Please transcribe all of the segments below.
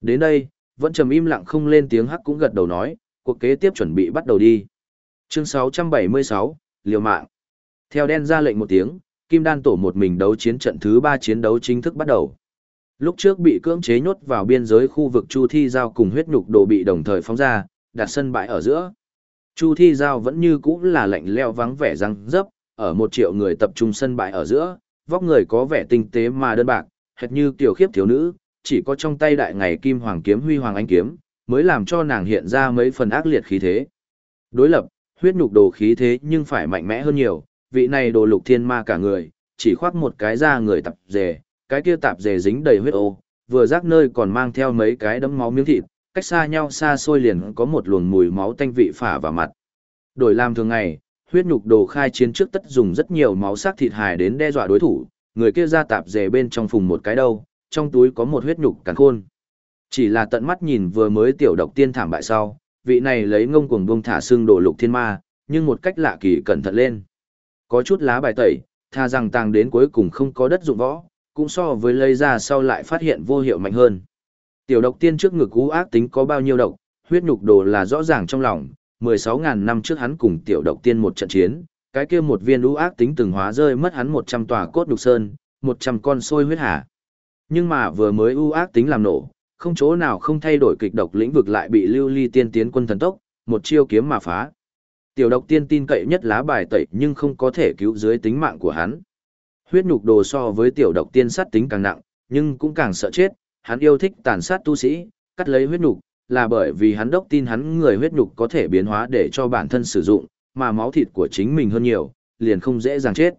Đến đây, vẫn trầm im lặng không lên tiếng hắc cũng gật đầu nói, cuộc kế tiếp chuẩn bị bắt đầu đi. Chương 676, Liều mạng. Theo đen ra lệnh một tiếng, Kim Đan tổ một mình đấu chiến trận thứ 3 chiến đấu chính thức bắt đầu. Lúc trước bị cưỡng chế nhốt vào biên giới khu vực Chu Thi Giao cùng huyết nhục đồ bị đồng thời phóng ra, đặt sân bãi ở giữa. Chu Thi Giao vẫn như cũ là lạnh leo vắng vẻ răng dấp, ở một triệu người tập trung sân bãi ở giữa, vóc người có vẻ tinh tế mà đơn bạc, hệt như tiểu khiếp thiếu nữ, chỉ có trong tay đại ngày kim hoàng kiếm huy hoàng anh kiếm, mới làm cho nàng hiện ra mấy phần ác liệt khí thế. Đối lập, huyết nhục đồ khí thế nhưng phải mạnh mẽ hơn nhiều, vị này đồ lục thiên ma cả người, chỉ khoác một cái da người tạp dề, cái kia tạp dề dính đầy huyết ô, vừa rác nơi còn mang theo mấy cái đấm máu miếng thịt, cách xa nhau xa xôi liền có một luồng mùi máu tanh vị phả vào mặt. Đổi làm thường ngày, huyết nhục đồ khai chiến trước tất dùng rất nhiều máu sắc thịt hài đến đe dọa đối thủ, người kia ra tạp dề bên trong phùng một cái đâu, trong túi có một huyết nhục càn khôn. Chỉ là tận mắt nhìn vừa mới tiểu độc tiên thảm bại sau, vị này lấy ngông cuồng buông thả xương đổ lục thiên ma, nhưng một cách lạ kỳ cẩn thận lên. Có chút lá bài tẩy, tha rằng tàng đến cuối cùng không có đất dụng võ, cũng so với lấy ra sau lại phát hiện vô hiệu mạnh hơn. Tiểu độc tiên trước ngực cú ác tính có bao nhiêu độc, huyết nhục đồ là rõ ràng trong lòng, 16.000 năm trước hắn cùng tiểu độc tiên một trận chiến, cái kia một viên ú ác tính từng hóa rơi mất hắn 100 tòa cốt đục sơn, 100 con sôi huyết hà. Nhưng mà vừa mới ưu ác tính làm nổ, không chỗ nào không thay đổi kịch độc lĩnh vực lại bị lưu ly tiên tiến quân thần tốc, một chiêu kiếm mà phá. Tiểu độc tiên tin cậy nhất lá bài tẩy nhưng không có thể cứu dưới tính mạng của hắn. Huyết nhục đồ so với tiểu độc tiên sát tính càng nặng, nhưng cũng càng sợ chết, hắn yêu thích tàn sát tu sĩ, cắt lấy huyết nhục, là bởi vì hắn đốc tin hắn người huyết nhục có thể biến hóa để cho bản thân sử dụng, mà máu thịt của chính mình hơn nhiều, liền không dễ dàng chết.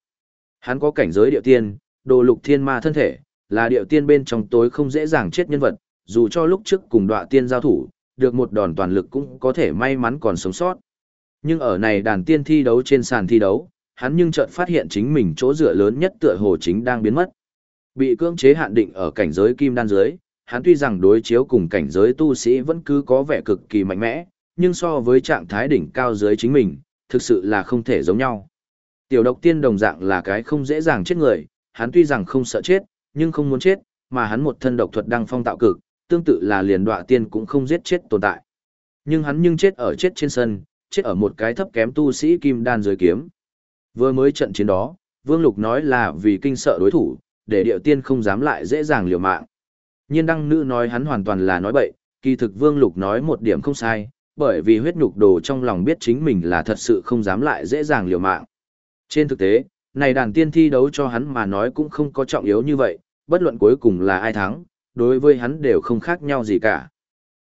Hắn có cảnh giới địa tiên, đồ lục thiên ma thân thể, là địa tiên bên trong tối không dễ dàng chết nhân vật, dù cho lúc trước cùng đọa tiên giao thủ, được một đòn toàn lực cũng có thể may mắn còn sống sót. Nhưng ở này đàn tiên thi đấu trên sàn thi đấu, hắn nhưng chợt phát hiện chính mình chỗ dựa lớn nhất tựa hồ chính đang biến mất. Bị cưỡng chế hạn định ở cảnh giới kim đan dưới, hắn tuy rằng đối chiếu cùng cảnh giới tu sĩ vẫn cứ có vẻ cực kỳ mạnh mẽ, nhưng so với trạng thái đỉnh cao dưới chính mình, thực sự là không thể giống nhau. Tiểu độc tiên đồng dạng là cái không dễ dàng chết người, hắn tuy rằng không sợ chết, nhưng không muốn chết, mà hắn một thân độc thuật đang phong tạo cực, tương tự là liền đọa tiên cũng không giết chết tồn tại. Nhưng hắn nhưng chết ở chết trên sân, chết ở một cái thấp kém tu sĩ kim đan dưới kiếm. Vừa mới trận chiến đó, Vương Lục nói là vì kinh sợ đối thủ, để điệu tiên không dám lại dễ dàng liều mạng. Nhiên đăng nữ nói hắn hoàn toàn là nói bậy, kỳ thực Vương Lục nói một điểm không sai, bởi vì huyết nhục đồ trong lòng biết chính mình là thật sự không dám lại dễ dàng liều mạng. Trên thực tế, này đàn tiên thi đấu cho hắn mà nói cũng không có trọng yếu như vậy, bất luận cuối cùng là ai thắng, đối với hắn đều không khác nhau gì cả.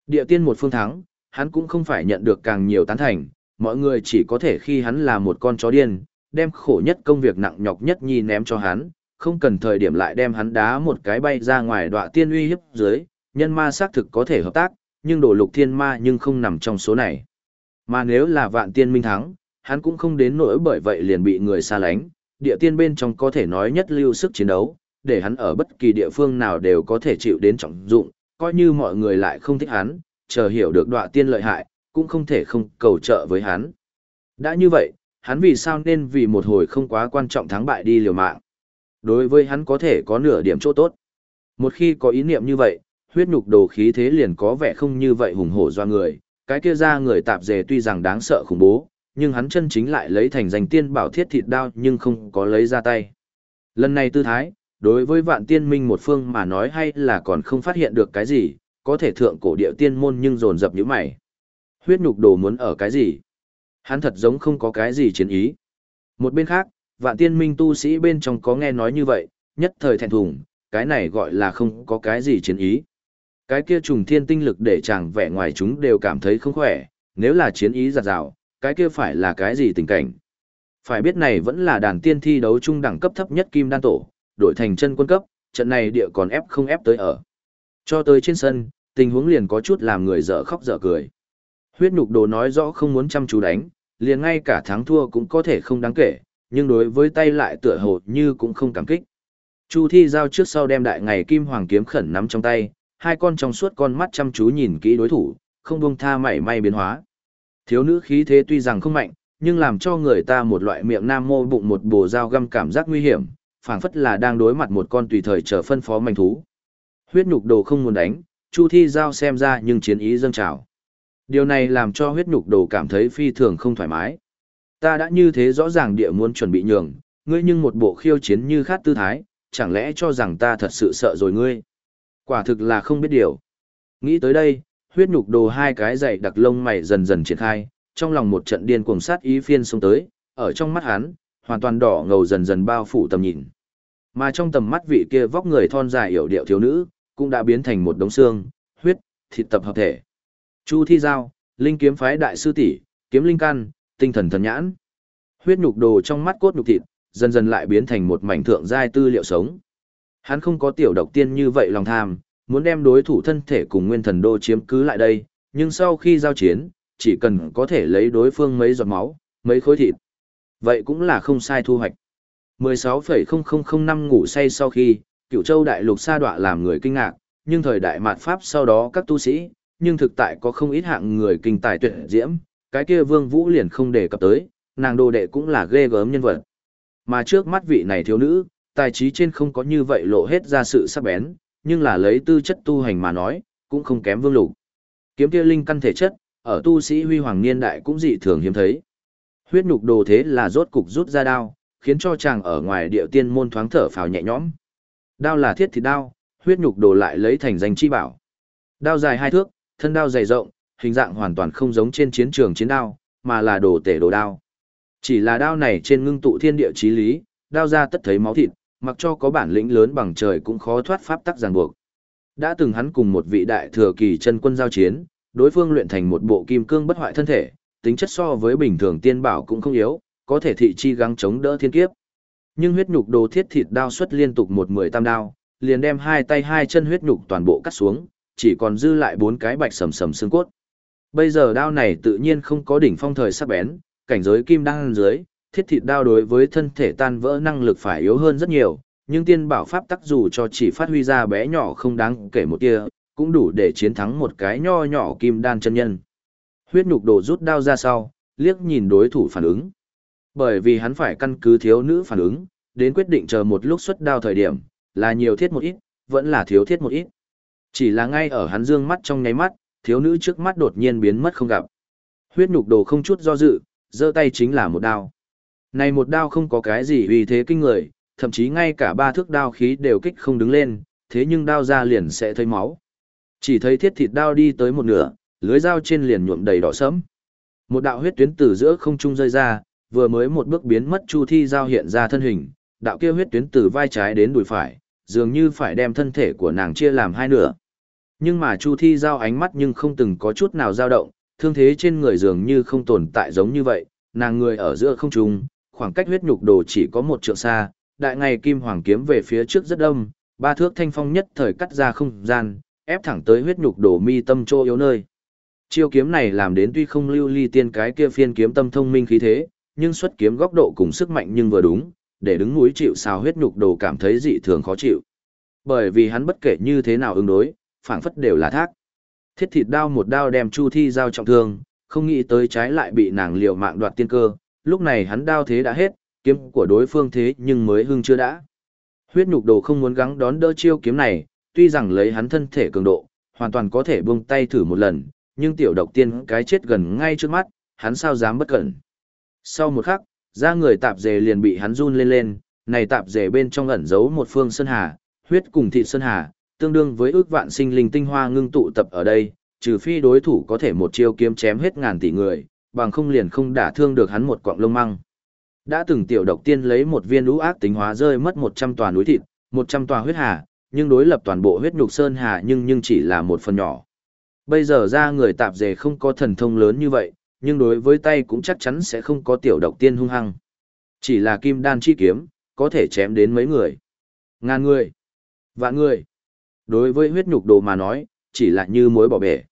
Địa tiên một phương thắng, hắn cũng không phải nhận được càng nhiều tán thành, mọi người chỉ có thể khi hắn là một con chó điên, đem khổ nhất công việc nặng nhọc nhất nhi ném cho hắn, không cần thời điểm lại đem hắn đá một cái bay ra ngoài đọa tiên uy hiếp dưới, nhân ma xác thực có thể hợp tác, nhưng đổ lục thiên ma nhưng không nằm trong số này. Mà nếu là vạn tiên minh thắng, hắn cũng không đến nỗi bởi vậy liền bị người xa lánh, địa tiên bên trong có thể nói nhất lưu sức chiến đấu, để hắn ở bất kỳ địa phương nào đều có thể chịu đến trọng dụng, coi như mọi người lại không thích hắn, chờ hiểu được đọa tiên lợi hại, cũng không thể không cầu trợ với hắn. Đã như vậy, hắn vì sao nên vì một hồi không quá quan trọng thắng bại đi liều mạng. Đối với hắn có thể có nửa điểm chỗ tốt. Một khi có ý niệm như vậy, huyết nhục đồ khí thế liền có vẻ không như vậy hùng hổ do người, cái kia ra người tạp dề tuy rằng đáng sợ khủng bố, nhưng hắn chân chính lại lấy thành danh tiên bảo thiết thịt đao nhưng không có lấy ra tay. Lần này tư thái, đối với vạn tiên minh một phương mà nói hay là còn không phát hiện được cái gì, có thể thượng cổ địa tiên môn nhưng dồn dập như mày. Huyết nhục đồ muốn ở cái gì? Hắn thật giống không có cái gì chiến ý. Một bên khác, vạn tiên minh tu sĩ bên trong có nghe nói như vậy, nhất thời thẹn thùng, cái này gọi là không có cái gì chiến ý. Cái kia trùng thiên tinh lực để chàng vẻ ngoài chúng đều cảm thấy không khỏe, nếu là chiến ý giặt rào, cái kia phải là cái gì tình cảnh. Phải biết này vẫn là đàn tiên thi đấu trung đẳng cấp thấp nhất kim đan tổ, đổi thành chân quân cấp, trận này địa còn ép không ép tới ở. Cho tới trên sân, tình huống liền có chút làm người dở khóc dở cười. Huyết nhục đồ nói rõ không muốn chăm chú đánh, liền ngay cả thắng thua cũng có thể không đáng kể, nhưng đối với tay lại tựa hồ như cũng không cảm kích. Chu Thi giao trước sau đem đại ngày kim hoàng kiếm khẩn nắm trong tay, hai con trong suốt con mắt chăm chú nhìn kỹ đối thủ, không buông tha mảy may biến hóa. Thiếu nữ khí thế tuy rằng không mạnh, nhưng làm cho người ta một loại miệng nam mô bụng một bồ dao găm cảm giác nguy hiểm, phảng phất là đang đối mặt một con tùy thời chờ phân phó manh thú. Huyết nhục đồ không muốn đánh, Chu Thi Giao xem ra nhưng chiến ý dâng trào. Điều này làm cho huyết nhục đồ cảm thấy phi thường không thoải mái. Ta đã như thế rõ ràng địa muốn chuẩn bị nhường, ngươi nhưng một bộ khiêu chiến như khát tư thái, chẳng lẽ cho rằng ta thật sự sợ rồi ngươi. Quả thực là không biết điều. Nghĩ tới đây, huyết nhục đồ hai cái dày đặc lông mày dần dần triển khai, trong lòng một trận điên cuồng sát ý phiên xông tới, ở trong mắt hắn, hoàn toàn đỏ ngầu dần dần bao phủ tầm nhìn. Mà trong tầm mắt vị kia vóc người thon dài hiểu điệu thiếu nữ, cũng đã biến thành một đống xương, huyết, thịt tập hợp thể. Chu Thi Giao, Linh kiếm phái đại sư tỷ, kiếm linh căn, tinh thần thần nhãn. Huyết nhục đồ trong mắt cốt nhục thịt, dần dần lại biến thành một mảnh thượng giai tư liệu sống. Hắn không có tiểu độc tiên như vậy lòng tham, muốn đem đối thủ thân thể cùng nguyên thần đô chiếm cứ lại đây, nhưng sau khi giao chiến, chỉ cần có thể lấy đối phương mấy giọt máu, mấy khối thịt. Vậy cũng là không sai thu hoạch. 16,0005 ngủ say sau khi, cựu châu đại lục sa đọa làm người kinh ngạc, nhưng thời đại mạt Pháp sau đó các tu sĩ, nhưng thực tại có không ít hạng người kinh tài tuyệt diễm, cái kia vương vũ liền không đề cập tới, nàng đồ đệ cũng là ghê gớm nhân vật. Mà trước mắt vị này thiếu nữ, tài trí trên không có như vậy lộ hết ra sự sắc bén, nhưng là lấy tư chất tu hành mà nói, cũng không kém vương lục. Kiếm kia linh căn thể chất, ở tu sĩ huy hoàng niên đại cũng dị thường hiếm thấy. Huyết nhục đồ thế là rốt cục rút ra đao, khiến cho chàng ở ngoài địa tiên môn thoáng thở phào nhẹ nhõm. Đao là thiết thì đao, huyết nhục đồ lại lấy thành danh chi bảo. Đao dài hai thước, thân đao dày rộng, hình dạng hoàn toàn không giống trên chiến trường chiến đao, mà là đồ tể đồ đao. Chỉ là đao này trên ngưng tụ thiên địa chí lý, đao ra tất thấy máu thịt, mặc cho có bản lĩnh lớn bằng trời cũng khó thoát pháp tắc ràng buộc. Đã từng hắn cùng một vị đại thừa kỳ chân quân giao chiến, đối phương luyện thành một bộ kim cương bất hoại thân thể, tính chất so với bình thường tiên bảo cũng không yếu, có thể thị chi gắng chống đỡ thiên kiếp. Nhưng huyết nhục đồ thiết thịt đao xuất liên tục một mười tam đao, liền đem hai tay hai chân huyết nhục toàn bộ cắt xuống, chỉ còn dư lại bốn cái bạch sầm sầm xương cốt. Bây giờ đao này tự nhiên không có đỉnh phong thời sắc bén, cảnh giới kim đang dưới, thiết thịt đao đối với thân thể tan vỡ năng lực phải yếu hơn rất nhiều, nhưng tiên bảo pháp tắc dù cho chỉ phát huy ra bé nhỏ không đáng kể một tia, cũng đủ để chiến thắng một cái nho nhỏ kim đan chân nhân. Huyết nhục đồ rút đao ra sau, liếc nhìn đối thủ phản ứng. Bởi vì hắn phải căn cứ thiếu nữ phản ứng, đến quyết định chờ một lúc xuất đao thời điểm, là nhiều thiết một ít, vẫn là thiếu thiết một ít. Chỉ là ngay ở hắn dương mắt trong nháy mắt, thiếu nữ trước mắt đột nhiên biến mất không gặp. Huyết nhục đồ không chút do dự, giơ tay chính là một đao. Này một đao không có cái gì uy thế kinh người, thậm chí ngay cả ba thước đao khí đều kích không đứng lên, thế nhưng đao ra liền sẽ thấy máu. Chỉ thấy thiết thịt đao đi tới một nửa, lưới dao trên liền nhuộm đầy đỏ sẫm. Một đạo huyết tuyến từ giữa không trung rơi ra, vừa mới một bước biến mất Chu Thi Giao hiện ra thân hình, đạo kia huyết tuyến từ vai trái đến đùi phải, dường như phải đem thân thể của nàng chia làm hai nửa. Nhưng mà Chu Thi giao ánh mắt nhưng không từng có chút nào dao động, thương thế trên người dường như không tồn tại giống như vậy, nàng người ở giữa không trung, khoảng cách huyết nhục đồ chỉ có một trượng xa, đại ngày kim hoàng kiếm về phía trước rất đông, ba thước thanh phong nhất thời cắt ra không gian, ép thẳng tới huyết nhục đồ mi tâm chỗ yếu nơi. Chiêu kiếm này làm đến tuy không lưu ly tiên cái kia phiên kiếm tâm thông minh khí thế, nhưng xuất kiếm góc độ cùng sức mạnh nhưng vừa đúng, để đứng núi chịu sao huyết nhục đồ cảm thấy dị thường khó chịu. Bởi vì hắn bất kể như thế nào ứng đối, phảng phất đều là thác. Thiết thịt đao một đao đem Chu Thi giao trọng thương, không nghĩ tới trái lại bị nàng liều mạng đoạt tiên cơ, lúc này hắn đao thế đã hết, kiếm của đối phương thế nhưng mới hưng chưa đã. Huyết nhục đồ không muốn gắng đón đỡ chiêu kiếm này, tuy rằng lấy hắn thân thể cường độ, hoàn toàn có thể buông tay thử một lần, nhưng tiểu độc tiên cái chết gần ngay trước mắt, hắn sao dám bất cẩn. Sau một khắc, da người tạp dề liền bị hắn run lên lên, này tạp dề bên trong ẩn giấu một phương sơn hà, huyết cùng thịt sơn hà, tương đương với ước vạn sinh linh tinh hoa ngưng tụ tập ở đây, trừ phi đối thủ có thể một chiêu kiếm chém hết ngàn tỷ người, bằng không liền không đả thương được hắn một quặng lông măng. Đã từng tiểu độc tiên lấy một viên lũ ác tính hóa rơi mất 100 tòa núi thịt, 100 tòa huyết hà, nhưng đối lập toàn bộ huyết nhục sơn hà nhưng nhưng chỉ là một phần nhỏ. Bây giờ ra người tạp dề không có thần thông lớn như vậy, nhưng đối với tay cũng chắc chắn sẽ không có tiểu độc tiên hung hăng. Chỉ là kim đan chi kiếm, có thể chém đến mấy người. Ngàn người, vạn người. Đối với huyết nhục đồ mà nói, chỉ là như mối bỏ bể.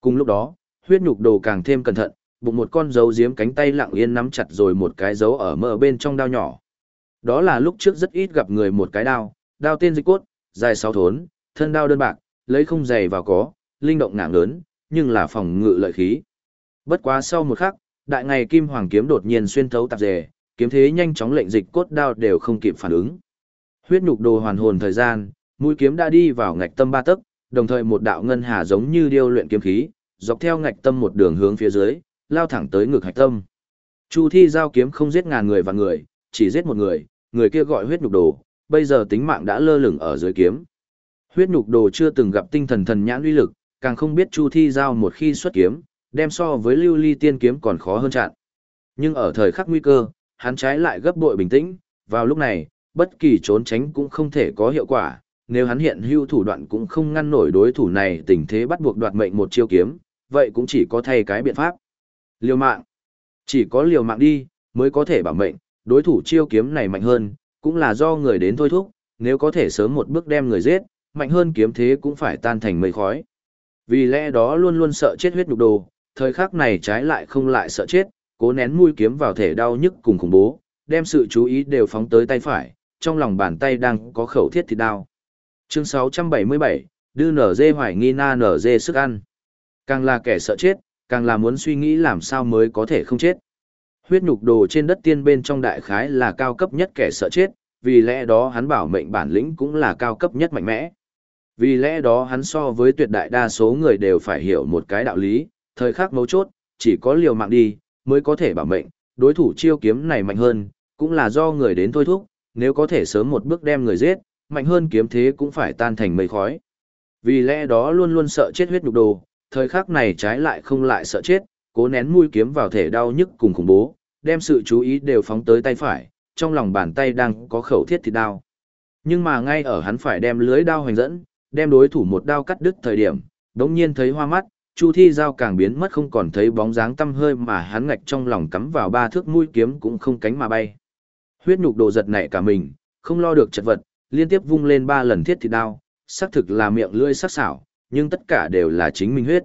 Cùng lúc đó, huyết nhục đồ càng thêm cẩn thận, bụng một con dấu giếm cánh tay lặng yên nắm chặt rồi một cái dấu ở mờ bên trong đao nhỏ. Đó là lúc trước rất ít gặp người một cái đao, đao tên dịch cốt, dài sáu thốn, thân đao đơn bạc, lấy không dày vào có, linh động nặng lớn, nhưng là phòng ngự lợi khí. Bất quá sau một khắc, đại ngày kim hoàng kiếm đột nhiên xuyên thấu tạp dề, kiếm thế nhanh chóng lệnh dịch cốt đao đều không kịp phản ứng. Huyết nhục đồ hoàn hồn thời gian, mũi kiếm đã đi vào ngạch tâm ba tấc, đồng thời một đạo ngân hà giống như điêu luyện kiếm khí, dọc theo ngạch tâm một đường hướng phía dưới, lao thẳng tới ngực hạch tâm. Chu thi giao kiếm không giết ngàn người và người, chỉ giết một người, người kia gọi huyết nhục đồ, bây giờ tính mạng đã lơ lửng ở dưới kiếm. Huyết nhục đồ chưa từng gặp tinh thần thần nhãn uy lực, càng không biết Chu thi giao một khi xuất kiếm, đem so với lưu ly tiên kiếm còn khó hơn chặn. Nhưng ở thời khắc nguy cơ, hắn trái lại gấp bội bình tĩnh, vào lúc này, bất kỳ trốn tránh cũng không thể có hiệu quả, nếu hắn hiện hưu thủ đoạn cũng không ngăn nổi đối thủ này tình thế bắt buộc đoạt mệnh một chiêu kiếm, vậy cũng chỉ có thay cái biện pháp. Liều mạng. Chỉ có liều mạng đi, mới có thể bảo mệnh, đối thủ chiêu kiếm này mạnh hơn, cũng là do người đến thôi thúc, nếu có thể sớm một bước đem người giết, mạnh hơn kiếm thế cũng phải tan thành mây khói. Vì lẽ đó luôn luôn sợ chết huyết nhục đồ, thời khắc này trái lại không lại sợ chết, cố nén mũi kiếm vào thể đau nhức cùng khủng bố, đem sự chú ý đều phóng tới tay phải, trong lòng bàn tay đang có khẩu thiết thịt đao. Chương 677, đưa nở dê hoài nghi na nở dê sức ăn. Càng là kẻ sợ chết, càng là muốn suy nghĩ làm sao mới có thể không chết. Huyết nhục đồ trên đất tiên bên trong đại khái là cao cấp nhất kẻ sợ chết, vì lẽ đó hắn bảo mệnh bản lĩnh cũng là cao cấp nhất mạnh mẽ. Vì lẽ đó hắn so với tuyệt đại đa số người đều phải hiểu một cái đạo lý, thời khắc mấu chốt, chỉ có liều mạng đi, mới có thể bảo mệnh, đối thủ chiêu kiếm này mạnh hơn, cũng là do người đến thôi thúc, nếu có thể sớm một bước đem người giết, mạnh hơn kiếm thế cũng phải tan thành mây khói. Vì lẽ đó luôn luôn sợ chết huyết nhục đồ, thời khắc này trái lại không lại sợ chết, cố nén mũi kiếm vào thể đau nhức cùng khủng bố, đem sự chú ý đều phóng tới tay phải, trong lòng bàn tay đang có khẩu thiết thịt đao. Nhưng mà ngay ở hắn phải đem lưới đao hoành dẫn, đem đối thủ một đao cắt đứt thời điểm, đống nhiên thấy hoa mắt, Chu Thi Giao càng biến mất không còn thấy bóng dáng tâm hơi mà hắn ngạch trong lòng cắm vào ba thước mũi kiếm cũng không cánh mà bay. Huyết nhục đồ giật nảy cả mình, không lo được chật vật, liên tiếp vung lên ba lần thiết thịt đao, xác thực là miệng lưỡi sắc sảo, nhưng tất cả đều là chính mình huyết.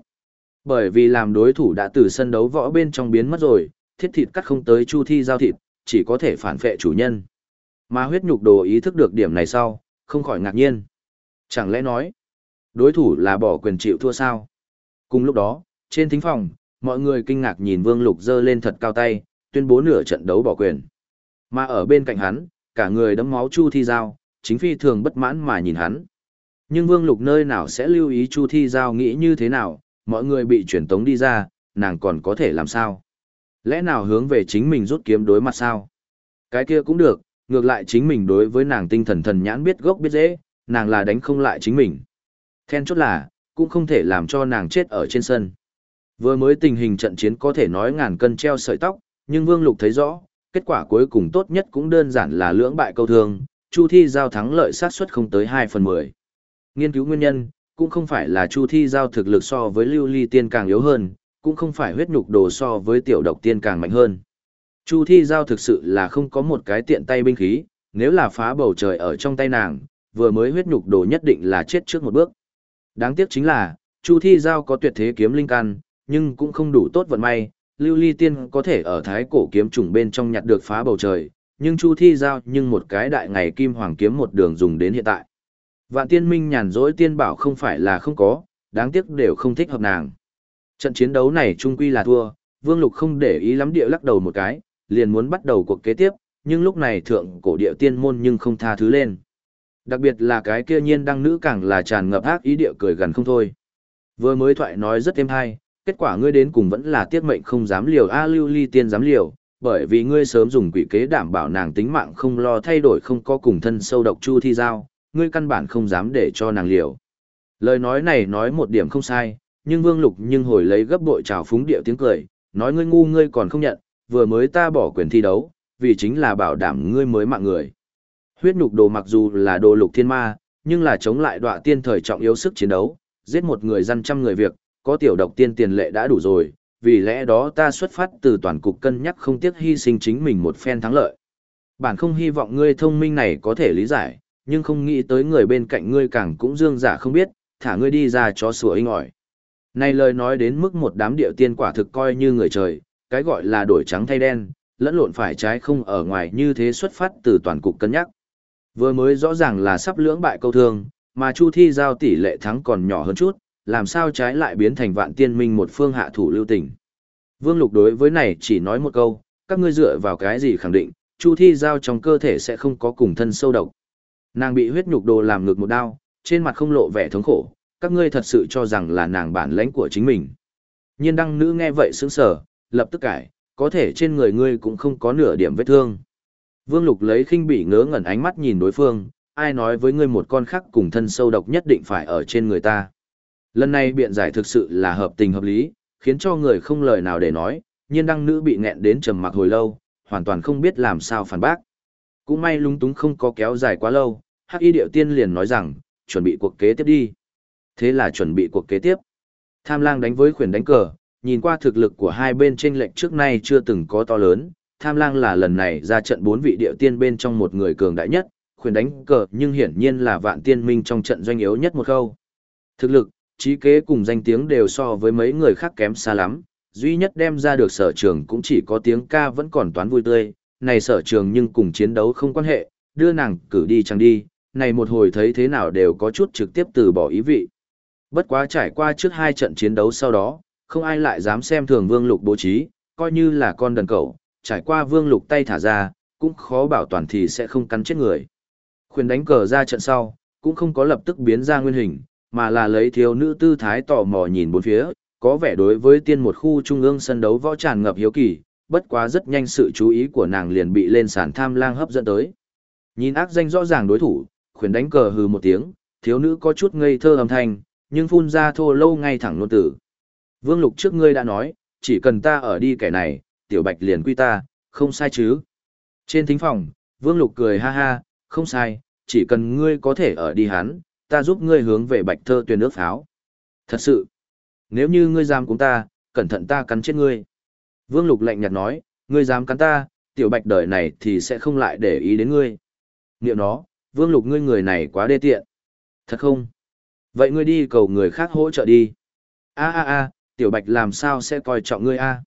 Bởi vì làm đối thủ đã từ sân đấu võ bên trong biến mất rồi, thiết thịt cắt không tới Chu Thi Giao thịt, chỉ có thể phản phệ chủ nhân. Mà huyết nhục đồ ý thức được điểm này sau, không khỏi ngạc nhiên. Chẳng lẽ nói, đối thủ là bỏ quyền chịu thua sao? Cùng lúc đó, trên thính phòng, mọi người kinh ngạc nhìn Vương Lục giơ lên thật cao tay, tuyên bố nửa trận đấu bỏ quyền. Mà ở bên cạnh hắn, cả người đấm máu Chu Thi Giao, chính phi thường bất mãn mà nhìn hắn. Nhưng Vương Lục nơi nào sẽ lưu ý Chu Thi Giao nghĩ như thế nào, mọi người bị truyền tống đi ra, nàng còn có thể làm sao? Lẽ nào hướng về chính mình rút kiếm đối mặt sao? Cái kia cũng được, ngược lại chính mình đối với nàng tinh thần thần nhãn biết gốc biết dễ, nàng là đánh không lại chính mình. Then chốt là, cũng không thể làm cho nàng chết ở trên sân. Vừa mới tình hình trận chiến có thể nói ngàn cân treo sợi tóc, nhưng Vương Lục thấy rõ, kết quả cuối cùng tốt nhất cũng đơn giản là lưỡng bại câu thương, Chu Thi giao thắng lợi sát suất không tới 2 phần 10. Nghiên cứu nguyên nhân, cũng không phải là Chu Thi giao thực lực so với Lưu Ly Tiên càng yếu hơn, cũng không phải huyết nhục đồ so với tiểu độc tiên càng mạnh hơn. Chu Thi giao thực sự là không có một cái tiện tay binh khí, nếu là phá bầu trời ở trong tay nàng, vừa mới huyết nhục đồ nhất định là chết trước một bước. Đáng tiếc chính là, Chu Thi Giao có tuyệt thế kiếm linh căn, nhưng cũng không đủ tốt vận may, Lưu Ly Tiên có thể ở thái cổ kiếm trùng bên trong nhặt được phá bầu trời, nhưng Chu Thi Giao nhưng một cái đại ngày kim hoàng kiếm một đường dùng đến hiện tại. Vạn tiên minh nhàn rỗi tiên bảo không phải là không có, đáng tiếc đều không thích hợp nàng. Trận chiến đấu này trung quy là thua, Vương Lục không để ý lắm địa lắc đầu một cái, liền muốn bắt đầu cuộc kế tiếp, nhưng lúc này thượng cổ địa tiên môn nhưng không tha thứ lên. Đặc biệt là cái kia nhiên đăng nữ càng là tràn ngập ác ý địa cười gần không thôi. Vừa mới thoại nói rất êm hay, kết quả ngươi đến cùng vẫn là tiết mệnh không dám liều a lưu ly tiên dám liều, bởi vì ngươi sớm dùng quỷ kế đảm bảo nàng tính mạng không lo thay đổi không có cùng thân sâu độc chu thi giao, ngươi căn bản không dám để cho nàng liều. Lời nói này nói một điểm không sai, nhưng Vương Lục nhưng hồi lấy gấp bội trào phúng điệu tiếng cười, nói ngươi ngu ngươi còn không nhận, vừa mới ta bỏ quyền thi đấu, vì chính là bảo đảm ngươi mới mạng người. Huyết nhục đồ mặc dù là đồ lục thiên ma, nhưng là chống lại đọa tiên thời trọng yếu sức chiến đấu, giết một người dân trăm người việc, có tiểu độc tiên tiền lệ đã đủ rồi, vì lẽ đó ta xuất phát từ toàn cục cân nhắc không tiếc hy sinh chính mình một phen thắng lợi. Bản không hy vọng ngươi thông minh này có thể lý giải, nhưng không nghĩ tới người bên cạnh ngươi càng cũng dương giả không biết, thả ngươi đi ra cho sủa inh ỏi. Này lời nói đến mức một đám điệu tiên quả thực coi như người trời, cái gọi là đổi trắng thay đen, lẫn lộn phải trái không ở ngoài như thế xuất phát từ toàn cục cân nhắc. Vừa mới rõ ràng là sắp lưỡng bại câu thương, mà Chu Thi giao tỷ lệ thắng còn nhỏ hơn chút, làm sao trái lại biến thành vạn tiên minh một phương hạ thủ lưu tình. Vương Lục đối với này chỉ nói một câu, các ngươi dựa vào cái gì khẳng định, Chu Thi giao trong cơ thể sẽ không có cùng thân sâu độc. Nàng bị huyết nhục đồ làm ngược một đao, trên mặt không lộ vẻ thống khổ, các ngươi thật sự cho rằng là nàng bản lãnh của chính mình. Nhiên đăng nữ nghe vậy sững sờ, lập tức cải, có thể trên người ngươi cũng không có nửa điểm vết thương. Vương Lục lấy khinh bỉ ngớ ngẩn ánh mắt nhìn đối phương, ai nói với ngươi một con khác cùng thân sâu độc nhất định phải ở trên người ta. Lần này biện giải thực sự là hợp tình hợp lý, khiến cho người không lời nào để nói, nhiên đăng nữ bị nghẹn đến trầm mặc hồi lâu, hoàn toàn không biết làm sao phản bác. Cũng may lung túng không có kéo dài quá lâu, hắc y điệu tiên liền nói rằng, chuẩn bị cuộc kế tiếp đi. Thế là chuẩn bị cuộc kế tiếp. Tham lang đánh với khuyển đánh cờ, nhìn qua thực lực của hai bên trên lệnh trước nay chưa từng có to lớn, tham lang là lần này ra trận bốn vị điệu tiên bên trong một người cường đại nhất, khuyển đánh cờ nhưng hiển nhiên là vạn tiên minh trong trận doanh yếu nhất một khâu. Thực lực, trí kế cùng danh tiếng đều so với mấy người khác kém xa lắm, duy nhất đem ra được sở trường cũng chỉ có tiếng ca vẫn còn toán vui tươi, này sở trường nhưng cùng chiến đấu không quan hệ, đưa nàng cử đi chẳng đi, này một hồi thấy thế nào đều có chút trực tiếp từ bỏ ý vị. Bất quá trải qua trước hai trận chiến đấu sau đó, không ai lại dám xem thường vương lục bố trí, coi như là con đần cẩu, trải qua vương lục tay thả ra, cũng khó bảo toàn thì sẽ không cắn chết người. Khuyên đánh cờ ra trận sau, cũng không có lập tức biến ra nguyên hình, mà là lấy thiếu nữ tư thái tò mò nhìn bốn phía, có vẻ đối với tiên một khu trung ương sân đấu võ tràn ngập hiếu kỳ, bất quá rất nhanh sự chú ý của nàng liền bị lên sàn tham lang hấp dẫn tới. Nhìn ác danh rõ ràng đối thủ, khuyến đánh cờ hừ một tiếng, thiếu nữ có chút ngây thơ âm thanh, nhưng phun ra thô lâu ngay thẳng nôn tử. Vương Lục trước ngươi đã nói, chỉ cần ta ở đi kẻ này, tiểu bạch liền quy ta, không sai chứ. Trên thính phòng, Vương Lục cười ha ha, không sai, chỉ cần ngươi có thể ở đi hắn, ta giúp ngươi hướng về bạch thơ tuyển nước pháo. Thật sự, nếu như ngươi dám cùng ta, cẩn thận ta cắn chết ngươi. Vương Lục lạnh nhạt nói, ngươi dám cắn ta, tiểu bạch đời này thì sẽ không lại để ý đến ngươi. Niệm nó, Vương Lục ngươi người này quá đê tiện. Thật không? Vậy ngươi đi cầu người khác hỗ trợ đi. A a a, tiểu bạch làm sao sẽ coi trọng ngươi a?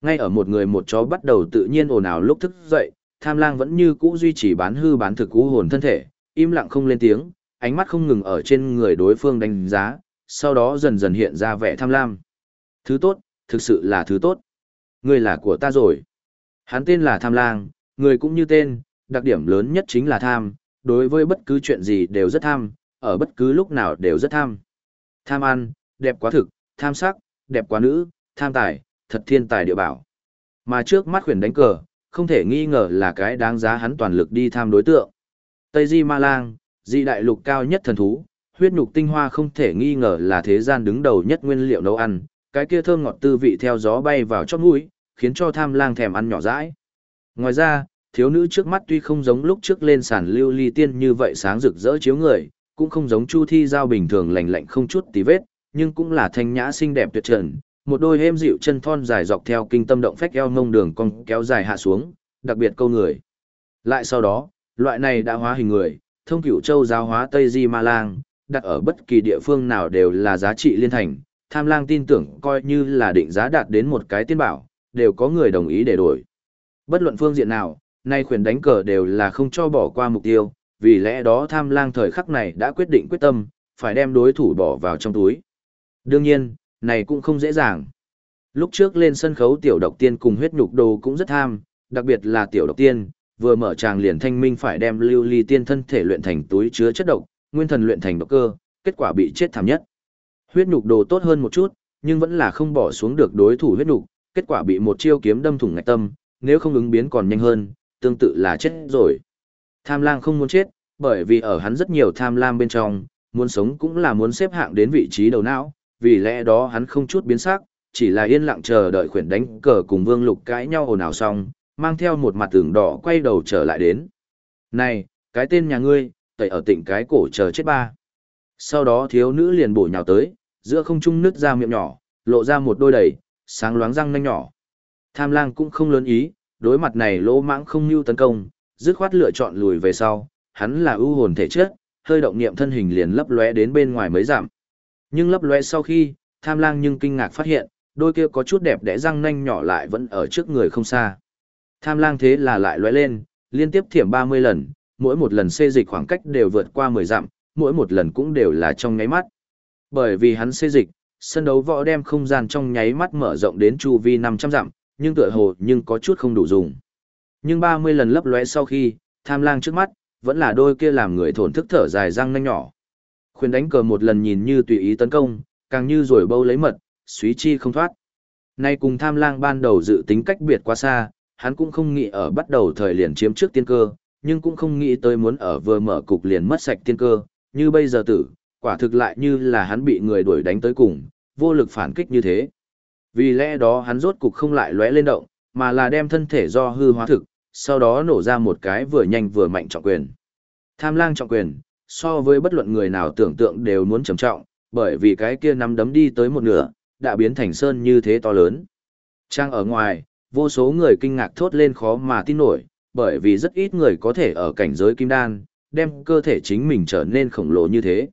Ngay ở một người một chó bắt đầu tự nhiên ồn ào lúc thức dậy, tham lang vẫn như cũ duy trì bán hư bán thực cú hồn thân thể, im lặng không lên tiếng, ánh mắt không ngừng ở trên người đối phương đánh giá, sau đó dần dần hiện ra vẻ tham lam. Thứ tốt, thực sự là thứ tốt. Ngươi là của ta rồi. Hắn tên là tham lang, người cũng như tên, đặc điểm lớn nhất chính là tham, đối với bất cứ chuyện gì đều rất tham, ở bất cứ lúc nào đều rất tham. Tham ăn, đẹp quá thực, tham sắc, đẹp quá nữ, tham tài, thật thiên tài địa bảo. Mà trước mắt khuyển đánh cờ, không thể nghi ngờ là cái đáng giá hắn toàn lực đi tham đối tượng. Tây Di Ma Lang, di đại lục cao nhất thần thú, huyết nhục tinh hoa không thể nghi ngờ là thế gian đứng đầu nhất nguyên liệu nấu ăn, cái kia thơm ngọt tư vị theo gió bay vào chóp mũi, khiến cho tham lang thèm ăn nhỏ dãi. Ngoài ra, thiếu nữ trước mắt tuy không giống lúc trước lên sàn lưu ly tiên như vậy sáng rực rỡ chiếu người, cũng không giống chu thi giao bình thường lành lạnh không chút tí vết, nhưng cũng là thanh nhã xinh đẹp tuyệt trần, một đôi êm dịu chân thon dài dọc theo kinh tâm động phách eo ngông đường cong kéo dài hạ xuống, đặc biệt câu người. Lại sau đó, loại này đã hóa hình người, thông cửu châu giáo hóa Tây Di Ma Lang, đặt ở bất kỳ địa phương nào đều là giá trị liên thành, tham lang tin tưởng coi như là định giá đạt đến một cái tiên bảo, đều có người đồng ý để đổi. Bất luận phương diện nào, nay khuyển đánh cờ đều là không cho bỏ qua mục tiêu, vì lẽ đó tham lang thời khắc này đã quyết định quyết tâm, phải đem đối thủ bỏ vào trong túi. Đương nhiên, này cũng không dễ dàng. Lúc trước lên sân khấu tiểu độc tiên cùng huyết nhục đồ cũng rất tham, đặc biệt là tiểu độc tiên, vừa mở tràng liền thanh minh phải đem lưu ly tiên thân thể luyện thành túi chứa chất độc, nguyên thần luyện thành độc cơ, kết quả bị chết thảm nhất. Huyết nhục đồ tốt hơn một chút, nhưng vẫn là không bỏ xuống được đối thủ huyết nhục, kết quả bị một chiêu kiếm đâm thủng ngạch tâm, nếu không ứng biến còn nhanh hơn, tương tự là chết rồi. Tham lang không muốn chết, bởi vì ở hắn rất nhiều tham lam bên trong, muốn sống cũng là muốn xếp hạng đến vị trí đầu não, vì lẽ đó hắn không chút biến sắc, chỉ là yên lặng chờ đợi khuyển đánh cờ cùng vương lục cãi nhau ồn ào xong, mang theo một mặt tường đỏ quay đầu trở lại đến. Này, cái tên nhà ngươi, tẩy ở tỉnh cái cổ chờ chết ba. Sau đó thiếu nữ liền bổ nhào tới, giữa không trung nứt ra miệng nhỏ, lộ ra một đôi đầy, sáng loáng răng nanh nhỏ. Tham lang cũng không lớn ý, đối mặt này lỗ mãng không lưu tấn công, dứt khoát lựa chọn lùi về sau, hắn là ưu hồn thể chất, hơi động niệm thân hình liền lấp lóe đến bên ngoài mới giảm. Nhưng lấp lóe sau khi, tham lang nhưng kinh ngạc phát hiện, đôi kia có chút đẹp đẽ răng nanh nhỏ lại vẫn ở trước người không xa. Tham lang thế là lại lóe lên, liên tiếp thiểm 30 lần, mỗi một lần xê dịch khoảng cách đều vượt qua 10 dặm, mỗi một lần cũng đều là trong nháy mắt. Bởi vì hắn xê dịch, sân đấu võ đem không gian trong nháy mắt mở rộng đến chu vi 500 dặm, nhưng tựa hồ nhưng có chút không đủ dùng. Nhưng 30 lần lấp lóe sau khi, tham lang trước mắt, vẫn là đôi kia làm người thổn thức thở dài răng nanh nhỏ. Khuyên đánh cờ một lần nhìn như tùy ý tấn công, càng như rồi bâu lấy mật, suý chi không thoát. Nay cùng tham lang ban đầu dự tính cách biệt quá xa, hắn cũng không nghĩ ở bắt đầu thời liền chiếm trước tiên cơ, nhưng cũng không nghĩ tới muốn ở vừa mở cục liền mất sạch tiên cơ, như bây giờ tử, quả thực lại như là hắn bị người đuổi đánh tới cùng, vô lực phản kích như thế. Vì lẽ đó hắn rốt cục không lại lóe lên động, mà là đem thân thể do hư hóa thực, sau đó nổ ra một cái vừa nhanh vừa mạnh trọng quyền. Tham lang trọng quyền, so với bất luận người nào tưởng tượng đều muốn trầm trọng, bởi vì cái kia nắm đấm đi tới một nửa, đã biến thành sơn như thế to lớn. Trang ở ngoài, vô số người kinh ngạc thốt lên khó mà tin nổi, bởi vì rất ít người có thể ở cảnh giới kim đan, đem cơ thể chính mình trở nên khổng lồ như thế.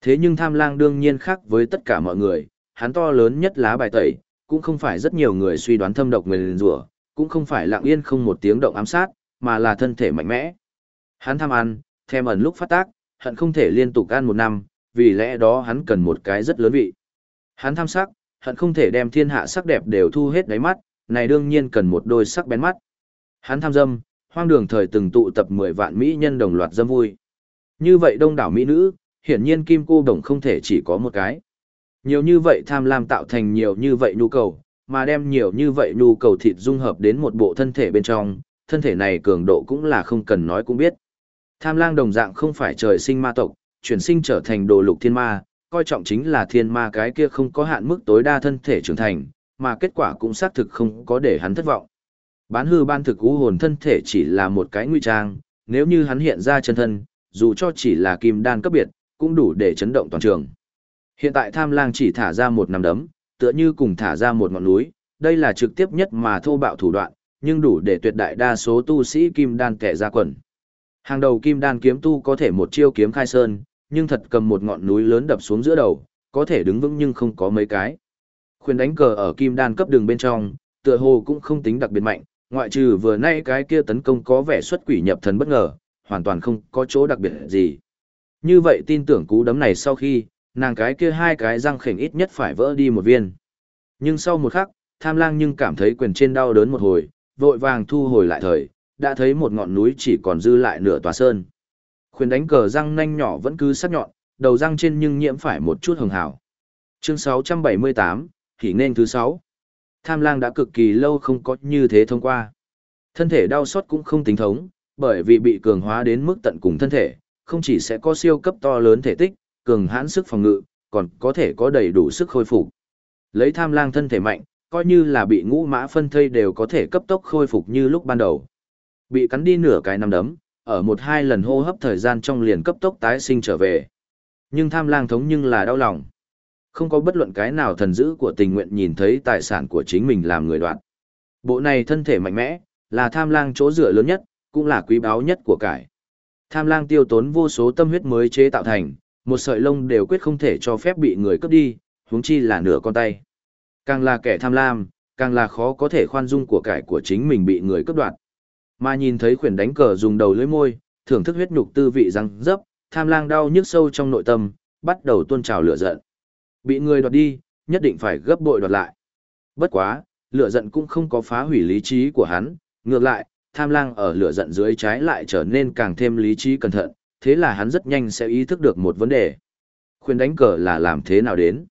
Thế nhưng tham lang đương nhiên khác với tất cả mọi người, hắn to lớn nhất lá bài tẩy, cũng không phải rất nhiều người suy đoán thâm độc nguyền rủa, cũng không phải lặng yên không một tiếng động ám sát, mà là thân thể mạnh mẽ. Hắn tham ăn, thèm ẩn lúc phát tác, hận không thể liên tục ăn một năm, vì lẽ đó hắn cần một cái rất lớn vị. Hắn tham sắc, hận không thể đem thiên hạ sắc đẹp đều thu hết đáy mắt, này đương nhiên cần một đôi sắc bén mắt. Hắn tham dâm, hoang đường thời từng tụ tập 10 vạn mỹ nhân đồng loạt dâm vui. Như vậy đông đảo mỹ nữ, hiển nhiên kim cô đồng không thể chỉ có một cái. Nhiều như vậy tham lam tạo thành nhiều như vậy nhu cầu, mà đem nhiều như vậy nhu cầu thịt dung hợp đến một bộ thân thể bên trong, thân thể này cường độ cũng là không cần nói cũng biết. Tham lang đồng dạng không phải trời sinh ma tộc, chuyển sinh trở thành đồ lục thiên ma, coi trọng chính là thiên ma cái kia không có hạn mức tối đa thân thể trưởng thành, mà kết quả cũng xác thực không có để hắn thất vọng. Bán hư ban thực u hồn thân thể chỉ là một cái nguy trang, nếu như hắn hiện ra chân thân, dù cho chỉ là kim đan cấp biệt, cũng đủ để chấn động toàn trường. Hiện tại tham lang chỉ thả ra một nắm đấm, tựa như cùng thả ra một ngọn núi, đây là trực tiếp nhất mà thô bạo thủ đoạn, nhưng đủ để tuyệt đại đa số tu sĩ kim đan kẻ ra quần. Hàng đầu kim đan kiếm tu có thể một chiêu kiếm khai sơn, nhưng thật cầm một ngọn núi lớn đập xuống giữa đầu, có thể đứng vững nhưng không có mấy cái. Khuyên đánh cờ ở kim đan cấp đường bên trong, tựa hồ cũng không tính đặc biệt mạnh, ngoại trừ vừa nay cái kia tấn công có vẻ xuất quỷ nhập thần bất ngờ, hoàn toàn không có chỗ đặc biệt gì. Như vậy tin tưởng cú đấm này sau khi, nàng cái kia hai cái răng khỉnh ít nhất phải vỡ đi một viên. Nhưng sau một khắc, tham lang nhưng cảm thấy quyền trên đau đớn một hồi, vội vàng thu hồi lại thời, đã thấy một ngọn núi chỉ còn dư lại nửa tòa sơn. Khuyên đánh cờ răng nanh nhỏ vẫn cứ sắc nhọn, đầu răng trên nhưng nhiễm phải một chút hồng hào. Chương 678, thì nên thứ 6. Tham lang đã cực kỳ lâu không có như thế thông qua. Thân thể đau xót cũng không tính thống, bởi vì bị cường hóa đến mức tận cùng thân thể, không chỉ sẽ có siêu cấp to lớn thể tích, cường hãn sức phòng ngự, còn có thể có đầy đủ sức khôi phục. Lấy tham lang thân thể mạnh, coi như là bị ngũ mã phân thây đều có thể cấp tốc khôi phục như lúc ban đầu. Bị cắn đi nửa cái năm đấm, ở một hai lần hô hấp thời gian trong liền cấp tốc tái sinh trở về. Nhưng tham lang thống nhưng là đau lòng. Không có bất luận cái nào thần dữ của tình nguyện nhìn thấy tài sản của chính mình làm người đoạn. Bộ này thân thể mạnh mẽ, là tham lang chỗ dựa lớn nhất, cũng là quý báu nhất của cải. Tham lang tiêu tốn vô số tâm huyết mới chế tạo thành, một sợi lông đều quyết không thể cho phép bị người cướp đi, huống chi là nửa con tay. Càng là kẻ tham lam, càng là khó có thể khoan dung của cải của chính mình bị người cướp đoạt. Mà nhìn thấy khuyển đánh cờ dùng đầu lưỡi môi, thưởng thức huyết nhục tư vị răng dấp, tham lang đau nhức sâu trong nội tâm, bắt đầu tuôn trào lửa giận. Bị người đoạt đi, nhất định phải gấp bội đoạt lại. Bất quá, lửa giận cũng không có phá hủy lý trí của hắn, ngược lại, tham lang ở lửa giận dưới trái lại trở nên càng thêm lý trí cẩn thận, thế là hắn rất nhanh sẽ ý thức được một vấn đề. Khuyên đánh cờ là làm thế nào đến?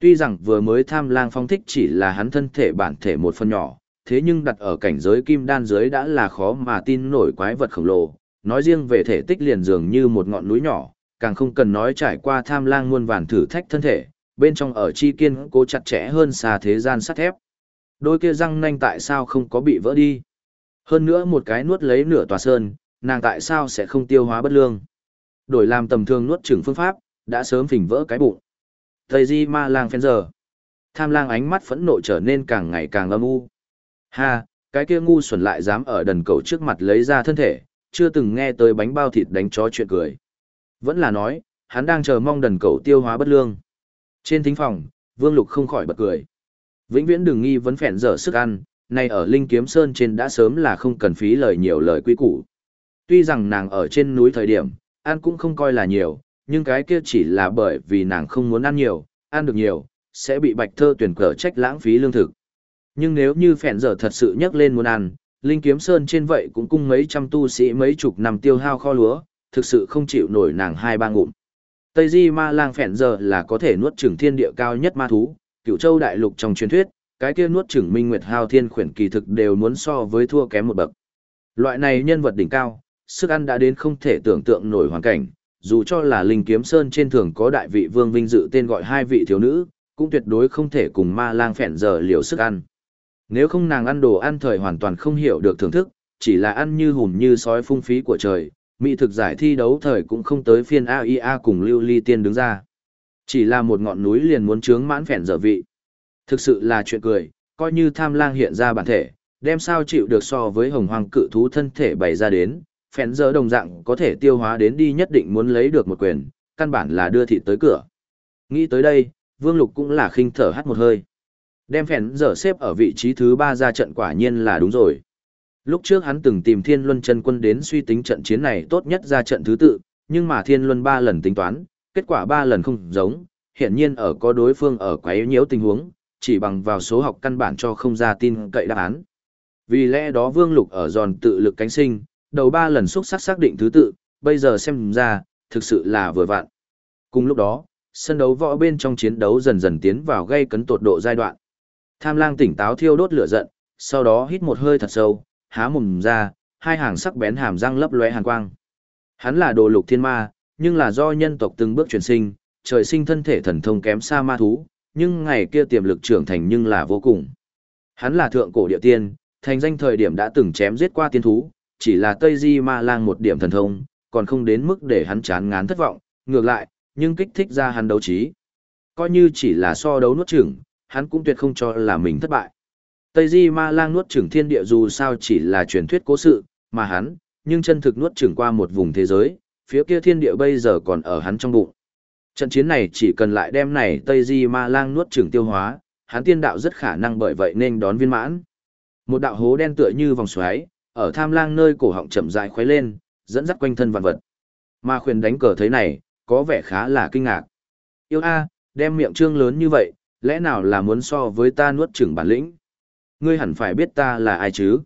Tuy rằng vừa mới tham lang phong thích chỉ là hắn thân thể bản thể một phần nhỏ, thế nhưng đặt ở cảnh giới kim đan dưới đã là khó mà tin nổi quái vật khổng lồ, nói riêng về thể tích liền dường như một ngọn núi nhỏ, càng không cần nói trải qua tham lang muôn vàn thử thách thân thể, bên trong ở chi kiên cố chặt chẽ hơn xa thế gian sắt thép. Đôi kia răng nanh tại sao không có bị vỡ đi? Hơn nữa một cái nuốt lấy nửa tòa sơn, nàng tại sao sẽ không tiêu hóa bất lương? Đổi làm tầm thường nuốt chửng phương pháp, đã sớm phình vỡ cái bụng. Thầy di ma lang phen giờ. Tham lang ánh mắt phẫn nộ trở nên càng ngày càng âm u. Ha, cái kia ngu xuẩn lại dám ở đần cầu trước mặt lấy ra thân thể, chưa từng nghe tới bánh bao thịt đánh chó chuyện cười. Vẫn là nói, hắn đang chờ mong đần cầu tiêu hóa bất lương. Trên thính phòng, Vương Lục không khỏi bật cười. Vĩnh viễn đừng nghi vấn phèn dở sức ăn, nay ở Linh Kiếm Sơn trên đã sớm là không cần phí lời nhiều lời quý củ. Tuy rằng nàng ở trên núi thời điểm, ăn cũng không coi là nhiều, nhưng cái kia chỉ là bởi vì nàng không muốn ăn nhiều, ăn được nhiều, sẽ bị bạch thơ tuyển cờ trách lãng phí lương thực. Nhưng nếu như phèn dở thật sự nhắc lên muốn ăn, Linh Kiếm Sơn trên vậy cũng cung mấy trăm tu sĩ mấy chục năm tiêu hao kho lúa, thực sự không chịu nổi nàng hai ba ngụm. Tây Di Ma Lang phèn giờ là có thể nuốt chửng thiên địa cao nhất ma thú, cựu châu đại lục trong truyền thuyết, cái kia nuốt chửng minh nguyệt hao thiên khuyển kỳ thực đều muốn so với thua kém một bậc. Loại này nhân vật đỉnh cao, sức ăn đã đến không thể tưởng tượng nổi hoàn cảnh, dù cho là linh kiếm sơn trên thường có đại vị vương vinh dự tên gọi hai vị thiếu nữ, cũng tuyệt đối không thể cùng ma lang phèn giờ liều sức ăn. Nếu không nàng ăn đồ ăn thời hoàn toàn không hiểu được thưởng thức, chỉ là ăn như hùm như sói phung phí của trời, mỹ thực giải thi đấu thời cũng không tới phiên AIA cùng Lưu Ly Tiên đứng ra. Chỉ là một ngọn núi liền muốn trướng mãn phèn dở vị. Thực sự là chuyện cười, coi như tham lang hiện ra bản thể, đem sao chịu được so với hồng hoàng cự thú thân thể bày ra đến, phèn dở đồng dạng có thể tiêu hóa đến đi nhất định muốn lấy được một quyền, căn bản là đưa thị tới cửa. Nghĩ tới đây, Vương Lục cũng là khinh thở hắt một hơi. Đem phèn dở xếp ở vị trí thứ ba ra trận quả nhiên là đúng rồi. Lúc trước hắn từng tìm Thiên Luân chân quân đến suy tính trận chiến này tốt nhất ra trận thứ tự, nhưng mà Thiên Luân ba lần tính toán, kết quả ba lần không giống, hiện nhiên ở có đối phương ở quấy nhiễu tình huống, chỉ bằng vào số học căn bản cho không ra tin cậy đáp án. Vì lẽ đó Vương Lục ở giòn tự lực cánh sinh, đầu ba lần xúc sắc xác định thứ tự, bây giờ xem ra, thực sự là vừa vặn. Cùng lúc đó, sân đấu võ bên trong chiến đấu dần dần tiến vào gây cấn tột độ giai đoạn. Tham lang tỉnh táo thiêu đốt lửa giận, sau đó hít một hơi thật sâu, há mồm ra, hai hàng sắc bén hàm răng lấp lóe hàn quang. Hắn là đồ lục thiên ma, nhưng là do nhân tộc từng bước chuyển sinh, trời sinh thân thể thần thông kém xa ma thú, nhưng ngày kia tiềm lực trưởng thành nhưng là vô cùng. Hắn là thượng cổ địa tiên, thành danh thời điểm đã từng chém giết qua tiên thú, chỉ là Tây Di Ma Lang một điểm thần thông, còn không đến mức để hắn chán ngán thất vọng, ngược lại, nhưng kích thích ra hắn đấu trí. Coi như chỉ là so đấu nuốt chửng, hắn cũng tuyệt không cho là mình thất bại. Tây Di Ma Lang nuốt chửng thiên địa dù sao chỉ là truyền thuyết cố sự, mà hắn, nhưng chân thực nuốt chửng qua một vùng thế giới, phía kia thiên địa bây giờ còn ở hắn trong bụng. Trận chiến này chỉ cần lại đem này Tây Di Ma Lang nuốt chửng tiêu hóa, hắn tiên đạo rất khả năng bởi vậy nên đón viên mãn. Một đạo hố đen tựa như vòng xoáy, ở tham lang nơi cổ họng chậm rãi khuấy lên, dẫn dắt quanh thân vạn vật. Ma khuyền đánh cờ thấy này, có vẻ khá là kinh ngạc. Yêu a, đem miệng trương lớn như vậy, lẽ nào là muốn so với ta nuốt chửng bản lĩnh? Ngươi hẳn phải biết ta là ai chứ?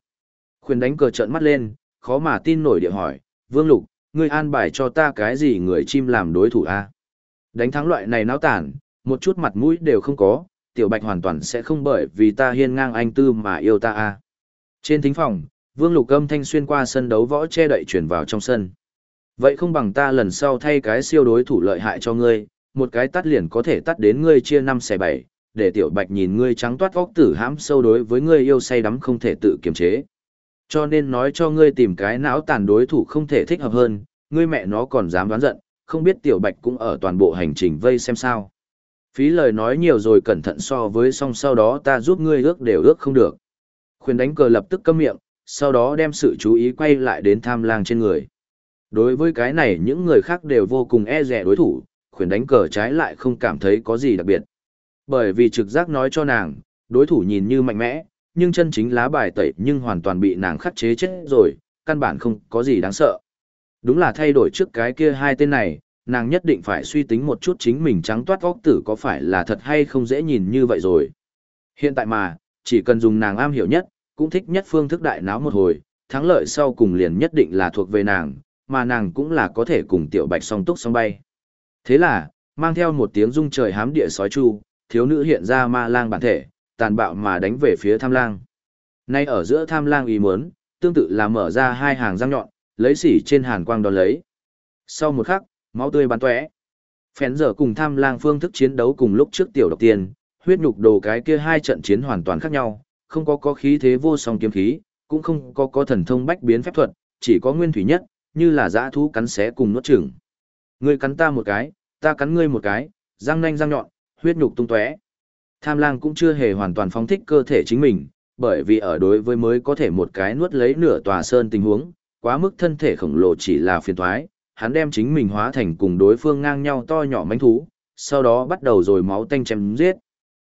Khuyên đánh cờ trợn mắt lên, khó mà tin nổi địa hỏi, Vương Lục, ngươi an bài cho ta cái gì người chim làm đối thủ a? Đánh thắng loại này náo tản, một chút mặt mũi đều không có, tiểu bạch hoàn toàn sẽ không bởi vì ta hiên ngang anh tư mà yêu ta a. Trên thính phòng, Vương Lục âm thanh xuyên qua sân đấu võ che đậy chuyển vào trong sân. Vậy không bằng ta lần sau thay cái siêu đối thủ lợi hại cho ngươi, một cái tắt liền có thể tắt đến ngươi chia năm xẻ bảy, để tiểu bạch nhìn ngươi trắng toát vóc tử hãm sâu đối với ngươi yêu say đắm không thể tự kiềm chế. Cho nên nói cho ngươi tìm cái não tàn đối thủ không thể thích hợp hơn, ngươi mẹ nó còn dám đoán giận, không biết tiểu bạch cũng ở toàn bộ hành trình vây xem sao. Phí lời nói nhiều rồi cẩn thận so với song sau đó ta giúp ngươi ước đều ước không được. Khuyên đánh cờ lập tức câm miệng, sau đó đem sự chú ý quay lại đến tham lang trên người. Đối với cái này những người khác đều vô cùng e rẻ đối thủ, khuyển đánh cờ trái lại không cảm thấy có gì đặc biệt. Bởi vì trực giác nói cho nàng, đối thủ nhìn như mạnh mẽ, nhưng chân chính lá bài tẩy nhưng hoàn toàn bị nàng khắc chế chết rồi, căn bản không có gì đáng sợ. Đúng là thay đổi trước cái kia hai tên này, nàng nhất định phải suy tính một chút chính mình trắng toát óc tử có phải là thật hay không dễ nhìn như vậy rồi. Hiện tại mà, chỉ cần dùng nàng am hiểu nhất, cũng thích nhất phương thức đại náo một hồi, thắng lợi sau cùng liền nhất định là thuộc về nàng, mà nàng cũng là có thể cùng tiểu bạch song túc song bay. Thế là, mang theo một tiếng rung trời hám địa sói chu, thiếu nữ hiện ra ma lang bản thể, tàn bạo mà đánh về phía tham lang. Nay ở giữa tham lang ý muốn, tương tự là mở ra hai hàng răng nhọn, lấy xỉ trên hàn quang đón lấy. Sau một khắc, máu tươi bắn tóe. Phén giờ cùng tham lang phương thức chiến đấu cùng lúc trước tiểu độc tiền, huyết nhục đồ cái kia hai trận chiến hoàn toàn khác nhau, không có có khí thế vô song kiếm khí, cũng không có có thần thông bách biến phép thuật, chỉ có nguyên thủy nhất, như là dã thú cắn xé cùng nuốt chửng. Ngươi cắn ta một cái, ta cắn ngươi một cái, răng nanh răng nhọn, huyết nhục tung tóe. Tham lang cũng chưa hề hoàn toàn phóng thích cơ thể chính mình, bởi vì ở đối với mới có thể một cái nuốt lấy nửa tòa sơn tình huống, quá mức thân thể khổng lồ chỉ là phiền toái, hắn đem chính mình hóa thành cùng đối phương ngang nhau to nhỏ manh thú, sau đó bắt đầu rồi máu tanh chém giết.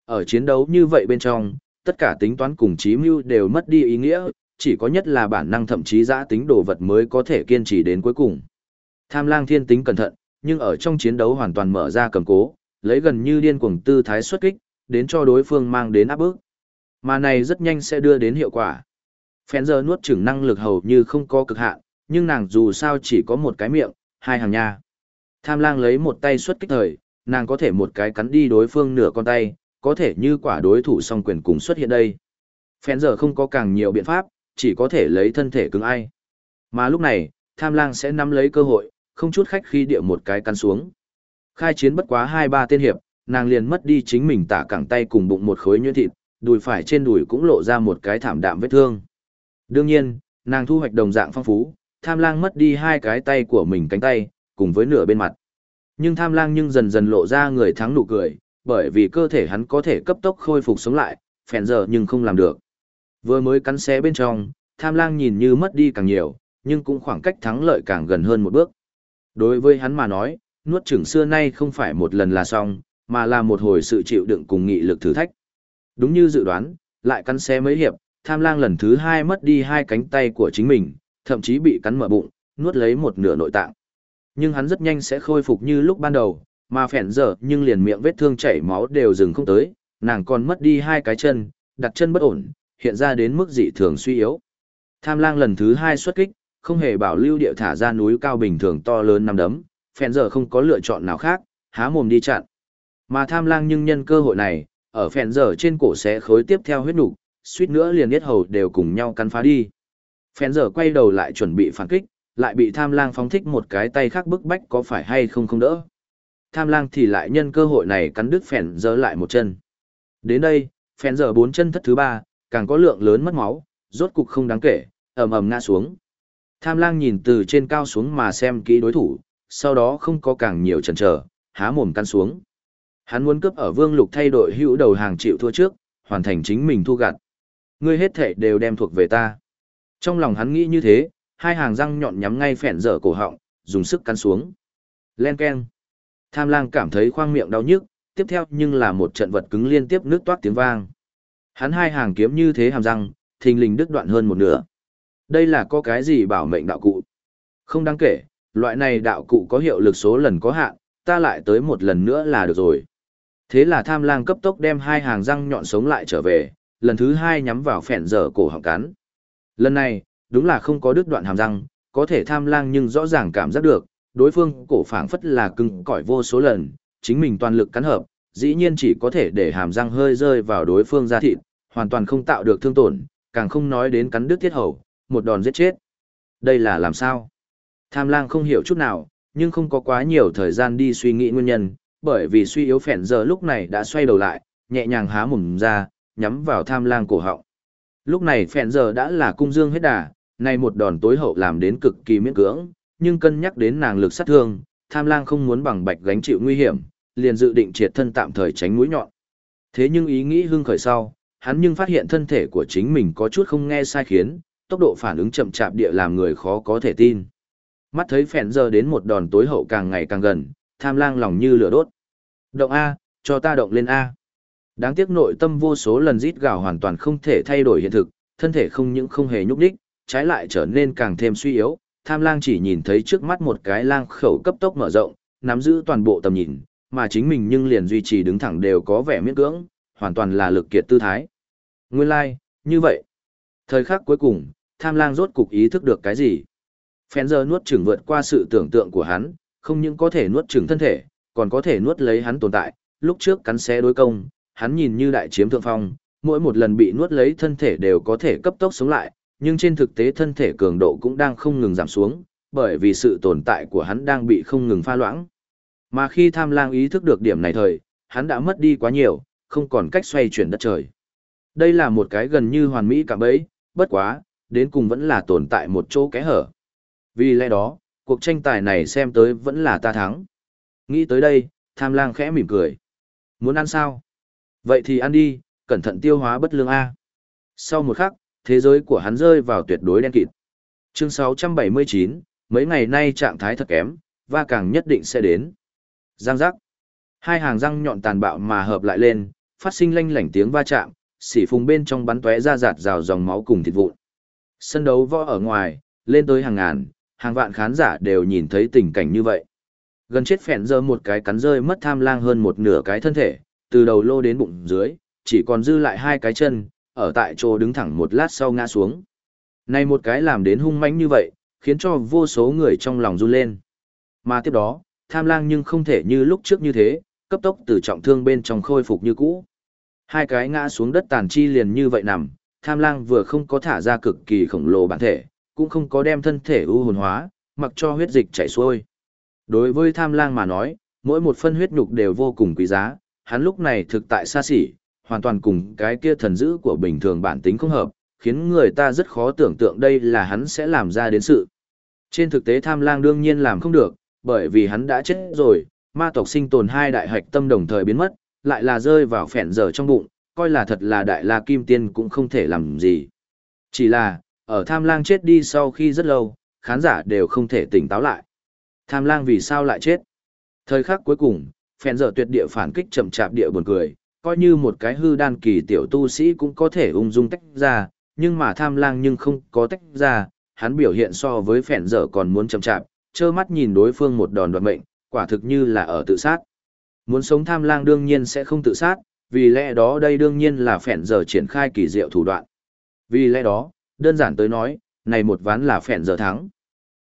Ở chiến đấu như vậy bên trong, tất cả tính toán cùng trí mưu đều mất đi ý nghĩa, chỉ có nhất là bản năng thậm chí giã tính đồ vật mới có thể kiên trì đến cuối cùng. Tham lang thiên tính cẩn thận, nhưng ở trong chiến đấu hoàn toàn mở ra cầm cố, lấy gần như điên cuồng tư thái xuất kích, đến cho đối phương mang đến áp bức. Mà này rất nhanh sẽ đưa đến hiệu quả. Phèn giờ nuốt chửng năng lực hầu như không có cực hạn, nhưng nàng dù sao chỉ có một cái miệng, hai hàng nha. Tham lang lấy một tay xuất kích thời, nàng có thể một cái cắn đi đối phương nửa con tay, có thể như quả đối thủ song quyền cùng xuất hiện đây. Phèn giờ không có càng nhiều biện pháp, chỉ có thể lấy thân thể cứng ai. Mà lúc này, tham lang sẽ nắm lấy cơ hội, không chút khách khi địa một cái cắn xuống. Khai chiến bất quá hai ba tên hiệp, nàng liền mất đi chính mình tả cẳng tay cùng bụng một khối nhuyễn thịt, đùi phải trên đùi cũng lộ ra một cái thảm đạm vết thương. Đương nhiên, nàng thu hoạch đồng dạng phong phú, tham lang mất đi hai cái tay của mình cánh tay, cùng với nửa bên mặt. Nhưng tham lang nhưng dần dần lộ ra người thắng nụ cười, bởi vì cơ thể hắn có thể cấp tốc khôi phục sống lại, phèn giờ nhưng không làm được. Vừa mới cắn xé bên trong, tham lang nhìn như mất đi càng nhiều, nhưng cũng khoảng cách thắng lợi càng gần hơn một bước. Đối với hắn mà nói, nuốt chửng xưa nay không phải một lần là xong, mà là một hồi sự chịu đựng cùng nghị lực thử thách. Đúng như dự đoán, lại cắn xé mấy hiệp, tham lang lần thứ hai mất đi hai cánh tay của chính mình, thậm chí bị cắn mở bụng, nuốt lấy một nửa nội tạng. Nhưng hắn rất nhanh sẽ khôi phục như lúc ban đầu, mà phèn dở nhưng liền miệng vết thương chảy máu đều dừng không tới, nàng còn mất đi hai cái chân, đặt chân bất ổn, hiện ra đến mức dị thường suy yếu. Tham lang lần thứ hai xuất kích, không hề bảo lưu địa thả ra núi cao bình thường to lớn năm đấm, phèn dở không có lựa chọn nào khác, há mồm đi chặn. Mà tham lang nhưng nhân cơ hội này, ở phèn dở trên cổ sẽ khối tiếp theo huyết nục, suýt nữa liền yết hầu đều cùng nhau cắn phá đi. Phèn dở quay đầu lại chuẩn bị phản kích, lại bị tham lang phóng thích một cái tay khác bức bách có phải hay không không đỡ. Tham lang thì lại nhân cơ hội này cắn đứt phèn dở lại một chân. Đến đây, phèn dở bốn chân thất thứ ba, càng có lượng lớn mất máu, rốt cục không đáng kể, ầm ầm ngã xuống. Tham lang nhìn từ trên cao xuống mà xem kỹ đối thủ, sau đó không có càng nhiều chần chờ, há mồm căn xuống. Hắn muốn cướp ở Vương Lục thay đổi hữu đầu hàng chịu thua trước, hoàn thành chính mình thu gặt. Ngươi hết thể đều đem thuộc về ta. Trong lòng hắn nghĩ như thế, hai hàng răng nhọn nhắm ngay phèn dở cổ họng, dùng sức cắn xuống. Len keng. Tham lang cảm thấy khoang miệng đau nhức, tiếp theo nhưng là một trận vật cứng liên tiếp nước toát tiếng vang. Hắn hai hàng kiếm như thế hàm răng, thình lình đứt đoạn hơn một nửa. Đây là có cái gì bảo mệnh đạo cụ? Không đáng kể, loại này đạo cụ có hiệu lực số lần có hạn, ta lại tới một lần nữa là được rồi. Thế là tham lang cấp tốc đem hai hàng răng nhọn sống lại trở về, lần thứ hai nhắm vào phèn dở cổ họng cắn. Lần này, đúng là không có đứt đoạn hàm răng, có thể tham lang nhưng rõ ràng cảm giác được, đối phương cổ phảng phất là cứng cỏi vô số lần, chính mình toàn lực cắn hợp, dĩ nhiên chỉ có thể để hàm răng hơi rơi vào đối phương da thịt, hoàn toàn không tạo được thương tổn, càng không nói đến cắn đứt thiết hầu, một đòn giết chết. Đây là làm sao? Tham lang không hiểu chút nào, nhưng không có quá nhiều thời gian đi suy nghĩ nguyên nhân, bởi vì suy yếu phèn giờ lúc này đã xoay đầu lại, nhẹ nhàng há mồm ra, nhắm vào tham lang cổ họng. Lúc này phèn giờ đã là cung dương hết đà, nay một đòn tối hậu làm đến cực kỳ miễn cưỡng, nhưng cân nhắc đến nàng lực sát thương, tham lang không muốn bằng bạch gánh chịu nguy hiểm, liền dự định triệt thân tạm thời tránh mũi nhọn. Thế nhưng ý nghĩ hưng khởi sau, hắn nhưng phát hiện thân thể của chính mình có chút không nghe sai khiến, tốc độ phản ứng chậm chạp địa làm người khó có thể tin. Mắt thấy phèn giờ đến một đòn tối hậu càng ngày càng gần, tham lang lòng như lửa đốt. Động A, cho ta động lên A. Đáng tiếc nội tâm vô số lần rít gào hoàn toàn không thể thay đổi hiện thực, thân thể không những không hề nhúc đích, trái lại trở nên càng thêm suy yếu. Tham lang chỉ nhìn thấy trước mắt một cái lang khẩu cấp tốc mở rộng, nắm giữ toàn bộ tầm nhìn, mà chính mình nhưng liền duy trì đứng thẳng đều có vẻ miễn cưỡng, hoàn toàn là lực kiệt tư thái. Nguyên lai、like, như vậy. Thời khắc cuối cùng, tham lang rốt cục ý thức được cái gì. Phèn giờ nuốt chửng vượt qua sự tưởng tượng của hắn, không những có thể nuốt chửng thân thể, còn có thể nuốt lấy hắn tồn tại. Lúc trước cắn xé đối công, hắn nhìn như đại chiếm thượng phong, mỗi một lần bị nuốt lấy thân thể đều có thể cấp tốc sống lại, nhưng trên thực tế thân thể cường độ cũng đang không ngừng giảm xuống, bởi vì sự tồn tại của hắn đang bị không ngừng pha loãng. Mà khi tham lang ý thức được điểm này thời, hắn đã mất đi quá nhiều, không còn cách xoay chuyển đất trời. Đây là một cái gần như hoàn mỹ cả bấy, bất quá, đến cùng vẫn là tồn tại một chỗ kẽ hở. Vì lẽ đó, cuộc tranh tài này xem tới vẫn là ta thắng. Nghĩ tới đây, tham lang khẽ mỉm cười. Muốn ăn sao? Vậy thì ăn đi, cẩn thận tiêu hóa bất lương A. Sau một khắc, thế giới của hắn rơi vào tuyệt đối đen kịt. Chương 679, mấy ngày nay trạng thái thật kém, và càng nhất định sẽ đến. Giang giác. Hai hàng răng nhọn tàn bạo mà hợp lại lên, phát sinh lanh lảnh tiếng va chạm, xỉ phùng bên trong bắn tóe ra giạt rào dòng máu cùng thịt vụn. Sân đấu võ ở ngoài, lên tới hàng ngàn, hàng vạn khán giả đều nhìn thấy tình cảnh như vậy. Gần chết phèn giờ một cái cắn rơi mất tham lang hơn một nửa cái thân thể, từ đầu lô đến bụng dưới, chỉ còn dư lại hai cái chân, ở tại chỗ đứng thẳng một lát sau ngã xuống. Này một cái làm đến hung mãnh như vậy, khiến cho vô số người trong lòng run lên. Mà tiếp đó, tham lang nhưng không thể như lúc trước như thế, cấp tốc từ trọng thương bên trong khôi phục như cũ. Hai cái ngã xuống đất tàn chi liền như vậy nằm, tham lang vừa không có thả ra cực kỳ khổng lồ bản thể, cũng không có đem thân thể ưu hồn hóa, mặc cho huyết dịch chảy xuôi. Đối với tham lang mà nói, mỗi một phân huyết nhục đều vô cùng quý giá, hắn lúc này thực tại xa xỉ, hoàn toàn cùng cái kia thần dữ của bình thường bản tính không hợp, khiến người ta rất khó tưởng tượng đây là hắn sẽ làm ra đến sự. Trên thực tế tham lang đương nhiên làm không được, bởi vì hắn đã chết rồi, ma tộc sinh tồn hai đại hạch tâm đồng thời biến mất, lại là rơi vào phèn dở trong bụng, coi là thật là đại la kim tiên cũng không thể làm gì. Chỉ là, ở tham lang chết đi sau khi rất lâu, khán giả đều không thể tỉnh táo lại. Tham lang vì sao lại chết? Thời khắc cuối cùng, phèn dở tuyệt địa phản kích chậm chạp địa buồn cười, coi như một cái hư đan kỳ tiểu tu sĩ cũng có thể ung dung tách ra, nhưng mà tham lang nhưng không có tách ra, hắn biểu hiện so với phèn dở còn muốn chậm chạp, trơ mắt nhìn đối phương một đòn đoạt mệnh, quả thực như là ở tự sát. Muốn sống tham lang đương nhiên sẽ không tự sát, vì lẽ đó đây đương nhiên là phèn dở triển khai kỳ diệu thủ đoạn. Vì lẽ đó, đơn giản tới nói, này một ván là phèn dở thắng.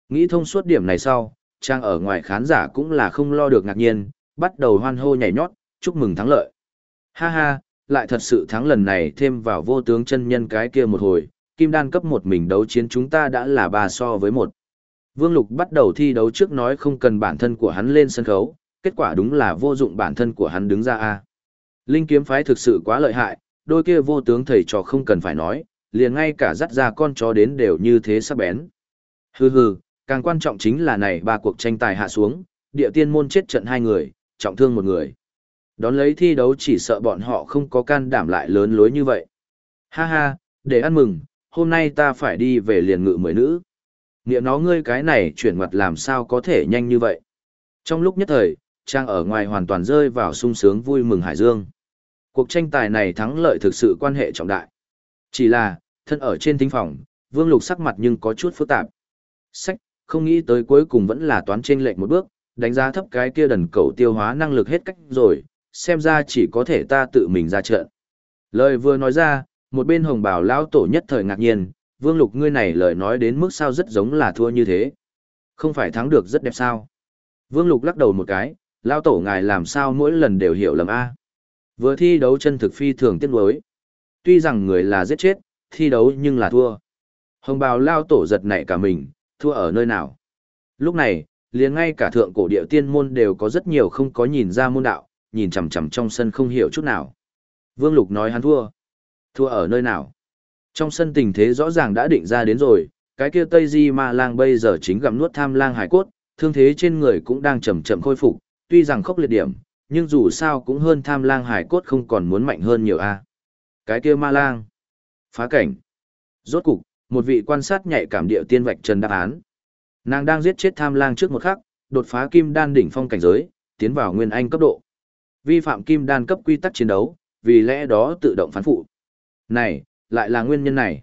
Nghĩ thông suốt điểm này sau, trang ở ngoài khán giả cũng là không lo được ngạc nhiên, bắt đầu hoan hô nhảy nhót, chúc mừng thắng lợi. Ha ha, lại thật sự thắng lần này thêm vào vô tướng chân nhân cái kia một hồi, kim đan cấp một mình đấu chiến chúng ta đã là ba so với một. Vương Lục bắt đầu thi đấu trước nói không cần bản thân của hắn lên sân khấu, kết quả đúng là vô dụng bản thân của hắn đứng ra a. Linh kiếm phái thực sự quá lợi hại, đôi kia vô tướng thầy trò không cần phải nói, liền ngay cả dắt ra con chó đến đều như thế sắc bén. Hừ hừ, càng quan trọng chính là này ba cuộc tranh tài hạ xuống, địa tiên môn chết trận hai người, trọng thương một người. Đón lấy thi đấu chỉ sợ bọn họ không có can đảm lại lớn lối như vậy. Ha ha, để ăn mừng, hôm nay ta phải đi về liền ngự mười nữ. Niệm nó ngươi cái này chuyển mặt làm sao có thể nhanh như vậy. Trong lúc nhất thời, Trang ở ngoài hoàn toàn rơi vào sung sướng vui mừng Hải Dương. Cuộc tranh tài này thắng lợi thực sự quan hệ trọng đại. Chỉ là, thân ở trên thính phòng, Vương Lục sắc mặt nhưng có chút phức tạp. Sách, không nghĩ tới cuối cùng vẫn là toán trên lệnh một bước, đánh giá thấp cái kia đần cầu tiêu hóa năng lực hết cách rồi, xem ra chỉ có thể ta tự mình ra trận. Lời vừa nói ra, một bên hồng bảo lão tổ nhất thời ngạc nhiên, vương lục ngươi này lời nói đến mức sao rất giống là thua như thế. Không phải thắng được rất đẹp sao. Vương lục lắc đầu một cái, lão tổ ngài làm sao mỗi lần đều hiểu lầm A. Vừa thi đấu chân thực phi thường tiếc nuối. Tuy rằng người là giết chết, thi đấu nhưng là thua. Hồng bào lao tổ giật nảy cả mình, thua ở nơi nào. Lúc này, liền ngay cả thượng cổ địa tiên môn đều có rất nhiều không có nhìn ra môn đạo, nhìn chằm chằm trong sân không hiểu chút nào. Vương Lục nói hắn thua. Thua ở nơi nào? Trong sân tình thế rõ ràng đã định ra đến rồi, cái kia Tây Di Ma Lang bây giờ chính gặm nuốt tham lang hải cốt, thương thế trên người cũng đang chậm chậm khôi phục, tuy rằng khốc liệt điểm, nhưng dù sao cũng hơn tham lang hải cốt không còn muốn mạnh hơn nhiều a. Cái kia Ma Lang. Phá cảnh. Rốt cục, một vị quan sát nhạy cảm địa tiên vạch trần đáp án. Nàng đang giết chết tham lang trước một khắc, đột phá kim đan đỉnh phong cảnh giới, tiến vào nguyên anh cấp độ. Vi phạm kim đan cấp quy tắc chiến đấu, vì lẽ đó tự động phán phụ. Này, lại là nguyên nhân này.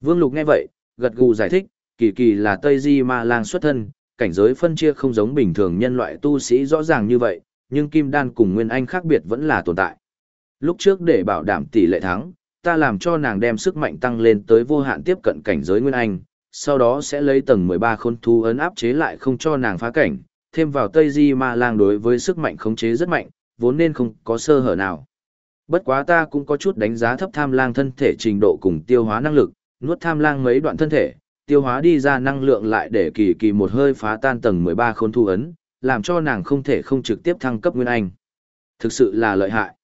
Vương Lục nghe vậy, gật gù giải thích, kỳ kỳ là Tây Di Ma Lang xuất thân, cảnh giới phân chia không giống bình thường nhân loại tu sĩ rõ ràng như vậy, nhưng kim đan cùng nguyên anh khác biệt vẫn là tồn tại. Lúc trước để bảo đảm tỷ lệ thắng, ta làm cho nàng đem sức mạnh tăng lên tới vô hạn tiếp cận cảnh giới nguyên anh, sau đó sẽ lấy tầng 13 khôn thu ấn áp chế lại không cho nàng phá cảnh, thêm vào Tây Di Ma Lang đối với sức mạnh khống chế rất mạnh, vốn nên không có sơ hở nào. Bất quá ta cũng có chút đánh giá thấp tham lang thân thể trình độ cùng tiêu hóa năng lực, nuốt tham lang mấy đoạn thân thể, tiêu hóa đi ra năng lượng lại để kỳ kỳ một hơi phá tan tầng 13 khôn thu ấn, làm cho nàng không thể không trực tiếp thăng cấp nguyên anh. Thực sự là lợi hại.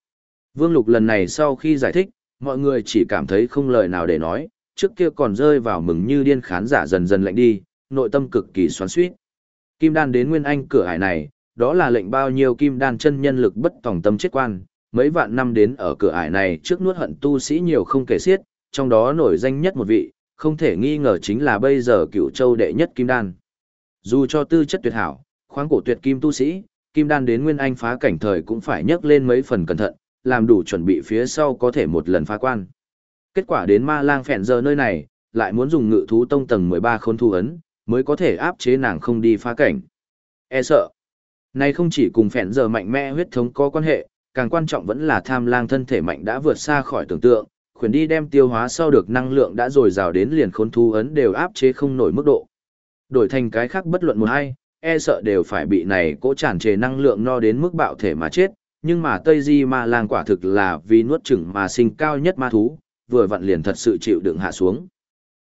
Vương Lục lần này sau khi giải thích, mọi người chỉ cảm thấy không lời nào để nói, trước kia còn rơi vào mừng như điên khán giả dần dần lạnh đi, nội tâm cực kỳ xoắn xuýt. Kim đan đến nguyên anh cửa hải này, đó là lệnh bao nhiêu kim đan chân nhân lực bất tòng tâm chết quan, mấy vạn năm đến ở cửa ải này trước nuốt hận tu sĩ nhiều không kể xiết, trong đó nổi danh nhất một vị, không thể nghi ngờ chính là bây giờ cựu châu đệ nhất kim đan. Dù cho tư chất tuyệt hảo, khoáng cổ tuyệt kim tu sĩ, kim đan đến nguyên anh phá cảnh thời cũng phải nhấc lên mấy phần cẩn thận, làm đủ chuẩn bị phía sau có thể một lần phá quan. Kết quả đến ma lang phèn giờ nơi này, lại muốn dùng ngự thú tông tầng 13 khôn thu ấn, mới có thể áp chế nàng không đi phá cảnh. E sợ. Này không chỉ cùng phèn giờ mạnh mẽ huyết thống có quan hệ, càng quan trọng vẫn là tham lang thân thể mạnh đã vượt xa khỏi tưởng tượng, khuyến đi đem tiêu hóa sau được năng lượng đã dồi dào đến liền khôn thu ấn đều áp chế không nổi mức độ. Đổi thành cái khác bất luận một hay, e sợ đều phải bị này cỗ tràn trề năng lượng no đến mức bạo thể mà chết, nhưng mà Tây Di Ma Lang quả thực là vì nuốt chửng mà sinh cao nhất ma thú, vừa vặn liền thật sự chịu đựng hạ xuống.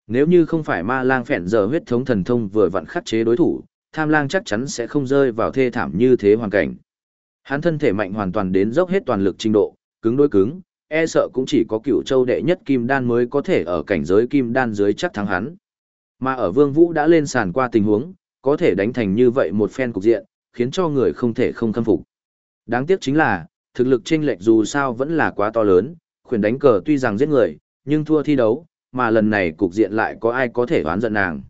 Nếu như không phải Ma Lang phèn giờ huyết thống thần thông vừa vặn khắc chế đối thủ, Tham Lang chắc chắn sẽ không rơi vào thê thảm như thế hoàn cảnh. Hắn thân thể mạnh hoàn toàn đến dốc hết toàn lực trình độ, cứng đối cứng, e sợ cũng chỉ có cựu châu đệ nhất kim đan mới có thể ở cảnh giới kim đan dưới chắc thắng hắn. Mà ở Vương Vũ đã lên sàn qua tình huống, có thể đánh thành như vậy một phen cục diện, khiến cho người không thể không khâm phục. Đáng tiếc chính là, thực lực chênh lệch dù sao vẫn là quá to lớn, khuyển đánh cờ tuy rằng giết người, nhưng thua thi đấu, mà lần này cục diện lại có ai có thể oán giận nàng.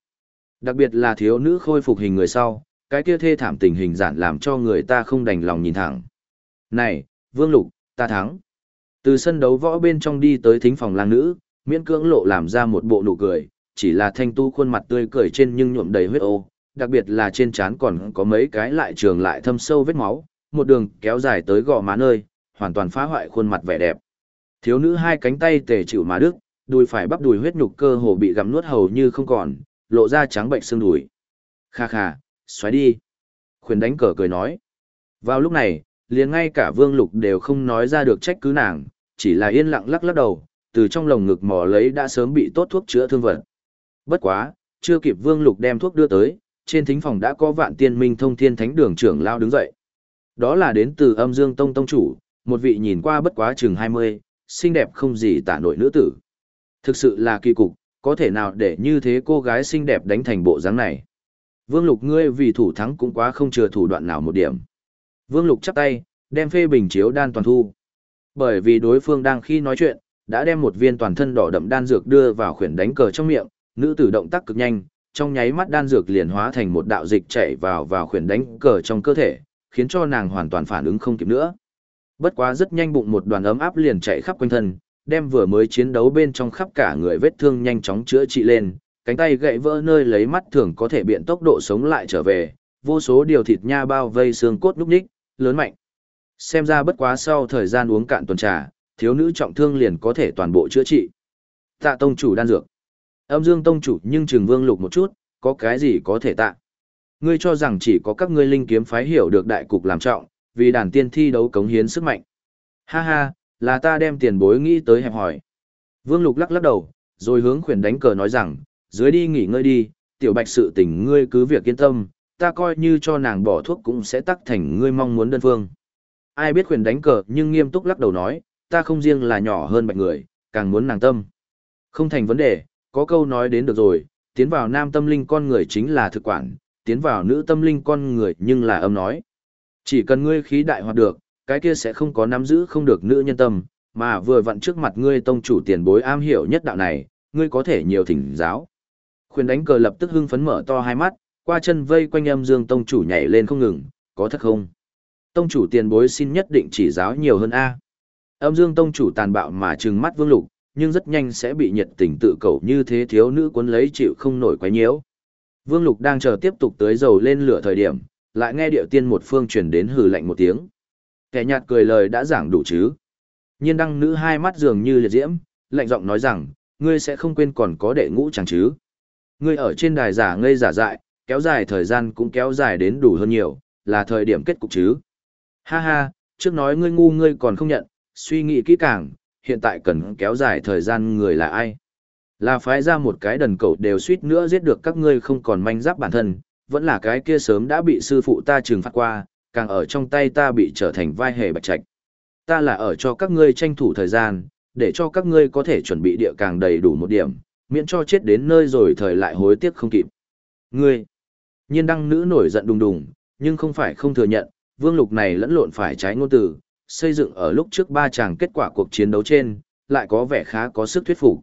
Đặc biệt là thiếu nữ khôi phục hình người sau, cái kia thê thảm tình hình giản làm cho người ta không đành lòng nhìn thẳng. Này, Vương Lục, ta thắng. Từ sân đấu võ bên trong đi tới thính phòng lang nữ, miễn cưỡng lộ làm ra một bộ nụ cười, chỉ là thanh tu khuôn mặt tươi cười trên nhưng nhuộm đầy huyết ô, đặc biệt là trên trán còn có mấy cái lại trường lại thâm sâu vết máu, một đường kéo dài tới gò má nơi, hoàn toàn phá hoại khuôn mặt vẻ đẹp. Thiếu nữ hai cánh tay tề chịu má đức, đùi phải bắp đùi huyết nhục cơ hồ bị gặm nuốt hầu như không còn, lộ ra trắng bệnh xương đùi. Kha kha, xoáy đi. Khuyến đánh cờ cười nói. Vào lúc này, liền ngay cả vương lục đều không nói ra được trách cứ nàng, chỉ là yên lặng lắc lắc đầu, từ trong lồng ngực mò lấy đã sớm bị tốt thuốc chữa thương vật. Bất quá, chưa kịp vương lục đem thuốc đưa tới, trên thính phòng đã có vạn tiên minh thông thiên thánh đường trưởng lao đứng dậy. Đó là đến từ âm dương tông tông chủ, một vị nhìn qua bất quá chừng 20, xinh đẹp không gì tả nổi nữ tử. Thực sự là kỳ cục, có thể nào để như thế cô gái xinh đẹp đánh thành bộ dáng này. Vương Lục ngươi vì thủ thắng cũng quá không chừa thủ đoạn nào một điểm. Vương Lục chắp tay, đem phê bình chiếu đan toàn thu. Bởi vì đối phương đang khi nói chuyện, đã đem một viên toàn thân đỏ đậm đan dược đưa vào khuyển đánh cờ trong miệng, nữ tử động tác cực nhanh, trong nháy mắt đan dược liền hóa thành một đạo dịch chảy vào vào khuyển đánh cờ trong cơ thể, khiến cho nàng hoàn toàn phản ứng không kịp nữa. Bất quá rất nhanh bụng một đoàn ấm áp liền chạy khắp quanh thân, đem vừa mới chiến đấu bên trong khắp cả người vết thương nhanh chóng chữa trị lên, cánh tay gãy vỡ nơi lấy mắt thường có thể biện tốc độ sống lại trở về, vô số điều thịt nha bao vây xương cốt núc ních, lớn mạnh. Xem ra bất quá sau thời gian uống cạn tuần trà, thiếu nữ trọng thương liền có thể toàn bộ chữa trị. Tạ tông chủ đan dược. Âm dương tông chủ nhưng trừng vương lục một chút, có cái gì có thể tạ. Ngươi cho rằng chỉ có các ngươi linh kiếm phái hiểu được đại cục làm trọng, vì đàn tiên thi đấu cống hiến sức mạnh. Ha ha, là ta đem tiền bối nghĩ tới hẹp hỏi. Vương lục lắc lắc đầu, rồi hướng khuyển đánh cờ nói rằng, dưới đi nghỉ ngơi đi, tiểu bạch sự tình ngươi cứ việc yên tâm, ta coi như cho nàng bỏ thuốc cũng sẽ tắc thành ngươi mong muốn đơn phương. Ai biết khuyển đánh cờ nhưng nghiêm túc lắc đầu nói, ta không riêng là nhỏ hơn bạch người, càng muốn nàng tâm. Không thành vấn đề, có câu nói đến được rồi, tiến vào nam tâm linh con người chính là thực quản, tiến vào nữ tâm linh con người nhưng là âm nói. Chỉ cần ngươi khí đại hoạt được, cái kia sẽ không có nắm giữ không được nữ nhân tâm, mà vừa vặn trước mặt ngươi tông chủ tiền bối am hiểu nhất đạo này, ngươi có thể nhiều thỉnh giáo. Khuyên đánh cờ lập tức hưng phấn mở to hai mắt, qua chân vây quanh âm dương tông chủ nhảy lên không ngừng, có thật không? Tông chủ tiền bối xin nhất định chỉ giáo nhiều hơn A. Âm dương tông chủ tàn bạo mà trừng mắt vương lục, nhưng rất nhanh sẽ bị nhiệt tình tự cầu như thế thiếu nữ cuốn lấy chịu không nổi quá nhiễu. Vương lục đang chờ tiếp tục tới dầu lên lửa thời điểm, lại nghe điệu tiên một phương truyền đến hừ lạnh một tiếng. Kẻ nhạt cười lời đã giảng đủ chứ. Nhiên đăng nữ hai mắt dường như liệt diễm, lạnh giọng nói rằng, ngươi sẽ không quên còn có đệ ngũ chẳng chứ. Ngươi ở trên đài giả ngây giả dại, kéo dài thời gian cũng kéo dài đến đủ hơn nhiều, là thời điểm kết cục chứ. Ha ha, trước nói ngươi ngu ngươi còn không nhận, suy nghĩ kỹ càng, hiện tại cần kéo dài thời gian người là ai. Là phái ra một cái đần cẩu đều suýt nữa giết được các ngươi không còn manh giáp bản thân, vẫn là cái kia sớm đã bị sư phụ ta trừng phạt qua, càng ở trong tay ta bị trở thành vai hề bạch trạch. Ta là ở cho các ngươi tranh thủ thời gian, để cho các ngươi có thể chuẩn bị địa càng đầy đủ một điểm, miễn cho chết đến nơi rồi thời lại hối tiếc không kịp. Ngươi, nhiên đăng nữ nổi giận đùng đùng, nhưng không phải không thừa nhận, vương lục này lẫn lộn phải trái ngôn từ, xây dựng ở lúc trước ba chàng kết quả cuộc chiến đấu trên, lại có vẻ khá có sức thuyết phục.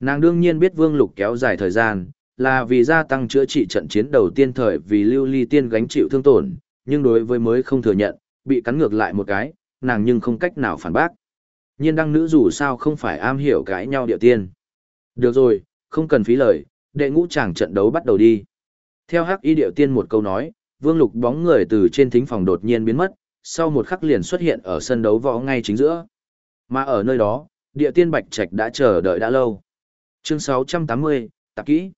Nàng đương nhiên biết vương lục kéo dài thời gian, là vì gia tăng chữa trị trận chiến đầu tiên thời vì lưu ly tiên gánh chịu thương tổn, nhưng đối với mới không thừa nhận, bị cắn ngược lại một cái, nàng nhưng không cách nào phản bác. Nhiên đăng nữ dù sao không phải am hiểu cái nhau địa tiên. Được rồi, không cần phí lời, đệ ngũ chàng trận đấu bắt đầu đi. Theo hắc y điệu tiên một câu nói, vương lục bóng người từ trên thính phòng đột nhiên biến mất, sau một khắc liền xuất hiện ở sân đấu võ ngay chính giữa. Mà ở nơi đó, địa tiên Bạch Trạch đã chờ đợi đã lâu. Chương 680, tạp kỹ.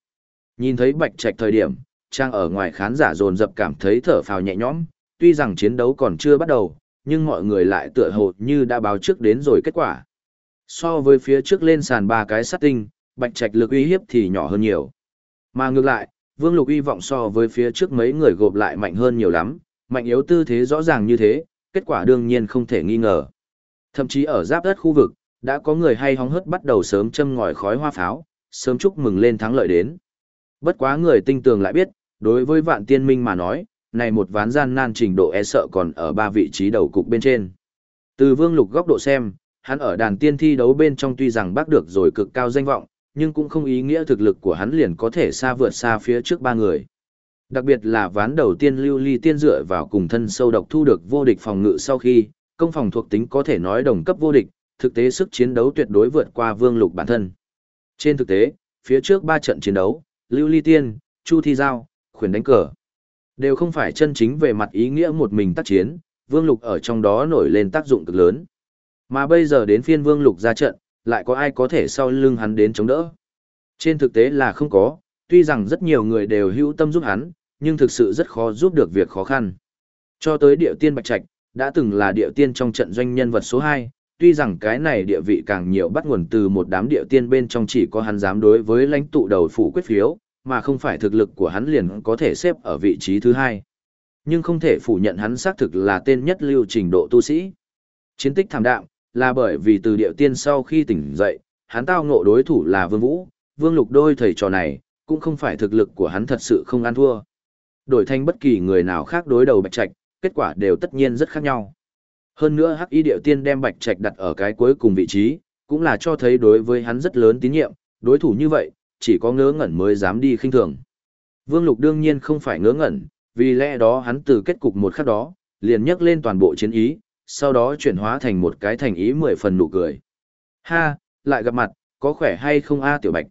Nhìn thấy Bạch Trạch thời điểm, trang ở ngoài khán giả dồn dập cảm thấy thở phào nhẹ nhõm, tuy rằng chiến đấu còn chưa bắt đầu, nhưng mọi người lại tựa hồ như đã báo trước đến rồi kết quả. So với phía trước lên sàn ba cái sát tinh, bạch trạch lực uy hiếp thì nhỏ hơn nhiều. Mà ngược lại, Vương Lục uy vọng so với phía trước mấy người gộp lại mạnh hơn nhiều lắm, mạnh yếu tư thế rõ ràng như thế, kết quả đương nhiên không thể nghi ngờ. Thậm chí ở giáp đất khu vực, đã có người hay hóng hớt bắt đầu sớm châm ngòi khói hoa pháo, sớm chúc mừng lên thắng lợi đến. Bất quá người tinh tường lại biết, đối với vạn tiên minh mà nói, này một ván gian nan trình độ e sợ còn ở ba vị trí đầu cục bên trên. Từ vương lục góc độ xem, hắn ở đàn tiên thi đấu bên trong tuy rằng bác được rồi cực cao danh vọng, nhưng cũng không ý nghĩa thực lực của hắn liền có thể xa vượt xa phía trước ba người. Đặc biệt là ván đầu tiên lưu ly tiên dựa vào cùng thân sâu độc thu được vô địch phòng ngự sau khi, công phòng thuộc tính có thể nói đồng cấp vô địch, thực tế sức chiến đấu tuyệt đối vượt qua vương lục bản thân. Trên thực tế, phía trước ba trận chiến đấu, lưu ly tiên, chu thi giao, khuyển đánh cờ, đều không phải chân chính về mặt ý nghĩa một mình tác chiến, vương lục ở trong đó nổi lên tác dụng cực lớn. Mà bây giờ đến phiên vương lục ra trận, lại có ai có thể sau lưng hắn đến chống đỡ. Trên thực tế là không có, tuy rằng rất nhiều người đều hữu tâm giúp hắn, nhưng thực sự rất khó giúp được việc khó khăn. Cho tới điệu tiên Bạch Trạch, đã từng là điệu tiên trong trận doanh nhân vật số 2, tuy rằng cái này địa vị càng nhiều bắt nguồn từ một đám địa tiên bên trong chỉ có hắn dám đối với lãnh tụ đầu phủ quyết phiếu, mà không phải thực lực của hắn liền có thể xếp ở vị trí thứ hai. Nhưng không thể phủ nhận hắn xác thực là tên nhất lưu trình độ tu sĩ. Chiến tích thảm đạm, là bởi vì từ địa tiên sau khi tỉnh dậy, hắn tao ngộ đối thủ là Vương Vũ, Vương Lục đôi thầy trò này, cũng không phải thực lực của hắn thật sự không ăn thua. Đổi thành bất kỳ người nào khác đối đầu Bạch Trạch, kết quả đều tất nhiên rất khác nhau. Hơn nữa Hắc Y Điệu Tiên đem Bạch Trạch đặt ở cái cuối cùng vị trí, cũng là cho thấy đối với hắn rất lớn tín nhiệm, đối thủ như vậy, chỉ có ngớ ngẩn mới dám đi khinh thường. Vương Lục đương nhiên không phải ngớ ngẩn, vì lẽ đó hắn từ kết cục một khắc đó, liền nhấc lên toàn bộ chiến ý, sau đó chuyển hóa thành một cái thành ý mười phần nụ cười. Ha, lại gặp mặt, có khỏe hay không a tiểu bạch?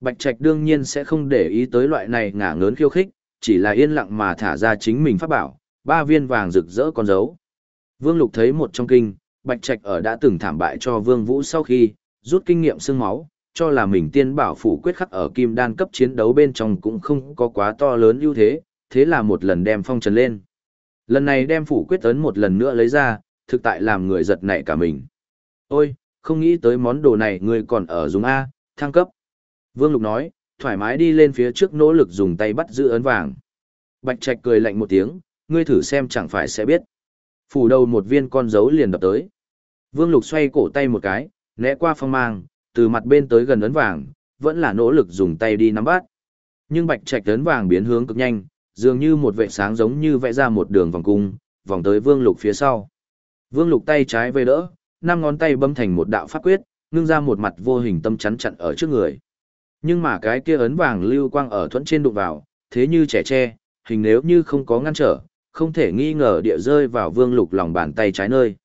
Bạch Trạch đương nhiên sẽ không để ý tới loại này ngả ngớn khiêu khích, chỉ là yên lặng mà thả ra chính mình phát bảo, ba viên vàng rực rỡ con dấu. Vương Lục thấy một trong kinh, Bạch Trạch ở đã từng thảm bại cho Vương Vũ sau khi, rút kinh nghiệm xương máu, cho là mình tiên bảo phủ quyết khắc ở kim đan cấp chiến đấu bên trong cũng không có quá to lớn ưu thế, thế là một lần đem phong trần lên. Lần này đem phủ quyết ấn một lần nữa lấy ra, thực tại làm người giật nảy cả mình. Ôi, không nghĩ tới món đồ này người còn ở dùng A, thăng cấp. Vương Lục nói, thoải mái đi lên phía trước nỗ lực dùng tay bắt giữ ấn vàng. Bạch Trạch cười lạnh một tiếng, ngươi thử xem chẳng phải sẽ biết. Phủ đầu một viên con dấu liền đập tới. Vương Lục xoay cổ tay một cái, né qua phong mang, từ mặt bên tới gần ấn vàng, vẫn là nỗ lực dùng tay đi nắm bắt. Nhưng Bạch Trạch ấn vàng biến hướng cực nhanh, dường như một vệ sáng giống như vẽ ra một đường vòng cung, vòng tới Vương Lục phía sau. Vương Lục tay trái về đỡ, năm ngón tay bấm thành một đạo pháp quyết, ngưng ra một mặt vô hình tâm chắn chặn ở trước người. Nhưng mà cái kia ấn vàng lưu quang ở thuẫn trên đụng vào, thế như trẻ tre, hình nếu như không có ngăn trở, không thể nghi ngờ địa rơi vào Vương Lục lòng bàn tay trái nơi.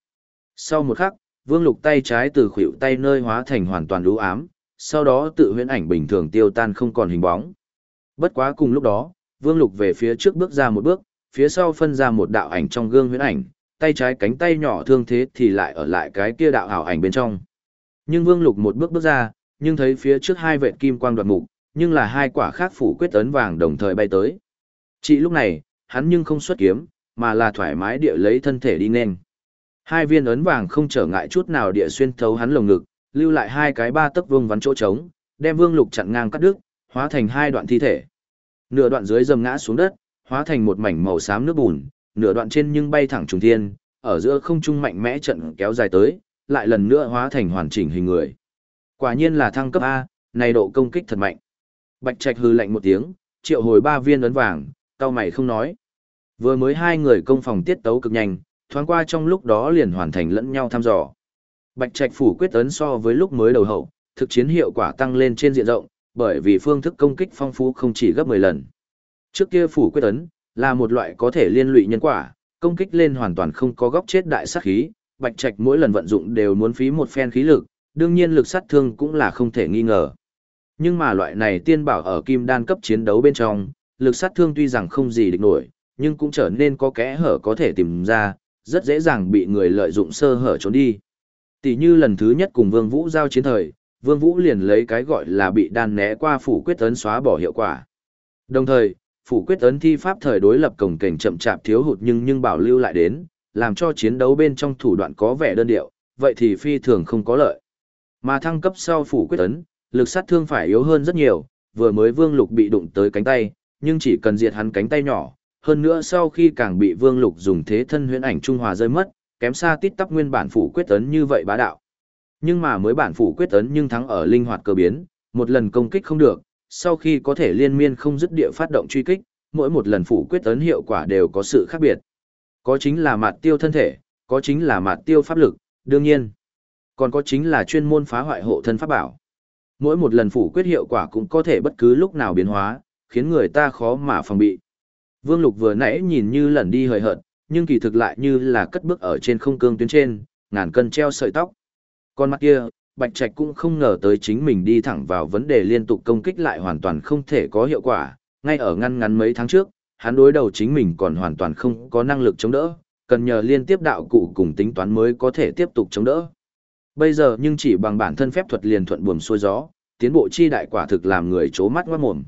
Sau một khắc, Vương Lục tay trái từ khuỷu tay nơi hóa thành hoàn toàn lũ ám, sau đó tự huyễn ảnh bình thường tiêu tan không còn hình bóng. Bất quá cùng lúc đó, Vương Lục về phía trước bước ra một bước, phía sau phân ra một đạo ảnh trong gương huyễn ảnh, tay trái cánh tay nhỏ thương thế thì lại ở lại cái kia đạo ảo ảnh bên trong. Nhưng Vương Lục một bước bước ra, nhưng thấy phía trước hai vệt kim quang đoạt mục, nhưng là hai quả khác phủ quyết ấn vàng đồng thời bay tới. Chỉ lúc này, hắn nhưng không xuất kiếm, mà là thoải mái địa lấy thân thể đi nên. Hai viên ấn vàng không trở ngại chút nào địa xuyên thấu hắn lồng ngực, lưu lại hai cái ba tấc vương vắn chỗ trống, đem Vương Lục chặn ngang cắt đứt, hóa thành hai đoạn thi thể. Nửa đoạn dưới dầm ngã xuống đất, hóa thành một mảnh màu xám nước bùn, nửa đoạn trên nhưng bay thẳng trùng thiên, ở giữa không trung mạnh mẽ trận kéo dài tới, lại lần nữa hóa thành hoàn chỉnh hình người. Quả nhiên là thăng cấp A, này độ công kích thật mạnh. Bạch Trạch hư lạnh một tiếng, triệu hồi ba viên ấn vàng, cao mày không nói. Vừa mới hai người công phòng tiết tấu cực nhanh, thoáng qua trong lúc đó liền hoàn thành lẫn nhau thăm dò. Bạch Trạch phủ quyết ấn so với lúc mới đầu hậu, thực chiến hiệu quả tăng lên trên diện rộng, bởi vì phương thức công kích phong phú không chỉ gấp 10 lần. Trước kia phủ quyết ấn là một loại có thể liên lụy nhân quả, công kích lên hoàn toàn không có góc chết đại sát khí, Bạch Trạch mỗi lần vận dụng đều muốn phí một phen khí lực, đương nhiên lực sát thương cũng là không thể nghi ngờ. Nhưng mà loại này tiên bảo ở kim đan cấp chiến đấu bên trong, lực sát thương tuy rằng không gì địch nổi, nhưng cũng trở nên có kẽ hở có thể tìm ra, rất dễ dàng bị người lợi dụng sơ hở trốn đi. Tỷ như lần thứ nhất cùng Vương Vũ giao chiến thời, Vương Vũ liền lấy cái gọi là bị đan né qua phủ quyết ấn xóa bỏ hiệu quả. Đồng thời, phủ quyết ấn thi pháp thời đối lập cổng cảnh chậm chạp thiếu hụt nhưng nhưng bảo lưu lại đến, làm cho chiến đấu bên trong thủ đoạn có vẻ đơn điệu, vậy thì phi thường không có lợi. Mà thăng cấp sau phủ quyết ấn, lực sát thương phải yếu hơn rất nhiều, vừa mới Vương Lục bị đụng tới cánh tay, nhưng chỉ cần diệt hắn cánh tay nhỏ, hơn nữa sau khi càng bị Vương Lục dùng thế thân huyễn ảnh trung hòa rơi mất, kém xa tít tắp nguyên bản phủ quyết tấn như vậy bá đạo. Nhưng mà mới bản phủ quyết tấn nhưng thắng ở linh hoạt cơ biến, một lần công kích không được, sau khi có thể liên miên không dứt địa phát động truy kích, mỗi một lần phủ quyết tấn hiệu quả đều có sự khác biệt. Có chính là mạt tiêu thân thể, có chính là mạt tiêu pháp lực, đương nhiên. Còn có chính là chuyên môn phá hoại hộ thân pháp bảo. Mỗi một lần phủ quyết hiệu quả cũng có thể bất cứ lúc nào biến hóa, khiến người ta khó mà phòng bị. Vương Lục vừa nãy nhìn như lẩn đi hời hợt, nhưng kỳ thực lại như là cất bước ở trên không cương tuyến trên, ngàn cân treo sợi tóc. Con mắt kia, Bạch Trạch cũng không ngờ tới chính mình đi thẳng vào vấn đề liên tục công kích lại hoàn toàn không thể có hiệu quả, ngay ở ngăn ngắn mấy tháng trước, hắn đối đầu chính mình còn hoàn toàn không có năng lực chống đỡ, cần nhờ liên tiếp đạo cụ cùng tính toán mới có thể tiếp tục chống đỡ. Bây giờ nhưng chỉ bằng bản thân phép thuật liền thuận buồm xuôi gió, tiến bộ chi đại quả thực làm người chố mắt ngoát mồm.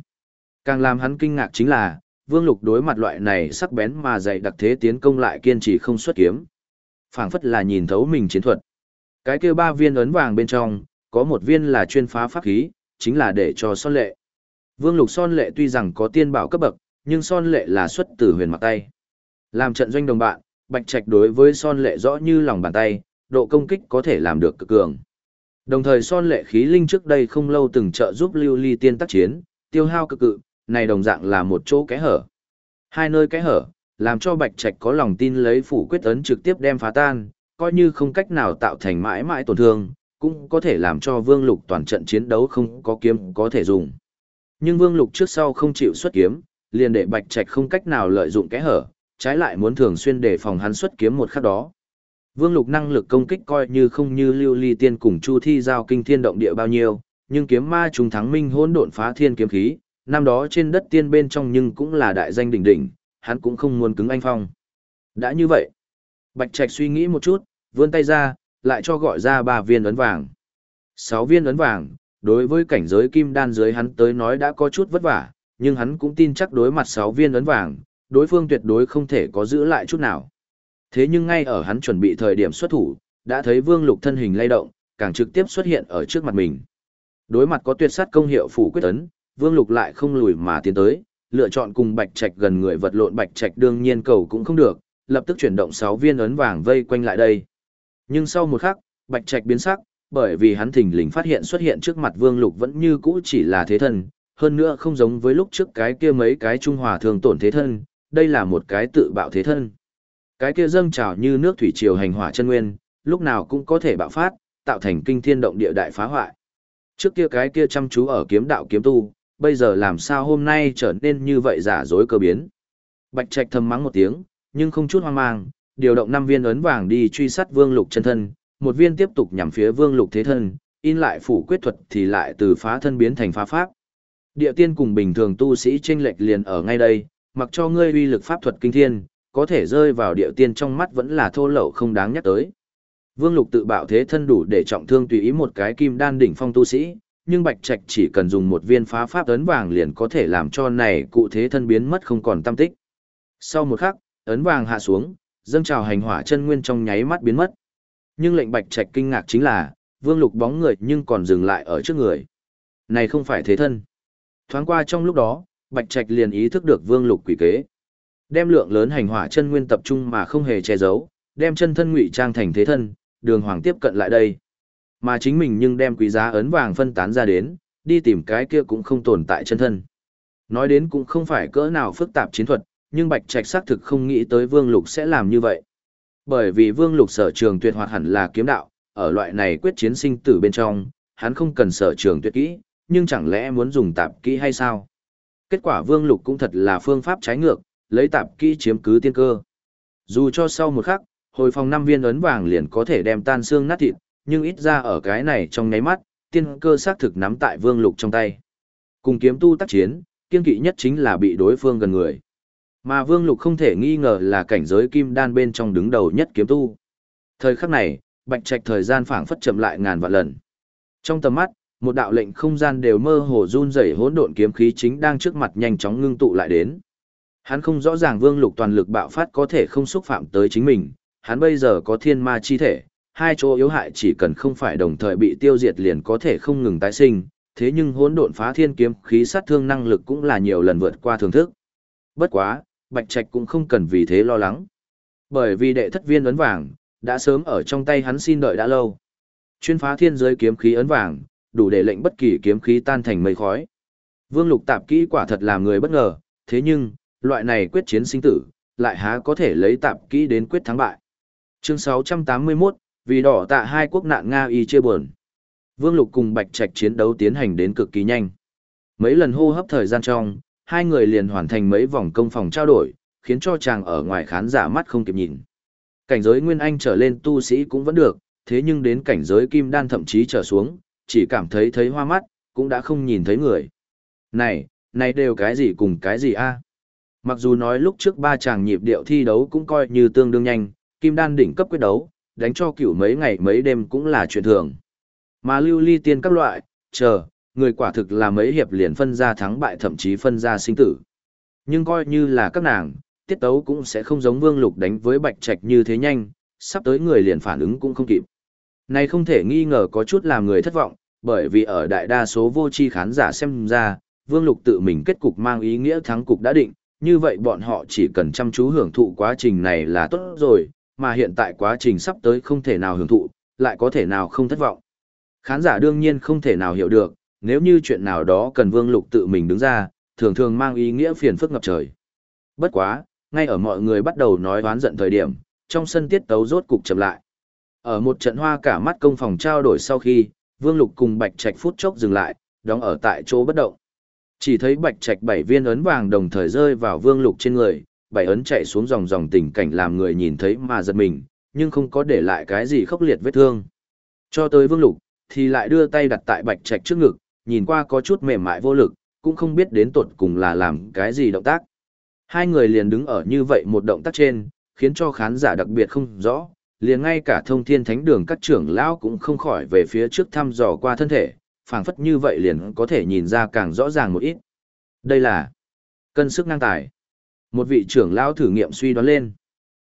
Càng làm hắn kinh ngạc chính là, Vương Lục đối mặt loại này sắc bén mà dày đặc thế tiến công lại kiên trì không xuất kiếm. Phảng phất là nhìn thấu mình chiến thuật. Cái kia ba viên ấn vàng bên trong, có một viên là chuyên phá pháp khí, chính là để cho son lệ. Vương Lục son lệ tuy rằng có tiên bảo cấp bậc, nhưng son lệ là xuất từ huyền mặc tay. Làm trận doanh đồng bạn, Bạch Trạch đối với son lệ rõ như lòng bàn tay, độ công kích có thể làm được cực cường. Đồng thời son lệ khí linh trước đây không lâu từng trợ giúp lưu ly tiên tác chiến, tiêu hao cực cự, này đồng dạng là một chỗ kẽ hở. Hai nơi kẽ hở, làm cho Bạch Trạch có lòng tin lấy phủ quyết ấn trực tiếp đem phá tan, coi như không cách nào tạo thành mãi mãi tổn thương, cũng có thể làm cho Vương Lục toàn trận chiến đấu không có kiếm có thể dùng. Nhưng Vương Lục trước sau không chịu xuất kiếm, liền để Bạch Trạch không cách nào lợi dụng kẽ hở, trái lại muốn thường xuyên đề phòng hắn xuất kiếm một khắc đó. Vương Lục năng lực công kích coi như không như Lưu Ly Tiên cùng Chu Thi giao kinh thiên động địa bao nhiêu, nhưng kiếm ma trùng thắng minh hỗn độn phá thiên kiếm khí, năm đó trên đất tiên bên trong nhưng cũng là đại danh đỉnh đỉnh, hắn cũng không muốn cứng anh phong. Đã như vậy, Bạch Trạch suy nghĩ một chút, vươn tay ra, lại cho gọi ra ba viên ấn vàng. Sáu viên ấn vàng, đối với cảnh giới kim đan dưới hắn tới nói đã có chút vất vả, nhưng hắn cũng tin chắc đối mặt sáu viên ấn vàng, đối phương tuyệt đối không thể có giữ lại chút nào. Thế nhưng ngay ở hắn chuẩn bị thời điểm xuất thủ, đã thấy Vương Lục thân hình lay động, càng trực tiếp xuất hiện ở trước mặt mình. Đối mặt có tuyệt sát công hiệu phủ quyết ấn, Vương Lục lại không lùi mà tiến tới, lựa chọn cùng Bạch Trạch gần người vật lộn Bạch Trạch đương nhiên cầu cũng không được, lập tức chuyển động 6 viên ấn vàng vây quanh lại đây. Nhưng sau một khắc, Bạch Trạch biến sắc, bởi vì hắn thình lình phát hiện xuất hiện trước mặt Vương Lục vẫn như cũ chỉ là thế thân, hơn nữa không giống với lúc trước cái kia mấy cái trung hòa thường tổn thế thân, đây là một cái tự bạo thế thân. Cái kia dâng trào như nước thủy triều hành hỏa chân nguyên, lúc nào cũng có thể bạo phát, tạo thành kinh thiên động địa đại phá hoại. Trước kia cái kia chăm chú ở kiếm đạo kiếm tu, bây giờ làm sao hôm nay trở nên như vậy giả dối cơ biến. Bạch Trạch thầm mắng một tiếng, nhưng không chút hoang mang, điều động năm viên ấn vàng đi truy sát Vương Lục chân thân, một viên tiếp tục nhằm phía Vương Lục thế thân, in lại phủ quyết thuật thì lại từ phá thân biến thành phá pháp. Địa tiên cùng bình thường tu sĩ chênh lệch liền ở ngay đây, mặc cho ngươi uy lực pháp thuật kinh thiên, có thể rơi vào địa tiên trong mắt vẫn là thô lậu không đáng nhắc tới. Vương Lục tự bạo thế thân đủ để trọng thương tùy ý một cái kim đan đỉnh phong tu sĩ, nhưng Bạch Trạch chỉ cần dùng một viên phá pháp ấn vàng liền có thể làm cho này cụ thế thân biến mất không còn tâm tích. Sau một khắc, ấn vàng hạ xuống, dâng trào hành hỏa chân nguyên trong nháy mắt biến mất. Nhưng lệnh Bạch Trạch kinh ngạc chính là, Vương Lục bóng người nhưng còn dừng lại ở trước người. Này không phải thế thân. Thoáng qua trong lúc đó, Bạch Trạch liền ý thức được Vương Lục quỷ kế. Đem lượng lớn hành hỏa chân nguyên tập trung mà không hề che giấu, đem chân thân ngụy trang thành thế thân, đường hoàng tiếp cận lại đây. Mà chính mình nhưng đem quý giá ấn vàng phân tán ra đến, đi tìm cái kia cũng không tồn tại chân thân. Nói đến cũng không phải cỡ nào phức tạp chiến thuật, nhưng Bạch Trạch xác thực không nghĩ tới Vương Lục sẽ làm như vậy. Bởi vì Vương Lục sở trường tuyệt hoạt hẳn là kiếm đạo, ở loại này quyết chiến sinh tử bên trong, hắn không cần sở trường tuyệt kỹ, nhưng chẳng lẽ muốn dùng tạp kỹ hay sao? Kết quả Vương Lục cũng thật là phương pháp trái ngược, lấy tạp kỹ chiếm cứ tiên cơ. Dù cho sau một khắc, hồi phòng năm viên ấn vàng liền có thể đem tan xương nát thịt, nhưng ít ra ở cái này trong nháy mắt, tiên cơ xác thực nắm tại Vương Lục trong tay. Cùng kiếm tu tác chiến, kiên kỵ nhất chính là bị đối phương gần người. Mà Vương Lục không thể nghi ngờ là cảnh giới kim đan bên trong đứng đầu nhất kiếm tu. Thời khắc này, Bạch Trạch thời gian phảng phất chậm lại ngàn vạn lần. Trong tầm mắt, một đạo lệnh không gian đều mơ hồ run rẩy hỗn độn kiếm khí chính đang trước mặt nhanh chóng ngưng tụ lại đến. Hắn không rõ ràng Vương Lục toàn lực bạo phát có thể không xúc phạm tới chính mình, hắn bây giờ có thiên ma chi thể, hai chỗ yếu hại chỉ cần không phải đồng thời bị tiêu diệt liền có thể không ngừng tái sinh, thế nhưng hỗn độn phá thiên kiếm khí sát thương năng lực cũng là nhiều lần vượt qua thường thức. Bất quá, Bạch Trạch cũng không cần vì thế lo lắng. Bởi vì đệ thất viên ấn vàng, đã sớm ở trong tay hắn xin đợi đã lâu. Chuyên phá thiên giới kiếm khí ấn vàng, đủ để lệnh bất kỳ kiếm khí tan thành mây khói. Vương Lục tạp kỹ quả thật làm người bất ngờ, thế nhưng, loại này quyết chiến sinh tử, lại há có thể lấy tạp kỹ đến quyết thắng bại. Chương 681, vì đỏ tạ hai quốc nạn Nga y chia buồn. Vương Lục cùng Bạch Trạch chiến đấu tiến hành đến cực kỳ nhanh. Mấy lần hô hấp thời gian trong, hai người liền hoàn thành mấy vòng công phòng trao đổi, khiến cho chàng ở ngoài khán giả mắt không kịp nhìn. Cảnh giới Nguyên Anh trở lên tu sĩ cũng vẫn được, thế nhưng đến cảnh giới Kim Đan thậm chí trở xuống, chỉ cảm thấy thấy hoa mắt, cũng đã không nhìn thấy người. Này, này đều cái gì cùng cái gì a? Mặc dù nói lúc trước ba chàng nhịp điệu thi đấu cũng coi như tương đương nhanh, Kim Đan đỉnh cấp quyết đấu, đánh cho cửu mấy ngày mấy đêm cũng là chuyện thường. Mà lưu ly tiên các loại, chờ, người quả thực là mấy hiệp liền phân ra thắng bại thậm chí phân ra sinh tử. Nhưng coi như là các nàng, tiết tấu cũng sẽ không giống vương lục đánh với bạch trạch như thế nhanh, sắp tới người liền phản ứng cũng không kịp. Này không thể nghi ngờ có chút làm người thất vọng, bởi vì ở đại đa số vô tri khán giả xem ra, vương lục tự mình kết cục mang ý nghĩa thắng cục đã định, như vậy bọn họ chỉ cần chăm chú hưởng thụ quá trình này là tốt rồi, mà hiện tại quá trình sắp tới không thể nào hưởng thụ, lại có thể nào không thất vọng. Khán giả đương nhiên không thể nào hiểu được, nếu như chuyện nào đó cần Vương Lục tự mình đứng ra, thường thường mang ý nghĩa phiền phức ngập trời. Bất quá, ngay ở mọi người bắt đầu nói oán giận thời điểm, trong sân tiết tấu rốt cục chậm lại. Ở một trận hoa cả mắt công phòng trao đổi sau khi, Vương Lục cùng Bạch Trạch phút chốc dừng lại, đóng ở tại chỗ bất động. Chỉ thấy Bạch Trạch bảy viên ấn vàng đồng thời rơi vào Vương Lục trên người, bảy ấn chạy xuống dòng dòng tình cảnh làm người nhìn thấy mà giật mình, nhưng không có để lại cái gì khốc liệt vết thương. Cho tới Vương Lục, thì lại đưa tay đặt tại Bạch Trạch trước ngực, nhìn qua có chút mềm mại vô lực, cũng không biết đến tột cùng là làm cái gì động tác. Hai người liền đứng ở như vậy một động tác trên, khiến cho khán giả đặc biệt không rõ, liền ngay cả thông thiên thánh đường các trưởng lão cũng không khỏi về phía trước thăm dò qua thân thể, phảng phất như vậy liền có thể nhìn ra càng rõ ràng một ít. Đây là cân sức năng tài. Một vị trưởng lão thử nghiệm suy đoán lên.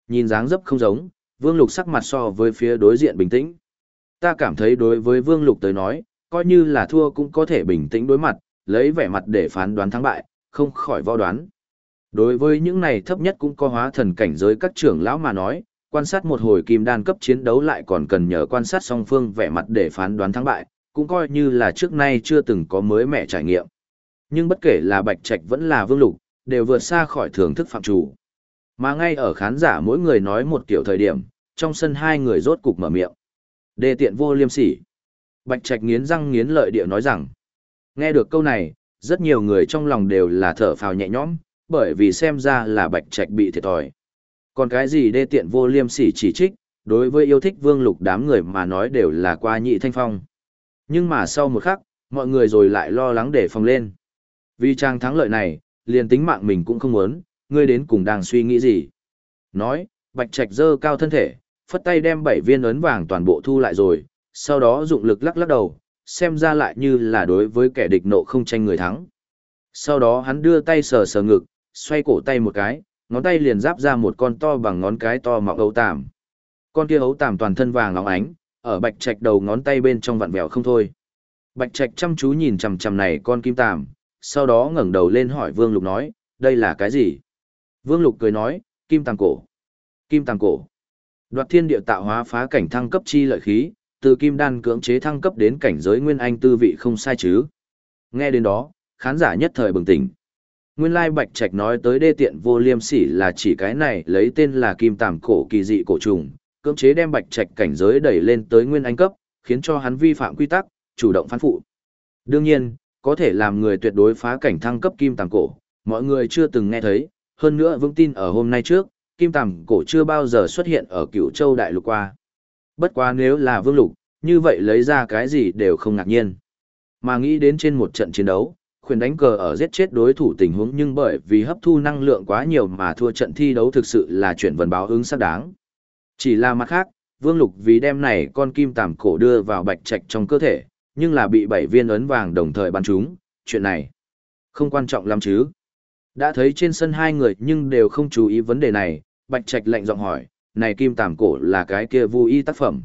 Nhìn dáng dấp không giống, Vương Lục sắc mặt so với phía đối diện bình tĩnh. Ta cảm thấy đối với Vương Lục tới nói, coi như là thua cũng có thể bình tĩnh đối mặt, lấy vẻ mặt để phán đoán thắng bại, không khỏi võ đoán. Đối với những này thấp nhất cũng có hóa thần cảnh giới các trưởng lão mà nói, quan sát một hồi kim đan cấp chiến đấu lại còn cần nhờ quan sát song phương vẻ mặt để phán đoán thắng bại, cũng coi như là trước nay chưa từng có mới mẻ trải nghiệm. Nhưng bất kể là Bạch Trạch vẫn là Vương Lục, đều vượt xa khỏi thưởng thức phạm chủ. Mà ngay ở khán giả mỗi người nói một kiểu thời điểm, trong sân hai người rốt cục mở miệng. Đề tiện vô liêm sỉ. Bạch Trạch nghiến răng nghiến lợi địa nói rằng. Nghe được câu này, rất nhiều người trong lòng đều là thở phào nhẹ nhõm, bởi vì xem ra là Bạch Trạch bị thiệt thòi. Còn cái gì đê tiện vô liêm sỉ chỉ trích, đối với yêu thích vương lục đám người mà nói đều là qua nhị thanh phong. Nhưng mà sau một khắc, mọi người rồi lại lo lắng để phòng lên. Vì trang thắng lợi này, liền tính mạng mình cũng không muốn, ngươi đến cùng đang suy nghĩ gì. Nói, Bạch Trạch dơ cao thân thể, phất tay đem bảy viên ấn vàng toàn bộ thu lại rồi, sau đó dụng lực lắc lắc đầu, xem ra lại như là đối với kẻ địch nộ không tranh người thắng. Sau đó hắn đưa tay sờ sờ ngực, xoay cổ tay một cái, ngón tay liền giáp ra một con to bằng ngón cái to mọng ấu tàm. Con kia ấu tàm toàn thân vàng óng ánh, ở bạch trạch đầu ngón tay bên trong vặn vẹo không thôi. Bạch trạch chăm chú nhìn chằm chằm này con kim tàm, sau đó ngẩng đầu lên hỏi Vương Lục nói, đây là cái gì? Vương Lục cười nói, kim tàng cổ. Kim tàng cổ. Đoạt thiên địa tạo hóa phá cảnh thăng cấp chi lợi khí, từ kim đan cưỡng chế thăng cấp đến cảnh giới nguyên anh tư vị không sai chứ. Nghe đến đó, khán giả nhất thời bừng tỉnh. Nguyên lai Bạch Trạch nói tới đê tiện vô liêm sỉ là chỉ cái này lấy tên là kim tàng cổ kỳ dị cổ trùng, cưỡng chế đem Bạch Trạch cảnh giới đẩy lên tới nguyên anh cấp, khiến cho hắn vi phạm quy tắc, chủ động phán phụ. Đương nhiên, có thể làm người tuyệt đối phá cảnh thăng cấp kim tàng cổ, mọi người chưa từng nghe thấy, hơn nữa vững tin ở hôm nay trước, kim tàng cổ chưa bao giờ xuất hiện ở cựu châu đại lục qua. Bất quá nếu là vương lục, như vậy lấy ra cái gì đều không ngạc nhiên. Mà nghĩ đến trên một trận chiến đấu, khuyên đánh cờ ở giết chết đối thủ tình huống nhưng bởi vì hấp thu năng lượng quá nhiều mà thua trận thi đấu thực sự là chuyện vần báo ứng xác đáng. Chỉ là mặt khác, Vương Lục vì đem này con kim tàm cổ đưa vào bạch trạch trong cơ thể, nhưng là bị bảy viên ấn vàng đồng thời bắn trúng, chuyện này không quan trọng lắm chứ. Đã thấy trên sân hai người nhưng đều không chú ý vấn đề này, Bạch Trạch lạnh giọng hỏi, này kim tàm cổ là cái kia vu y tác phẩm.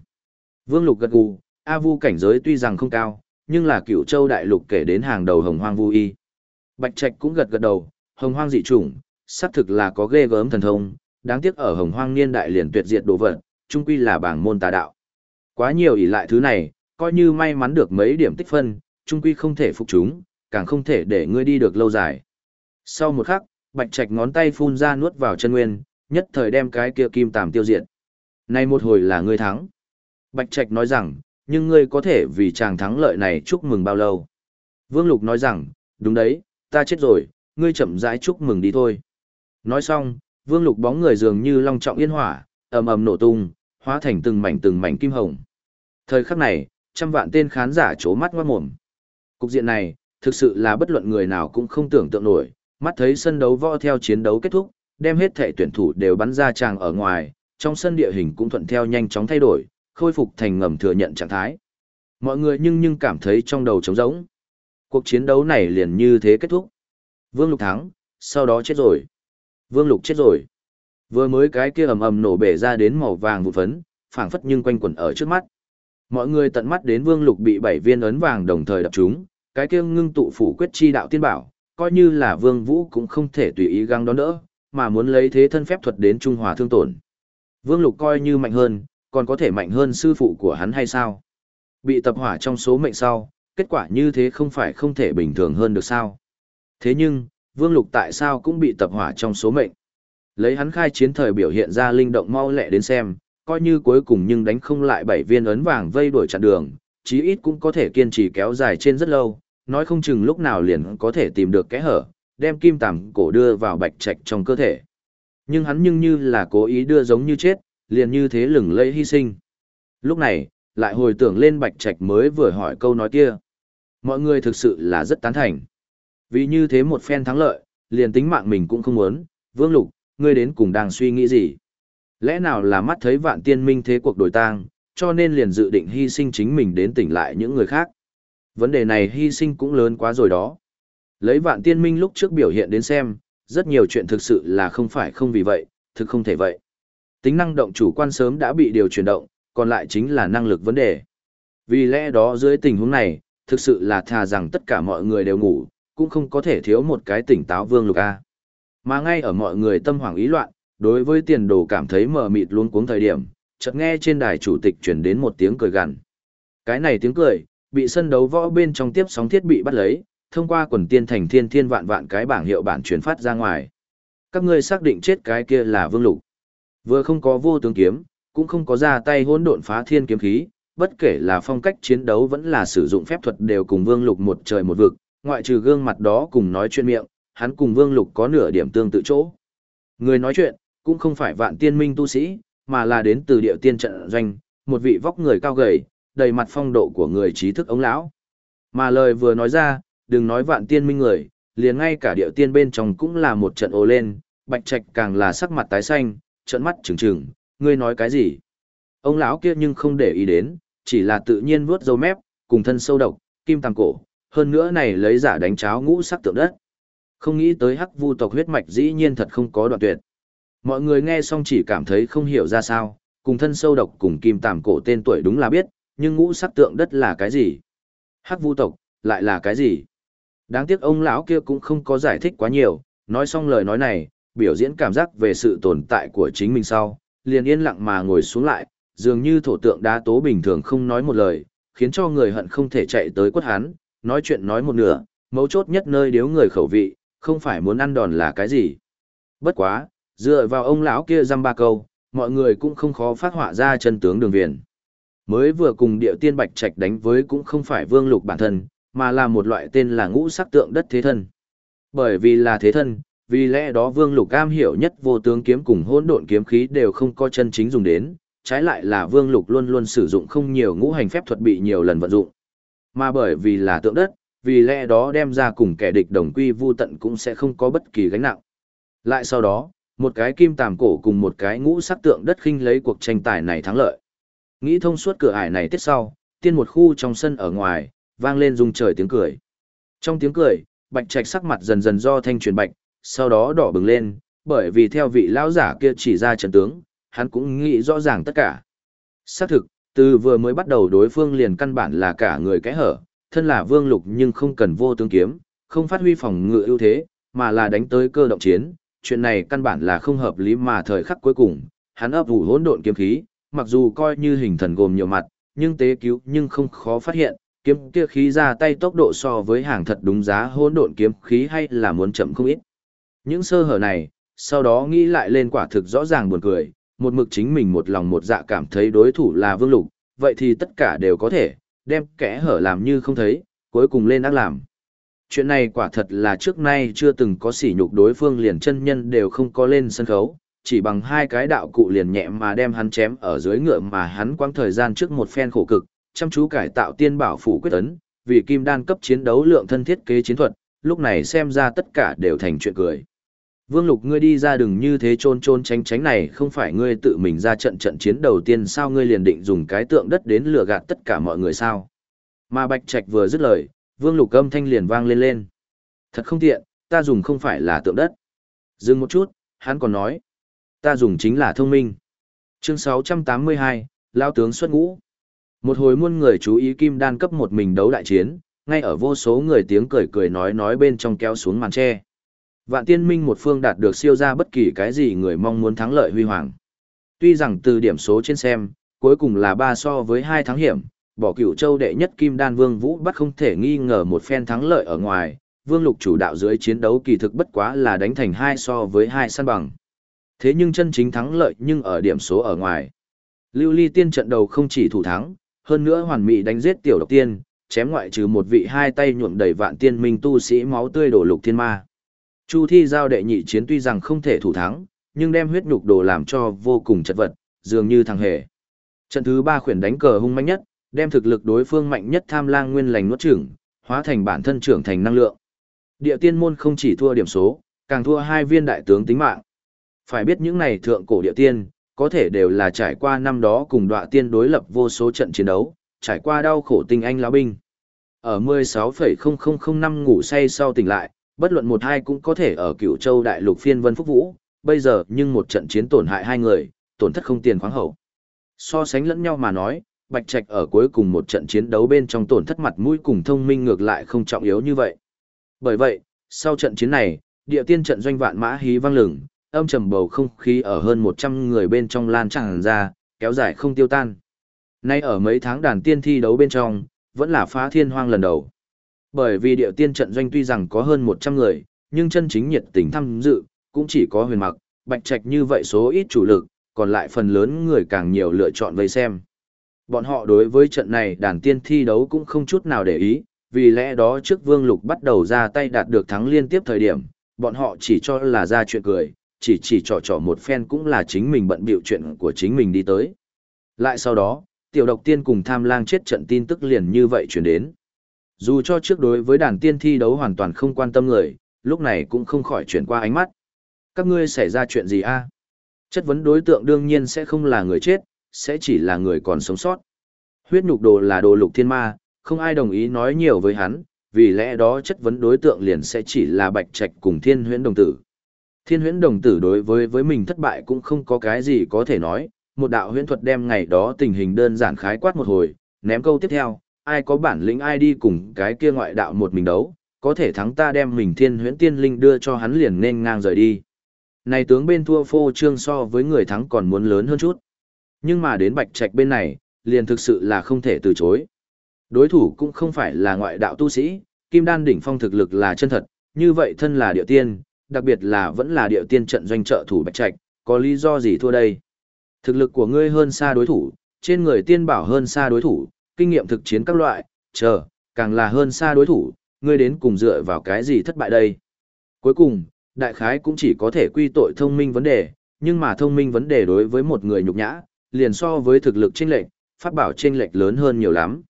Vương Lục gật gù, A vu cảnh giới tuy rằng không cao, nhưng là cựu châu đại lục kể đến hàng đầu hồng hoang vu y. Bạch Trạch cũng gật gật đầu, hồng hoang dị chủng, xác thực là có ghê gớm thần thông, đáng tiếc ở hồng hoang niên đại liền tuyệt diệt đồ vật, trung quy là bảng môn tà đạo. Quá nhiều ỷ lại thứ này, coi như may mắn được mấy điểm tích phân, trung quy không thể phục chúng, càng không thể để ngươi đi được lâu dài. Sau một khắc, Bạch Trạch ngón tay phun ra nuốt vào chân nguyên, nhất thời đem cái kia kim tàm tiêu diệt. Nay một hồi là ngươi thắng. Bạch Trạch nói rằng, nhưng ngươi có thể vì chàng thắng lợi này chúc mừng bao lâu. Vương Lục nói rằng, đúng đấy, ta chết rồi, ngươi chậm rãi chúc mừng đi thôi. Nói xong, Vương Lục bóng người dường như long trọng yên hỏa, ầm ầm nổ tung, hóa thành từng mảnh từng mảnh kim hồng. Thời khắc này, trăm vạn tên khán giả chố mắt ngoát mồm. Cục diện này, thực sự là bất luận người nào cũng không tưởng tượng nổi, mắt thấy sân đấu võ theo chiến đấu kết thúc, đem hết thể tuyển thủ đều bắn ra tràng ở ngoài, trong sân địa hình cũng thuận theo nhanh chóng thay đổi, khôi phục thành ngầm thừa nhận trạng thái. Mọi người nhưng nhưng cảm thấy trong đầu trống rỗng. Cuộc chiến đấu này liền như thế kết thúc. Vương Lục thắng, sau đó chết rồi. Vương Lục chết rồi. Vừa mới cái kia ầm ầm nổ bể ra đến màu vàng vụ phấn, phảng phất nhưng quanh quẩn ở trước mắt. Mọi người tận mắt đến Vương Lục bị bảy viên ấn vàng đồng thời đập trúng, cái kia ngưng tụ phủ quyết chi đạo tiên bảo, coi như là Vương Vũ cũng không thể tùy ý găng đón đỡ, mà muốn lấy thế thân phép thuật đến trung hòa thương tổn. Vương Lục coi như mạnh hơn, còn có thể mạnh hơn sư phụ của hắn hay sao? Bị tập hỏa trong số mệnh sau, kết quả như thế không phải không thể bình thường hơn được sao? Thế nhưng, Vương Lục tại sao cũng bị tập hỏa trong số mệnh? Lấy hắn khai chiến thời biểu hiện ra linh động mau lẹ đến xem, coi như cuối cùng nhưng đánh không lại bảy viên ấn vàng vây đuổi chặn đường, chí ít cũng có thể kiên trì kéo dài trên rất lâu, nói không chừng lúc nào liền có thể tìm được kẽ hở, đem kim tằm cổ đưa vào bạch trạch trong cơ thể. Nhưng hắn nhưng như là cố ý đưa giống như chết, liền như thế lừng lẫy hy sinh. Lúc này, lại hồi tưởng lên bạch trạch mới vừa hỏi câu nói kia. Mọi người thực sự là rất tán thành. Vì như thế một phen thắng lợi, liền tính mạng mình cũng không muốn, vương lục, ngươi đến cùng đang suy nghĩ gì? Lẽ nào là mắt thấy vạn tiên minh thế cuộc đổi tang, cho nên liền dự định hy sinh chính mình đến tỉnh lại những người khác? Vấn đề này hy sinh cũng lớn quá rồi đó. Lấy vạn tiên minh lúc trước biểu hiện đến xem, rất nhiều chuyện thực sự là không phải không vì vậy, thực không thể vậy. Tính năng động chủ quan sớm đã bị điều chuyển động, còn lại chính là năng lực vấn đề. Vì lẽ đó dưới tình huống này, thực sự là thà rằng tất cả mọi người đều ngủ, cũng không có thể thiếu một cái tỉnh táo vương lục A. Mà ngay ở mọi người tâm hoảng ý loạn, đối với tiền đồ cảm thấy mờ mịt luôn cuống thời điểm, chợt nghe trên đài chủ tịch truyền đến một tiếng cười gằn. Cái này tiếng cười, bị sân đấu võ bên trong tiếp sóng thiết bị bắt lấy, thông qua quần tiên thành thiên thiên vạn vạn cái bảng hiệu bản truyền phát ra ngoài. Các ngươi xác định chết cái kia là Vương Lục. Vừa không có vô tướng kiếm, cũng không có ra tay hỗn độn phá thiên kiếm khí, bất kể là phong cách chiến đấu vẫn là sử dụng phép thuật đều cùng Vương Lục một trời một vực, ngoại trừ gương mặt đó cùng nói chuyện miệng, hắn cùng Vương Lục có nửa điểm tương tự chỗ. Người nói chuyện, cũng không phải vạn tiên minh tu sĩ, mà là đến từ địa tiên trận doanh, một vị vóc người cao gầy, đầy mặt phong độ của người trí thức ống lão. Mà lời vừa nói ra, đừng nói vạn tiên minh người, liền ngay cả địa tiên bên trong cũng là một trận ô lên, bạch trạch càng là sắc mặt tái xanh, trận mắt trừng trừng, ngươi nói cái gì? Ông lão kia nhưng không để ý đến, chỉ là tự nhiên vuốt râu mép, cùng thân sâu độc, kim tàng cổ, hơn nữa này lấy giả đánh cháo ngũ sắc tượng đất. Không nghĩ tới hắc vu tộc huyết mạch dĩ nhiên thật không có đoạn tuyệt. Mọi người nghe xong chỉ cảm thấy không hiểu ra sao, cùng thân sâu độc cùng kim tàm cổ tên tuổi đúng là biết, nhưng ngũ sắc tượng đất là cái gì? Hắc vu tộc, lại là cái gì? Đáng tiếc ông lão kia cũng không có giải thích quá nhiều, nói xong lời nói này, biểu diễn cảm giác về sự tồn tại của chính mình sau, liền yên lặng mà ngồi xuống lại, dường như thổ tượng đá tố bình thường không nói một lời, khiến cho người hận không thể chạy tới quất hắn, nói chuyện nói một nửa, mấu chốt nhất nơi điếu người khẩu vị, không phải muốn ăn đòn là cái gì. Bất quá, dựa vào ông lão kia dăm ba câu, mọi người cũng không khó phát họa ra chân tướng đường viền. Mới vừa cùng điệu tiên bạch trạch đánh với cũng không phải vương lục bản thân, mà là một loại tên là ngũ sắc tượng đất thế thân. Bởi vì là thế thân, vì lẽ đó vương lục cam hiểu nhất vô tướng kiếm cùng hỗn độn kiếm khí đều không có chân chính dùng đến, trái lại là vương lục luôn luôn sử dụng không nhiều ngũ hành phép thuật bị nhiều lần vận dụng. Mà bởi vì là tượng đất, vì lẽ đó đem ra cùng kẻ địch đồng quy vu tận cũng sẽ không có bất kỳ gánh nặng. Lại sau đó, một cái kim tàm cổ cùng một cái ngũ sắc tượng đất khinh lấy cuộc tranh tài này thắng lợi. Nghĩ thông suốt cửa ải này tiết sau, tiên một khu trong sân ở ngoài, vang lên rung trời tiếng cười. Trong tiếng cười, bạch trạch sắc mặt dần dần do thanh truyền bạch, sau đó đỏ bừng lên, bởi vì theo vị lão giả kia chỉ ra trận tướng, hắn cũng nghĩ rõ ràng tất cả. Xác thực, từ vừa mới bắt đầu đối phương liền căn bản là cả người cái hở, thân là vương lục nhưng không cần vô tướng kiếm, không phát huy phòng ngự ưu thế, mà là đánh tới cơ động chiến, chuyện này căn bản là không hợp lý mà thời khắc cuối cùng, hắn ấp ủ hỗn độn kiếm khí, mặc dù coi như hình thần gồm nhiều mặt, nhưng tế cứu nhưng không khó phát hiện, kiếm kia khí ra tay tốc độ so với hàng thật đúng giá hỗn độn kiếm khí hay là muốn chậm không ít. Những sơ hở này, sau đó nghĩ lại lên quả thực rõ ràng buồn cười, một mực chính mình một lòng một dạ cảm thấy đối thủ là vương lục, vậy thì tất cả đều có thể, đem kẽ hở làm như không thấy, cuối cùng lên ác làm. Chuyện này quả thật là trước nay chưa từng có sỉ nhục đối phương liền chân nhân đều không có lên sân khấu, chỉ bằng hai cái đạo cụ liền nhẹ mà đem hắn chém ở dưới ngựa mà hắn quăng thời gian trước một phen khổ cực, chăm chú cải tạo tiên bảo phủ quyết ấn, vì kim đan cấp chiến đấu lượng thân thiết kế chiến thuật, lúc này xem ra tất cả đều thành chuyện cười. Vương Lục ngươi đi ra đừng như thế trôn trôn tránh tránh này không phải ngươi tự mình ra trận trận chiến đầu tiên sao ngươi liền định dùng cái tượng đất đến lừa gạt tất cả mọi người sao. Mà Bạch Trạch vừa dứt lời, Vương Lục âm thanh liền vang lên lên. Thật không tiện, ta dùng không phải là tượng đất. Dừng một chút, hắn còn nói. Ta dùng chính là thông minh. Chương 682, Lao tướng xuất ngũ. Một hồi muôn người chú ý kim đan cấp một mình đấu đại chiến, ngay ở vô số người tiếng cười cười nói nói bên trong kéo xuống màn tre. Vạn tiên minh một phương đạt được siêu ra bất kỳ cái gì người mong muốn thắng lợi huy hoàng. Tuy rằng từ điểm số trên xem, cuối cùng là ba so với hai thắng hiểm, bỏ cửu châu đệ nhất kim đan vương vũ bắt không thể nghi ngờ một phen thắng lợi ở ngoài, vương lục chủ đạo dưới chiến đấu kỳ thực bất quá là đánh thành hai so với hai săn bằng. Thế nhưng chân chính thắng lợi nhưng ở điểm số ở ngoài. Lưu ly tiên trận đầu không chỉ thủ thắng, hơn nữa hoàn mỹ đánh giết tiểu độc tiên, chém ngoại trừ một vị hai tay nhuộm đầy vạn tiên minh tu sĩ máu tươi đổ lục thiên ma. Chu thi giao đệ nhị chiến tuy rằng không thể thủ thắng, nhưng đem huyết nhục đồ làm cho vô cùng chật vật, dường như thằng hề. Trận thứ ba khuyển đánh cờ hung mạnh nhất, đem thực lực đối phương mạnh nhất tham lang nguyên lành nuốt chửng, hóa thành bản thân trưởng thành năng lượng. Địa tiên môn không chỉ thua điểm số, càng thua hai viên đại tướng tính mạng. Phải biết những này thượng cổ địa tiên, có thể đều là trải qua năm đó cùng đọa tiên đối lập vô số trận chiến đấu, trải qua đau khổ tinh anh lão binh. Ở 16,0005 ngủ say sau tỉnh lại, bất luận một hai cũng có thể ở cựu châu đại lục phiên vân phúc vũ, bây giờ nhưng một trận chiến tổn hại hai người, tổn thất không tiền khoáng hậu. So sánh lẫn nhau mà nói, Bạch Trạch ở cuối cùng một trận chiến đấu bên trong tổn thất mặt mũi cùng thông minh ngược lại không trọng yếu như vậy. Bởi vậy, sau trận chiến này, địa tiên trận doanh vạn mã hí vang lửng, âm trầm bầu không khí ở hơn 100 người bên trong lan tràn ra, kéo dài không tiêu tan. Nay ở mấy tháng đàn tiên thi đấu bên trong, vẫn là phá thiên hoang lần đầu. Bởi vì địa tiên trận doanh tuy rằng có hơn 100 người, nhưng chân chính nhiệt tình tham dự, cũng chỉ có huyền mặc, bạch trạch như vậy số ít chủ lực, còn lại phần lớn người càng nhiều lựa chọn vây xem. Bọn họ đối với trận này đàn tiên thi đấu cũng không chút nào để ý, vì lẽ đó trước Vương Lục bắt đầu ra tay đạt được thắng liên tiếp thời điểm, bọn họ chỉ cho là ra chuyện cười, chỉ chỉ trò trò một phen cũng là chính mình bận bịu chuyện của chính mình đi tới. Lại sau đó, tiểu độc tiên cùng tham lang chết trận tin tức liền như vậy chuyển đến. Dù cho trước đối với đàn tiên thi đấu hoàn toàn không quan tâm người, lúc này cũng không khỏi chuyển qua ánh mắt. Các ngươi xảy ra chuyện gì a? Chất vấn đối tượng đương nhiên sẽ không là người chết, sẽ chỉ là người còn sống sót. Huyết nhục đồ là đồ lục thiên ma, không ai đồng ý nói nhiều với hắn, vì lẽ đó chất vấn đối tượng liền sẽ chỉ là bạch trạch cùng thiên huyễn đồng tử. Thiên huyễn đồng tử đối với với mình thất bại cũng không có cái gì có thể nói, một đạo huyễn thuật đem ngày đó tình hình đơn giản khái quát một hồi, ném câu tiếp theo, ai có bản lĩnh ai đi cùng cái kia ngoại đạo một mình đấu, có thể thắng ta đem mình thiên huyễn tiên linh đưa cho hắn liền nên ngang rời đi. Này tướng bên thua phô trương so với người thắng còn muốn lớn hơn chút. Nhưng mà đến bạch trạch bên này, liền thực sự là không thể từ chối. Đối thủ cũng không phải là ngoại đạo tu sĩ, kim đan đỉnh phong thực lực là chân thật, như vậy thân là địa tiên, đặc biệt là vẫn là địa tiên trận doanh trợ thủ bạch trạch, có lý do gì thua đây? Thực lực của ngươi hơn xa đối thủ, trên người tiên bảo hơn xa đối thủ, kinh nghiệm thực chiến các loại, chờ, càng là hơn xa đối thủ, ngươi đến cùng dựa vào cái gì thất bại đây? Cuối cùng, đại khái cũng chỉ có thể quy tội thông minh vấn đề, nhưng mà thông minh vấn đề đối với một người nhục nhã, liền so với thực lực chênh lệch, phát bảo chênh lệch lớn hơn nhiều lắm.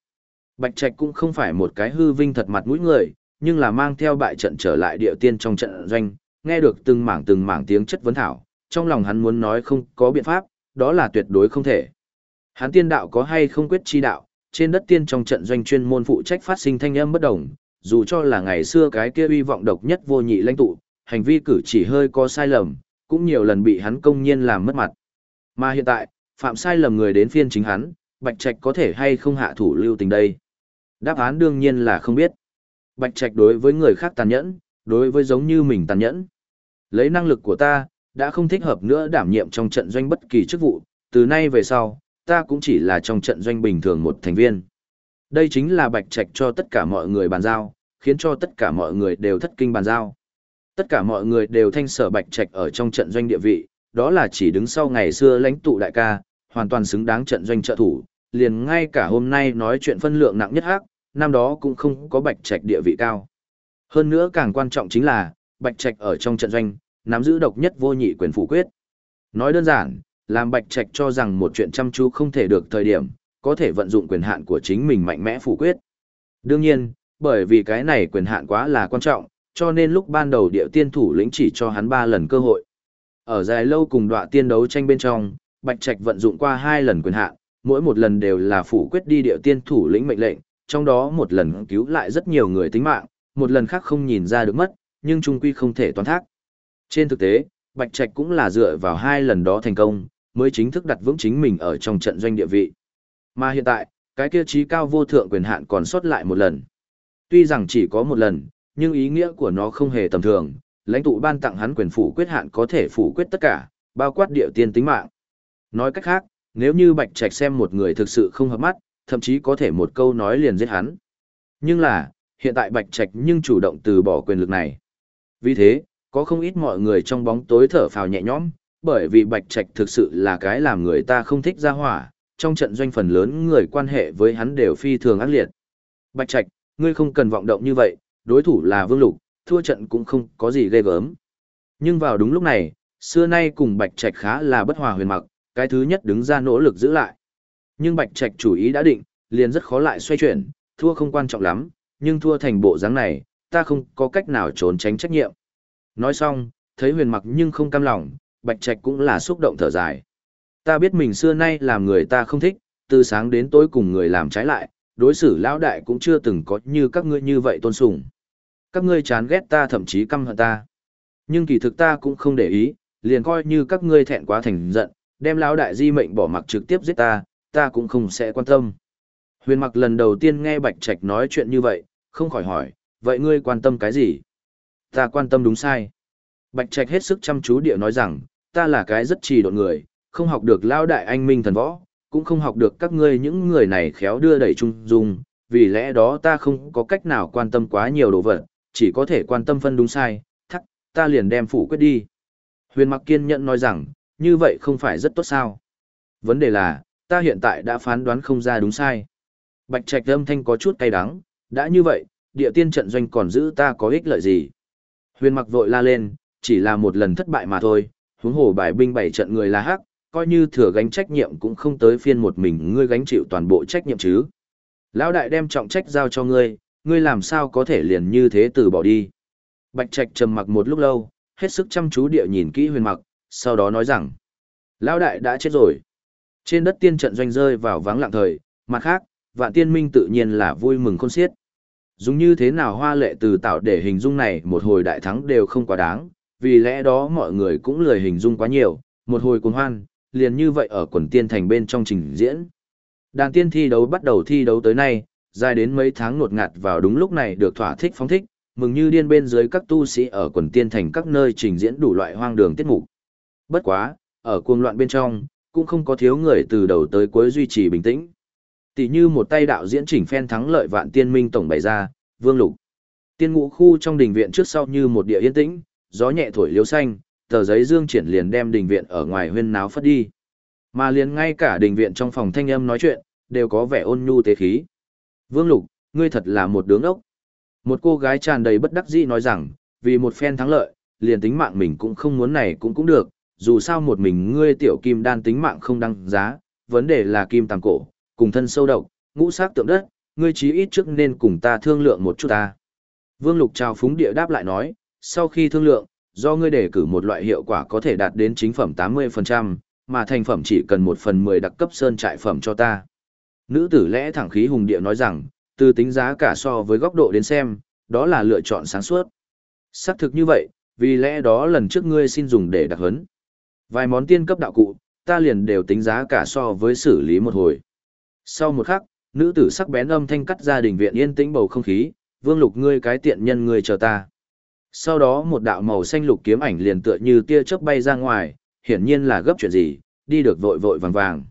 Bạch Trạch cũng không phải một cái hư vinh thật mặt mũi người, nhưng là mang theo bại trận trở lại địa tiên trong trận doanh, nghe được từng mảng từng mảng tiếng chất vấn thảo, trong lòng hắn muốn nói không có biện pháp, đó là tuyệt đối không thể. Hắn tiên đạo có hay không quyết chi đạo, trên đất tiên trong trận doanh chuyên môn phụ trách phát sinh thanh âm bất đồng, dù cho là ngày xưa cái kia uy vọng độc nhất vô nhị lãnh tụ, hành vi cử chỉ hơi có sai lầm, cũng nhiều lần bị hắn công nhiên làm mất mặt. Mà hiện tại, phạm sai lầm người đến phiên chính hắn, Bạch Trạch có thể hay không hạ thủ lưu tình đây? Đáp án đương nhiên là không biết. Bạch Trạch đối với người khác tàn nhẫn, đối với giống như mình tàn nhẫn. Lấy năng lực của ta, đã không thích hợp nữa đảm nhiệm trong trận doanh bất kỳ chức vụ, từ nay về sau, ta cũng chỉ là trong trận doanh bình thường một thành viên. Đây chính là Bạch Trạch cho tất cả mọi người bàn giao, khiến cho tất cả mọi người đều thất kinh bàn giao. Tất cả mọi người đều thanh sở Bạch Trạch ở trong trận doanh địa vị, đó là chỉ đứng sau ngày xưa lãnh tụ đại ca, hoàn toàn xứng đáng trận doanh trợ thủ, liền ngay cả hôm nay nói chuyện phân lượng nặng nhất hắc, năm đó cũng không có Bạch Trạch địa vị cao. Hơn nữa càng quan trọng chính là, Bạch Trạch ở trong trận doanh, nắm giữ độc nhất vô nhị quyền phủ quyết. Nói đơn giản, làm Bạch Trạch cho rằng một chuyện chăm chú không thể được thời điểm, có thể vận dụng quyền hạn của chính mình mạnh mẽ phủ quyết. Đương nhiên, bởi vì cái này quyền hạn quá là quan trọng, cho nên lúc ban đầu địa tiên thủ lĩnh chỉ cho hắn 3 lần cơ hội. Ở dài lâu cùng đọa tiên đấu tranh bên trong, Bạch Trạch vận dụng qua hai lần quyền hạn, mỗi một lần đều là phủ quyết đi địa tiên thủ lĩnh mệnh lệnh, trong đó một lần cứu lại rất nhiều người tính mạng, một lần khác không nhìn ra được mất, nhưng trung quy không thể toàn thác. Trên thực tế, Bạch Trạch cũng là dựa vào hai lần đó thành công, mới chính thức đặt vững chính mình ở trong trận doanh địa vị. Mà hiện tại, cái kia trí cao vô thượng quyền hạn còn sót lại một lần. Tuy rằng chỉ có một lần, nhưng ý nghĩa của nó không hề tầm thường, lãnh tụ ban tặng hắn quyền phủ quyết hạn có thể phủ quyết tất cả, bao quát địa tiên tính mạng. Nói cách khác, nếu như Bạch Trạch xem một người thực sự không hợp mắt, thậm chí có thể một câu nói liền giết hắn. Nhưng là, hiện tại Bạch Trạch nhưng chủ động từ bỏ quyền lực này. Vì thế, có không ít mọi người trong bóng tối thở phào nhẹ nhõm, bởi vì Bạch Trạch thực sự là cái làm người ta không thích ra hỏa, trong trận doanh phần lớn người quan hệ với hắn đều phi thường ác liệt. Bạch Trạch, ngươi không cần vọng động như vậy, đối thủ là Vương Lục, thua trận cũng không có gì ghê gớm. Nhưng vào đúng lúc này, xưa nay cùng Bạch Trạch khá là bất hòa huyền mặc, cái thứ nhất đứng ra nỗ lực giữ lại. Nhưng Bạch Trạch chủ ý đã định, liền rất khó lại xoay chuyển, thua không quan trọng lắm, nhưng thua thành bộ dáng này, ta không có cách nào trốn tránh trách nhiệm. Nói xong, thấy huyền mặc nhưng không cam lòng, Bạch Trạch cũng là xúc động thở dài. Ta biết mình xưa nay làm người ta không thích, từ sáng đến tối cùng người làm trái lại, đối xử lão đại cũng chưa từng có như các ngươi như vậy tôn sùng. Các ngươi chán ghét ta thậm chí căm hận ta. Nhưng kỳ thực ta cũng không để ý, liền coi như các ngươi thẹn quá thành giận, đem lão đại di mệnh bỏ mặc trực tiếp giết ta, ta cũng không sẽ quan tâm. Huyền mặc lần đầu tiên nghe Bạch Trạch nói chuyện như vậy, không khỏi hỏi, vậy ngươi quan tâm cái gì? Ta quan tâm đúng sai. Bạch Trạch hết sức chăm chú địa nói rằng, ta là cái rất trì độn người, không học được lao đại anh minh thần võ, cũng không học được các ngươi những người này khéo đưa đẩy trung dung, vì lẽ đó ta không có cách nào quan tâm quá nhiều đồ vật, chỉ có thể quan tâm phân đúng sai, thắc, ta liền đem phủ quyết đi. Huyền Mặc kiên nhẫn nói rằng, như vậy không phải rất tốt sao? Vấn đề là, ta hiện tại đã phán đoán không ra đúng sai. Bạch Trạch âm thanh có chút cay đắng, đã như vậy, địa tiên trận doanh còn giữ ta có ích lợi gì? Huyền Mặc vội la lên, chỉ là một lần thất bại mà thôi, huống hồ bài binh bảy trận người là hắc, coi như thừa gánh trách nhiệm cũng không tới phiên một mình ngươi gánh chịu toàn bộ trách nhiệm chứ. Lão đại đem trọng trách giao cho ngươi, ngươi làm sao có thể liền như thế từ bỏ đi. Bạch Trạch trầm mặc một lúc lâu, hết sức chăm chú địa nhìn kỹ huyền mặc, sau đó nói rằng, Lão đại đã chết rồi. Trên đất tiên trận doanh rơi vào vắng lặng thời, mặt khác, vạn tiên minh tự nhiên là vui mừng khôn xiết. Dùng như thế nào hoa lệ từ tạo để hình dung này một hồi đại thắng đều không quá đáng, vì lẽ đó mọi người cũng lười hình dung quá nhiều, một hồi cuồng hoan, liền như vậy ở quần tiên thành bên trong trình diễn. Đàn tiên thi đấu bắt đầu thi đấu tới nay, dài đến mấy tháng ngột ngạt vào đúng lúc này được thỏa thích phóng thích, mừng như điên bên dưới các tu sĩ ở quần tiên thành các nơi trình diễn đủ loại hoang đường tiết mục. Bất quá, ở cuồng loạn bên trong, cũng không có thiếu người từ đầu tới cuối duy trì bình tĩnh. Tỷ như một tay đạo diễn chỉnh phen thắng lợi vạn tiên minh tổng bày ra, vương lục. Tiên ngũ khu trong đình viện trước sau như một địa yên tĩnh, gió nhẹ thổi liếu xanh, tờ giấy dương triển liền đem đình viện ở ngoài huyên náo phất đi. Mà liền ngay cả đình viện trong phòng thanh âm nói chuyện, đều có vẻ ôn nhu tế khí. Vương Lục, ngươi thật là một đứa ốc. Một cô gái tràn đầy bất đắc dĩ nói rằng, vì một phen thắng lợi, liền tính mạng mình cũng không muốn này cũng cũng được, dù sao một mình ngươi tiểu kim đan tính mạng không đăng giá, vấn đề là kim tàng cổ, cùng thân sâu độc, ngũ sắc tượng đất, ngươi chí ít trước nên cùng ta thương lượng một chút ta. Vương Lục trao phúng địa đáp lại nói, sau khi thương lượng, do ngươi đề cử một loại hiệu quả có thể đạt đến chính phẩm 80%, mà thành phẩm chỉ cần một phần 10 đặc cấp sơn trại phẩm cho ta. Nữ tử lẽ thẳng khí hùng địa nói rằng, từ tính giá cả so với góc độ đến xem, đó là lựa chọn sáng suốt. Xác thực như vậy, vì lẽ đó lần trước ngươi xin dùng để đặc hấn. Vài món tiên cấp đạo cụ, ta liền đều tính giá cả so với xử lý một hồi. Sau một khắc, nữ tử sắc bén âm thanh cắt ra đình viện yên tĩnh bầu không khí, vương lục ngươi cái tiện nhân ngươi chờ ta. Sau đó một đạo màu xanh lục kiếm ảnh liền tựa như tia chớp bay ra ngoài, hiển nhiên là gấp chuyện gì, đi được vội vội vàng vàng.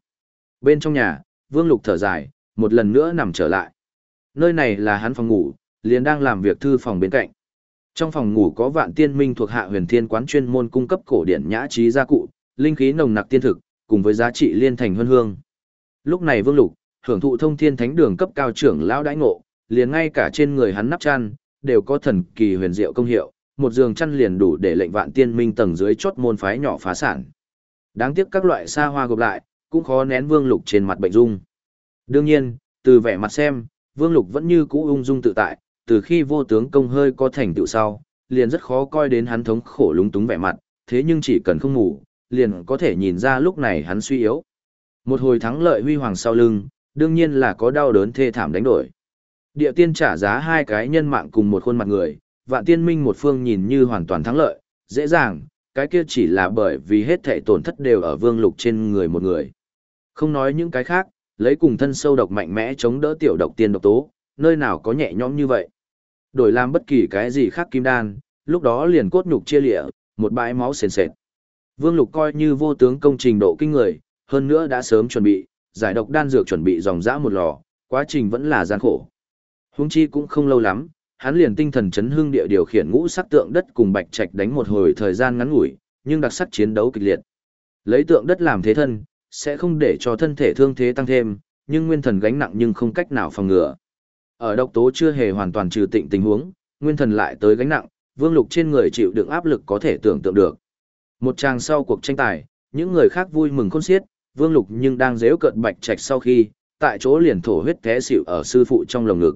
Bên trong nhà, vương lục thở dài, một lần nữa nằm trở lại. Nơi này là hắn phòng ngủ, liền đang làm việc thư phòng bên cạnh. Trong phòng ngủ có vạn tiên minh thuộc hạ huyền thiên quán chuyên môn cung cấp cổ điển nhã trí gia cụ, linh khí nồng nặc tiên thực, cùng với giá trị liên thành huân hương. Lúc này Vương Lục, hưởng thụ thông thiên thánh đường cấp cao trưởng lão đãi ngộ, liền ngay cả trên người hắn nắp chăn, đều có thần kỳ huyền diệu công hiệu, một giường chăn liền đủ để lệnh vạn tiên minh tầng dưới chốt môn phái nhỏ phá sản. Đáng tiếc các loại xa hoa gộp lại, cũng khó nén Vương Lục trên mặt bệnh dung. Đương nhiên, từ vẻ mặt xem, Vương Lục vẫn như cũ ung dung tự tại, từ khi vô tướng công hơi có thành tựu sau, liền rất khó coi đến hắn thống khổ lúng túng vẻ mặt, thế nhưng chỉ cần không ngủ, liền có thể nhìn ra lúc này hắn suy yếu. Một hồi thắng lợi huy hoàng sau lưng, đương nhiên là có đau đớn thê thảm đánh đổi. Địa tiên trả giá hai cái nhân mạng cùng một khuôn mặt người, vạn tiên minh một phương nhìn như hoàn toàn thắng lợi, dễ dàng, cái kia chỉ là bởi vì hết thảy tổn thất đều ở vương lục trên người một người. Không nói những cái khác, lấy cùng thân sâu độc mạnh mẽ chống đỡ tiểu độc tiên độc tố, nơi nào có nhẹ nhõm như vậy. Đổi làm bất kỳ cái gì khác kim đan, lúc đó liền cốt nhục chia lịa, một bãi máu sền sệt. Vương Lục coi như vô tướng công trình độ kinh người, hơn nữa đã sớm chuẩn bị, giải độc đan dược chuẩn bị dòng dã một lò, quá trình vẫn là gian khổ. Huống chi cũng không lâu lắm, hắn liền tinh thần chấn hương địa điều khiển ngũ sắc tượng đất cùng bạch trạch đánh một hồi thời gian ngắn ngủi, nhưng đặc sắc chiến đấu kịch liệt. Lấy tượng đất làm thế thân, sẽ không để cho thân thể thương thế tăng thêm, nhưng nguyên thần gánh nặng nhưng không cách nào phòng ngừa. Ở độc tố chưa hề hoàn toàn trừ tịnh tình huống, nguyên thần lại tới gánh nặng, Vương Lục trên người chịu đựng áp lực có thể tưởng tượng được. Một tràng sau cuộc tranh tài, những người khác vui mừng khôn xiết, Vương Lục nhưng đang dễu cợt bạch trạch sau khi, tại chỗ liền thổ huyết té xỉu ở sư phụ trong lồng ngực.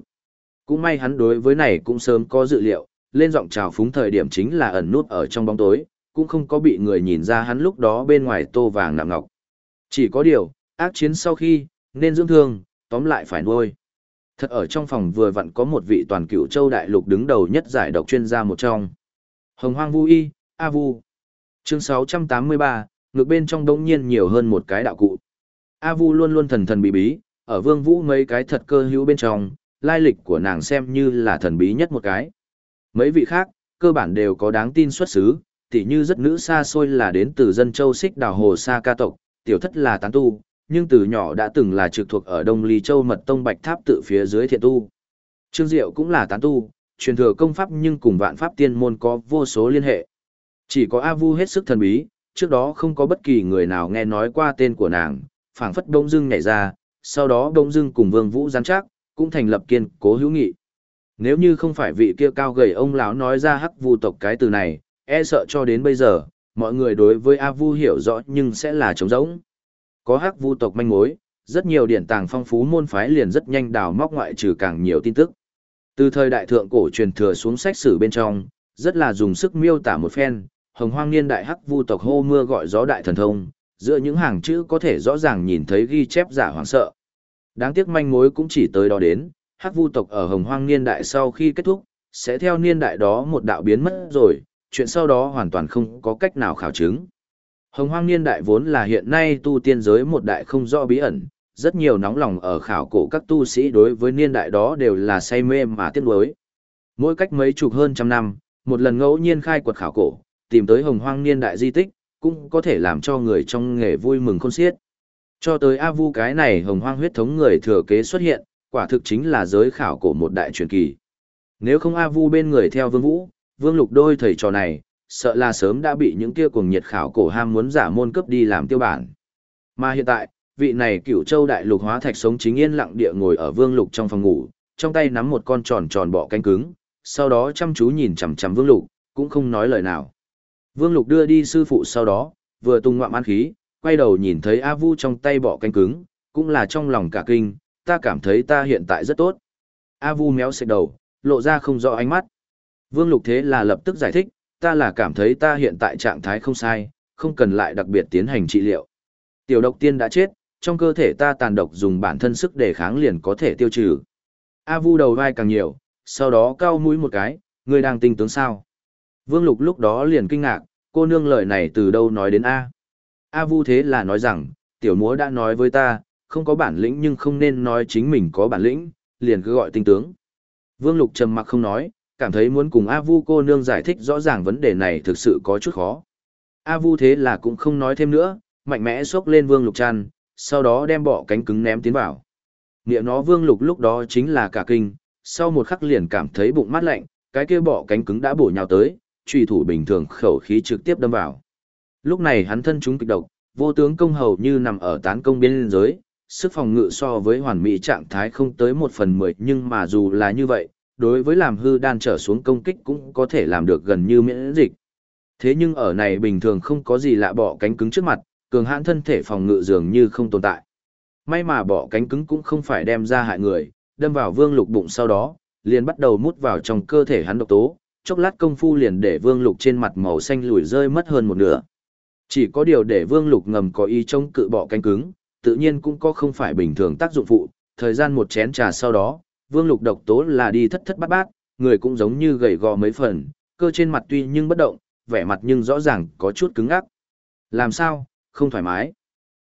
Cũng may hắn đối với này cũng sớm có dự liệu, lên giọng chào phúng thời điểm chính là ẩn nút ở trong bóng tối, cũng không có bị người nhìn ra hắn lúc đó bên ngoài tô vàng nạm ngọc. Chỉ có điều, ác chiến sau khi, nên dưỡng thương, tóm lại phải nuôi. Thật ở trong phòng vừa vặn có một vị toàn cựu châu đại lục đứng đầu nhất giải độc chuyên gia một trong. Hồng Hoang Vu Y, A Vu. Chương 683, ngược bên trong đống nhiên nhiều hơn một cái đạo cụ. A Vu luôn luôn thần thần bí bí, ở vương vũ mấy cái thật cơ hữu bên trong, lai lịch của nàng xem như là thần bí nhất một cái. Mấy vị khác, cơ bản đều có đáng tin xuất xứ, tỉ như rất nữ xa xôi là đến từ dân châu xích đảo hồ sa ca tộc, tiểu thất là tán tu, nhưng từ nhỏ đã từng là trực thuộc ở Đông Ly Châu Mật Tông Bạch Tháp tự phía dưới thiện tu. Trương Diệu cũng là tán tu, truyền thừa công pháp nhưng cùng vạn pháp tiên môn có vô số liên hệ. Chỉ có A Vu hết sức thần bí, trước đó không có bất kỳ người nào nghe nói qua tên của nàng, phảng phất Đông dưng nhảy ra, sau đó Đông dưng cùng Vương Vũ gián chắc, cũng thành lập kiên cố hữu nghị. Nếu như không phải vị kia cao gầy ông lão nói ra hắc vu tộc cái từ này, e sợ cho đến bây giờ, mọi người đối với A Vu hiểu rõ nhưng sẽ là trống rỗng. Có hắc vu tộc manh mối, rất nhiều điển tàng phong phú môn phái liền rất nhanh đào móc ngoại trừ càng nhiều tin tức. Từ thời đại thượng cổ truyền thừa xuống sách sử bên trong, rất là dùng sức miêu tả một phen, hồng hoang niên đại hắc vu tộc hô mưa gọi gió đại thần thông, giữa những hàng chữ có thể rõ ràng nhìn thấy ghi chép giả hoảng sợ. Đáng tiếc manh mối cũng chỉ tới đó đến, hắc vu tộc ở hồng hoang niên đại sau khi kết thúc, sẽ theo niên đại đó một đạo biến mất rồi, chuyện sau đó hoàn toàn không có cách nào khảo chứng. Hồng hoang niên đại vốn là hiện nay tu tiên giới một đại không rõ bí ẩn, rất nhiều nóng lòng ở khảo cổ các tu sĩ đối với niên đại đó đều là say mê mà tiếc nuối. Mỗi cách mấy chục hơn trăm năm, một lần ngẫu nhiên khai quật khảo cổ, tìm tới hồng hoang niên đại di tích, cũng có thể làm cho người trong nghề vui mừng khôn xiết. Cho tới A Vu cái này hồng hoang huyết thống người thừa kế xuất hiện, quả thực chính là giới khảo cổ một đại truyền kỳ. Nếu không A Vu bên người theo Vương Vũ, Vương Lục đôi thầy trò này, sợ là sớm đã bị những kia cuồng nhiệt khảo cổ ham muốn giả môn cấp đi làm tiêu bản. Mà hiện tại, vị này cửu châu đại lục hóa thạch sống chính yên lặng địa ngồi ở Vương Lục trong phòng ngủ, trong tay nắm một con tròn tròn bọ cánh cứng, sau đó chăm chú nhìn chằm chằm Vương Lục, cũng không nói lời nào. Vương Lục đưa đi sư phụ sau đó, vừa tung ngoạm ăn khí, quay đầu nhìn thấy A Vu trong tay bọ cánh cứng, cũng là trong lòng cả kinh, ta cảm thấy ta hiện tại rất tốt. A Vu méo xệch đầu, lộ ra không rõ ánh mắt. Vương Lục thế là lập tức giải thích, ta là cảm thấy ta hiện tại trạng thái không sai, không cần lại đặc biệt tiến hành trị liệu. Tiểu độc tiên đã chết, trong cơ thể ta tàn độc dùng bản thân sức đề kháng liền có thể tiêu trừ. A Vu đầu vai càng nhiều, sau đó cao mũi một cái, ngươi đang tinh tướng sao? Vương Lục lúc đó liền kinh ngạc, cô nương lời này từ đâu nói đến A. A Vu thế là nói rằng, tiểu múa đã nói với ta, không có bản lĩnh nhưng không nên nói chính mình có bản lĩnh, liền cứ gọi tinh tướng. Vương Lục trầm mặc không nói, cảm thấy muốn cùng A Vu cô nương giải thích rõ ràng vấn đề này thực sự có chút khó. A Vu thế là cũng không nói thêm nữa, mạnh mẽ xốc lên Vương Lục chăn, sau đó đem bọ cánh cứng ném tiến vào. Nghĩa nó Vương Lục lúc đó chính là cả kinh, sau một khắc liền cảm thấy bụng mát lạnh, cái kia bọ cánh cứng đã bổ nhào tới, truy thủ bình thường khẩu khí trực tiếp đâm vào. Lúc này hắn thân chúng kịch độc, vô tướng công hầu như nằm ở tán công biên giới, sức phòng ngự so với hoàn mỹ trạng thái không tới một phần mười nhưng mà dù là như vậy, đối với làm hư đan trở xuống công kích cũng có thể làm được gần như miễn dịch. Thế nhưng ở này bình thường không có gì lạ bỏ cánh cứng trước mặt, cường hãn thân thể phòng ngự dường như không tồn tại. May mà bỏ cánh cứng cũng không phải đem ra hại người, đâm vào vương lục bụng sau đó, liền bắt đầu mút vào trong cơ thể hắn độc tố, chốc lát công phu liền để vương lục trên mặt màu xanh lùi rơi mất hơn một nửa. Chỉ có điều để vương lục ngầm có ý chống cự bỏ cánh cứng, tự nhiên cũng có không phải bình thường tác dụng phụ, thời gian một chén trà sau đó, vương lục độc tố là đi thất thất bát bát, người cũng giống như gầy gò mấy phần, cơ trên mặt tuy nhưng bất động, vẻ mặt nhưng rõ ràng có chút cứng ngắc. Làm sao, không thoải mái.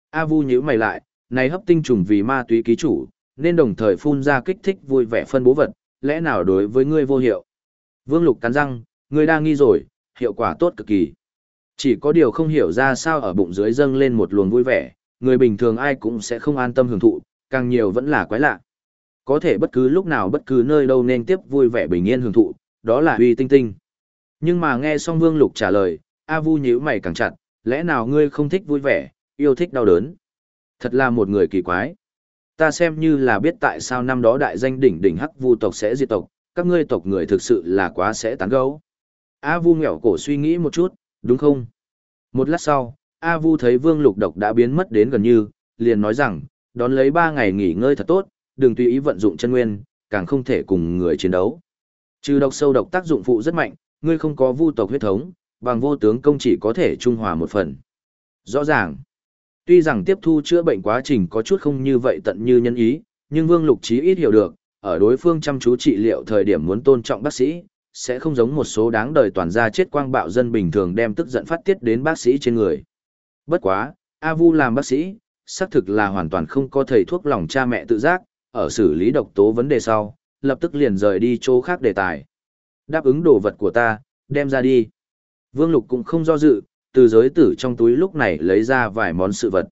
A Vu nhíu mày lại, này hấp tinh trùng vì ma túy ký chủ, nên đồng thời phun ra kích thích vui vẻ phân bố vật, lẽ nào đối với ngươi vô hiệu. Vương Lục cắn răng, ngươi đang nghi rồi, hiệu quả tốt cực kỳ. Chỉ có điều không hiểu ra sao ở bụng dưới dâng lên một luồng vui vẻ, người bình thường ai cũng sẽ không an tâm hưởng thụ, càng nhiều vẫn là quái lạ. Có thể bất cứ lúc nào bất cứ nơi đâu nên tiếp vui vẻ bình yên hưởng thụ, đó là uy tinh tinh. Nhưng mà nghe xong Vương Lục trả lời, A Vu nhíu mày càng chặt, lẽ nào ngươi không thích vui vẻ, yêu thích đau đớn? Thật là một người kỳ quái. Ta xem như là biết tại sao năm đó đại danh đỉnh đỉnh hắc vu tộc sẽ diệt tộc, các ngươi tộc người thực sự là quá sẽ tán gẫu A Vu nghẹo cổ suy nghĩ một chút, đúng không? Một lát sau, A Vu thấy Vương Lục độc đã biến mất đến gần như, liền nói rằng, đón lấy ba ngày nghỉ ngơi thật tốt, đừng tùy ý vận dụng chân nguyên, càng không thể cùng người chiến đấu. Trừ độc sâu độc tác dụng phụ rất mạnh, ngươi không có vu tộc huyết thống, bằng vô tướng công chỉ có thể trung hòa một phần. Rõ ràng, tuy rằng tiếp thu chữa bệnh quá trình có chút không như vậy tận như nhân ý, nhưng Vương Lục Chí ít hiểu được, ở đối phương chăm chú trị liệu thời điểm muốn tôn trọng bác sĩ, sẽ không giống một số đáng đời toàn gia chết quang bạo dân bình thường đem tức giận phát tiết đến bác sĩ trên người. Bất quá, A Vu làm bác sĩ, xác thực là hoàn toàn không có thầy thuốc lòng cha mẹ tự giác, ở xử lý độc tố vấn đề sau, lập tức liền rời đi chỗ khác đề tài. Đáp ứng đồ vật của ta, đem ra đi. Vương Lục cũng không do dự, từ giới tử trong túi lúc này lấy ra vài món sự vật.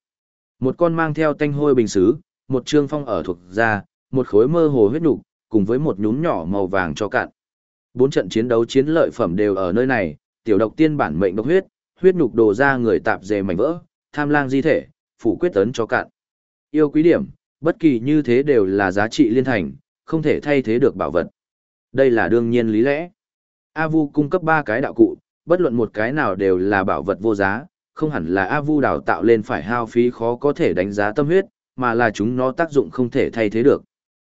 Một con mang theo tanh hôi bình xứ, một trương phong ở thuộc da, một khối mơ hồ huyết nục, cùng với một nhúm nhỏ màu vàng cho cạn. Bốn trận chiến đấu chiến lợi phẩm đều ở nơi này, tiểu độc tiên bản mệnh độc huyết, huyết nhục đồ ra người tạp dề mảnh vỡ, tham lang di thể, phủ quyết tấn cho cạn. Yêu quý điểm, bất kỳ như thế đều là giá trị liên thành, không thể thay thế được bảo vật. Đây là đương nhiên lý lẽ. A Vu cung cấp ba cái đạo cụ, bất luận một cái nào đều là bảo vật vô giá, không hẳn là A Vu đào tạo lên phải hao phí khó có thể đánh giá tâm huyết, mà là chúng nó tác dụng không thể thay thế được.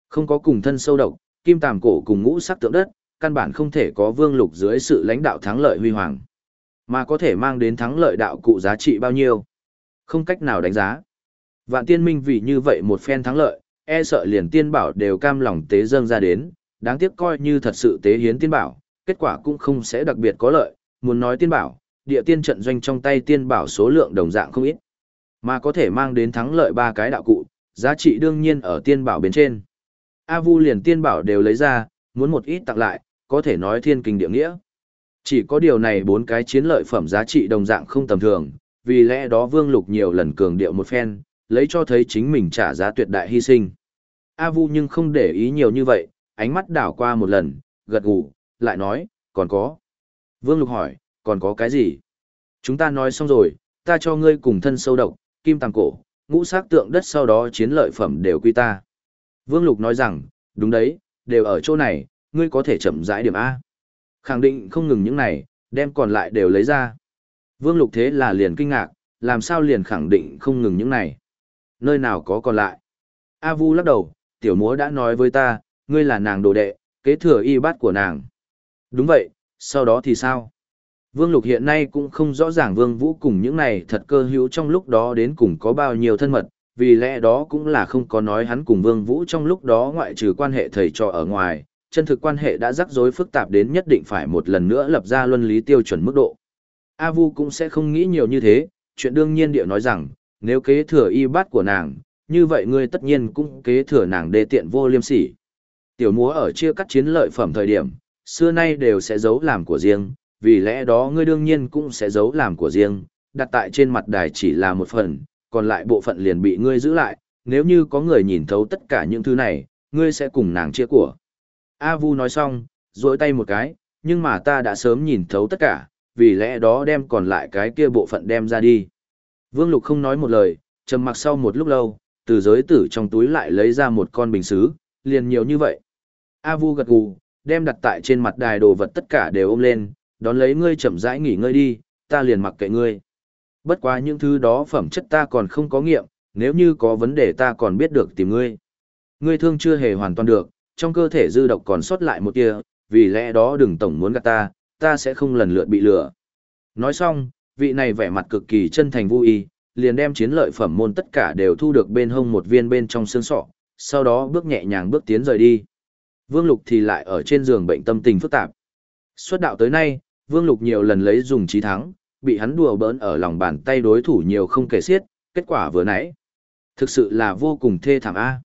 Không có cùng thân sâu độc, kim tàm cổ cùng ngũ sắc tượng đất, căn bản không thể có vương lục dưới sự lãnh đạo thắng lợi huy hoàng. Mà có thể mang đến thắng lợi đạo cụ giá trị bao nhiêu? Không cách nào đánh giá. Vạn tiên minh vì như vậy một phen thắng lợi, e sợ liền tiên bảo đều cam lòng tế dâng ra đến, đáng tiếc coi như thật sự tế hiến tiên bảo, kết quả cũng không sẽ đặc biệt có lợi, muốn nói tiên bảo, địa tiên trận doanh trong tay tiên bảo số lượng đồng dạng không ít, mà có thể mang đến thắng lợi ba cái đạo cụ, giá trị đương nhiên ở tiên bảo bên trên. A Vu liền tiên bảo đều lấy ra, muốn một ít tặng lại, có thể nói thiên kinh địa nghĩa. Chỉ có điều này bốn cái chiến lợi phẩm giá trị đồng dạng không tầm thường, vì lẽ đó Vương Lục nhiều lần cường điệu một phen, lấy cho thấy chính mình trả giá tuyệt đại hy sinh. A Vu nhưng không để ý nhiều như vậy, ánh mắt đảo qua một lần, gật gù, lại nói, còn có. Vương Lục hỏi, còn có cái gì? Chúng ta nói xong rồi, ta cho ngươi cùng thân sâu độc, kim tàng cổ, ngũ sắc tượng đất sau đó chiến lợi phẩm đều quy ta. Vương Lục nói rằng, đúng đấy, đều ở chỗ này, ngươi có thể chậm rãi điểm A. Khẳng định không ngừng những này, đem còn lại đều lấy ra. Vương Lục thế là liền kinh ngạc, làm sao liền khẳng định không ngừng những này. Nơi nào có còn lại. A Vu lắc đầu, tiểu múa đã nói với ta, ngươi là nàng đồ đệ, kế thừa y bát của nàng. Đúng vậy, sau đó thì sao? Vương Lục hiện nay cũng không rõ ràng Vương Vũ cùng những này thật cơ hữu trong lúc đó đến cùng có bao nhiêu thân mật, vì lẽ đó cũng là không có nói hắn cùng Vương Vũ trong lúc đó ngoại trừ quan hệ thầy trò ở ngoài, chân thực quan hệ đã rắc rối phức tạp đến nhất định phải một lần nữa lập ra luân lý tiêu chuẩn mức độ. A Vu cũng sẽ không nghĩ nhiều như thế, chuyện đương nhiên địa nói rằng, nếu kế thừa y bát của nàng, như vậy ngươi tất nhiên cũng kế thừa nàng đê tiện vô liêm sỉ. Tiểu múa ở chia cắt chiến lợi phẩm thời điểm, xưa nay đều sẽ giấu làm của riêng, vì lẽ đó ngươi đương nhiên cũng sẽ giấu làm của riêng, đặt tại trên mặt đài chỉ là một phần, còn lại bộ phận liền bị ngươi giữ lại, nếu như có người nhìn thấu tất cả những thứ này, ngươi sẽ cùng nàng chia của. A Vu nói xong, duỗi tay một cái, nhưng mà ta đã sớm nhìn thấu tất cả, vì lẽ đó đem còn lại cái kia bộ phận đem ra đi. Vương Lục không nói một lời, trầm mặc sau một lúc lâu, từ giới tử trong túi lại lấy ra một con bình xứ, liền nhiều như vậy. A Vu gật gù, đem đặt tại trên mặt đài đồ vật tất cả đều ôm lên, đón lấy ngươi chậm rãi nghỉ ngơi đi, ta liền mặc kệ ngươi. Bất quá những thứ đó phẩm chất ta còn không có nghiệm, nếu như có vấn đề ta còn biết được tìm ngươi. Ngươi thương chưa hề hoàn toàn được, trong cơ thể dư độc còn sót lại một tia, vì lẽ đó đừng tổng muốn gạt ta, ta sẽ không lần lượt bị lừa. Nói xong, vị này vẻ mặt cực kỳ chân thành vui, liền đem chiến lợi phẩm môn tất cả đều thu được bên hông một viên bên trong xương sọ, sau đó bước nhẹ nhàng bước tiến rời đi. Vương Lục thì lại ở trên giường bệnh tâm tình phức tạp. Xuất đạo tới nay, Vương Lục nhiều lần lấy dùng trí thắng, bị hắn đùa bỡn ở lòng bàn tay đối thủ nhiều không kể xiết, kết quả vừa nãy. Thực sự là vô cùng thê thảm A.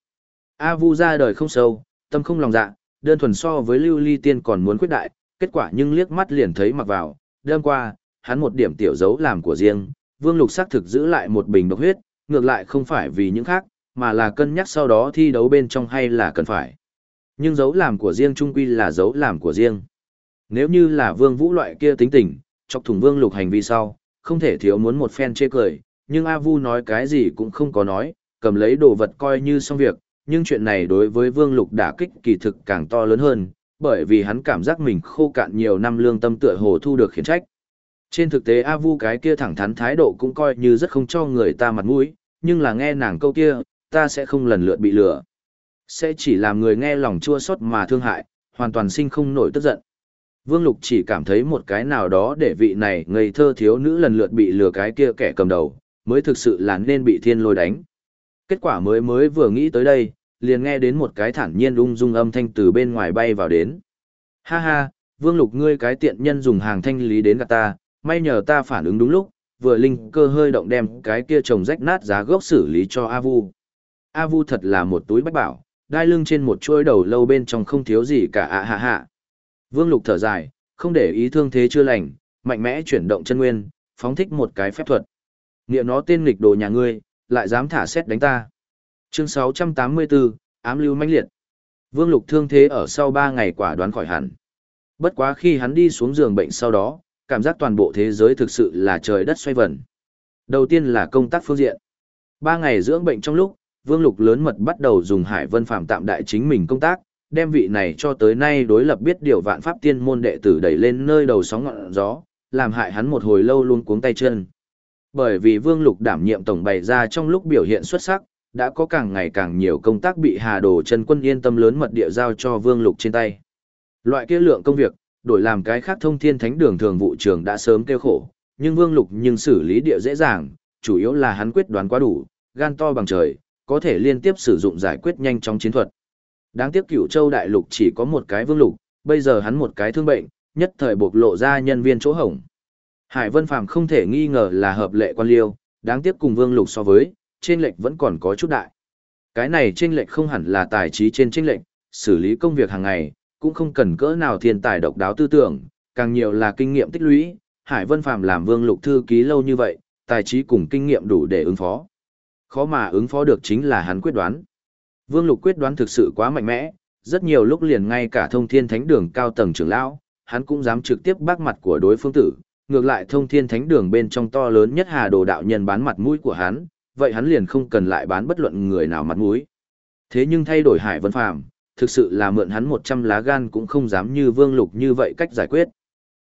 A Vu ra đời không sâu, tâm không lòng dạ, đơn thuần so với lưu ly tiên còn muốn quyết đại, kết quả nhưng liếc mắt liền thấy mặc vào, đêm qua, hắn một điểm tiểu dấu làm của riêng, Vương Lục xác thực giữ lại một bình độc huyết, ngược lại không phải vì những khác, mà là cân nhắc sau đó thi đấu bên trong hay là cần phải. Nhưng dấu làm của riêng trung quy là dấu làm của riêng. Nếu như là Vương Vũ loại kia tính tình, chọc thủng Vương Lục hành vi sau, không thể thiếu muốn một phen chê cười, nhưng A Vu nói cái gì cũng không có nói, cầm lấy đồ vật coi như xong việc, nhưng chuyện này đối với Vương Lục đả kích kỳ thực càng to lớn hơn, bởi vì hắn cảm giác mình khô cạn nhiều năm lương tâm tựa hồ thu được khiển trách. Trên thực tế A Vu cái kia thẳng thắn thái độ cũng coi như rất không cho người ta mặt mũi, nhưng là nghe nàng câu kia, ta sẽ không lần lượt bị lừa. Sẽ chỉ làm người nghe lòng chua xót mà thương hại, hoàn toàn sinh không nổi tức giận. Vương Lục chỉ cảm thấy một cái nào đó để vị này ngây thơ thiếu nữ lần lượt bị lừa cái kia kẻ cầm đầu, mới thực sự là nên bị thiên lôi đánh. Kết quả mới mới vừa nghĩ tới đây, liền nghe đến một cái thản nhiên ung dung âm thanh từ bên ngoài bay vào đến. Ha ha, Vương Lục ngươi cái tiện nhân dùng hàng thanh lý đến gạt ta, may nhờ ta phản ứng đúng lúc, vừa linh cơ hơi động đem cái kia trồng rách nát giá gốc xử lý cho A Vu. A Vu thật là một túi bách bảo, đai lưng trên một chuôi đầu lâu bên trong không thiếu gì cả ạ hạ hạ. Vương Lục thở dài, không để ý thương thế chưa lành, mạnh mẽ chuyển động chân nguyên, phóng thích một cái phép thuật. Niệm nó tên nghịch đồ nhà ngươi, lại dám thả xét đánh ta. Chương 684, ám lưu mãnh liệt. Vương Lục thương thế ở sau 3 ngày quả đoán khỏi hẳn. Bất quá khi hắn đi xuống giường bệnh sau đó, cảm giác toàn bộ thế giới thực sự là trời đất xoay vần. Đầu tiên là công tác phương diện. ba ngày dưỡng bệnh trong lúc, Vương Lục lớn mật bắt đầu dùng Hải Vân Phạm tạm đại chính mình công tác, đem vị này cho tới nay đối lập biết điều vạn pháp tiên môn đệ tử đẩy lên nơi đầu sóng ngọn gió, làm hại hắn một hồi lâu luôn cuống tay chân. Bởi vì Vương Lục đảm nhiệm tổng bày ra trong lúc biểu hiện xuất sắc, đã có càng ngày càng nhiều công tác bị Hà Đồ Trần Quân yên tâm lớn mật địa giao cho Vương Lục trên tay. Loại kia lượng công việc, đổi làm cái khác thông thiên thánh đường thường vụ trường đã sớm kêu khổ, nhưng Vương Lục nhưng xử lý địa dễ dàng, chủ yếu là hắn quyết đoán quá đủ, gan to bằng trời, có thể liên tiếp sử dụng giải quyết nhanh chóng chiến thuật. Đáng tiếc cửu châu đại lục chỉ có một cái Vương Lục, bây giờ hắn một cái thương bệnh, nhất thời bộc lộ ra nhân viên chỗ hổng. Hải Vân Phàm không thể nghi ngờ là hợp lệ quan liêu, đáng tiếc cùng Vương Lục so với, trên lệch vẫn còn có chút đại. Cái này trên lệch không hẳn là tài trí trên trên lệch, xử lý công việc hàng ngày, cũng không cần cỡ nào thiên tài độc đáo tư tưởng, càng nhiều là kinh nghiệm tích lũy. Hải Vân Phàm làm Vương Lục thư ký lâu như vậy, tài trí cùng kinh nghiệm đủ để ứng phó. Khó mà ứng phó được chính là hắn quyết đoán. Vương Lục quyết đoán thực sự quá mạnh mẽ, rất nhiều lúc liền ngay cả thông thiên thánh đường cao tầng trưởng lão, hắn cũng dám trực tiếp bác mặt của đối phương tử, ngược lại thông thiên thánh đường bên trong to lớn nhất hà đồ đạo nhân bán mặt mũi của hắn, vậy hắn liền không cần lại bán bất luận người nào mặt mũi. Thế nhưng thay đổi Hải Vân Phàm, thực sự là mượn hắn 100 lá gan cũng không dám như Vương Lục như vậy cách giải quyết.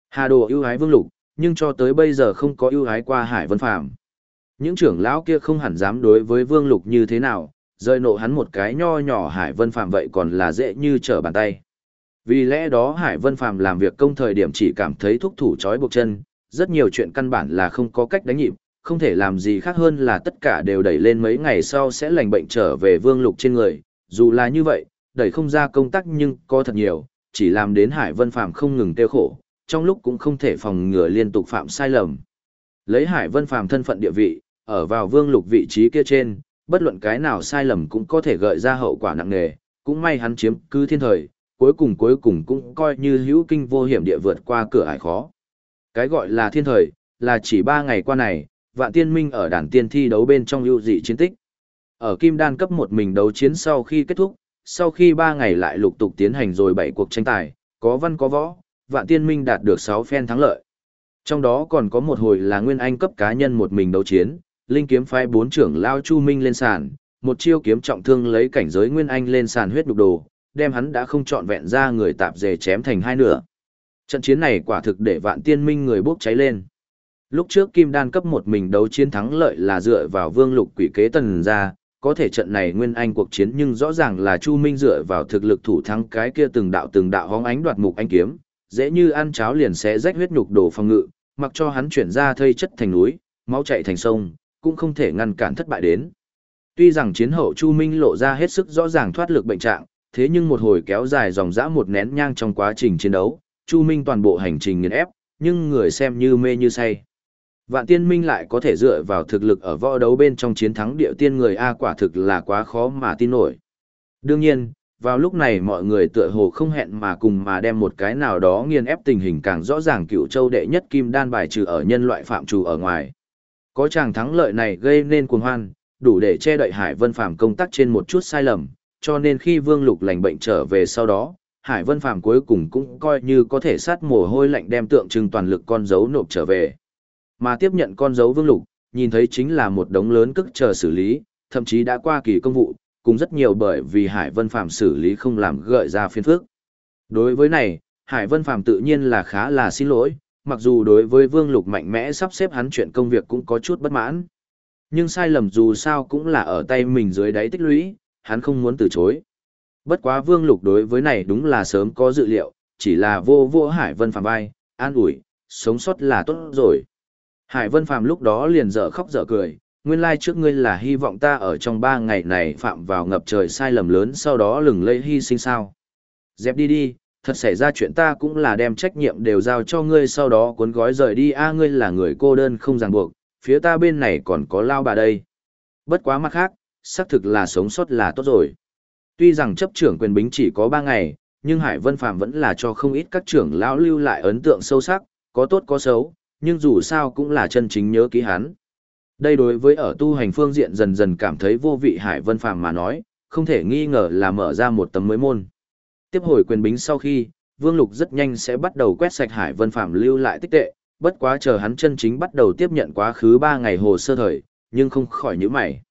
Hà Đồ ưu ái Vương Lục, nhưng cho tới bây giờ không có ưu ái qua Hải Vân Phàm. Những trưởng lão kia không hẳn dám đối với Vương Lục như thế nào, rơi nộ hắn một cái nho nhỏ Hải Vân Phàm vậy còn là dễ như trở bàn tay. Vì lẽ đó Hải Vân Phàm làm việc công thời điểm chỉ cảm thấy thúc thủ chói buộc chân, rất nhiều chuyện căn bản là không có cách đánh nhịp, không thể làm gì khác hơn là tất cả đều đẩy lên mấy ngày sau sẽ lành bệnh trở về vương lục trên người, dù là như vậy, đẩy không ra công tác nhưng có thật nhiều, chỉ làm đến Hải Vân Phạm không ngừng tiêu khổ, trong lúc cũng không thể phòng ngừa liên tục phạm sai lầm. Lấy Hải Vân Phạm thân phận địa vị, ở vào vương lục vị trí kia trên, bất luận cái nào sai lầm cũng có thể gợi ra hậu quả nặng nề, cũng may hắn chiếm cứ thiên thời, cuối cùng cuối cùng cũng coi như hữu kinh vô hiểm địa vượt qua cửa ải khó. Cái gọi là thiên thời, là chỉ ba ngày qua này, vạn tiên minh ở đàn tiên thi đấu bên trong ưu dị chiến tích. Ở kim đan cấp một mình đấu chiến sau khi kết thúc, sau khi ba ngày lại lục tục tiến hành rồi bảy cuộc tranh tài, có văn có võ, vạn tiên minh đạt được 6 phen thắng lợi. Trong đó còn có một hồi là nguyên anh cấp cá nhân một mình đấu chiến, linh kiếm phái bốn trưởng lao chu minh lên sàn, một chiêu kiếm trọng thương lấy cảnh giới nguyên anh lên sàn huyết đục đồ, đem hắn đã không trọn vẹn ra người tạp dề chém thành hai nửa. Trận chiến này quả thực để vạn tiên minh người bốc cháy lên. Lúc trước kim đan cấp một mình đấu chiến thắng lợi là dựa vào vương lục quỷ kế tần ra, có thể trận này nguyên anh cuộc chiến nhưng rõ ràng là Chu Minh dựa vào thực lực thủ thắng cái kia từng đạo từng đạo hóng ánh đoạt mục anh kiếm, dễ như ăn cháo liền sẽ rách huyết nhục đổ phòng ngự, mặc cho hắn chuyển ra thây chất thành núi, máu chảy thành sông, cũng không thể ngăn cản thất bại đến. Tuy rằng chiến hậu Chu Minh lộ ra hết sức rõ ràng thoát lực bệnh trạng, thế nhưng một hồi kéo dài dòng dã một nén nhang trong quá trình chiến đấu, Chu Minh toàn bộ hành trình nghiền ép, nhưng người xem như mê như say. Vạn tiên minh lại có thể dựa vào thực lực ở võ đấu bên trong chiến thắng địa tiên người A quả thực là quá khó mà tin nổi. Đương nhiên, vào lúc này mọi người tựa hồ không hẹn mà cùng mà đem một cái nào đó nghiền ép tình hình càng rõ ràng cựu châu đệ nhất kim đan bài trừ ở nhân loại phạm trù ở ngoài. Có chàng thắng lợi này gây nên cuồng hoan, đủ để che đậy Hải Vân Phàm công tác trên một chút sai lầm, cho nên khi Vương Lục lành bệnh trở về sau đó, Hải Vân Phàm cuối cùng cũng coi như có thể sát mồ hôi lạnh đem tượng trưng toàn lực con dấu nộp trở về. Mà tiếp nhận con dấu Vương Lục, nhìn thấy chính là một đống lớn cức chờ xử lý, thậm chí đã qua kỳ công vụ, cũng rất nhiều bởi vì Hải Vân Phạm xử lý không làm gợi ra phiên phức. Đối với này, Hải Vân Phạm tự nhiên là khá là xin lỗi, mặc dù đối với Vương Lục mạnh mẽ sắp xếp hắn chuyện công việc cũng có chút bất mãn. Nhưng sai lầm dù sao cũng là ở tay mình dưới đáy tích lũy, hắn không muốn từ chối. Bất quá Vương Lục đối với này đúng là sớm có dự liệu, chỉ là vô vô Hải Vân Phạm vai, an ủi, sống sót là tốt rồi. Hải Vân Phàm lúc đó liền dở khóc dở cười, nguyên lai trước ngươi là hy vọng ta ở trong ba ngày này phạm vào ngập trời sai lầm lớn sau đó lừng lây hy sinh sao. Dẹp đi đi, thật xảy ra chuyện ta cũng là đem trách nhiệm đều giao cho ngươi sau đó cuốn gói rời đi a ngươi là người cô đơn không ràng buộc, phía ta bên này còn có lao bà đây. Bất quá mặt khác, xác thực là sống sót là tốt rồi. Tuy rằng chấp trưởng quyền bính chỉ có ba ngày, nhưng Hải Vân Phàm vẫn là cho không ít các trưởng lão lưu lại ấn tượng sâu sắc, có tốt có xấu, nhưng dù sao cũng là chân chính nhớ ký hắn. Đây đối với ở tu hành phương diện dần dần cảm thấy vô vị Hải Vân Phàm mà nói, không thể nghi ngờ là mở ra một tấm mới môn. Tiếp hồi quyền bính sau khi, Vương Lục rất nhanh sẽ bắt đầu quét sạch Hải Vân Phàm lưu lại tích tệ, bất quá chờ hắn chân chính bắt đầu tiếp nhận quá khứ 3 ngày hồ sơ thời, nhưng không khỏi nhíu mày.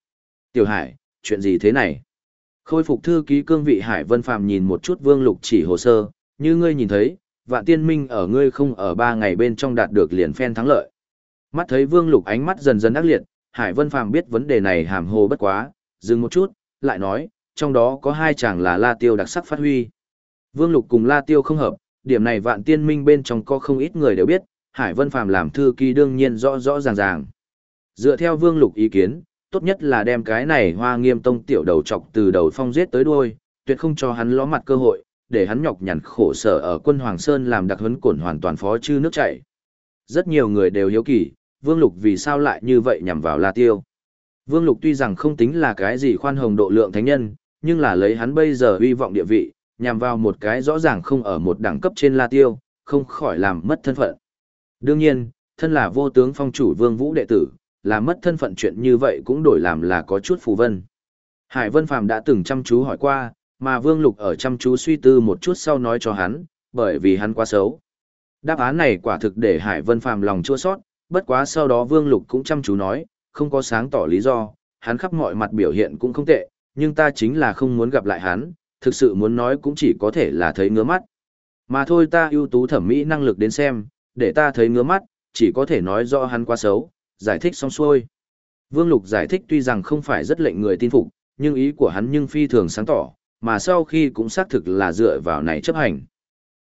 Tiểu Hải, chuyện gì thế này? Khôi phục thư ký cương vị Hải Vân Phàm nhìn một chút Vương Lục chỉ hồ sơ, như ngươi nhìn thấy, vạn tiên minh ở ngươi không ở ba ngày bên trong đạt được liền phen thắng lợi. Mắt thấy Vương Lục ánh mắt dần dần ác liệt, Hải Vân Phàm biết vấn đề này hàm hồ bất quá, dừng một chút, lại nói, trong đó có hai chàng là La Tiêu đặc sắc phát huy. Vương Lục cùng La Tiêu không hợp, điểm này vạn tiên minh bên trong có không ít người đều biết, Hải Vân Phàm làm thư ký đương nhiên rõ rõ ràng ràng. Dựa theo Vương Lục ý kiến, tốt nhất là đem cái này hoa nghiêm tông tiểu đầu chọc từ đầu phong giết tới đuôi, tuyệt không cho hắn ló mặt cơ hội, để hắn nhọc nhằn khổ sở ở quân Hoàng Sơn làm đặc huấn cổn hoàn toàn phó chư nước chảy. Rất nhiều người đều hiếu kỳ, Vương Lục vì sao lại như vậy nhằm vào La Tiêu. Vương Lục tuy rằng không tính là cái gì khoan hồng độ lượng thánh nhân, nhưng là lấy hắn bây giờ uy vọng địa vị, nhằm vào một cái rõ ràng không ở một đẳng cấp trên La Tiêu, không khỏi làm mất thân phận. Đương nhiên, thân là vô tướng phong chủ Vương Vũ đệ tử, là mất thân phận chuyện như vậy cũng đổi làm là có chút phù vân. Hải Vân Phàm đã từng chăm chú hỏi qua, mà Vương Lục ở chăm chú suy tư một chút sau nói cho hắn, bởi vì hắn quá xấu. Đáp án này quả thực để Hải Vân Phàm lòng chua sót, bất quá sau đó Vương Lục cũng chăm chú nói, không có sáng tỏ lý do, hắn khắp mọi mặt biểu hiện cũng không tệ, nhưng ta chính là không muốn gặp lại hắn, thực sự muốn nói cũng chỉ có thể là thấy ngứa mắt. Mà thôi ta ưu tú thẩm mỹ năng lực đến xem, để ta thấy ngứa mắt, chỉ có thể nói do hắn quá xấu, giải thích xong xuôi. Vương Lục giải thích tuy rằng không phải rất lệnh người tin phục, nhưng ý của hắn nhưng phi thường sáng tỏ, mà sau khi cũng xác thực là dựa vào này chấp hành.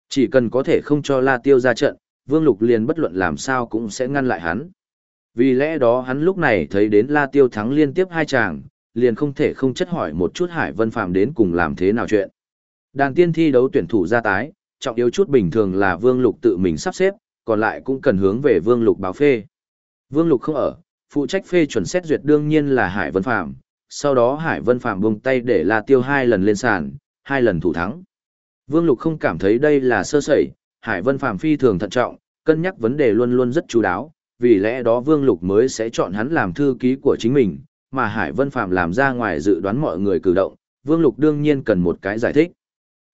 Chỉ cần có thể không cho La Tiêu ra trận, Vương Lục liền bất luận làm sao cũng sẽ ngăn lại hắn. Vì lẽ đó hắn lúc này thấy đến La Tiêu thắng liên tiếp hai chàng, liền không thể không chất hỏi một chút Hải Vân Phàm đến cùng làm thế nào chuyện. Đàn tiên thi đấu tuyển thủ ra tái, trọng yếu chút bình thường là Vương Lục tự mình sắp xếp, còn lại cũng cần hướng về Vương Lục báo phê. Vương Lục không ở, phụ trách phê chuẩn xét duyệt đương nhiên là Hải Vân Phạm, sau đó Hải Vân Phạm buông tay để La Tiêu hai lần lên sàn, hai lần thủ thắng. Vương Lục không cảm thấy đây là sơ sẩy, Hải Vân Phạm phi thường thận trọng, cân nhắc vấn đề luôn luôn rất chú đáo, vì lẽ đó Vương Lục mới sẽ chọn hắn làm thư ký của chính mình, mà Hải Vân Phạm làm ra ngoài dự đoán mọi người cử động, Vương Lục đương nhiên cần một cái giải thích.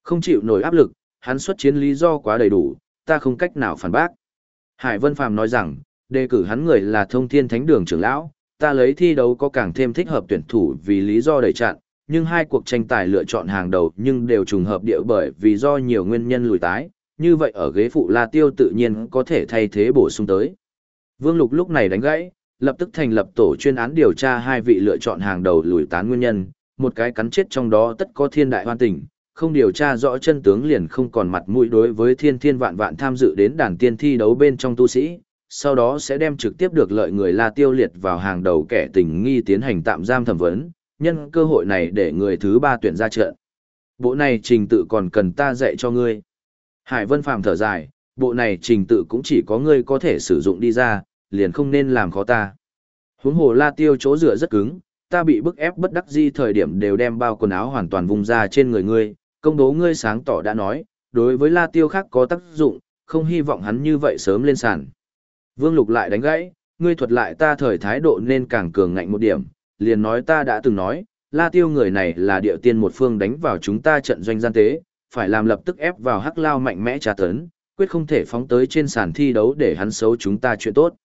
Không chịu nổi áp lực, hắn xuất chiến lý do quá đầy đủ, ta không cách nào phản bác. Hải Vân Phạm nói rằng, đề cử hắn người là thông thiên thánh đường trưởng lão, ta lấy thi đấu có càng thêm thích hợp tuyển thủ vì lý do đầy chặn, nhưng hai cuộc tranh tài lựa chọn hàng đầu nhưng đều trùng hợp địa bởi vì do nhiều nguyên nhân lùi tái, như vậy ở ghế phụ La Tiêu tự nhiên có thể thay thế bổ sung tới. Vương Lục lúc này đánh gãy, lập tức thành lập tổ chuyên án điều tra hai vị lựa chọn hàng đầu lùi tán nguyên nhân, một cái cắn chết trong đó tất có thiên đại hoan tình, không điều tra rõ chân tướng liền không còn mặt mũi đối với thiên thiên vạn vạn tham dự đến đàn tiên thi đấu bên trong tu sĩ, sau đó sẽ đem trực tiếp được lợi người La Tiêu liệt vào hàng đầu kẻ tình nghi tiến hành tạm giam thẩm vấn, nhân cơ hội này để người thứ ba tuyển ra trận. Bộ này trình tự còn cần ta dạy cho ngươi. Hải Vân Phàm thở dài, bộ này trình tự cũng chỉ có ngươi có thể sử dụng đi ra, liền không nên làm khó ta. Huống hồ La Tiêu chỗ dựa rất cứng, ta bị bức ép bất đắc di thời điểm đều đem bao quần áo hoàn toàn vùng ra trên người ngươi, công đố ngươi sáng tỏ đã nói, đối với La Tiêu khác có tác dụng, không hy vọng hắn như vậy sớm lên sàn. Vương Lục lại đánh gãy, ngươi thuật lại ta thời thái độ nên càng cường ngạnh một điểm, liền nói ta đã từng nói, La Tiêu người này là địa tiên một phương đánh vào chúng ta trận doanh gian tế, phải làm lập tức ép vào hắc lao mạnh mẽ trà tấn, quyết không thể phóng tới trên sàn thi đấu để hắn xấu chúng ta chuyện tốt.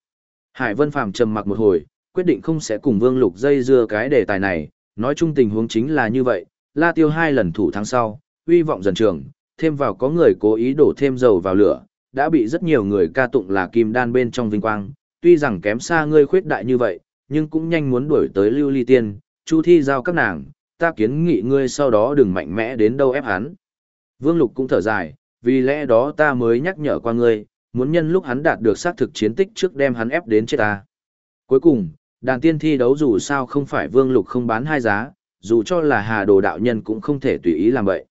Hải Vân Phàm trầm mặc một hồi, quyết định không sẽ cùng Vương Lục dây dưa cái đề tài này, nói chung tình huống chính là như vậy, La Tiêu hai lần thủ thắng sau, uy vọng dần trường, thêm vào có người cố ý đổ thêm dầu vào lửa, đã bị rất nhiều người ca tụng là kim đan bên trong vinh quang, tuy rằng kém xa ngươi khuyết đại như vậy, nhưng cũng nhanh muốn đuổi tới lưu ly tiên, chu thi giao các nàng, ta kiến nghị ngươi sau đó đừng mạnh mẽ đến đâu ép hắn. Vương Lục cũng thở dài, vì lẽ đó ta mới nhắc nhở qua ngươi, muốn nhân lúc hắn đạt được xác thực chiến tích trước đem hắn ép đến chết ta. Cuối cùng, đàn tiên thi đấu dù sao không phải Vương Lục không bán hai giá, dù cho là hà đồ đạo nhân cũng không thể tùy ý làm vậy.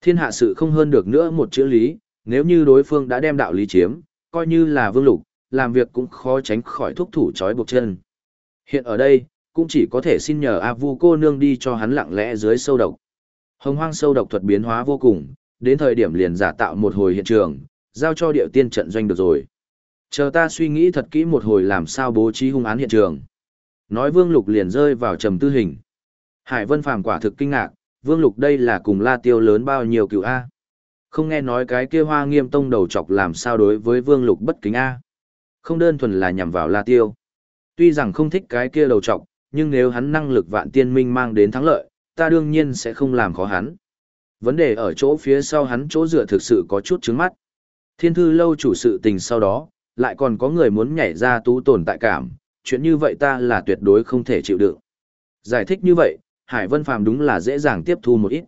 Thiên hạ sự không hơn được nữa một chữ lý, nếu như đối phương đã đem đạo lý chiếm, coi như là Vương Lục, làm việc cũng khó tránh khỏi thúc thủ trói buộc chân. Hiện ở đây, cũng chỉ có thể xin nhờ A Vu cô nương đi cho hắn lặng lẽ dưới sâu độc. Hồng hoang sâu độc thuật biến hóa vô cùng, đến thời điểm liền giả tạo một hồi hiện trường, giao cho điệu tiên trận doanh được rồi. Chờ ta suy nghĩ thật kỹ một hồi làm sao bố trí hung án hiện trường. Nói Vương Lục liền rơi vào trầm tư hình. Hải Vân Phàm quả thực kinh ngạc, Vương Lục đây là cùng La Tiêu lớn bao nhiêu cựu A. Không nghe nói cái kia hoa nghiêm tông đầu chọc làm sao đối với Vương Lục bất kính A. Không đơn thuần là nhằm vào La Tiêu. Tuy rằng không thích cái kia đầu chọc, nhưng nếu hắn năng lực vạn tiên minh mang đến thắng lợi, ta đương nhiên sẽ không làm khó hắn. Vấn đề ở chỗ phía sau hắn chỗ dựa thực sự có chút trứng mắt. Thiên thư lâu chủ sự tình sau đó, lại còn có người muốn nhảy ra tú tồn tại cảm, chuyện như vậy ta là tuyệt đối không thể chịu đựng. Giải thích như vậy, Hải Vân Phàm đúng là dễ dàng tiếp thu một ít.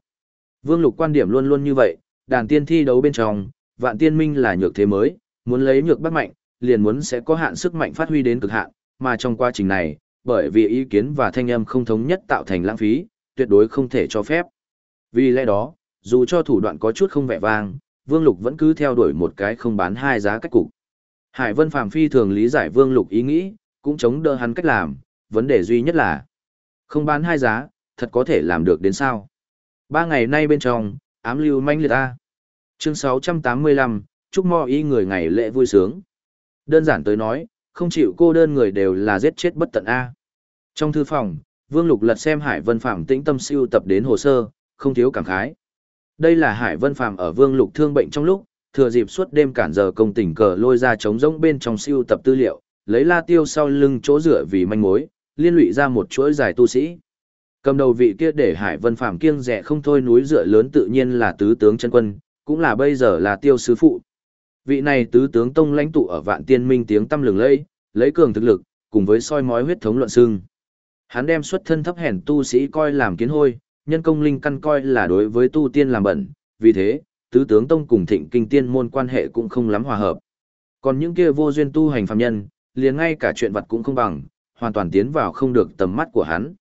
Vương Lục quan điểm luôn luôn như vậy, đàn tiên thi đấu bên trong, vạn tiên minh là nhược thế mới, muốn lấy nhược bắt mạnh, liền muốn sẽ có hạn sức mạnh phát huy đến cực hạn, mà trong quá trình này, bởi vì ý kiến và thanh âm không thống nhất tạo thành lãng phí, tuyệt đối không thể cho phép. Vì lẽ đó, dù cho thủ đoạn có chút không vẻ vang, Vương Lục vẫn cứ theo đuổi một cái không bán hai giá cách cục. Hải Vân Phàm phi thường lý giải Vương Lục ý nghĩ, cũng chống đỡ hắn cách làm, vấn đề duy nhất là không bán hai giá, thật có thể làm được đến sao? Ba ngày nay bên trong, ám lưu manh liệt a. Chương 685, chúc mò ý người ngày lễ vui sướng. Đơn giản tới nói, không chịu cô đơn người đều là giết chết bất tận a. Trong thư phòng, Vương Lục lật xem Hải Vân Phàm tĩnh tâm siêu tập đến hồ sơ, không thiếu cảm khái. Đây là Hải Vân Phàm ở Vương Lục thương bệnh trong lúc, thừa dịp suốt đêm cản giờ công tỉnh cờ lôi ra trống rỗng bên trong siêu tập tư liệu, lấy La Tiêu sau lưng chỗ rửa vì manh mối, liên lụy ra một chuỗi dài tu sĩ. Cầm đầu vị kia để Hải Vân Phàm kiêng rẻ không thôi núi rửa lớn tự nhiên là tứ tướng chân quân, cũng là bây giờ là Tiêu sứ phụ. Vị này tứ tướng tông lãnh tụ ở Vạn Tiên Minh tiếng tâm lừng lẫy, lấy cường thực lực, cùng với soi mói huyết thống luận xương. Hắn đem xuất thân thấp hèn tu sĩ coi làm kiến hôi, nhân công linh căn coi là đối với tu tiên làm bẩn, vì thế, tứ tướng tông cùng thịnh kinh tiên môn quan hệ cũng không lắm hòa hợp. Còn những kia vô duyên tu hành phàm nhân, liền ngay cả chuyện vật cũng không bằng, hoàn toàn tiến vào không được tầm mắt của hắn.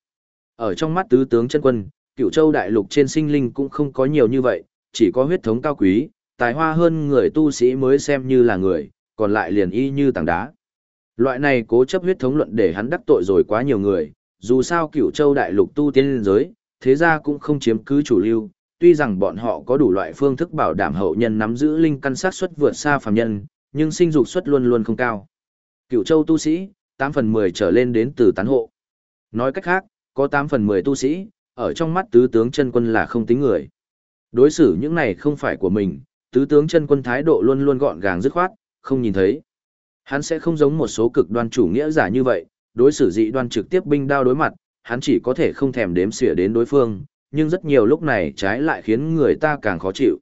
Ở trong mắt tứ tướng chân quân, cựu châu đại lục trên sinh linh cũng không có nhiều như vậy, chỉ có huyết thống cao quý, tài hoa hơn người tu sĩ mới xem như là người, còn lại liền y như tảng đá. Loại này cố chấp huyết thống luận để hắn đắc tội rồi quá nhiều người, dù sao cửu châu đại lục tu tiên liên giới, thế ra cũng không chiếm cứ chủ lưu, tuy rằng bọn họ có đủ loại phương thức bảo đảm hậu nhân nắm giữ linh căn sát suất vượt xa phàm nhân, nhưng sinh dục suất luôn luôn không cao. Cửu châu tu sĩ, 8 phần 10 trở lên đến từ tán hộ. Nói cách khác, có 8 phần 10 tu sĩ, ở trong mắt tứ tướng chân quân là không tính người. Đối xử những này không phải của mình, tứ tướng chân quân thái độ luôn luôn gọn gàng dứt khoát, không nhìn thấy. Hắn sẽ không giống một số cực đoan chủ nghĩa giả như vậy, đối xử dị đoan trực tiếp binh đao đối mặt, hắn chỉ có thể không thèm đếm xỉa đến đối phương, nhưng rất nhiều lúc này trái lại khiến người ta càng khó chịu.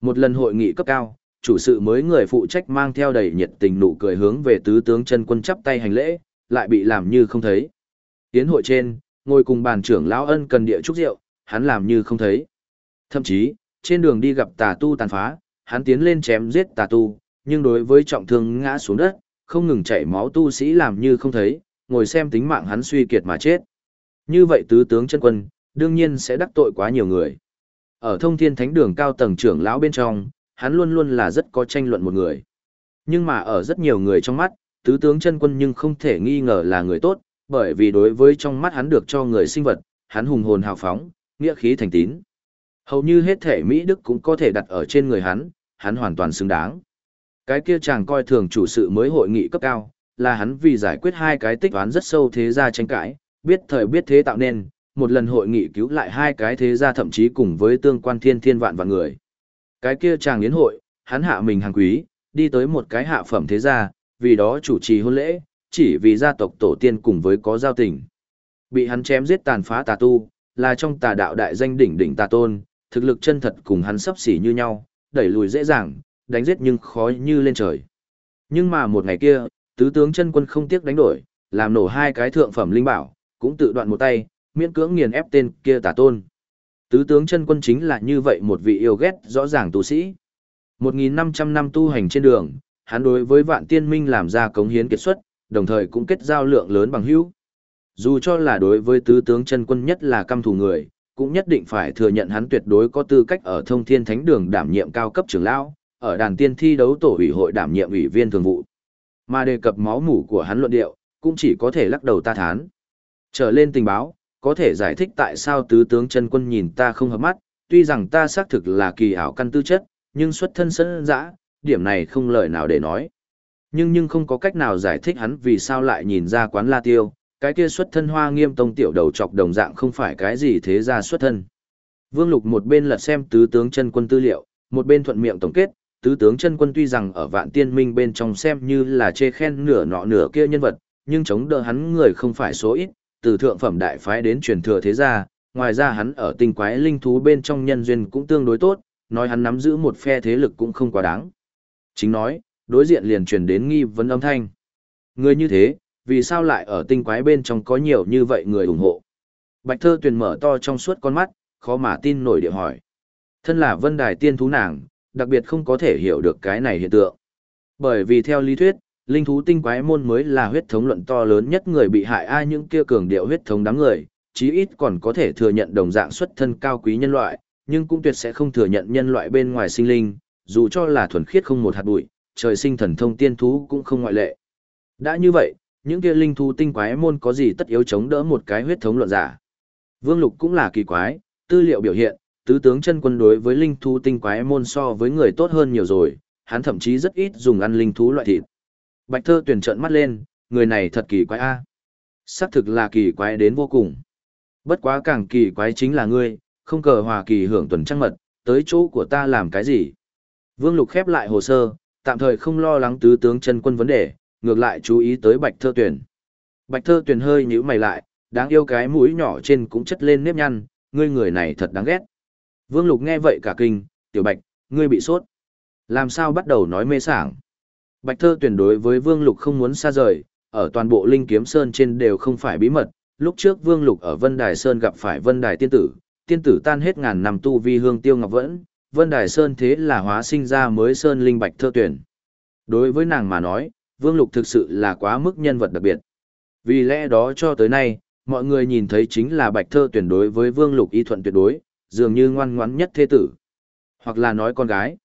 Một lần hội nghị cấp cao, chủ sự mới người phụ trách mang theo đầy nhiệt tình nụ cười hướng về tứ tướng chân quân chắp tay hành lễ, lại bị làm như không thấy. Tiến hội trên, ngồi cùng bàn trưởng lão ân cần địa trúc rượu, hắn làm như không thấy. Thậm chí, trên đường đi gặp tà tu tàn phá, hắn tiến lên chém giết tà tu, nhưng đối với trọng thương ngã xuống đất, không ngừng chảy máu tu sĩ làm như không thấy, ngồi xem tính mạng hắn suy kiệt mà chết. Như vậy tứ tướng chân quân, đương nhiên sẽ đắc tội quá nhiều người. Ở thông thiên thánh đường cao tầng trưởng lão bên trong, hắn luôn luôn là rất có tranh luận một người. Nhưng mà ở rất nhiều người trong mắt, tứ tướng chân quân nhưng không thể nghi ngờ là người tốt, bởi vì đối với trong mắt hắn được cho người sinh vật, hắn hùng hồn hào phóng, nghĩa khí thành tín. Hầu như hết thể Mỹ Đức cũng có thể đặt ở trên người hắn, hắn hoàn toàn xứng đáng. Cái kia chàng coi thường chủ sự mới hội nghị cấp cao, là hắn vì giải quyết hai cái tích toán rất sâu thế gia tranh cãi, biết thời biết thế tạo nên, một lần hội nghị cứu lại hai cái thế gia thậm chí cùng với tương quan thiên thiên vạn vạn người. Cái kia chàng yến hội, hắn hạ mình hàng quý, đi tới một cái hạ phẩm thế gia, vì đó chủ trì hôn lễ, chỉ vì gia tộc tổ tiên cùng với có giao tình. Bị hắn chém giết tàn phá tà tu, là trong tà đạo đại danh đỉnh đỉnh tà tôn, thực lực chân thật cùng hắn sắp xỉ như nhau, đẩy lùi dễ dàng, đánh giết nhưng khó như lên trời. Nhưng mà một ngày kia, tứ tướng chân quân không tiếc đánh đổi, làm nổ hai cái thượng phẩm linh bảo, cũng tự đoạn một tay, miễn cưỡng nghiền ép tên kia tà tôn. Tứ tướng chân quân chính là như vậy một vị yêu ghét rõ ràng tu sĩ. 1.500 năm tu hành trên đường, hắn đối với vạn tiên minh làm ra cống hiến kết xuất, đồng thời cũng kết giao lượng lớn bằng hữu. Dù cho là đối với tứ tướng chân quân nhất là căm thù người, cũng nhất định phải thừa nhận hắn tuyệt đối có tư cách ở thông thiên thánh đường đảm nhiệm cao cấp trưởng lão, ở đàn tiên thi đấu tổ ủy hội đảm nhiệm ủy viên thường vụ. Mà đề cập máu mủ của hắn luận điệu, cũng chỉ có thể lắc đầu ta thán. Trở lên tình báo, có thể giải thích tại sao tứ tướng chân quân nhìn ta không hợp mắt, tuy rằng ta xác thực là kỳ ảo căn tư chất, nhưng xuất thân sân dã, điểm này không lời nào để nói. Nhưng nhưng không có cách nào giải thích hắn vì sao lại nhìn ra quán la tiêu, cái kia xuất thân hoa nghiêm tông tiểu đầu chọc đồng dạng không phải cái gì thế ra xuất thân. Vương Lục một bên lật xem tứ tướng chân quân tư liệu, một bên thuận miệng tổng kết, tứ tướng chân quân tuy rằng ở vạn tiên minh bên trong xem như là chê khen nửa nọ nửa kia nhân vật, nhưng chống đỡ hắn người không phải số ít, từ thượng phẩm đại phái đến truyền thừa thế gia, ngoài ra hắn ở tinh quái linh thú bên trong nhân duyên cũng tương đối tốt, nói hắn nắm giữ một phe thế lực cũng không quá đáng. Chính nói, đối diện liền truyền đến nghi vấn âm thanh. Người như thế, vì sao lại ở tinh quái bên trong có nhiều như vậy người ủng hộ? Bạch thơ tuyền mở to trong suốt con mắt, khó mà tin nổi địa hỏi. Thân là vân đài tiên thú nàng, đặc biệt không có thể hiểu được cái này hiện tượng. Bởi vì theo lý thuyết, linh thú tinh quái môn mới là huyết thống luận to lớn nhất người bị hại ai những kia cường điệu huyết thống đám người, chí ít còn có thể thừa nhận đồng dạng xuất thân cao quý nhân loại, nhưng cũng tuyệt sẽ không thừa nhận nhân loại bên ngoài sinh linh, dù cho là thuần khiết không một hạt bụi, trời sinh thần thông tiên thú cũng không ngoại lệ. Đã như vậy, những kia linh thú tinh quái môn có gì tất yếu chống đỡ một cái huyết thống luận giả. Vương Lục cũng là kỳ quái, tư liệu biểu hiện, tứ tướng chân quân đối với linh thú tinh quái môn so với người tốt hơn nhiều rồi, hắn thậm chí rất ít dùng ăn linh thú loại thịt. Bạch thơ tuyển trợn mắt lên, người này thật kỳ quái a. À. Xác thực là kỳ quái đến vô cùng. Bất quá càng kỳ quái chính là ngươi, không cờ hòa kỳ hưởng tuần trăng mật, tới chỗ của ta làm cái gì. Vương Lục khép lại hồ sơ, tạm thời không lo lắng tứ tướng chân quân vấn đề, ngược lại chú ý tới bạch thơ tuyển. Bạch thơ tuyển hơi nhíu mày lại, đáng yêu cái mũi nhỏ trên cũng chất lên nếp nhăn, ngươi người này thật đáng ghét. Vương Lục nghe vậy cả kinh, tiểu bạch, ngươi bị sốt. Làm sao bắt đầu nói mê sảng. Bạch thơ tuyển đối với Vương Lục không muốn xa rời, ở toàn bộ Linh Kiếm Sơn trên đều không phải bí mật. Lúc trước Vương Lục ở Vân Đài Sơn gặp phải Vân Đài Tiên Tử, Tiên Tử tan hết ngàn năm tu vi hương tiêu ngọc vẫn, Vân Đài Sơn thế là hóa sinh ra mới Sơn Linh Bạch thơ tuyển. Đối với nàng mà nói, Vương Lục thực sự là quá mức nhân vật đặc biệt. Vì lẽ đó cho tới nay, mọi người nhìn thấy chính là Bạch thơ tuyển đối với Vương Lục y thuận tuyệt đối, dường như ngoan ngoãn nhất thế tử. Hoặc là nói con gái.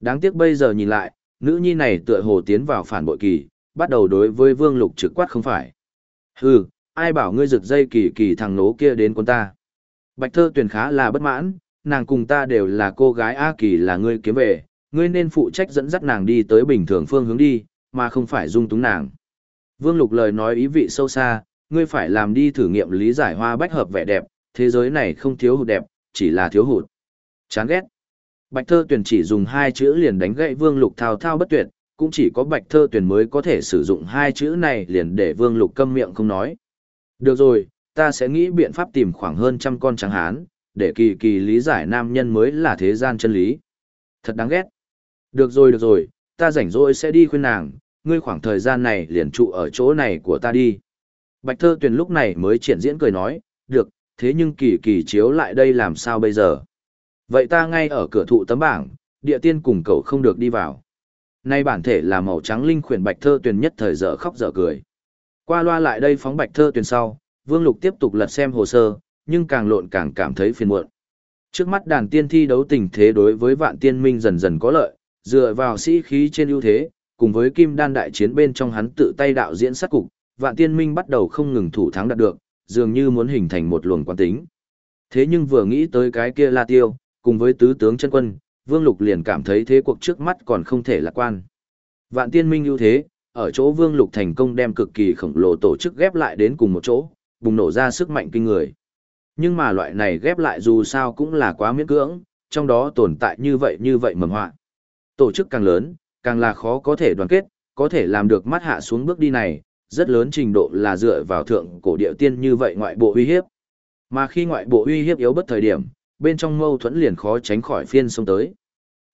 Đáng tiếc bây giờ nhìn lại, nữ nhi này tựa hồ tiến vào phản bội kỳ, bắt đầu đối với vương lục trực quát không phải. Hừ, ai bảo ngươi rực dây kỳ kỳ thằng nố kia đến con ta. Bạch thơ tuyển khá là bất mãn, nàng cùng ta đều là cô gái A kỳ là ngươi kiếm về, ngươi nên phụ trách dẫn dắt nàng đi tới bình thường phương hướng đi, mà không phải dung túng nàng. Vương Lục lời nói ý vị sâu xa, ngươi phải làm đi thử nghiệm lý giải hoa bách hợp vẻ đẹp, thế giới này không thiếu hụt đẹp, chỉ là thiếu hụt. Chán ghét. Bạch thơ Tuyền chỉ dùng hai chữ liền đánh gậy Vương Lục thao thao bất tuyệt, cũng chỉ có bạch thơ Tuyền mới có thể sử dụng hai chữ này liền để Vương Lục câm miệng không nói. Được rồi, ta sẽ nghĩ biện pháp tìm khoảng hơn trăm con trắng hán, để kỳ kỳ lý giải nam nhân mới là thế gian chân lý. Thật đáng ghét. Được rồi được rồi, ta rảnh rỗi sẽ đi khuyên nàng, ngươi khoảng thời gian này liền trụ ở chỗ này của ta đi. Bạch thơ tuyền lúc này mới triển diễn cười nói, được, thế nhưng kỳ kỳ chiếu lại đây làm sao bây giờ? Vậy ta ngay ở cửa thụ tấm bảng, địa tiên cùng cậu không được đi vào. Nay bản thể là màu trắng linh khuyển bạch thơ tuyền nhất thời dở khóc dở cười. Qua loa lại đây phóng bạch thơ tuyền sau, Vương Lục tiếp tục lật xem hồ sơ, nhưng càng lộn càng cảm thấy phiền muộn. Trước mắt đàn tiên thi đấu tình thế đối với vạn tiên minh dần dần có lợi, dựa vào sĩ khí trên ưu thế, cùng với kim đan đại chiến bên trong hắn tự tay đạo diễn sát cục, vạn tiên minh bắt đầu không ngừng thủ thắng đạt được, dường như muốn hình thành một luồng quán tính. Thế nhưng vừa nghĩ tới cái kia La Tiêu, cùng với tứ tướng chân quân, Vương Lục liền cảm thấy thế cuộc trước mắt còn không thể lạc quan. Vạn tiên minh ưu thế, ở chỗ Vương Lục thành công đem cực kỳ khổng lồ tổ chức ghép lại đến cùng một chỗ, bùng nổ ra sức mạnh kinh người. Nhưng mà loại này ghép lại dù sao cũng là quá miễn cưỡng, trong đó tồn tại như vậy như vậy mầm họa. Tổ chức càng lớn, càng là khó có thể đoàn kết, có thể làm được mắt hạ xuống bước đi này, rất lớn trình độ là dựa vào thượng cổ địa tiên như vậy ngoại bộ uy hiếp. Mà khi ngoại bộ uy hiếp yếu bất thời điểm, bên trong mâu thuẫn liền khó tránh khỏi phiên xông tới.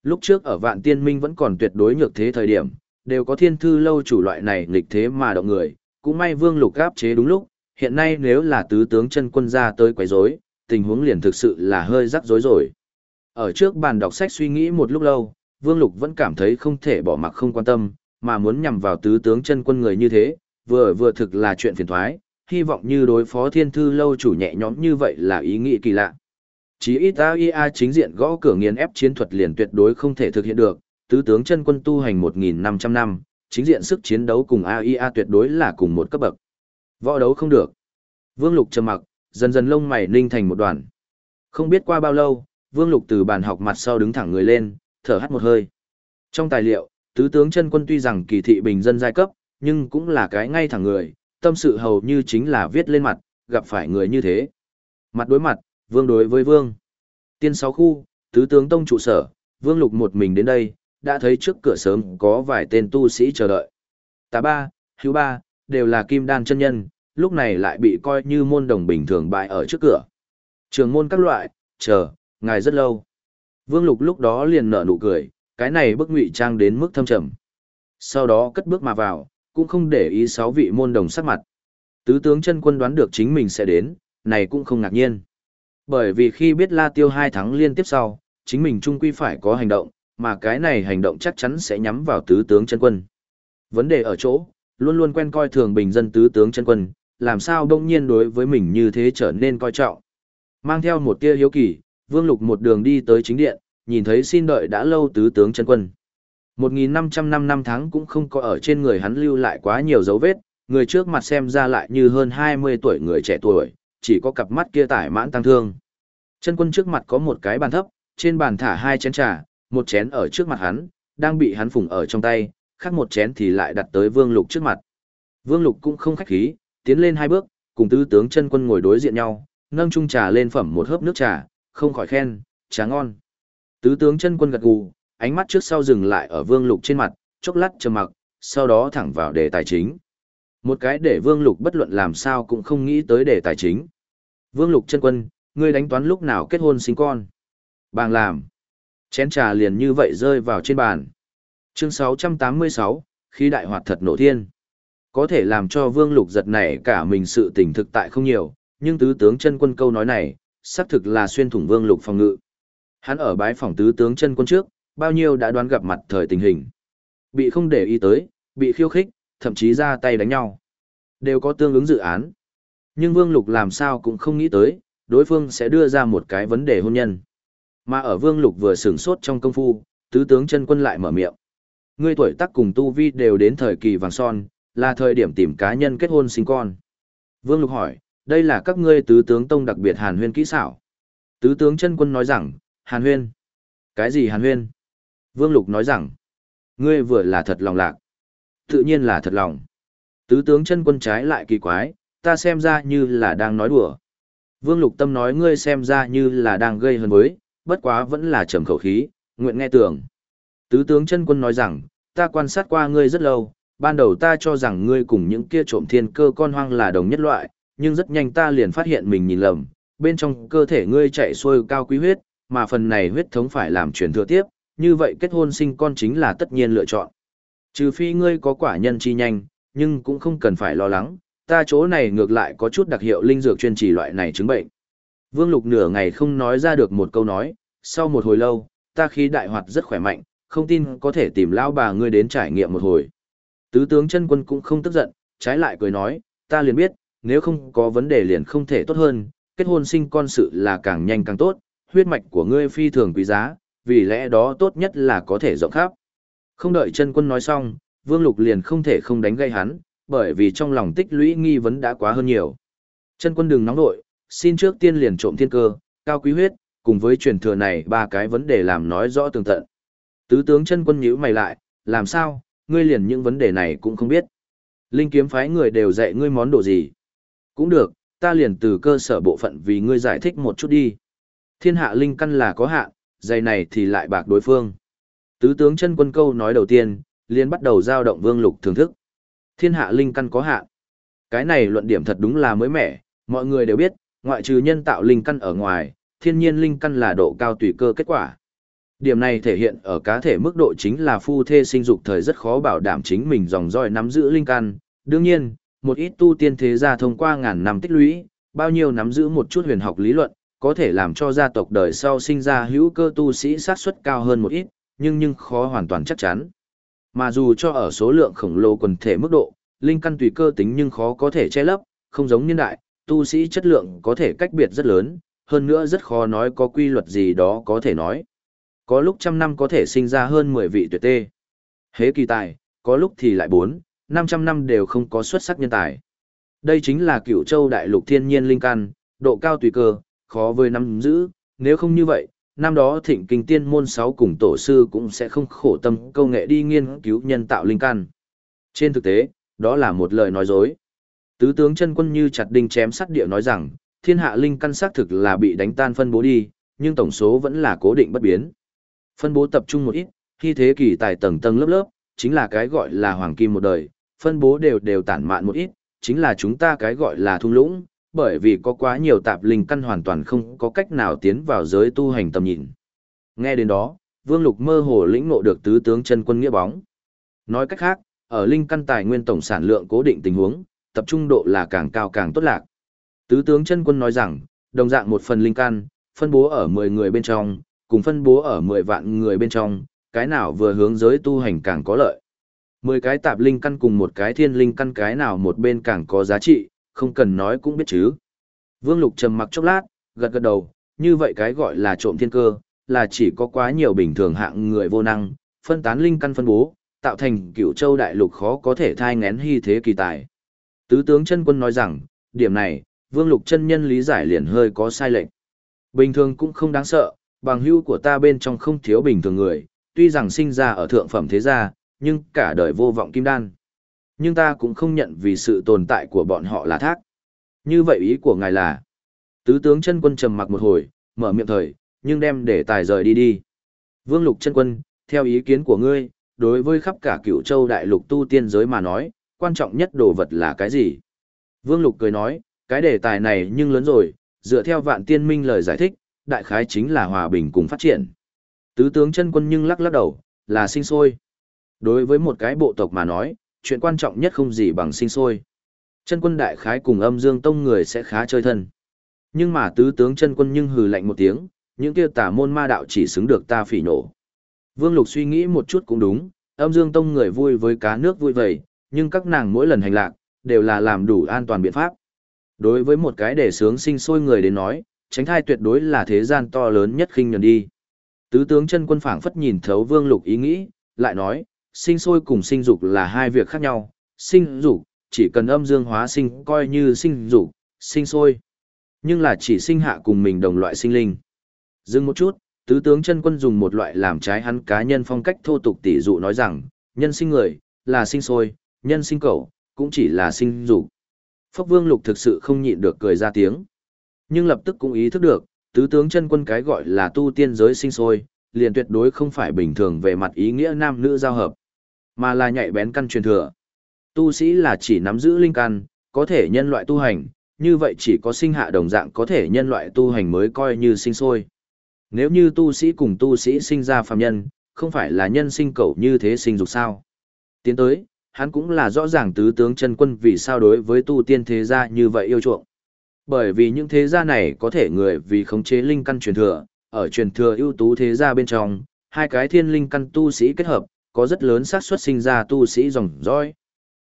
Lúc trước ở vạn tiên minh vẫn còn tuyệt đối nhược thế thời điểm, đều có thiên thư lâu chủ loại này nghịch thế mà động người, cũng may vương lục gáp chế đúng lúc, hiện nay nếu là tứ tướng chân quân ra tới quấy rối, tình huống liền thực sự là hơi rắc rối rồi. Ở trước bàn đọc sách suy nghĩ một lúc lâu, Vương Lục vẫn cảm thấy không thể bỏ mặc không quan tâm, mà muốn nhằm vào tứ tướng chân quân người như thế, vừa vừa thực là chuyện phiền thoái, hy vọng như đối phó thiên thư lâu chủ nhẹ nhõm như vậy là ý nghĩ kỳ lạ. Chỉ ít AIA chính diện gõ cửa nghiền ép chiến thuật liền tuyệt đối không thể thực hiện được, tứ tướng chân quân tu hành 1.500 năm, chính diện sức chiến đấu cùng AIA tuyệt đối là cùng một cấp bậc. Võ đấu không được. Vương Lục trầm mặc, dần dần lông mày ninh thành một đoàn. Không biết qua bao lâu, Vương Lục từ bàn học mặt sau đứng thẳng người lên, thở hắt một hơi. Trong tài liệu, tứ tướng chân quân tuy rằng kỳ thị bình dân giai cấp, nhưng cũng là cái ngay thẳng người, tâm sự hầu như chính là viết lên mặt, gặp phải người như thế. Mặt đối mặt, vương đối với vương. Tiên sáu khu, tứ tướng tông trụ sở, vương lục một mình đến đây, đã thấy trước cửa sớm có vài tên tu sĩ chờ đợi. Tà ba, hữu ba, đều là kim đan chân nhân, lúc này lại bị coi như môn đồng bình thường bại ở trước cửa. Trường môn các loại, chờ, ngài rất lâu. Vương Lục lúc đó liền nở nụ cười, cái này bức ngụy trang đến mức thâm trầm. Sau đó cất bước mà vào, cũng không để ý sáu vị môn đồng sắc mặt. Tứ tướng chân quân đoán được chính mình sẽ đến, này cũng không ngạc nhiên. Bởi vì khi biết La Tiêu hai tháng liên tiếp sau, chính mình trung quy phải có hành động, mà cái này hành động chắc chắn sẽ nhắm vào tứ tướng chân quân. Vấn đề ở chỗ, luôn luôn quen coi thường bình dân tứ tướng chân quân, làm sao đông nhiên đối với mình như thế trở nên coi trọng. Mang theo một tia hiếu kỳ, Vương Lục một đường đi tới chính điện, nhìn thấy xin đợi đã lâu tứ tướng chân quân. 1.500 năm năm tháng cũng không có ở trên người hắn lưu lại quá nhiều dấu vết, người trước mặt xem ra lại như hơn 20 tuổi người trẻ tuổi, chỉ có cặp mắt kia tải mãn tăng thương. Chân quân trước mặt có một cái bàn thấp, trên bàn thả hai chén trà, một chén ở trước mặt hắn, đang bị hắn phủng ở trong tay, khác một chén thì lại đặt tới Vương Lục trước mặt. Vương Lục cũng không khách khí, tiến lên hai bước, cùng tứ tướng chân quân ngồi đối diện nhau, nâng chung trà lên phẩm một hớp nước trà, không khỏi khen, trà ngon. Tứ tướng chân quân gật gù, ánh mắt trước sau dừng lại ở Vương Lục trên mặt, chốc lát trầm mặc, sau đó thẳng vào đề tài chính. Một cái để Vương Lục bất luận làm sao cũng không nghĩ tới đề tài chính. Vương Lục chân quân, ngươi đánh toán lúc nào kết hôn sinh con? Bàng làm. Chén trà liền như vậy rơi vào trên bàn. Chương 686, khi đại hoạt thật nổ thiên. Có thể làm cho Vương Lục giật này cả mình sự tình thực tại không nhiều, nhưng tứ tướng chân quân câu nói này, xác thực là xuyên thủng Vương Lục phòng ngự. Hắn ở bái phòng tứ tướng chân quân trước, bao nhiêu đã đoán gặp mặt thời tình hình. Bị không để ý tới, bị khiêu khích, thậm chí ra tay đánh nhau. Đều có tương ứng dự án. Nhưng Vương Lục làm sao cũng không nghĩ tới, đối phương sẽ đưa ra một cái vấn đề hôn nhân. Mà ở Vương Lục vừa sửng sốt trong công phu, tứ tướng chân quân lại mở miệng. Ngươi tuổi tác cùng tu vi đều đến thời kỳ vàng son, là thời điểm tìm cá nhân kết hôn sinh con. Vương Lục hỏi, đây là các ngươi tứ tướng tông đặc biệt Hàn Huyên kỹ xảo. Tứ tướng chân quân nói rằng, Hàn Huyên. Cái gì Hàn Huyên? Vương Lục nói rằng, ngươi vừa là thật lòng lạc. Tự nhiên là thật lòng. Tứ tướng chân quân trái lại kỳ quái, ta xem ra như là đang nói đùa. Vương Lục Tâm nói ngươi xem ra như là đang gây hấn với, bất quá vẫn là trầm khẩu khí, nguyện nghe tưởng. Tứ tướng chân quân nói rằng, ta quan sát qua ngươi rất lâu, ban đầu ta cho rằng ngươi cùng những kia trộm thiên cơ con hoang là đồng nhất loại, nhưng rất nhanh ta liền phát hiện mình nhìn lầm, bên trong cơ thể ngươi chạy xuôi cao quý huyết, mà phần này huyết thống phải làm truyền thừa tiếp, như vậy kết hôn sinh con chính là tất nhiên lựa chọn. Trừ phi ngươi có quả nhân chi nhanh, nhưng cũng không cần phải lo lắng, ta chỗ này ngược lại có chút đặc hiệu linh dược chuyên trì loại này chứng bệnh. Vương Lục nửa ngày không nói ra được một câu nói, sau một hồi lâu, ta khí đại hoạt rất khỏe mạnh, không tin có thể tìm lão bà ngươi đến trải nghiệm một hồi. Tứ tướng chân quân cũng không tức giận, trái lại cười nói, ta liền biết, nếu không có vấn đề liền không thể tốt hơn, kết hôn sinh con sự là càng nhanh càng tốt, huyết mạch của ngươi phi thường quý giá, vì lẽ đó tốt nhất là có thể rộng khắp. Không đợi chân quân nói xong, Vương Lục liền không thể không đánh gây hắn, bởi vì trong lòng tích lũy nghi vấn đã quá hơn nhiều. Chân quân đừng nóng nội, xin trước tiên liền trộm thiên cơ, cao quý huyết, cùng với truyền thừa này ba cái vấn đề làm nói rõ tường tận. Tứ tướng chân quân nhíu mày lại, làm sao, ngươi liền những vấn đề này cũng không biết. Linh kiếm phái người đều dạy ngươi món đồ gì. Cũng được, ta liền từ cơ sở bộ phận vì ngươi giải thích một chút đi. Thiên hạ linh căn là có hạn, dày này thì lại bạc đối phương. Tứ tướng chân quân câu nói đầu tiên, liền bắt đầu giao động vương lục thưởng thức. Thiên hạ linh căn có hạn. Cái này luận điểm thật đúng là mới mẻ, mọi người đều biết, ngoại trừ nhân tạo linh căn ở ngoài, thiên nhiên linh căn là độ cao tùy cơ kết quả. Điểm này thể hiện ở cá thể mức độ chính là phu thê sinh dục thời rất khó bảo đảm chính mình dòng dõi nắm giữ linh căn. Đương nhiên, một ít tu tiên thế gia thông qua ngàn năm tích lũy, bao nhiêu nắm giữ một chút huyền học lý luận, có thể làm cho gia tộc đời sau sinh ra hữu cơ tu sĩ sát suất cao hơn một ít, nhưng nhưng khó hoàn toàn chắc chắn. Mà dù cho ở số lượng khổng lồ quần thể mức độ, linh căn tùy cơ tính nhưng khó có thể che lấp, không giống nhân đại, tu sĩ chất lượng có thể cách biệt rất lớn, hơn nữa rất khó nói có quy luật gì đó có thể nói. Có lúc trăm năm có thể sinh ra hơn 10 vị tuyệt tê. Hế kỳ tài, có lúc thì lại 4, 500 năm đều không có xuất sắc nhân tài. Đây chính là cựu châu đại lục thiên nhiên linh căn, độ cao tùy cơ, khó với nắm giữ, nếu không như vậy, năm đó thịnh kinh tiên môn 6 cùng tổ sư cũng sẽ không khổ tâm câu nghệ đi nghiên cứu nhân tạo linh căn. Trên thực tế, đó là một lời nói dối. Tứ tướng chân quân như chặt đinh chém sắt địa nói rằng, thiên hạ linh căn xác thực là bị đánh tan phân bố đi, nhưng tổng số vẫn là cố định bất biến. Phân bố tập trung một ít, khi thế kỷ tài tầng tầng lớp lớp, chính là cái gọi là hoàng kim một đời, phân bố đều đều tản mạn một ít, chính là chúng ta cái gọi là thung lũng, bởi vì có quá nhiều tạp linh căn hoàn toàn không có cách nào tiến vào giới tu hành tầm nhìn. Nghe đến đó, Vương Lục mơ hồ lĩnh ngộ được tứ tướng chân quân nghĩa bóng. Nói cách khác, ở linh căn tài nguyên tổng sản lượng cố định tình huống, tập trung độ là càng cao càng tốt lạc. Tứ tướng chân quân nói rằng, đồng dạng một phần linh căn, phân bố ở 10 người bên trong, cùng phân bố ở 10 vạn người bên trong, cái nào vừa hướng giới tu hành càng có lợi. 10 cái tạp linh căn cùng một cái thiên linh căn cái nào một bên càng có giá trị, không cần nói cũng biết chứ. Vương Lục trầm mặc chốc lát, gật gật đầu, như vậy cái gọi là trộm thiên cơ, là chỉ có quá nhiều bình thường hạng người vô năng, phân tán linh căn phân bố, tạo thành cựu châu đại lục khó có thể thai ngén hy thế kỳ tài. Tứ tướng chân quân nói rằng, điểm này, Vương Lục chân nhân lý giải liền hơi có sai lệch. Bình thường cũng không đáng sợ, bằng hữu của ta bên trong không thiếu bình thường người, tuy rằng sinh ra ở thượng phẩm thế gia, nhưng cả đời vô vọng kim đan. Nhưng ta cũng không nhận vì sự tồn tại của bọn họ là thác. Như vậy ý của ngài là, tứ tướng chân quân trầm mặc một hồi, mở miệng thời, nhưng đem để tài rời đi đi. Vương lục chân quân, theo ý kiến của ngươi, đối với khắp cả cựu châu đại lục tu tiên giới mà nói, quan trọng nhất đồ vật là cái gì? Vương lục cười nói, cái đề tài này nhưng lớn rồi, dựa theo vạn tiên minh lời giải thích, đại khái chính là hòa bình cùng phát triển. Tứ tướng chân quân nhưng lắc lắc đầu, là sinh sôi. Đối với một cái bộ tộc mà nói, chuyện quan trọng nhất không gì bằng sinh sôi. Chân quân đại khái cùng âm dương tông người sẽ khá chơi thân. Nhưng mà tứ tướng chân quân nhưng hừ lạnh một tiếng, những kia tà môn ma đạo chỉ xứng được ta phỉ nổ. Vương Lục suy nghĩ một chút cũng đúng, âm dương tông người vui với cá nước vui vầy, nhưng các nàng mỗi lần hành lạc, đều là làm đủ an toàn biện pháp. Đối với một cái để sướng sinh sôi người đến nói, tránh thai tuyệt đối là thế gian to lớn nhất khinh nhường đi. Tứ tướng chân quân phảng phất nhìn thấu Vương Lục ý nghĩ, lại nói, sinh sôi cùng sinh dục là hai việc khác nhau, sinh dục chỉ cần âm dương hóa sinh coi như sinh dục, sinh sôi. Nhưng là chỉ sinh hạ cùng mình đồng loại sinh linh. Dừng một chút, tứ tướng chân quân dùng một loại làm trái hắn cá nhân phong cách thô tục tỷ dụ nói rằng, nhân sinh người, là sinh sôi, nhân sinh cẩu, cũng chỉ là sinh dục. Phốc Vương Lục thực sự không nhịn được cười ra tiếng. Nhưng lập tức cũng ý thức được, tứ tướng chân quân cái gọi là tu tiên giới sinh sôi, liền tuyệt đối không phải bình thường về mặt ý nghĩa nam nữ giao hợp, mà là nhạy bén căn truyền thừa. Tu sĩ là chỉ nắm giữ linh căn, có thể nhân loại tu hành, như vậy chỉ có sinh hạ đồng dạng có thể nhân loại tu hành mới coi như sinh sôi. Nếu như tu sĩ cùng tu sĩ sinh ra phàm nhân, không phải là nhân sinh cầu như thế sinh dục sao? Tiến tới, hắn cũng là rõ ràng tứ tướng chân quân vì sao đối với tu tiên thế gia như vậy yêu chuộng. Bởi vì những thế gia này có thể người vì khống chế linh căn truyền thừa, ở truyền thừa ưu tú thế gia bên trong, hai cái thiên linh căn tu sĩ kết hợp, có rất lớn xác suất sinh ra tu sĩ dòng dõi.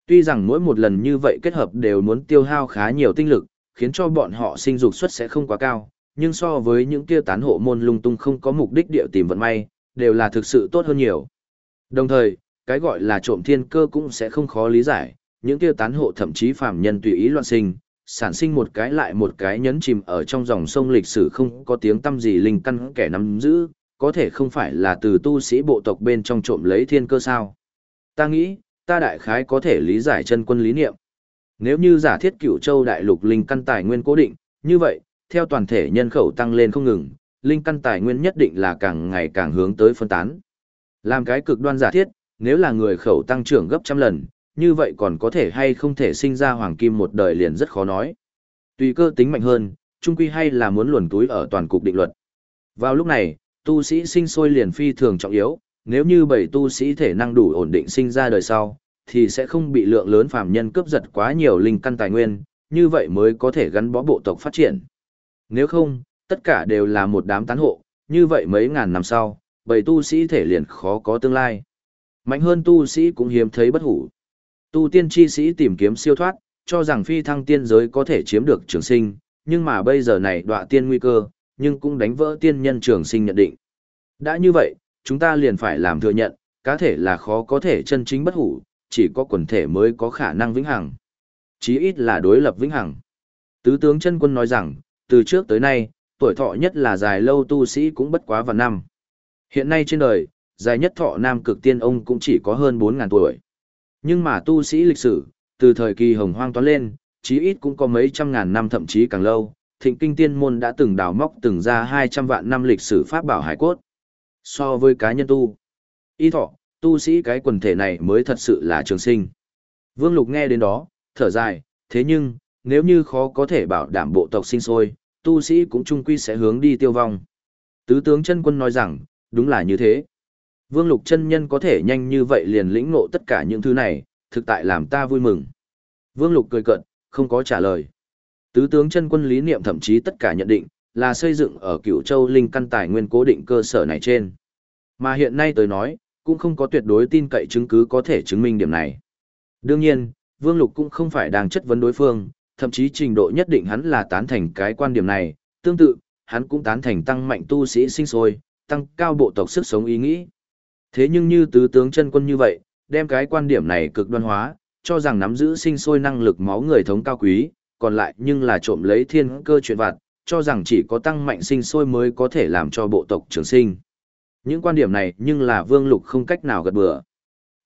Tuy rằng mỗi một lần như vậy kết hợp đều muốn tiêu hao khá nhiều tinh lực, khiến cho bọn họ sinh dục suất sẽ không quá cao, nhưng so với những kia tán hộ môn lung tung không có mục đích địa tìm vận may, đều là thực sự tốt hơn nhiều. Đồng thời, cái gọi là trộm thiên cơ cũng sẽ không khó lý giải, những kia tán hộ thậm chí phàm nhân tùy ý loạn sinh, sản sinh một cái lại một cái nhấn chìm ở trong dòng sông lịch sử không có tiếng tâm gì linh căn kẻ nắm giữ, có thể không phải là từ tu sĩ bộ tộc bên trong trộm lấy thiên cơ sao. Ta nghĩ, ta đại khái có thể lý giải chân quân lý niệm. Nếu như giả thiết cửu châu đại lục linh căn tài nguyên cố định, như vậy, theo toàn thể nhân khẩu tăng lên không ngừng, linh căn tài nguyên nhất định là càng ngày càng hướng tới phân tán. Làm cái cực đoan giả thiết, nếu là người khẩu tăng trưởng gấp trăm lần, như vậy còn có thể hay không thể sinh ra hoàng kim một đời liền rất khó nói. Tùy cơ tính mạnh hơn, trung quy hay là muốn luồn túi ở toàn cục định luật. Vào lúc này, tu sĩ sinh sôi liền phi thường trọng yếu, nếu như bảy tu sĩ thể năng đủ ổn định sinh ra đời sau, thì sẽ không bị lượng lớn phàm nhân cướp giật quá nhiều linh căn tài nguyên, như vậy mới có thể gắn bó bộ tộc phát triển. Nếu không, tất cả đều là một đám tán hộ, như vậy mấy ngàn năm sau, bảy tu sĩ thể liền khó có tương lai. Mạnh hơn tu sĩ cũng hiếm thấy bất hủ. Tu tiên chi sĩ tìm kiếm siêu thoát, cho rằng phi thăng tiên giới có thể chiếm được trường sinh, nhưng mà bây giờ này đọa tiên nguy cơ, nhưng cũng đánh vỡ tiên nhân trường sinh nhận định. Đã như vậy, chúng ta liền phải làm thừa nhận, cá thể là khó có thể chân chính bất hủ, chỉ có quần thể mới có khả năng vĩnh hằng. Chí ít là đối lập vĩnh hằng. Tứ tướng chân quân nói rằng, từ trước tới nay, tuổi thọ nhất là dài lâu tu sĩ cũng bất quá vào năm. Hiện nay trên đời, dài nhất thọ nam cực tiên ông cũng chỉ có hơn 4.000 tuổi. Nhưng mà tu sĩ lịch sử, từ thời kỳ hồng hoang toán lên, chí ít cũng có mấy trăm ngàn năm thậm chí càng lâu, thịnh kinh tiên môn đã từng đào móc từng ra 200 vạn năm lịch sử pháp bảo hải cốt. So với cá nhân tu, y thọ, tu sĩ cái quần thể này mới thật sự là trường sinh. Vương Lục nghe đến đó, thở dài, thế nhưng, nếu như khó có thể bảo đảm bộ tộc sinh sôi, tu sĩ cũng chung quy sẽ hướng đi tiêu vong. Tứ tướng chân quân nói rằng, đúng là như thế. Vương Lục chân nhân có thể nhanh như vậy liền lĩnh ngộ tất cả những thứ này, thực tại làm ta vui mừng. Vương Lục cười cận, không có trả lời. Tứ tướng chân quân lý niệm thậm chí tất cả nhận định, là xây dựng ở cửu châu linh căn tài nguyên cố định cơ sở này trên. Mà hiện nay tôi nói, cũng không có tuyệt đối tin cậy chứng cứ có thể chứng minh điểm này. Đương nhiên, Vương Lục cũng không phải đang chất vấn đối phương, thậm chí trình độ nhất định hắn là tán thành cái quan điểm này, tương tự, hắn cũng tán thành tăng mạnh tu sĩ sinh sôi, tăng cao bộ tộc sức sống ý nghĩ. Thế nhưng như tứ tướng chân quân như vậy, đem cái quan điểm này cực đoan hóa, cho rằng nắm giữ sinh sôi năng lực máu người thống cao quý, còn lại nhưng là trộm lấy thiên cơ chuyện vặt, cho rằng chỉ có tăng mạnh sinh sôi mới có thể làm cho bộ tộc trường sinh. Những quan điểm này nhưng là Vương Lục không cách nào gật bừa.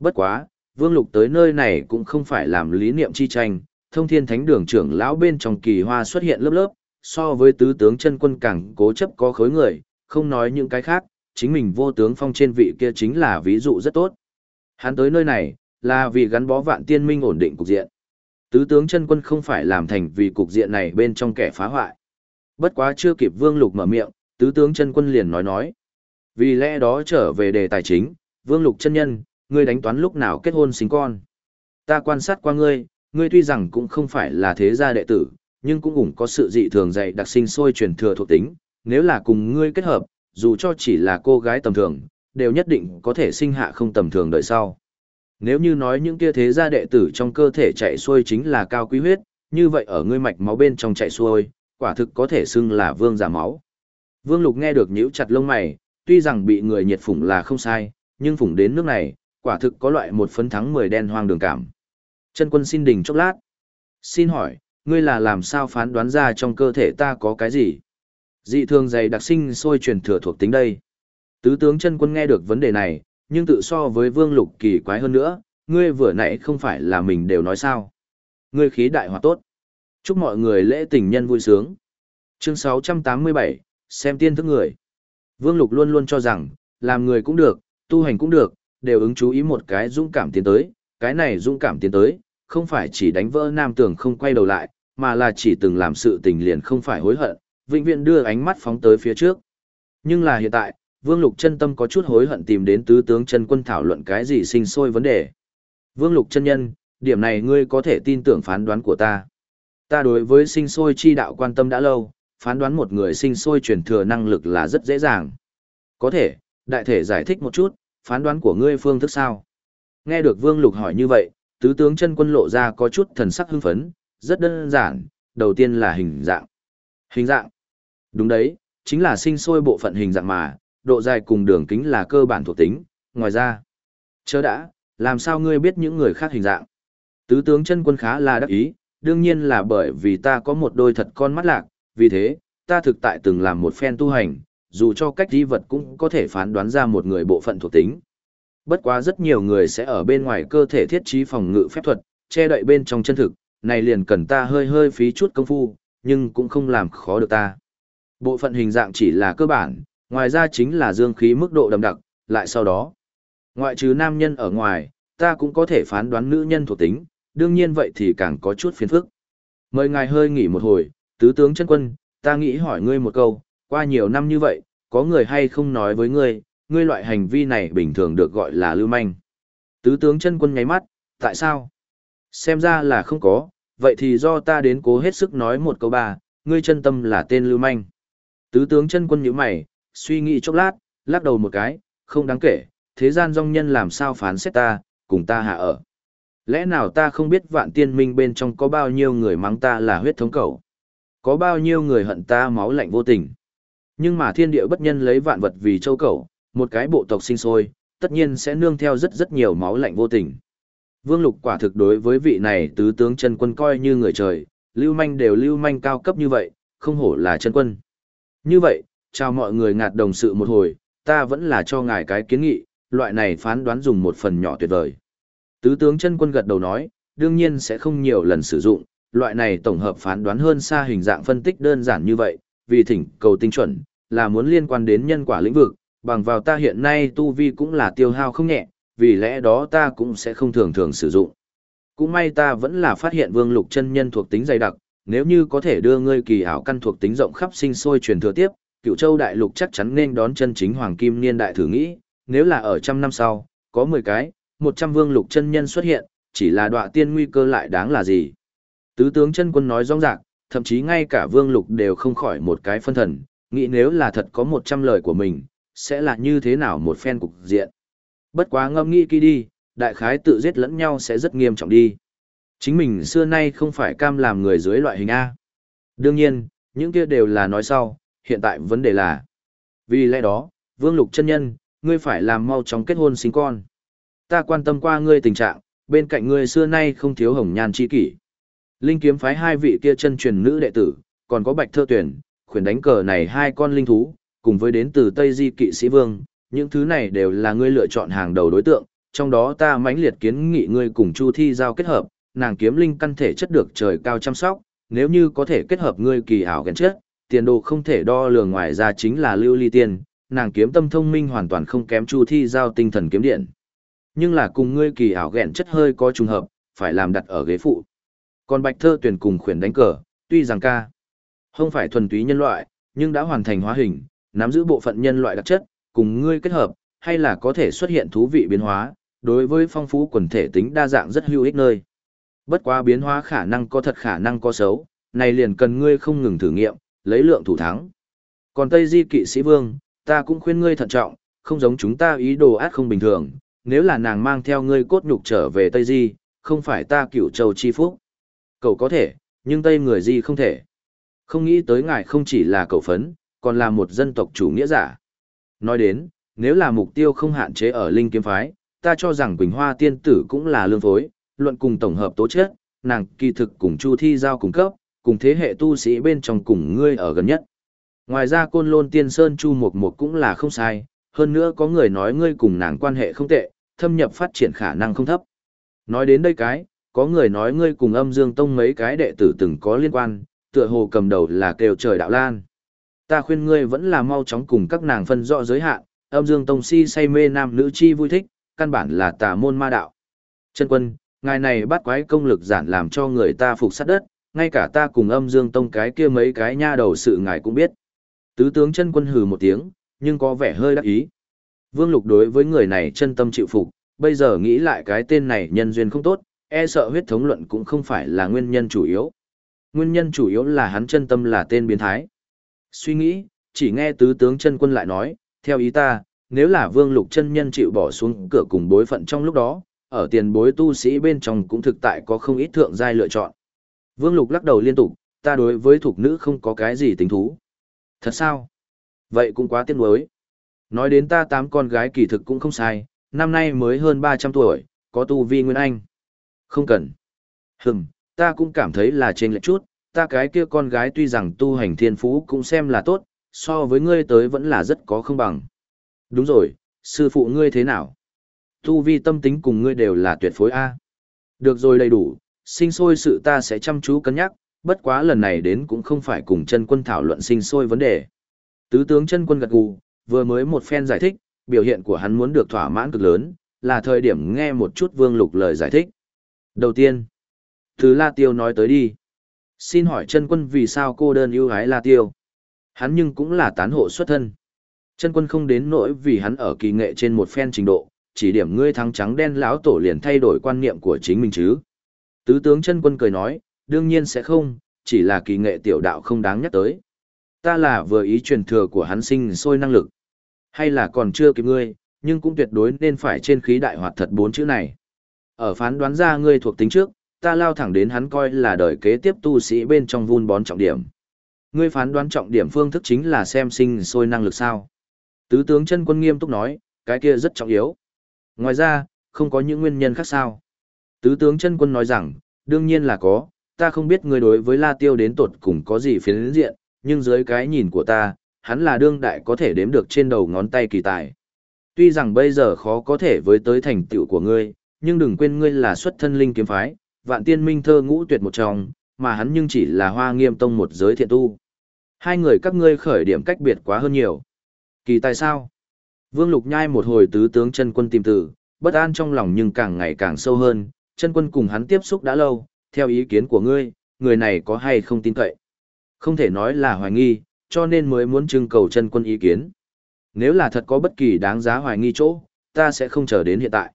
Bất quá, Vương Lục tới nơi này cũng không phải làm lý niệm chi tranh, thông thiên thánh đường trưởng lão bên trong kỳ hoa xuất hiện lớp lớp, so với tứ tướng chân quân càng cố chấp có khối người, không nói những cái khác, chính mình vô tướng phong trên vị kia chính là ví dụ rất tốt. Hắn tới nơi này, là vì gắn bó vạn tiên minh ổn định cục diện. Tứ tướng chân quân không phải làm thành vì cục diện này bên trong kẻ phá hoại. Bất quá chưa kịp Vương Lục mở miệng, tứ tướng chân quân liền nói nói. Vì lẽ đó trở về đề tài chính, Vương Lục chân nhân, ngươi đánh toán lúc nào kết hôn sinh con. Ta quan sát qua ngươi, ngươi tuy rằng cũng không phải là thế gia đệ tử, nhưng cũng cũng có sự dị thường dạy đặc sinh sôi truyền thừa thuộc tính, nếu là cùng ngươi kết hợp, dù cho chỉ là cô gái tầm thường, đều nhất định có thể sinh hạ không tầm thường đời sau. Nếu như nói những kia thế gia đệ tử trong cơ thể chạy xuôi chính là cao quý huyết, như vậy ở ngươi mạch máu bên trong chạy xuôi, quả thực có thể xưng là vương giả máu. Vương Lục nghe được nhíu chặt lông mày, tuy rằng bị người nhiệt phủng là không sai, nhưng phủng đến nước này, quả thực có loại một phấn thắng 10 đen hoang đường cảm. Chân quân xin đình chốc lát. Xin hỏi, ngươi là làm sao phán đoán ra trong cơ thể ta có cái gì? Dị thường dày đặc sinh sôi truyền thừa thuộc tính đây. Tứ tướng chân quân nghe được vấn đề này, nhưng tự so với vương lục kỳ quái hơn nữa, ngươi vừa nãy không phải là mình đều nói sao. Ngươi khí đại hòa tốt. Chúc mọi người lễ tình nhân vui sướng. Chương 687, xem tiên thức người. Vương lục luôn luôn cho rằng, làm người cũng được, tu hành cũng được, đều ứng chú ý một cái dũng cảm tiến tới, cái này dũng cảm tiến tới, không phải chỉ đánh vỡ nam tưởng không quay đầu lại, mà là chỉ từng làm sự tình liền không phải hối hận, vĩnh viễn đưa ánh mắt phóng tới phía trước. Nhưng là hiện tại, Vương Lục chân tâm có chút hối hận tìm đến tứ tướng chân quân thảo luận cái gì sinh sôi vấn đề. Vương Lục chân nhân, điểm này ngươi có thể tin tưởng phán đoán của ta. Ta đối với sinh sôi chi đạo quan tâm đã lâu, phán đoán một người sinh sôi truyền thừa năng lực là rất dễ dàng. Có thể, đại thể giải thích một chút, phán đoán của ngươi phương thức sao? Nghe được Vương Lục hỏi như vậy, tứ tướng chân quân lộ ra có chút thần sắc hưng phấn, rất đơn giản, đầu tiên là hình dạng. Hình dạng. Đúng đấy, chính là sinh sôi bộ phận hình dạng mà, độ dài cùng đường kính là cơ bản thuộc tính, ngoài ra. Chớ đã, làm sao ngươi biết những người khác hình dạng? Tứ tướng chân quân khá là đắc ý, đương nhiên là bởi vì ta có một đôi thật con mắt lạc, vì thế, ta thực tại từng làm một phen tu hành, dù cho cách di vật cũng có thể phán đoán ra một người bộ phận thuộc tính. Bất quá rất nhiều người sẽ ở bên ngoài cơ thể thiết trí phòng ngự phép thuật, che đậy bên trong chân thực, này liền cần ta hơi hơi phí chút công phu, nhưng cũng không làm khó được ta. Bộ phận hình dạng chỉ là cơ bản, ngoài ra chính là dương khí mức độ đậm đặc, lại sau đó. Ngoại trừ nam nhân ở ngoài, ta cũng có thể phán đoán nữ nhân thuộc tính, đương nhiên vậy thì càng có chút phiền phức. Mời ngài hơi nghỉ một hồi, tứ tướng chân quân, ta nghĩ hỏi ngươi một câu, qua nhiều năm như vậy, có người hay không nói với ngươi, ngươi loại hành vi này bình thường được gọi là lưu manh. Tứ tướng chân quân nháy mắt, tại sao? Xem ra là không có, vậy thì do ta đến cố hết sức nói một câu ba, ngươi chân tâm là tên lưu manh. Tứ tướng chân quân nhíu mày, suy nghĩ chốc lát, lắc đầu một cái, không đáng kể, thế gian dòng nhân làm sao phán xét ta, cùng ta hạ ở. Lẽ nào ta không biết vạn tiên minh bên trong có bao nhiêu người mắng ta là huyết thống cầu? Có bao nhiêu người hận ta máu lạnh vô tình? Nhưng mà thiên địa bất nhân lấy vạn vật vì châu cầu, một cái bộ tộc sinh sôi, tất nhiên sẽ nương theo rất rất nhiều máu lạnh vô tình. Vương Lục quả thực đối với vị này tứ tướng chân quân coi như người trời, lưu manh đều lưu manh cao cấp như vậy, không hổ là chân quân. Như vậy, chào mọi người ngạt đồng sự một hồi, ta vẫn là cho ngài cái kiến nghị, loại này phán đoán dùng một phần nhỏ tuyệt vời. Tứ tướng chân quân gật đầu nói, đương nhiên sẽ không nhiều lần sử dụng, loại này tổng hợp phán đoán hơn xa hình dạng phân tích đơn giản như vậy, vì thỉnh cầu tinh chuẩn, là muốn liên quan đến nhân quả lĩnh vực, bằng vào ta hiện nay tu vi cũng là tiêu hao không nhẹ, vì lẽ đó ta cũng sẽ không thường thường sử dụng. Cũng may ta vẫn là phát hiện vương lục chân nhân thuộc tính dày đặc, nếu như có thể đưa ngươi kỳ ảo căn thuộc tính rộng khắp sinh sôi truyền thừa tiếp, cựu châu đại lục chắc chắn nên đón chân chính hoàng kim niên đại thử nghĩ, nếu là ở trăm năm sau, có 10 cái, 100 vương lục chân nhân xuất hiện, chỉ là đọa tiên nguy cơ lại đáng là gì. Tứ tướng chân quân nói rõ ràng, thậm chí ngay cả vương lục đều không khỏi một cái phân thần, nghĩ nếu là thật có 100 lời của mình, sẽ là như thế nào một phen cục diện. Bất quá ngâm nghĩ kỳ đi, đại khái tự giết lẫn nhau sẽ rất nghiêm trọng đi. Chính mình xưa nay không phải cam làm người dưới loại hình A. Đương nhiên, những kia đều là nói sau, hiện tại vấn đề là. Vì lẽ đó, Vương Lục chân nhân, ngươi phải làm mau chóng kết hôn sinh con. Ta quan tâm qua ngươi tình trạng, bên cạnh ngươi xưa nay không thiếu hồng nhan chi kỷ. Linh kiếm phái hai vị kia chân truyền nữ đệ tử, còn có bạch thơ tuyển, khuyển đánh cờ này hai con linh thú, cùng với đến từ Tây Di kỵ sĩ vương, những thứ này đều là ngươi lựa chọn hàng đầu đối tượng, trong đó ta mãnh liệt kiến nghị ngươi cùng Chu Thi giao kết hợp, nàng kiếm linh căn thể chất được trời cao chăm sóc, nếu như có thể kết hợp ngươi kỳ ảo ghen chất, tiền đồ không thể đo lường ngoài ra chính là lưu ly tiên, nàng kiếm tâm thông minh hoàn toàn không kém Chu Thi giao tinh thần kiếm điện. Nhưng là cùng ngươi kỳ ảo ghẹn chất hơi có trùng hợp, phải làm đặt ở ghế phụ. Còn Bạch Thơ tuyển cùng khuyển đánh cờ, tuy rằng ca không phải thuần túy nhân loại, nhưng đã hoàn thành hóa hình, nắm giữ bộ phận nhân loại đặc chất, cùng ngươi kết hợp, hay là có thể xuất hiện thú vị biến hóa, đối với phong phú quần thể tính đa dạng rất hữu ích nơi. Bất quá biến hóa khả năng có thật khả năng có xấu, này liền cần ngươi không ngừng thử nghiệm, lấy lượng thủ thắng. Còn Tây Di kỵ sĩ vương, ta cũng khuyên ngươi thận trọng, không giống chúng ta ý đồ ác không bình thường, nếu là nàng mang theo ngươi cốt nhục trở về Tây Di, không phải ta cửu châu chi phúc. Cậu có thể, nhưng Tây người Di không thể. Không nghĩ tới ngài không chỉ là cậu phấn, còn là một dân tộc chủ nghĩa giả. Nói đến, nếu là mục tiêu không hạn chế ở linh kiếm phái, ta cho rằng Quỳnh Hoa tiên tử cũng là lương phối, luận cùng tổng hợp tố chất, nàng kỳ thực cùng Chu Thi giao cùng cấp, cùng thế hệ tu sĩ bên trong cùng ngươi ở gần nhất. Ngoài ra côn lôn tiên sơn Chu Mục Mục cũng là không sai, hơn nữa có người nói ngươi cùng nàng quan hệ không tệ, thâm nhập phát triển khả năng không thấp. Nói đến đây cái, có người nói ngươi cùng âm dương tông mấy cái đệ tử từng có liên quan, tựa hồ cầm đầu là kêu trời đạo lan. Ta khuyên ngươi vẫn là mau chóng cùng các nàng phân rõ giới hạn, âm dương tông si say mê nam nữ chi vui thích, căn bản là tà môn ma đạo. Chân quân, ngài này bắt quái công lực giản làm cho người ta phục sát đất, ngay cả ta cùng âm dương tông cái kia mấy cái nha đầu sự ngài cũng biết. Tứ tướng chân quân hừ một tiếng, nhưng có vẻ hơi đắc ý. Vương Lục đối với người này chân tâm chịu phục, bây giờ nghĩ lại cái tên này nhân duyên không tốt, e sợ huyết thống luận cũng không phải là nguyên nhân chủ yếu. Nguyên nhân chủ yếu là hắn chân tâm là tên biến thái. Suy nghĩ, chỉ nghe tứ tướng chân quân lại nói, theo ý ta, nếu là vương lục chân nhân chịu bỏ xuống cửa cùng bối phận trong lúc đó, ở tiền bối tu sĩ bên trong cũng thực tại có không ít thượng giai lựa chọn. Vương lục lắc đầu liên tục, ta đối với thuộc nữ không có cái gì tính thú. Thật sao? Vậy cũng quá tiếc nuối. Nói đến ta tám con gái kỳ thực cũng không sai, năm nay mới hơn 300 tuổi, có tu vi nguyên anh. Không cần. Hừm, ta cũng cảm thấy là trên lệch chút, ta cái kia con gái tuy rằng tu hành thiên phú cũng xem là tốt, so với ngươi tới vẫn là rất có không bằng. Đúng rồi, sư phụ ngươi thế nào? Tu vi tâm tính cùng ngươi đều là tuyệt phối A. Được rồi đầy đủ, sinh sôi sự ta sẽ chăm chú cân nhắc, bất quá lần này đến cũng không phải cùng chân quân thảo luận sinh sôi vấn đề. Tứ tướng chân quân gật gù, vừa mới một phen giải thích, biểu hiện của hắn muốn được thỏa mãn cực lớn, là thời điểm nghe một chút vương lục lời giải thích. Đầu tiên, từ La Tiêu nói tới đi. Xin hỏi chân quân vì sao cô đơn yêu hái La Tiêu? Hắn nhưng cũng là tán hộ xuất thân. Chân quân không đến nỗi vì hắn ở kỳ nghệ trên một phen trình độ, chỉ điểm ngươi thắng trắng đen lão tổ liền thay đổi quan niệm của chính mình chứ. Tứ tướng chân quân cười nói, đương nhiên sẽ không, chỉ là kỳ nghệ tiểu đạo không đáng nhắc tới. Ta là vừa ý truyền thừa của hắn sinh sôi năng lực. Hay là còn chưa kịp ngươi, nhưng cũng tuyệt đối nên phải trên khí đại hoạt thật bốn chữ này. Ở phán đoán ra ngươi thuộc tính trước, ta lao thẳng đến hắn coi là đời kế tiếp tu sĩ bên trong vun bón trọng điểm. Ngươi phán đoán trọng điểm phương thức chính là xem sinh sôi năng lực sao. Tứ tướng chân quân nghiêm túc nói, cái kia rất trọng yếu. Ngoài ra, không có những nguyên nhân khác sao. Tứ tướng chân quân nói rằng, đương nhiên là có, ta không biết ngươi đối với La Tiêu đến tột cùng có gì phiến diện, nhưng dưới cái nhìn của ta, hắn là đương đại có thể đếm được trên đầu ngón tay kỳ tài. Tuy rằng bây giờ khó có thể với tới thành tựu của ngươi, nhưng đừng quên ngươi là xuất thân linh kiếm phái, vạn tiên minh thơ ngũ tuyệt một trong, mà hắn nhưng chỉ là hoa nghiêm tông một giới thiện tu. Hai người các ngươi khởi điểm cách biệt quá hơn nhiều. Kỳ tài sao? Vương Lục nhai một hồi tứ tướng chân quân tìm tử, bất an trong lòng nhưng càng ngày càng sâu hơn, chân quân cùng hắn tiếp xúc đã lâu, theo ý kiến của ngươi, người này có hay không tin cậy? Không thể nói là hoài nghi, cho nên mới muốn trưng cầu chân quân ý kiến. Nếu là thật có bất kỳ đáng giá hoài nghi chỗ, ta sẽ không chờ đến hiện tại.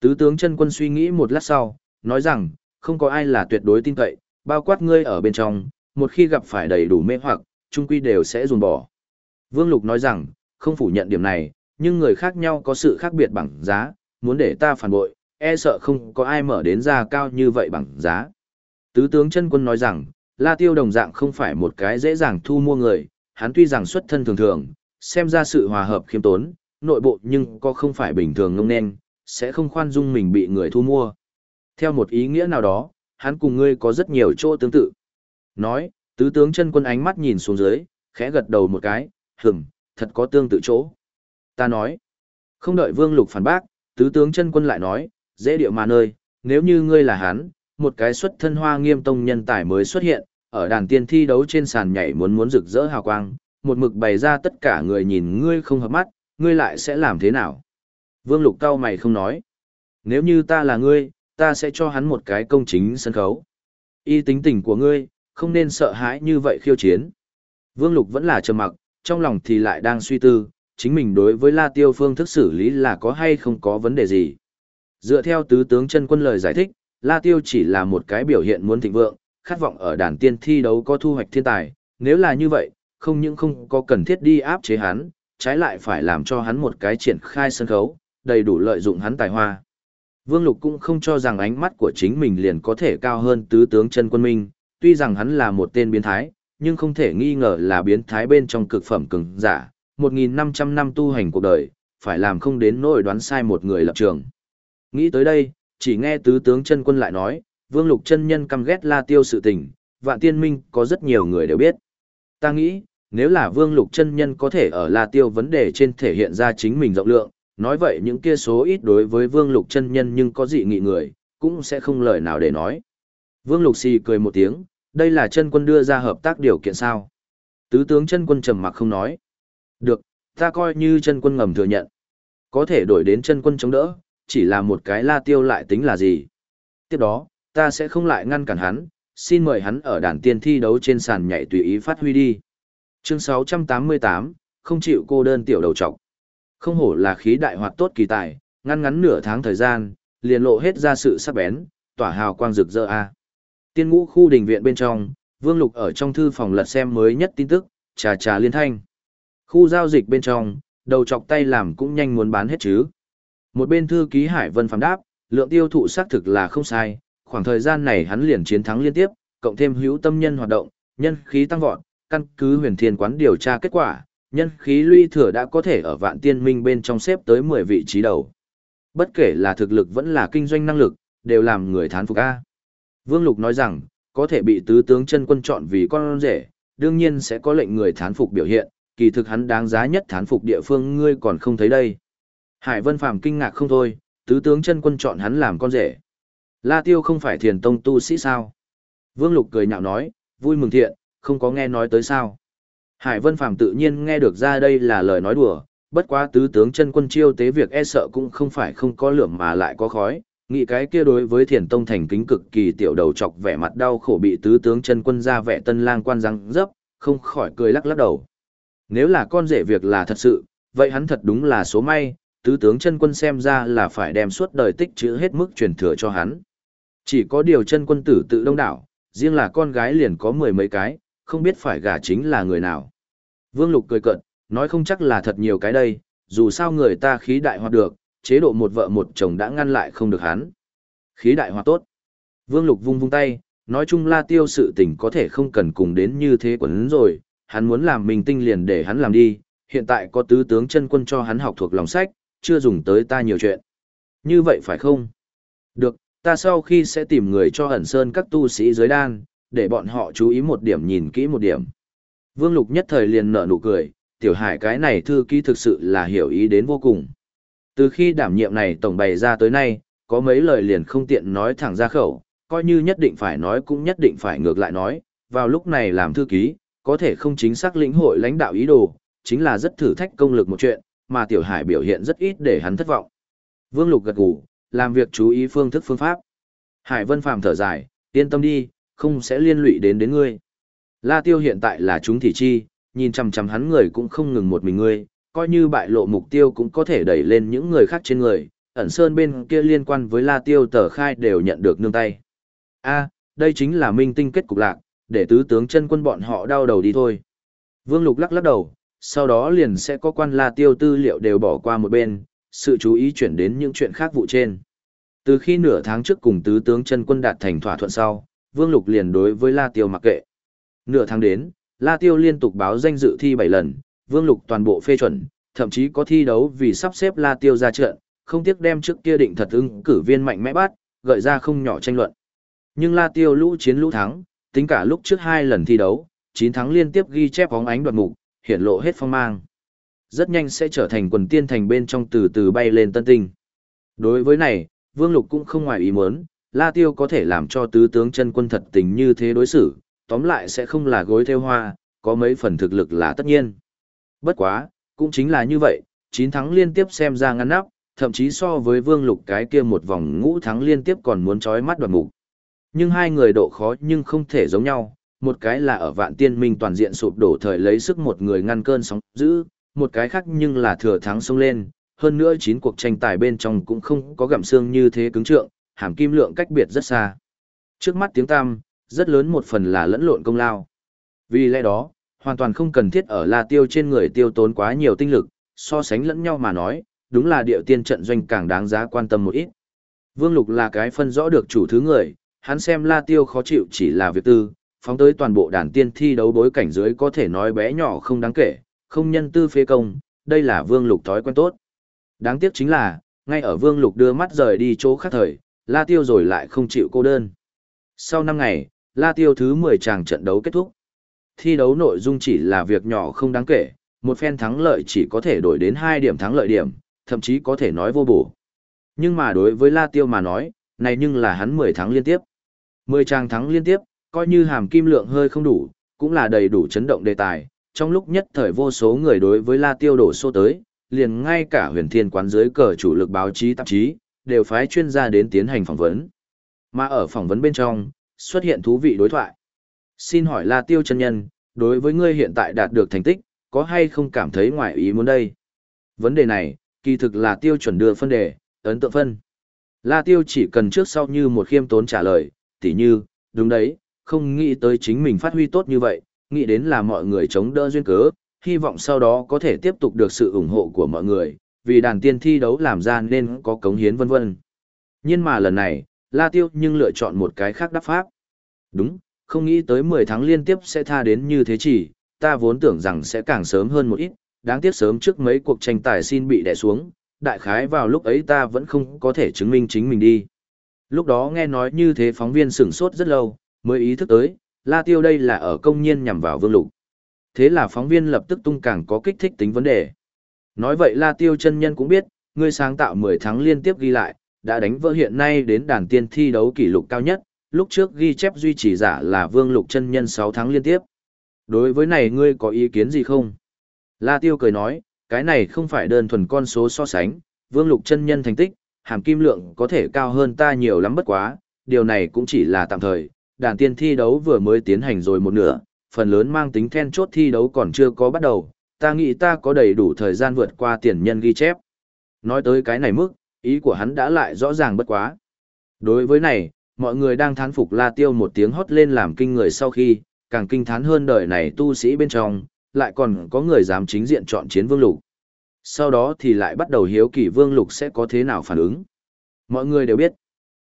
Tứ tướng chân quân suy nghĩ một lát sau, nói rằng, không có ai là tuyệt đối tin cậy, bao quát ngươi ở bên trong, một khi gặp phải đầy đủ mê hoặc, trung quy đều sẽ dồn bỏ. Vương Lục nói rằng, không phủ nhận điểm này, nhưng người khác nhau có sự khác biệt bằng giá, muốn để ta phản bội, e sợ không có ai mở đến ra cao như vậy bằng giá. Tứ tướng chân quân nói rằng, La Tiêu đồng dạng không phải một cái dễ dàng thu mua người, hắn tuy rằng xuất thân thường thường, xem ra sự hòa hợp khiêm tốn, nội bộ nhưng có không phải bình thường ngông nên, sẽ không khoan dung mình bị người thu mua. Theo một ý nghĩa nào đó, hắn cùng ngươi có rất nhiều chỗ tương tự. Nói, tứ tướng chân quân ánh mắt nhìn xuống dưới, khẽ gật đầu một cái, hửm, thật có tương tự chỗ. Ta nói, không đợi vương lục phản bác, tứ tướng chân quân lại nói, dễ điệu mà nơi, nếu như ngươi là hắn, một cái xuất thân hoa nghiêm tông nhân tài mới xuất hiện, ở đàn tiên thi đấu trên sàn nhảy muốn muốn rực rỡ hào quang, một mực bày ra tất cả người nhìn ngươi không hợp mắt, ngươi lại sẽ làm thế nào? Vương lục cao mày không nói. Nếu như ta là ngươi, ta sẽ cho hắn một cái công chính sân khấu. Y tính tình của ngươi, không nên sợ hãi như vậy khiêu chiến. Vương lục vẫn là trầm mặc, trong lòng thì lại đang suy tư, chính mình đối với La Tiêu phương thức xử lý là có hay không có vấn đề gì. Dựa theo tứ tướng chân quân lời giải thích, La Tiêu chỉ là một cái biểu hiện muốn thịnh vượng, khát vọng ở đàn tiên thi đấu có thu hoạch thiên tài, nếu là như vậy, không những không có cần thiết đi áp chế hắn, trái lại phải làm cho hắn một cái triển khai sân khấu, đầy đủ lợi dụng hắn tài hoa. Vương Lục cũng không cho rằng ánh mắt của chính mình liền có thể cao hơn tứ tướng chân quân minh, tuy rằng hắn là một tên biến thái, nhưng không thể nghi ngờ là biến thái bên trong cực phẩm cường giả, 1.500 năm tu hành cuộc đời, phải làm không đến nỗi đoán sai một người lập trường. Nghĩ tới đây, chỉ nghe tứ tướng chân quân lại nói, Vương Lục chân nhân căm ghét La Tiêu sự tình, vạn tiên minh có rất nhiều người đều biết. Ta nghĩ, nếu là Vương Lục chân nhân có thể ở La Tiêu vấn đề trên thể hiện ra chính mình rộng lượng, nói vậy những kia số ít đối với Vương Lục chân nhân nhưng có dị nghị người, cũng sẽ không lời nào để nói. Vương Lục xì cười một tiếng, đây là chân quân đưa ra hợp tác điều kiện sao? Tứ tướng chân quân trầm mặc không nói. Được, ta coi như chân quân ngầm thừa nhận. Có thể đổi đến chân quân chống đỡ, chỉ là một cái la tiêu lại tính là gì. Tiếp đó, ta sẽ không lại ngăn cản hắn, xin mời hắn ở đàn tiên thi đấu trên sàn nhảy tùy ý phát huy đi. Chương 688, không chịu cô đơn tiểu đầu trọc. Không hổ là khí đại hoạt tốt kỳ tài, ngăn ngắn nửa tháng thời gian, liền lộ hết ra sự sắc bén, tỏa hào quang rực rỡ a. Tiên ngũ khu đình viện bên trong, Vương Lục ở trong thư phòng lật xem mới nhất tin tức, trà trà liên thanh. Khu giao dịch bên trong, đầu chọc tay làm cũng nhanh muốn bán hết chứ. Một bên thư ký Hải Vân phàm đáp, lượng tiêu thụ xác thực là không sai, khoảng thời gian này hắn liền chiến thắng liên tiếp, cộng thêm hữu tâm nhân hoạt động, nhân khí tăng vọt, căn cứ huyền thiên quán điều tra kết quả, nhân khí luy thừa đã có thể ở vạn tiên minh bên trong xếp tới 10 vị trí đầu. Bất kể là thực lực vẫn là kinh doanh năng lực, đều làm người thán phục A. Vương Lục nói rằng, có thể bị tứ tướng chân quân chọn vì con rể, đương nhiên sẽ có lệnh người thán phục biểu hiện, kỳ thực hắn đáng giá nhất thán phục địa phương ngươi còn không thấy đây. Hải Vân Phàm kinh ngạc không thôi, tứ tướng chân quân chọn hắn làm con rể. La Tiêu không phải thiền tông tu sĩ sao? Vương Lục cười nhạo nói, vui mừng thiện, không có nghe nói tới sao. Hải Vân Phàm tự nhiên nghe được ra đây là lời nói đùa, bất quá tứ tướng chân quân chiêu tế việc e sợ cũng không phải không có lửa mà lại có khói, Nghĩ cái kia đối với thiền tông thành kính cực kỳ tiểu đầu chọc vẻ mặt đau khổ bị tứ tướng chân quân ra vẻ tân lang quan răng dấp, không khỏi cười lắc lắc đầu. Nếu là con rể việc là thật sự, vậy hắn thật đúng là số may, tứ tướng chân quân xem ra là phải đem suốt đời tích chữ hết mức truyền thừa cho hắn. Chỉ có điều chân quân tử tự đông đảo, riêng là con gái liền có mười mấy cái, không biết phải gả chính là người nào. Vương Lục cười cận, nói không chắc là thật nhiều cái đây, dù sao người ta khí đại hoạt được, chế độ một vợ một chồng đã ngăn lại không được hắn. Khí đại hòa tốt. Vương Lục vung vung tay, nói chung la tiêu sự tình có thể không cần cùng đến như thế quấn rồi, hắn muốn làm mình tinh liền để hắn làm đi, hiện tại có tứ tướng chân quân cho hắn học thuộc lòng sách, chưa dùng tới ta nhiều chuyện. Như vậy phải không? Được, ta sau khi sẽ tìm người cho ẩn sơn các tu sĩ giới đan, để bọn họ chú ý một điểm nhìn kỹ một điểm. Vương Lục nhất thời liền nở nụ cười, tiểu hải cái này thư ký thực sự là hiểu ý đến vô cùng. Từ khi đảm nhiệm này tổng bày ra tới nay, có mấy lời liền không tiện nói thẳng ra khẩu, coi như nhất định phải nói cũng nhất định phải ngược lại nói, vào lúc này làm thư ký, có thể không chính xác lĩnh hội lãnh đạo ý đồ, chính là rất thử thách công lực một chuyện, mà Tiểu Hải biểu hiện rất ít để hắn thất vọng. Vương Lục gật gù, làm việc chú ý phương thức phương pháp. Hải Vân Phàm thở dài, yên tâm đi, không sẽ liên lụy đến đến ngươi. La Tiêu hiện tại là chúng thị chi, nhìn chằm chằm hắn người cũng không ngừng một mình ngươi, coi như bại lộ mục tiêu cũng có thể đẩy lên những người khác trên người, ẩn sơn bên kia liên quan với La Tiêu tờ khai đều nhận được nương tay. a đây chính là minh tinh kết cục lạc, để tứ tướng chân quân bọn họ đau đầu đi thôi. Vương Lục lắc lắc đầu, sau đó liền sẽ có quan La Tiêu tư liệu đều bỏ qua một bên, sự chú ý chuyển đến những chuyện khác vụ trên. Từ khi nửa tháng trước cùng tứ tướng chân quân đạt thành thỏa thuận sau, Vương Lục liền đối với La Tiêu mặc kệ. Nửa tháng đến, La Tiêu liên tục báo danh dự thi 7 lần, Vương Lục toàn bộ phê chuẩn, thậm chí có thi đấu vì sắp xếp La Tiêu ra trận, không tiếc đem trước kia định thật ứng cử viên mạnh mẽ bắt, gợi ra không nhỏ tranh luận. Nhưng La Tiêu lũ chiến lũ thắng, tính cả lúc trước hai lần thi đấu, 9 thắng liên tiếp ghi chép bóng ánh đoạt mục, hiển lộ hết phong mang. Rất nhanh sẽ trở thành quần tiên thành bên trong từ từ bay lên tân tinh. Đối với này, Vương Lục cũng không ngoài ý muốn, La Tiêu có thể làm cho tứ tướng chân quân thật tình như thế đối xử, tóm lại sẽ không là gối theo hoa, có mấy phần thực lực là tất nhiên. Bất quá, cũng chính là như vậy, 9 thắng liên tiếp xem ra ngăn nắp, thậm chí so với vương lục cái kia một vòng ngũ thắng liên tiếp còn muốn chói mắt đoạt mục. Nhưng hai người độ khó nhưng không thể giống nhau, một cái là ở vạn tiên minh toàn diện sụp đổ thời lấy sức một người ngăn cơn sóng giữ một cái khác nhưng là thừa thắng xông lên, hơn nữa chín cuộc tranh tài bên trong cũng không có gặm xương như thế cứng trượng, hàm kim lượng cách biệt rất xa. Trước mắt tiếng tam, rất lớn một phần là lẫn lộn công lao. Vì lẽ đó, hoàn toàn không cần thiết ở La Tiêu trên người tiêu tốn quá nhiều tinh lực, so sánh lẫn nhau mà nói, đúng là điệu tiên trận doanh càng đáng giá quan tâm một ít. Vương Lục là cái phân rõ được chủ thứ người, hắn xem La Tiêu khó chịu chỉ là việc tư, phóng tới toàn bộ đàn tiên thi đấu bối cảnh dưới có thể nói bé nhỏ không đáng kể, không nhân tư phế công, đây là Vương Lục thói quen tốt. Đáng tiếc chính là, ngay ở Vương Lục đưa mắt rời đi chỗ khác thời, La Tiêu rồi lại không chịu cô đơn. Sau 5 ngày, La Tiêu thứ 10 tràng trận đấu kết thúc. Thi đấu nội dung chỉ là việc nhỏ không đáng kể, một phen thắng lợi chỉ có thể đổi đến 2 điểm thắng lợi điểm, thậm chí có thể nói vô bổ. Nhưng mà đối với La Tiêu mà nói, này nhưng là hắn 10 thắng liên tiếp. 10 tràng thắng liên tiếp, coi như hàm kim lượng hơi không đủ, cũng là đầy đủ chấn động đề tài. Trong lúc nhất thời vô số người đối với La Tiêu đổ xô tới, liền ngay cả huyền thiên quán dưới cờ chủ lực báo chí tạp chí, đều phái chuyên gia đến tiến hành phỏng vấn. Mà ở phỏng vấn bên trong, xuất hiện thú vị đối thoại. Xin hỏi La Tiêu chân nhân, đối với ngươi hiện tại đạt được thành tích, có hay không cảm thấy ngoài ý muốn đây? Vấn đề này, kỳ thực là tiêu chuẩn đưa phân đề, ấn tượng phân. La Tiêu chỉ cần trước sau như một khiêm tốn trả lời, tỉ như, đúng đấy, không nghĩ tới chính mình phát huy tốt như vậy, nghĩ đến là mọi người chống đỡ duyên cớ, hy vọng sau đó có thể tiếp tục được sự ủng hộ của mọi người, vì đàn tiên thi đấu làm ra nên có cống hiến vân vân. Nhưng mà lần này, La Tiêu nhưng lựa chọn một cái khác đáp pháp. Đúng, không nghĩ tới 10 tháng liên tiếp sẽ tha đến như thế chỉ, ta vốn tưởng rằng sẽ càng sớm hơn một ít, đáng tiếc sớm trước mấy cuộc tranh tài xin bị đè xuống, đại khái vào lúc ấy ta vẫn không có thể chứng minh chính mình đi. Lúc đó nghe nói như thế phóng viên sửng sốt rất lâu, mới ý thức tới, La Tiêu đây là ở công nhiên nhằm vào Vương Lục. Thế là phóng viên lập tức tung càng có kích thích tính vấn đề. Nói vậy La Tiêu chân nhân cũng biết, ngươi sáng tạo 10 tháng liên tiếp ghi lại, đã đánh vỡ hiện nay đến đàn tiên thi đấu kỷ lục cao nhất, lúc trước ghi chép duy trì giả là Vương Lục chân nhân 6 tháng liên tiếp. Đối với này ngươi có ý kiến gì không? La Tiêu cười nói, cái này không phải đơn thuần con số so sánh, Vương Lục chân nhân thành tích, hàm kim lượng có thể cao hơn ta nhiều lắm bất quá, điều này cũng chỉ là tạm thời, đàn tiên thi đấu vừa mới tiến hành rồi một nửa, phần lớn mang tính then chốt thi đấu còn chưa có bắt đầu, ta nghĩ ta có đầy đủ thời gian vượt qua tiền nhân ghi chép. Nói tới cái này mức, ý của hắn đã lại rõ ràng bất quá. Đối với này, mọi người đang thán phục La Tiêu một tiếng hót lên làm kinh người sau khi, càng kinh thán hơn đời này tu sĩ bên trong, lại còn có người dám chính diện chọn chiến vương lục. Sau đó thì lại bắt đầu hiếu kỳ vương lục sẽ có thế nào phản ứng. Mọi người đều biết,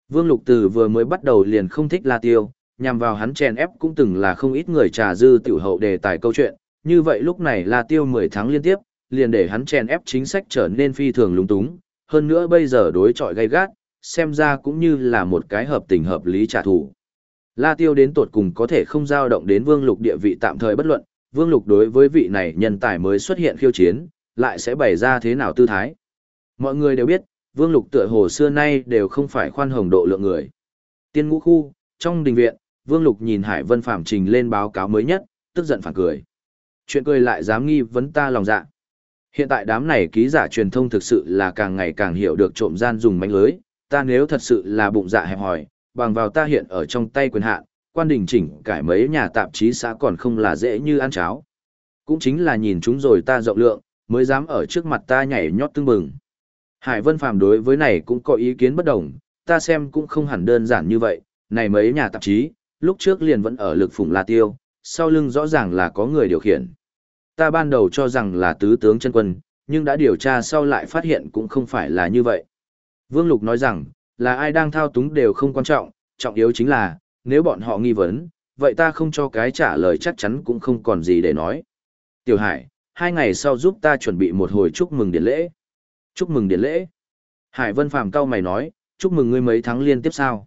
vương lục từ vừa mới bắt đầu liền không thích La Tiêu, nhằm vào hắn chèn ép cũng từng là không ít người trà dư tiểu hậu đề tài câu chuyện, như vậy lúc này là Tiêu 10 tháng liên tiếp, liền để hắn chèn ép chính sách trở nên phi thường lúng túng, hơn nữa bây giờ đối chọi gay gắt, xem ra cũng như là một cái hợp tình hợp lý trả thù. La Tiêu đến tột cùng có thể không dao động đến Vương Lục địa vị tạm thời bất luận, Vương Lục đối với vị này nhân tài mới xuất hiện khiêu chiến, lại sẽ bày ra thế nào tư thái. Mọi người đều biết, Vương Lục tựa hồ xưa nay đều không phải khoan hồng độ lượng người. Tiên ngũ khu, trong đình viện, Vương Lục nhìn Hải Vân Phạm trình lên báo cáo mới nhất, tức giận phản cười. Chuyện cười lại dám nghi vấn ta lòng dạ. Hiện tại đám này ký giả truyền thông thực sự là càng ngày càng hiểu được trộm gian dùng mánh lưới, ta nếu thật sự là bụng dạ hẹp hòi, bằng vào ta hiện ở trong tay quyền hạn, quan đình chỉnh cải mấy nhà tạp chí xã còn không là dễ như ăn cháo. Cũng chính là nhìn chúng rồi ta rộng lượng, mới dám ở trước mặt ta nhảy nhót tương bừng. Hải Vân Phàm đối với này cũng có ý kiến bất đồng, ta xem cũng không hẳn đơn giản như vậy, này mấy nhà tạp chí, lúc trước liền vẫn ở lực phụng La Tiêu, sau lưng rõ ràng là có người điều khiển. Ta ban đầu cho rằng là tứ tướng chân quân, nhưng đã điều tra sau lại phát hiện cũng không phải là như vậy. Vương Lục nói rằng, là ai đang thao túng đều không quan trọng, trọng yếu chính là, nếu bọn họ nghi vấn, vậy ta không cho cái trả lời chắc chắn cũng không còn gì để nói. Tiểu Hải, hai ngày sau giúp ta chuẩn bị một hồi chúc mừng điện lễ. Chúc mừng điện lễ. Hải Vân Phàm cao mày nói, chúc mừng ngươi mấy tháng liên tiếp sao?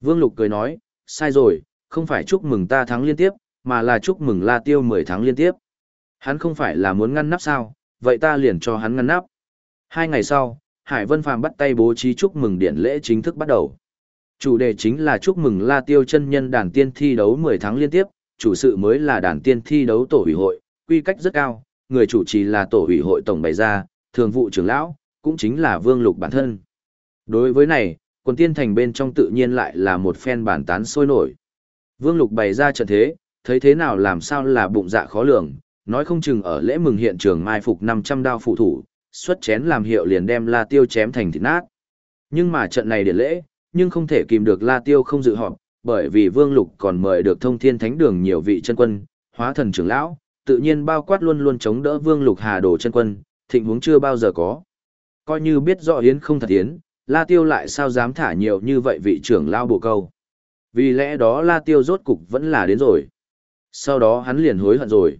Vương Lục cười nói, sai rồi, không phải chúc mừng ta thắng liên tiếp, mà là chúc mừng La Tiêu 10 tháng liên tiếp. Hắn không phải là muốn ngăn nắp sao, vậy ta liền cho hắn ngăn nắp. Hai ngày sau, Hải Vân Phàm bắt tay bố trí chúc mừng điện lễ chính thức bắt đầu. Chủ đề chính là chúc mừng La Tiêu chân nhân đàn tiên thi đấu 10 tháng liên tiếp, chủ sự mới là đàn tiên thi đấu tổ ủy hội, quy cách rất cao, người chủ trì là tổ ủy hội tổng bày ra, thường vụ trưởng lão, cũng chính là Vương Lục bản thân. Đối với này, quần tiên thành bên trong tự nhiên lại là một phen bản tán sôi nổi. Vương Lục bày ra trận thế, thấy thế nào làm sao là bụng dạ khó lường, nói không chừng ở lễ mừng hiện trường mai phục 500 đao phụ thủ, xuất chén làm hiệu liền đem La Tiêu chém thành thịt nát. Nhưng mà trận này điện lễ, nhưng không thể kìm được La Tiêu không dự họp, bởi vì Vương Lục còn mời được thông thiên thánh đường nhiều vị chân quân, hóa thần trưởng lão, tự nhiên bao quát luôn luôn chống đỡ Vương Lục Hà Đồ chân quân, thịnh huống chưa bao giờ có. Coi như biết rõ yến không thật yến, La Tiêu lại sao dám thả nhiều như vậy vị trưởng lao bổ câu. Vì lẽ đó La Tiêu rốt cục vẫn là đến rồi. Sau đó hắn liền hối hận rồi.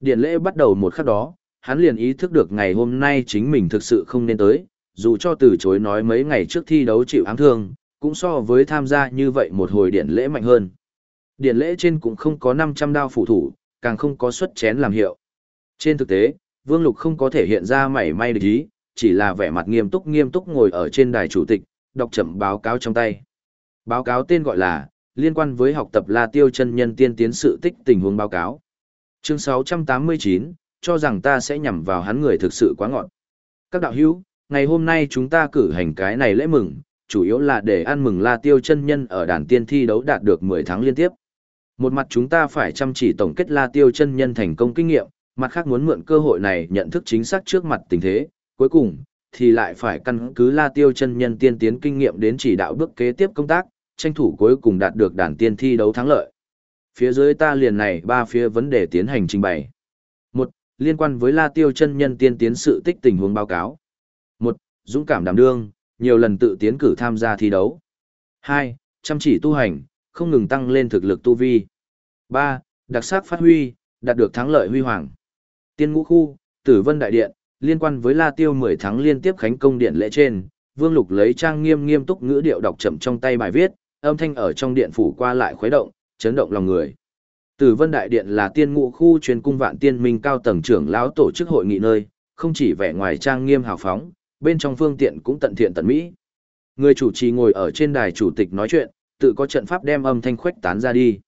Điện lễ bắt đầu một khắc đó, hắn liền ý thức được ngày hôm nay chính mình thực sự không nên tới, dù cho từ chối nói mấy ngày trước thi đấu chịu ám thương, cũng so với tham gia như vậy một hồi điện lễ mạnh hơn. Điện lễ trên cũng không có 500 đao phụ thủ, càng không có xuất chén làm hiệu. Trên thực tế, Vương Lục không có thể hiện ra mảy may địch ý, chỉ là vẻ mặt nghiêm túc nghiêm túc ngồi ở trên đài chủ tịch, đọc chậm báo cáo trong tay. Báo cáo tên gọi là liên quan với học tập La Tiêu chân nhân tiên tiến sự tích tình huống báo cáo. Chương 689, cho rằng ta sẽ nhằm vào hắn người thực sự quá ngọn. Các đạo hữu, ngày hôm nay chúng ta cử hành cái này lễ mừng, chủ yếu là để ăn mừng La Tiêu chân nhân ở đàn tiên thi đấu đạt được 10 tháng liên tiếp. Một mặt chúng ta phải chăm chỉ tổng kết La Tiêu chân nhân thành công kinh nghiệm, mặt khác muốn mượn cơ hội này nhận thức chính xác trước mặt tình thế, cuối cùng thì lại phải căn cứ La Tiêu chân nhân tiên tiến kinh nghiệm đến chỉ đạo bước kế tiếp công tác, tranh thủ cuối cùng đạt được đàn tiên thi đấu thắng lợi. Phía dưới ta liền này ba phía vấn đề tiến hành trình bày. một Liên quan với La Tiêu chân nhân tiên tiến sự tích tình huống báo cáo. một Dũng cảm đảm đương, nhiều lần tự tiến cử tham gia thi đấu. hai Chăm chỉ tu hành, không ngừng tăng lên thực lực tu vi. ba Đặc sắc phát huy, đạt được thắng lợi huy hoàng. Tiên ngũ khu, tử vân đại điện, liên quan với La Tiêu 10 tháng liên tiếp khánh công điện lễ trên, Vương Lục lấy trang nghiêm nghiêm túc ngữ điệu đọc chậm trong tay bài viết, âm thanh ở trong điện phủ qua lại khuấy động, chấn động lòng người. Tử Vân Đại Điện là tiên ngũ khu truyền cung vạn tiên minh cao tầng trưởng lão tổ chức hội nghị nơi, không chỉ vẻ ngoài trang nghiêm hào phóng, bên trong phương tiện cũng tận thiện tận mỹ. Người chủ trì ngồi ở trên đài chủ tịch nói chuyện, tự có trận pháp đem âm thanh khuếch tán ra đi.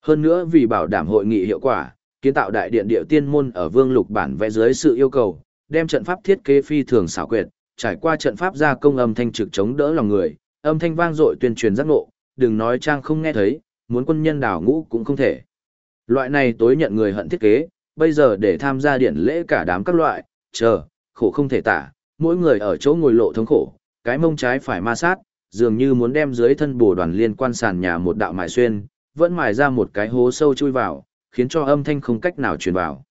Hơn nữa vì bảo đảm hội nghị hiệu quả, kiến tạo đại điện điệu tiên môn ở Vương Lục bản vẽ dưới sự yêu cầu, đem trận pháp thiết kế phi thường xảo quyệt, trải qua trận pháp gia công âm thanh trực chống đỡ lòng người, âm thanh vang dội tuyên truyền giác ngộ, đừng nói trang không nghe thấy, muốn quân nhân đảo ngũ cũng không thể. Loại này tối nhận người hận thiết kế, bây giờ để tham gia điện lễ cả đám các loại, chờ, khổ không thể tả, mỗi người ở chỗ ngồi lộ thống khổ, cái mông trái phải ma sát, dường như muốn đem dưới thân bổ đoàn liên quan sàn nhà một đạo mài xuyên, vẫn mài ra một cái hố sâu chui vào, khiến cho âm thanh không cách nào truyền vào.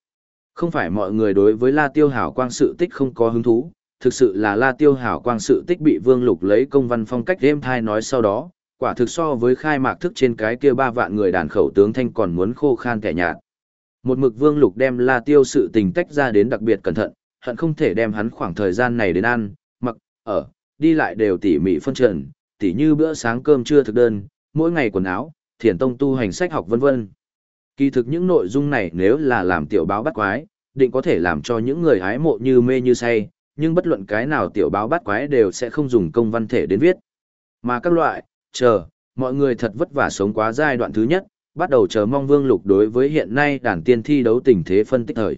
Không phải mọi người đối với La Tiêu Hảo quang sự tích không có hứng thú, thực sự là La Tiêu Hảo quang sự tích bị Vương Lục lấy công văn phong cách đêm thai nói sau đó, quả thực so với khai mạc thức trên cái kia ba vạn người đàn khẩu tướng thanh còn muốn khô khan kẻ nhạt. Một mực Vương Lục đem La Tiêu sự tình tách ra đến đặc biệt cẩn thận, hận không thể đem hắn khoảng thời gian này đến ăn, mặc, ở, đi lại đều tỉ mỉ phân trần, tỉ như bữa sáng cơm trưa thực đơn, mỗi ngày quần áo, thiền tông tu hành sách học vân vân. Kỳ thực những nội dung này nếu là làm tiểu báo bắt quái, định có thể làm cho những người hái mộ như mê như say, nhưng bất luận cái nào tiểu báo bắt quái đều sẽ không dùng công văn thể đến viết. Mà các loại, chờ, mọi người thật vất vả sống quá giai đoạn thứ nhất, bắt đầu chờ mong Vương Lục đối với hiện nay đàn tiên thi đấu tình thế phân tích thời.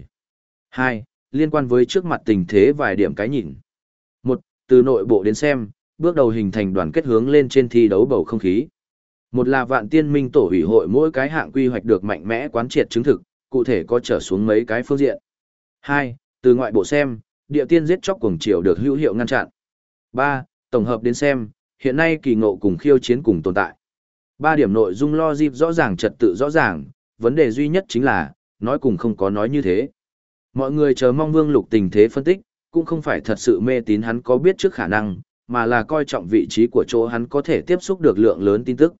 2. Liên quan với trước mặt tình thế vài điểm cái nhìn. 1. Từ nội bộ đến xem, bước đầu hình thành đoàn kết hướng lên trên thi đấu bầu không khí. Một là vạn tiên minh tổ ủy hội mỗi cái hạng quy hoạch được mạnh mẽ quán triệt chứng thực, cụ thể có trở xuống mấy cái phương diện. hai Từ ngoại bộ xem, địa tiên giết chóc cuồng triều được hữu hiệu ngăn chặn. ba Tổng hợp đến xem, hiện nay kỳ ngộ cùng khiêu chiến cùng tồn tại. Ba điểm nội dung lo dịp rõ ràng trật tự rõ ràng, vấn đề duy nhất chính là, nói cùng không có nói như thế. Mọi người chờ mong vương lục tình thế phân tích, cũng không phải thật sự mê tín hắn có biết trước khả năng, mà là coi trọng vị trí của chỗ hắn có thể tiếp xúc được lượng lớn tin tức.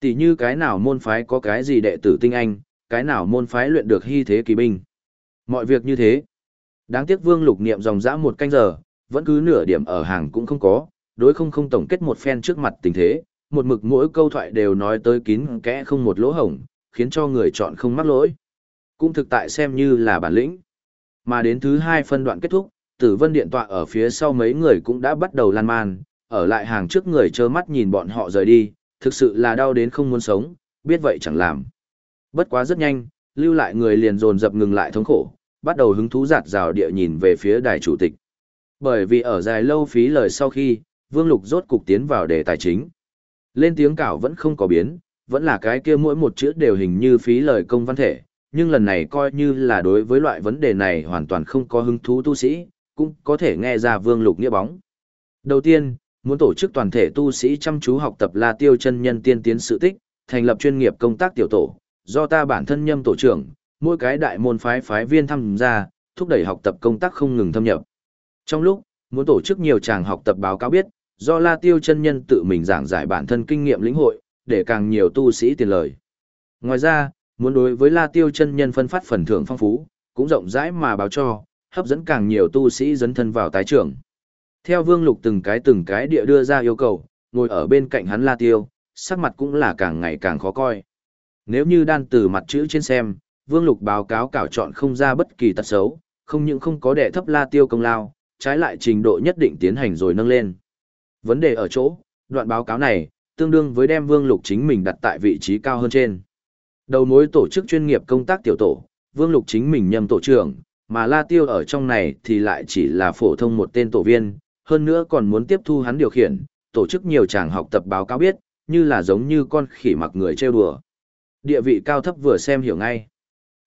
Tỷ như cái nào môn phái có cái gì đệ tử tinh anh, cái nào môn phái luyện được hy thế kỳ binh. Mọi việc như thế. Đáng tiếc vương lục niệm dòng dã một canh giờ, vẫn cứ nửa điểm ở hàng cũng không có, đối không không tổng kết một phen trước mặt tình thế, một mực mỗi câu thoại đều nói tới kín kẽ không một lỗ hổng, khiến cho người chọn không mắc lỗi. Cũng thực tại xem như là bản lĩnh. Mà đến thứ hai phân đoạn kết thúc, tử vân điện tọa ở phía sau mấy người cũng đã bắt đầu lan man, ở lại hàng trước người trơ mắt nhìn bọn họ rời đi, thực sự là đau đến không muốn sống, biết vậy chẳng làm. Bất quá rất nhanh, lưu lại người liền dồn dập ngừng lại thống khổ, bắt đầu hứng thú giạt rào địa nhìn về phía đài chủ tịch. Bởi vì ở dài lâu phí lời sau khi, Vương Lục rốt cục tiến vào đề tài chính. Lên tiếng cảo vẫn không có biến, vẫn là cái kia mỗi một chữ đều hình như phí lời công văn thể, nhưng lần này coi như là đối với loại vấn đề này hoàn toàn không có hứng thú tu sĩ, cũng có thể nghe ra Vương Lục nghĩa bóng. Đầu tiên, muốn tổ chức toàn thể tu sĩ chăm chú học tập La Tiêu chân nhân tiên tiến sự tích, thành lập chuyên nghiệp công tác tiểu tổ, do ta bản thân nhâm tổ trưởng, mỗi cái đại môn phái phái viên tham gia, thúc đẩy học tập công tác không ngừng thâm nhập. Trong lúc, muốn tổ chức nhiều tràng học tập báo cáo biết, do La Tiêu chân nhân tự mình giảng giải bản thân kinh nghiệm lĩnh hội, để càng nhiều tu sĩ tiền lời. Ngoài ra, muốn đối với La Tiêu chân nhân phân phát phần thưởng phong phú, cũng rộng rãi mà báo cho, hấp dẫn càng nhiều tu sĩ dấn thân vào tái trưởng. Theo Vương Lục từng cái từng cái địa đưa ra yêu cầu, ngồi ở bên cạnh hắn La Tiêu, sắc mặt cũng là càng ngày càng khó coi. Nếu như đan từ mặt chữ trên xem, Vương Lục báo cáo cảo chọn không ra bất kỳ tật xấu, không những không có đệ thấp La Tiêu công lao, trái lại trình độ nhất định tiến hành rồi nâng lên. Vấn đề ở chỗ, đoạn báo cáo này, tương đương với đem Vương Lục chính mình đặt tại vị trí cao hơn trên. Đầu mối tổ chức chuyên nghiệp công tác tiểu tổ, Vương Lục chính mình nhầm tổ trưởng, mà La Tiêu ở trong này thì lại chỉ là phổ thông một tên tổ viên, hơn nữa còn muốn tiếp thu hắn điều khiển, tổ chức nhiều tràng học tập báo cáo biết, như là giống như con khỉ mặc người trêu đùa. Địa vị cao thấp vừa xem hiểu ngay.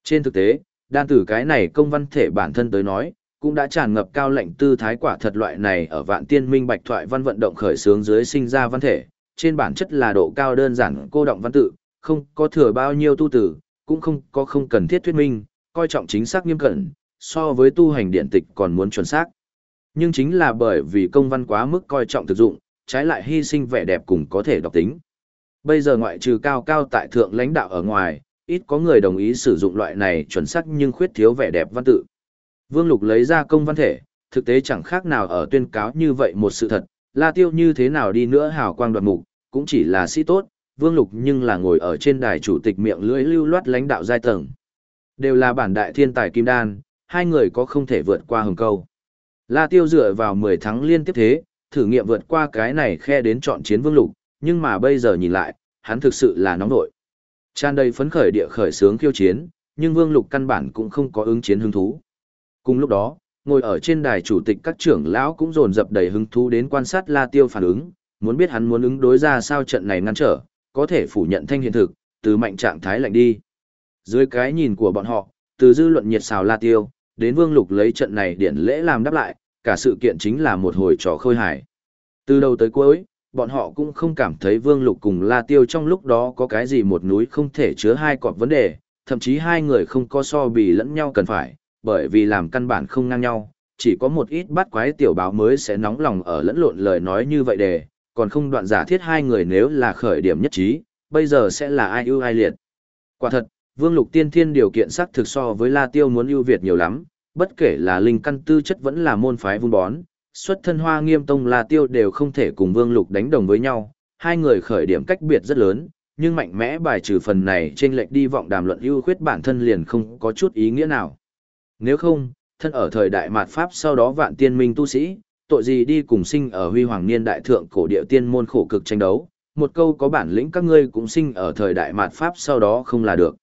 Trên thực tế, đan tử cái này công văn thể bản thân tới nói, cũng đã tràn ngập cao lệnh tư thái quả thật loại này ở vạn tiên minh bạch thoại văn vận động khởi sướng dưới sinh ra văn thể, trên bản chất là độ cao đơn giản cô động văn tự, không có thừa bao nhiêu tu tử, cũng không có không cần thiết thuyết minh, coi trọng chính xác nghiêm cẩn, so với tu hành điện tịch còn muốn chuẩn xác. Nhưng chính là bởi vì công văn quá mức coi trọng thực dụng, trái lại hy sinh vẻ đẹp cùng có thể đọc tính. Bây giờ ngoại trừ cao cao tại thượng lãnh đạo ở ngoài, ít có người đồng ý sử dụng loại này chuẩn xác nhưng khuyết thiếu vẻ đẹp văn tự. Vương Lục lấy ra công văn thể, thực tế chẳng khác nào ở tuyên cáo như vậy một sự thật, La Tiêu như thế nào đi nữa hào quang đoạt mục, cũng chỉ là sĩ tốt, Vương Lục nhưng là ngồi ở trên đài chủ tịch miệng lưỡi lưu loát lãnh đạo giai tầng. Đều là bản đại thiên tài kim đan, hai người có không thể vượt qua hừng câu. La Tiêu dựa vào 10 tháng liên tiếp thế, thử nghiệm vượt qua cái này khe đến chọn chiến Vương Lục, nhưng mà bây giờ nhìn lại, hắn thực sự là nóng nội. Tràn đầy phấn khởi địa khởi sướng khiêu chiến, nhưng Vương Lục căn bản cũng không có ứng chiến hứng thú. Cùng lúc đó, ngồi ở trên đài chủ tịch các trưởng lão cũng dồn dập đầy hứng thú đến quan sát La Tiêu phản ứng, muốn biết hắn muốn ứng đối ra sao trận này ngăn trở, có thể phủ nhận thanh hiện thực, từ mạnh trạng thái lạnh đi. Dưới cái nhìn của bọn họ, từ dư luận nhiệt xào La Tiêu, đến Vương Lục lấy trận này điển lễ làm đáp lại, cả sự kiện chính là một hồi trò khơi hài. Từ đầu tới cuối, bọn họ cũng không cảm thấy Vương Lục cùng La Tiêu trong lúc đó có cái gì một núi không thể chứa hai cọp vấn đề, thậm chí hai người không có so bì lẫn nhau cần phải, bởi vì làm căn bản không ngang nhau, chỉ có một ít bắt quái tiểu báo mới sẽ nóng lòng ở lẫn lộn lời nói như vậy để, còn không đoạn giả thiết hai người nếu là khởi điểm nhất trí, bây giờ sẽ là ai ưu ai liệt. Quả thật, Vương Lục Tiên Thiên điều kiện sắc thực so với La Tiêu muốn ưu việt nhiều lắm, bất kể là linh căn tư chất vẫn là môn phái vun bón, xuất thân hoa nghiêm tông La Tiêu đều không thể cùng Vương Lục đánh đồng với nhau, hai người khởi điểm cách biệt rất lớn, nhưng mạnh mẽ bài trừ phần này trên lệch đi vọng đàm luận ưu khuyết bản thân liền không có chút ý nghĩa nào. Nếu không, thân ở thời đại mạt Pháp sau đó vạn tiên minh tu sĩ, tội gì đi cùng sinh ở huy hoàng niên đại thượng cổ địa tiên môn khổ cực tranh đấu, một câu có bản lĩnh các ngươi cũng sinh ở thời đại mạt Pháp sau đó không là được.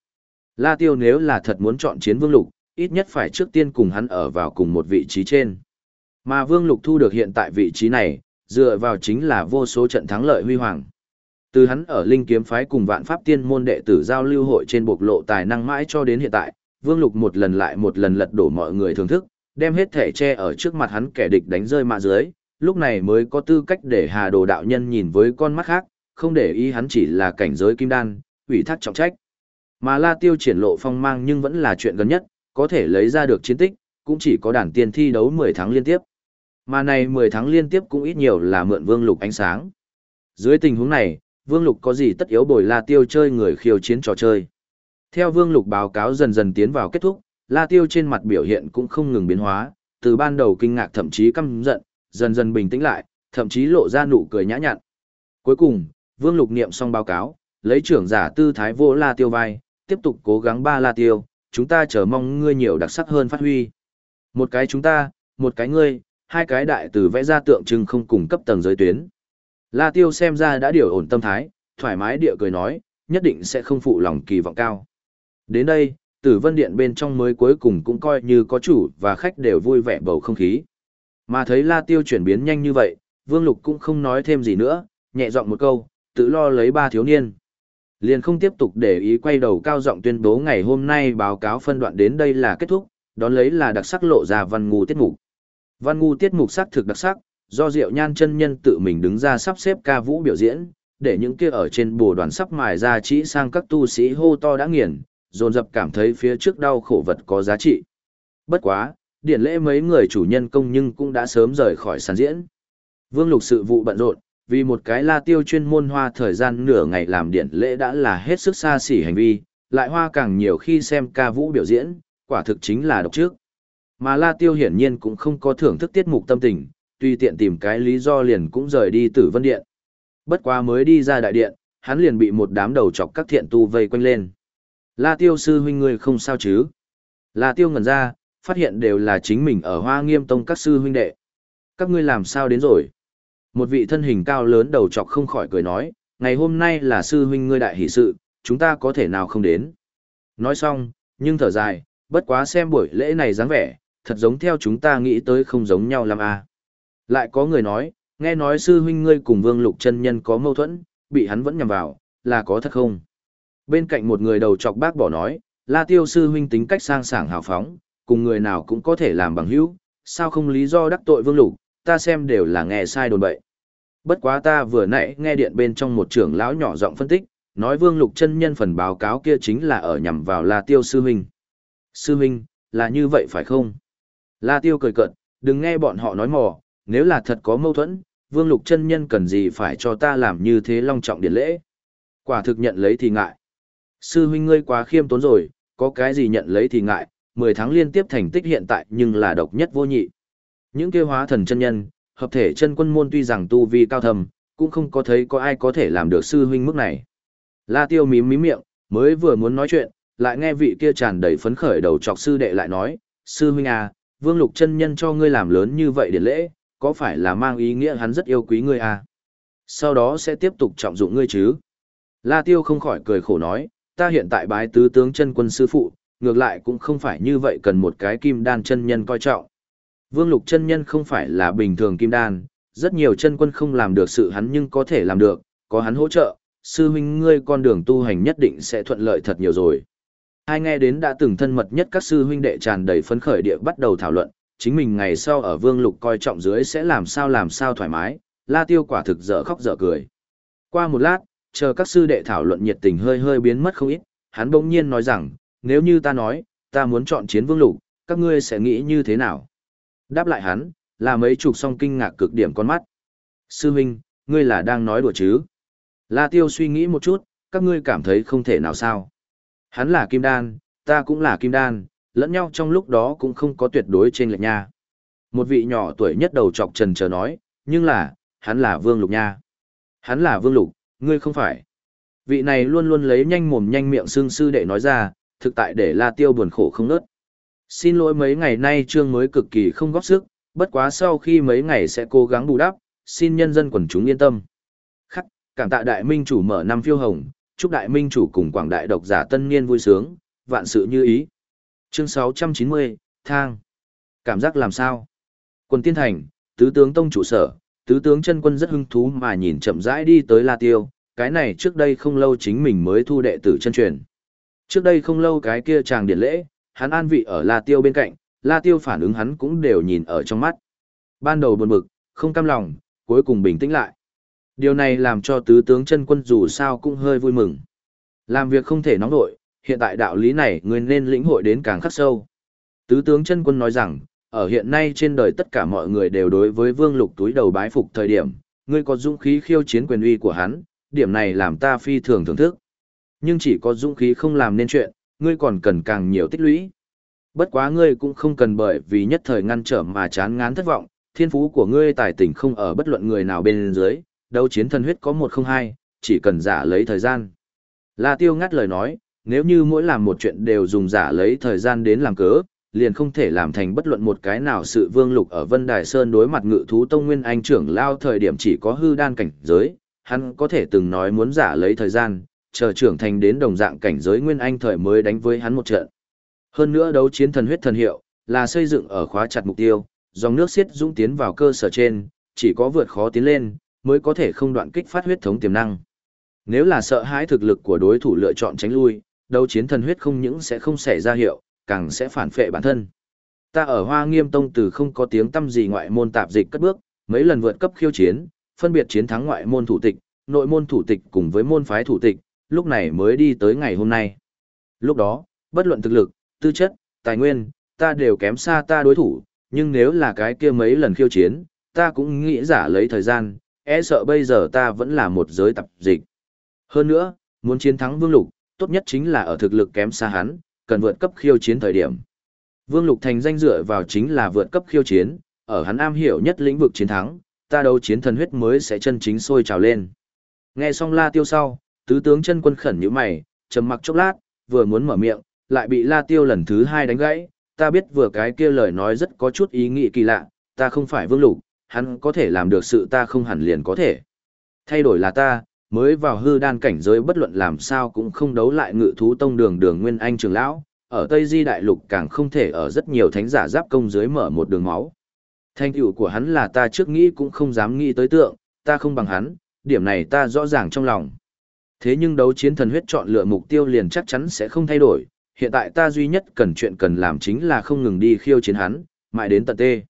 La Tiêu nếu là thật muốn chọn chiến vương lục, ít nhất phải trước tiên cùng hắn ở vào cùng một vị trí trên. Mà vương lục thu được hiện tại vị trí này, dựa vào chính là vô số trận thắng lợi huy hoàng. Từ hắn ở linh kiếm phái cùng vạn pháp tiên môn đệ tử giao lưu hội trên bộc lộ tài năng mãi cho đến hiện tại, Vương Lục một lần lại một lần lật đổ mọi người thưởng thức, đem hết thể che ở trước mặt hắn kẻ địch đánh rơi mạ dưới, lúc này mới có tư cách để Hà Đồ đạo nhân nhìn với con mắt khác, không để ý hắn chỉ là cảnh giới kim đan, ủy thác trọng trách. Mà La Tiêu triển lộ phong mang nhưng vẫn là chuyện gần nhất, có thể lấy ra được chiến tích, cũng chỉ có đàn tiên thi đấu 10 tháng liên tiếp. Mà này 10 tháng liên tiếp cũng ít nhiều là mượn Vương Lục ánh sáng. Dưới tình huống này, Vương Lục có gì tất yếu bồi La Tiêu chơi người khiêu chiến trò chơi. Theo Vương Lục báo cáo dần dần tiến vào kết thúc, La Tiêu trên mặt biểu hiện cũng không ngừng biến hóa, từ ban đầu kinh ngạc thậm chí căm giận, dần dần bình tĩnh lại, thậm chí lộ ra nụ cười nhã nhặn. Cuối cùng, Vương Lục niệm xong báo cáo, lấy trưởng giả tư thái vô La Tiêu vai, tiếp tục cố gắng ba La Tiêu, chúng ta chờ mong ngươi nhiều đặc sắc hơn phát huy. Một cái chúng ta, một cái ngươi, hai cái đại từ vẽ ra tượng trưng không cùng cấp tầng giới tuyến. La Tiêu xem ra đã điều ổn tâm thái, thoải mái địa cười nói, nhất định sẽ không phụ lòng kỳ vọng cao. Đến đây, tử vân điện bên trong mới cuối cùng cũng coi như có chủ và khách đều vui vẻ bầu không khí. Mà thấy La Tiêu chuyển biến nhanh như vậy, Vương Lục cũng không nói thêm gì nữa, nhẹ giọng một câu, tự lo lấy ba thiếu niên. Liền không tiếp tục để ý quay đầu cao giọng tuyên bố ngày hôm nay báo cáo phân đoạn đến đây là kết thúc, đón lấy là đặc sắc lộ ra văn ngu tiết mục. Văn ngu tiết mục sắc thực đặc sắc, do Diệu Nhan chân nhân tự mình đứng ra sắp xếp ca vũ biểu diễn, để những kia ở trên bồ đoàn sắp mài ra chỉ sang các tu sĩ hô to đã nghiền, dồn dập cảm thấy phía trước đau khổ vật có giá trị. Bất quá, điển lễ mấy người chủ nhân công nhưng cũng đã sớm rời khỏi sàn diễn. Vương Lục sự vụ bận rộn, vì một cái la tiêu chuyên môn hoa thời gian nửa ngày làm điện lễ đã là hết sức xa xỉ hành vi, lại hoa càng nhiều khi xem ca vũ biểu diễn, quả thực chính là độc trước. Mà La Tiêu hiển nhiên cũng không có thưởng thức tiết mục tâm tình, tùy tiện tìm cái lý do liền cũng rời đi tử vân điện. Bất quá mới đi ra đại điện, hắn liền bị một đám đầu chọc các thiện tu vây quanh lên. La Tiêu sư huynh ngươi không sao chứ? La Tiêu ngẩn ra, phát hiện đều là chính mình ở Hoa Nghiêm Tông các sư huynh đệ. Các ngươi làm sao đến rồi? Một vị thân hình cao lớn đầu chọc không khỏi cười nói, ngày hôm nay là sư huynh ngươi đại hỷ sự, chúng ta có thể nào không đến. Nói xong, nhưng thở dài, bất quá xem buổi lễ này dáng vẻ, thật giống theo chúng ta nghĩ tới không giống nhau lắm à. Lại có người nói, nghe nói sư huynh ngươi cùng vương lục chân nhân có mâu thuẫn, bị hắn vẫn nhầm vào, là có thật không? Bên cạnh một người đầu chọc bác bỏ nói, la tiêu sư huynh tính cách sang sảng hào phóng, cùng người nào cũng có thể làm bằng hữu, sao không lý do đắc tội vương lục, ta xem đều là nghe sai đồn bậy. Bất quá ta vừa nãy nghe điện bên trong một trưởng lão nhỏ giọng phân tích, nói vương lục chân nhân phần báo cáo kia chính là ở nhằm vào la tiêu sư huynh. Sư huynh, là như vậy phải không? La tiêu cười cợt, đừng nghe bọn họ nói mò, nếu là thật có mâu thuẫn, vương lục chân nhân cần gì phải cho ta làm như thế long trọng điện lễ. Quả thực nhận lấy thì ngại. Sư huynh ngươi quá khiêm tốn rồi, có cái gì nhận lấy thì ngại, 10 tháng liên tiếp thành tích hiện tại nhưng là độc nhất vô nhị. Những kêu hóa thần chân nhân, hợp thể chân quân môn tuy rằng tu vi cao thầm, cũng không có thấy có ai có thể làm được sư huynh mức này. La tiêu mím mím miệng, mới vừa muốn nói chuyện, lại nghe vị kia tràn đầy phấn khởi đầu trọc sư đệ lại nói, sư huynh à, vương lục chân nhân cho ngươi làm lớn như vậy để lễ, có phải là mang ý nghĩa hắn rất yêu quý ngươi à? Sau đó sẽ tiếp tục trọng dụng ngươi chứ? La tiêu không khỏi cười khổ nói, ta hiện tại bái tứ tướng chân quân sư phụ, ngược lại cũng không phải như vậy cần một cái kim đan chân nhân coi trọng. Vương lục chân nhân không phải là bình thường kim đan, rất nhiều chân quân không làm được sự hắn nhưng có thể làm được, có hắn hỗ trợ, sư huynh ngươi con đường tu hành nhất định sẽ thuận lợi thật nhiều rồi. Hai nghe đến đã từng thân mật nhất các sư huynh đệ tràn đầy phấn khởi địa bắt đầu thảo luận, chính mình ngày sau ở vương lục coi trọng dưới sẽ làm sao làm sao thoải mái, la tiêu quả thực dở khóc dở cười. Qua một lát, chờ các sư đệ thảo luận nhiệt tình hơi hơi biến mất không ít, hắn bỗng nhiên nói rằng, nếu như ta nói, ta muốn chọn chiến vương lục, các ngươi sẽ nghĩ như thế nào? Đáp lại hắn, là mấy chục song kinh ngạc cực điểm con mắt. Sư huynh, ngươi là đang nói đùa chứ? La tiêu suy nghĩ một chút, các ngươi cảm thấy không thể nào sao? Hắn là kim đan, ta cũng là kim đan, lẫn nhau trong lúc đó cũng không có tuyệt đối trên lệch nha. Một vị nhỏ tuổi nhất đầu chọc trần chờ nói, nhưng là, hắn là vương lục nha. Hắn là vương lục, ngươi không phải. Vị này luôn luôn lấy nhanh mồm nhanh miệng xương sư đệ nói ra, thực tại để la tiêu buồn khổ không nớt. Xin lỗi mấy ngày nay trương mới cực kỳ không góp sức, bất quá sau khi mấy ngày sẽ cố gắng bù đắp, xin nhân dân quần chúng yên tâm. Khắc, cảm tạ đại minh chủ mở năm phiêu hồng, chúc đại minh chủ cùng quảng đại độc giả tân niên vui sướng, vạn sự như ý. Chương 690, Thang. Cảm giác làm sao? Quân tiên thành, tứ tướng tông trụ sở, tứ tướng chân quân rất hứng thú mà nhìn chậm rãi đi tới La Tiêu, cái này trước đây không lâu chính mình mới thu đệ tử chân truyền. Trước đây không lâu cái kia chàng điện lễ, hắn an vị ở La Tiêu bên cạnh, La Tiêu phản ứng hắn cũng đều nhìn ở trong mắt. Ban đầu buồn bực, không cam lòng, cuối cùng bình tĩnh lại. Điều này làm cho tứ tướng chân quân dù sao cũng hơi vui mừng. Làm việc không thể nóng nổi, hiện tại đạo lý này người nên lĩnh hội đến càng khắc sâu. Tứ tướng chân quân nói rằng, ở hiện nay trên đời tất cả mọi người đều đối với vương lục túi đầu bái phục thời điểm, ngươi có dũng khí khiêu chiến quyền uy của hắn, điểm này làm ta phi thường thưởng thức. Nhưng chỉ có dũng khí không làm nên chuyện, ngươi còn cần càng nhiều tích lũy. Bất quá ngươi cũng không cần bởi vì nhất thời ngăn trở mà chán ngán thất vọng, thiên phú của ngươi tài tình không ở bất luận người nào bên dưới, đấu chiến thần huyết có một không hai, chỉ cần giả lấy thời gian. La Tiêu ngắt lời nói, nếu như mỗi làm một chuyện đều dùng giả lấy thời gian đến làm cớ, liền không thể làm thành bất luận một cái nào sự vương lục ở Vân Đài Sơn đối mặt ngự thú tông nguyên anh trưởng lao thời điểm chỉ có hư đan cảnh giới, hắn có thể từng nói muốn giả lấy thời gian, chờ trưởng thành đến đồng dạng cảnh giới nguyên anh thời mới đánh với hắn một trận. Hơn nữa đấu chiến thần huyết thần hiệu, là xây dựng ở khóa chặt mục tiêu, dòng nước xiết dũng tiến vào cơ sở trên, chỉ có vượt khó tiến lên, mới có thể không đoạn kích phát huyết thống tiềm năng. Nếu là sợ hãi thực lực của đối thủ lựa chọn tránh lui, đấu chiến thần huyết không những sẽ không xảy ra hiệu, càng sẽ phản phệ bản thân. Ta ở Hoa Nghiêm Tông từ không có tiếng tâm gì ngoại môn tạp dịch cất bước, mấy lần vượt cấp khiêu chiến, phân biệt chiến thắng ngoại môn thủ tịch, nội môn thủ tịch cùng với môn phái thủ tịch, lúc này mới đi tới ngày hôm nay. Lúc đó, bất luận thực lực, tư chất, tài nguyên, ta đều kém xa ta đối thủ, nhưng nếu là cái kia mấy lần khiêu chiến, ta cũng nghĩ giả lấy thời gian, e sợ bây giờ ta vẫn là một giới tập dịch. Hơn nữa, muốn chiến thắng vương lục, tốt nhất chính là ở thực lực kém xa hắn, cần vượt cấp khiêu chiến thời điểm. Vương Lục thành danh dựa vào chính là vượt cấp khiêu chiến, ở hắn am hiểu nhất lĩnh vực chiến thắng, ta đấu chiến thần huyết mới sẽ chân chính sôi trào lên. Nghe xong La Tiêu sau, tứ tướng chân quân khẩn nhíu mày, trầm mặc chốc lát, vừa muốn mở miệng, lại bị La Tiêu lần thứ hai đánh gãy, ta biết vừa cái kia lời nói rất có chút ý nghĩ kỳ lạ, ta không phải Vương Lục, hắn có thể làm được sự ta không hẳn liền có thể. Thay đổi là ta, mới vào hư đan cảnh giới bất luận làm sao cũng không đấu lại ngự thú tông đường đường nguyên anh trường lão, ở Tây Di Đại Lục càng không thể ở rất nhiều thánh giả giáp công dưới mở một đường máu. Thanh tựu của hắn là ta trước nghĩ cũng không dám nghĩ tới tượng, ta không bằng hắn, điểm này ta rõ ràng trong lòng. Thế nhưng đấu chiến thần huyết chọn lựa mục tiêu liền chắc chắn sẽ không thay đổi, hiện tại ta duy nhất cần chuyện cần làm chính là không ngừng đi khiêu chiến hắn, mãi đến tận tê.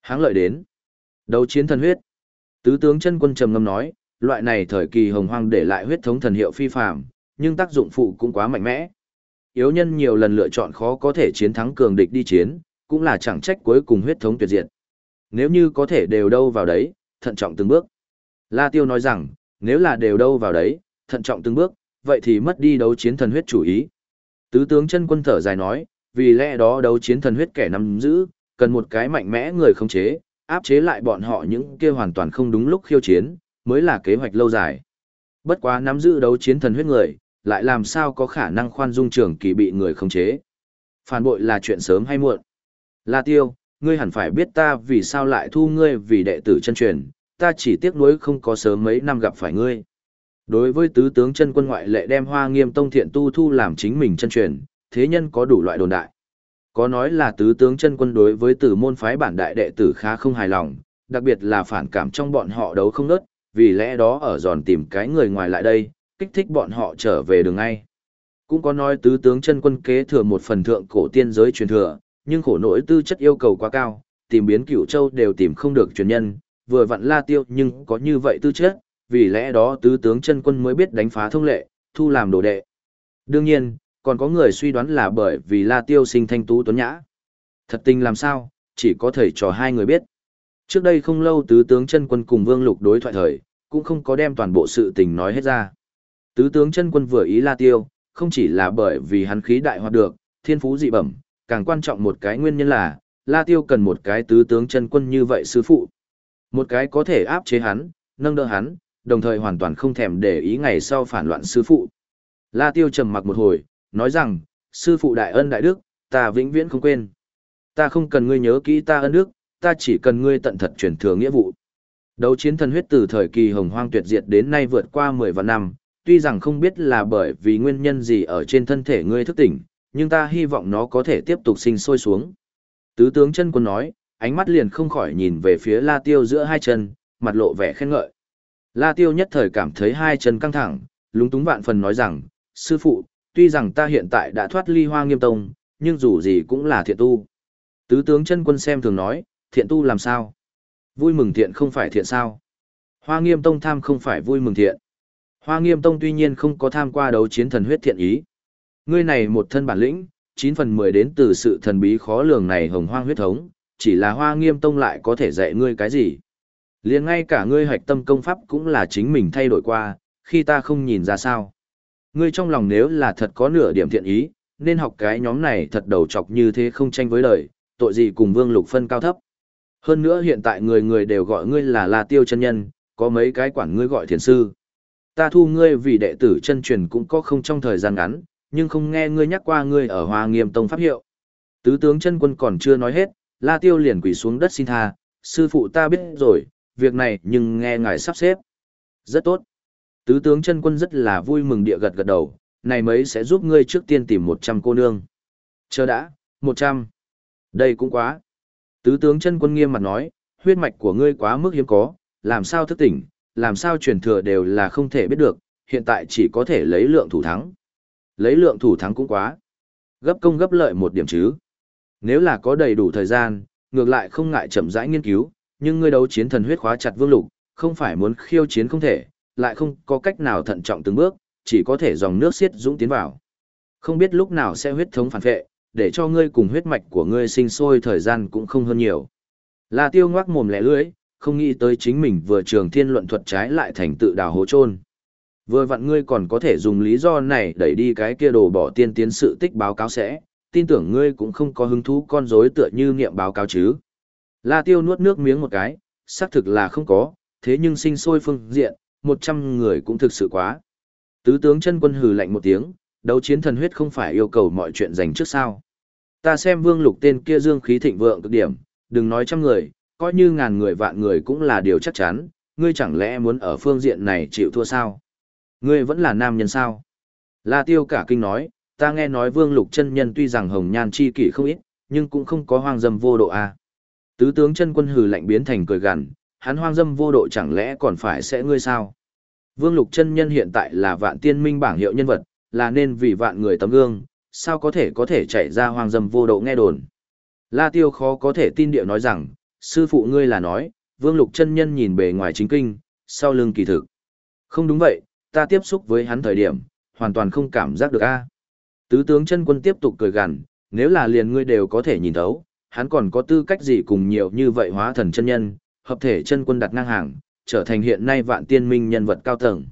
Háng lợi đến. Đấu chiến thần huyết. Tứ tướng chân quân trầm ngâm nói, loại này thời kỳ hồng hoang để lại huyết thống thần hiệu phi phàm, nhưng tác dụng phụ cũng quá mạnh mẽ. Yếu nhân nhiều lần lựa chọn khó có thể chiến thắng cường địch đi chiến, cũng là chẳng trách cuối cùng huyết thống tuyệt diệt. Nếu như có thể đều đâu vào đấy, thận trọng từng bước. La Tiêu nói rằng, nếu là đều đâu vào đấy, thận trọng từng bước, vậy thì mất đi đấu chiến thần huyết chủ ý. Tứ tướng chân quân thở dài nói, vì lẽ đó đấu chiến thần huyết kẻ nắm giữ, cần một cái mạnh mẽ người khống chế, áp chế lại bọn họ những kia hoàn toàn không đúng lúc khiêu chiến, mới là kế hoạch lâu dài. Bất quá nắm giữ đấu chiến thần huyết người, lại làm sao có khả năng khoan dung trường kỳ bị người khống chế. Phản bội là chuyện sớm hay muộn. La Tiêu, ngươi hẳn phải biết ta vì sao lại thu ngươi vì đệ tử chân truyền, ta chỉ tiếc nuối không có sớm mấy năm gặp phải ngươi. Đối với tứ tướng chân quân ngoại lệ đem hoa nghiêm tông thiện tu thu làm chính mình chân truyền, thế nhân có đủ loại đồn đại. Có nói là tứ tướng chân quân đối với tử môn phái bản đại đệ tử khá không hài lòng, đặc biệt là phản cảm trong bọn họ đấu không nớt, vì lẽ đó ở giòn tìm cái người ngoài lại đây, kích thích bọn họ trở về đường ngay. Cũng có nói tứ tướng chân quân kế thừa một phần thượng cổ tiên giới truyền thừa, nhưng khổ nỗi tư chất yêu cầu quá cao, tìm biến cửu châu đều tìm không được truyền nhân, vừa vặn la tiêu nhưng có như vậy tư chất, vì lẽ đó tứ tướng chân quân mới biết đánh phá thông lệ, thu làm đồ đệ. Đương nhiên, còn có người suy đoán là bởi vì la tiêu sinh thanh tú tuấn nhã. Thật tình làm sao, chỉ có thầy trò hai người biết. Trước đây không lâu tứ tướng chân quân cùng vương lục đối thoại thời, cũng không có đem toàn bộ sự tình nói hết ra. Tứ tướng chân quân vừa ý la tiêu, không chỉ là bởi vì hắn khí đại hoạt được, thiên phú dị bẩm, càng quan trọng một cái nguyên nhân là, La Tiêu cần một cái tứ tướng chân quân như vậy sư phụ. Một cái có thể áp chế hắn, nâng đỡ hắn, đồng thời hoàn toàn không thèm để ý ngày sau phản loạn sư phụ. La Tiêu trầm mặc một hồi, nói rằng, sư phụ đại ân đại đức, ta vĩnh viễn không quên. Ta không cần ngươi nhớ kỹ ta ân đức, ta chỉ cần ngươi tận thật truyền thừa nghĩa vụ. Đấu chiến thần huyết từ thời kỳ hồng hoang tuyệt diệt đến nay vượt qua 10 vạn năm, tuy rằng không biết là bởi vì nguyên nhân gì ở trên thân thể ngươi thức tỉnh, nhưng ta hy vọng nó có thể tiếp tục sinh sôi xuống. Tứ tướng chân quân nói, ánh mắt liền không khỏi nhìn về phía La Tiêu giữa hai chân, mặt lộ vẻ khen ngợi. La Tiêu nhất thời cảm thấy hai chân căng thẳng, lúng túng vạn phần nói rằng, sư phụ, tuy rằng ta hiện tại đã thoát ly hoa nghiêm tông, nhưng dù gì cũng là thiện tu. Tứ tướng chân quân xem thường nói, thiện tu làm sao? Vui mừng thiện không phải thiện sao? Hoa nghiêm tông tham không phải vui mừng thiện. Hoa nghiêm tông tuy nhiên không có tham qua đấu chiến thần huyết thiện ý. Ngươi này một thân bản lĩnh, 9 phần 10 đến từ sự thần bí khó lường này hồng hoang huyết thống, chỉ là hoa nghiêm tông lại có thể dạy ngươi cái gì liền ngay cả ngươi hoạch tâm công pháp cũng là chính mình thay đổi qua, khi ta không nhìn ra sao. Ngươi trong lòng nếu là thật có nửa điểm thiện ý, nên học cái nhóm này thật đầu chọc như thế không tranh với lời, tội gì cùng vương lục phân cao thấp. Hơn nữa hiện tại người người đều gọi ngươi là La Tiêu chân nhân, có mấy cái quản ngươi gọi thiền sư. Ta thu ngươi vì đệ tử chân truyền cũng có không trong thời gian ngắn, nhưng không nghe ngươi nhắc qua ngươi ở Hoa Nghiêm Tông pháp hiệu. Tứ tướng chân quân còn chưa nói hết, La Tiêu liền quỳ xuống đất xin tha, sư phụ ta biết rồi, việc này nhưng nghe ngài sắp xếp. Rất tốt. Tứ tướng chân quân rất là vui mừng địa gật gật đầu, này mấy sẽ giúp ngươi trước tiên tìm 100 cô nương. Chờ đã, 100. Đây cũng quá. Tứ tướng chân quân nghiêm mặt nói, huyết mạch của ngươi quá mức hiếm có, làm sao thức tỉnh, làm sao truyền thừa đều là không thể biết được, hiện tại chỉ có thể lấy lượng thủ thắng. Lấy lượng thủ thắng cũng quá. Gấp công gấp lợi một điểm chứ. Nếu là có đầy đủ thời gian, ngược lại không ngại chậm rãi nghiên cứu, nhưng ngươi đấu chiến thần huyết khóa chặt vương lục, không phải muốn khiêu chiến không thể, lại không có cách nào thận trọng từng bước, chỉ có thể dòng nước xiết dũng tiến vào. Không biết lúc nào sẽ huyết thống phản vệ, để cho ngươi cùng huyết mạch của ngươi sinh sôi thời gian cũng không hơn nhiều. La tiêu ngoác mồm lẻ lưỡi, không nghĩ tới chính mình vừa trường thiên luận thuật trái lại thành tự đào hố chôn Vừa vặn ngươi còn có thể dùng lý do này đẩy đi cái kia đồ bỏ tiên tiến sự tích báo cáo sẽ, tin tưởng ngươi cũng không có hứng thú con rối tựa như nghiệm báo cáo chứ. La Tiêu nuốt nước miếng một cái, xác thực là không có, thế nhưng sinh sôi phương diện, một trăm người cũng thực sự quá. Tứ tướng chân quân hừ lạnh một tiếng, đấu chiến thần huyết không phải yêu cầu mọi chuyện dành trước sao. Ta xem vương lục tên kia dương khí thịnh vượng cực điểm, đừng nói trăm người, coi như ngàn người vạn người cũng là điều chắc chắn, ngươi chẳng lẽ muốn ở phương diện này chịu thua sao? Ngươi vẫn là nam nhân sao? La tiêu cả kinh nói, ta nghe nói vương lục chân nhân tuy rằng hồng nhan chi kỷ không ít, nhưng cũng không có hoang dâm vô độ a. À. Tứ tướng chân quân hừ lạnh biến thành cười gằn, hắn hoang dâm vô độ chẳng lẽ còn phải sẽ ngươi sao? Vương lục chân nhân hiện tại là vạn tiên minh bảng hiệu nhân vật, là nên vì vạn người tấm gương, sao có thể có thể chạy ra hoang dâm vô độ nghe đồn. La tiêu khó có thể tin điệu nói rằng, sư phụ ngươi là nói, vương lục chân nhân nhìn bề ngoài chính kinh, sau lưng kỳ thực. Không đúng vậy, ta tiếp xúc với hắn thời điểm, hoàn toàn không cảm giác được a. Tứ tướng chân quân tiếp tục cười gằn, nếu là liền ngươi đều có thể nhìn thấu, hắn còn có tư cách gì cùng nhiều như vậy hóa thần chân nhân, hợp thể chân quân đặt ngang hàng, trở thành hiện nay vạn tiên minh nhân vật cao tầng.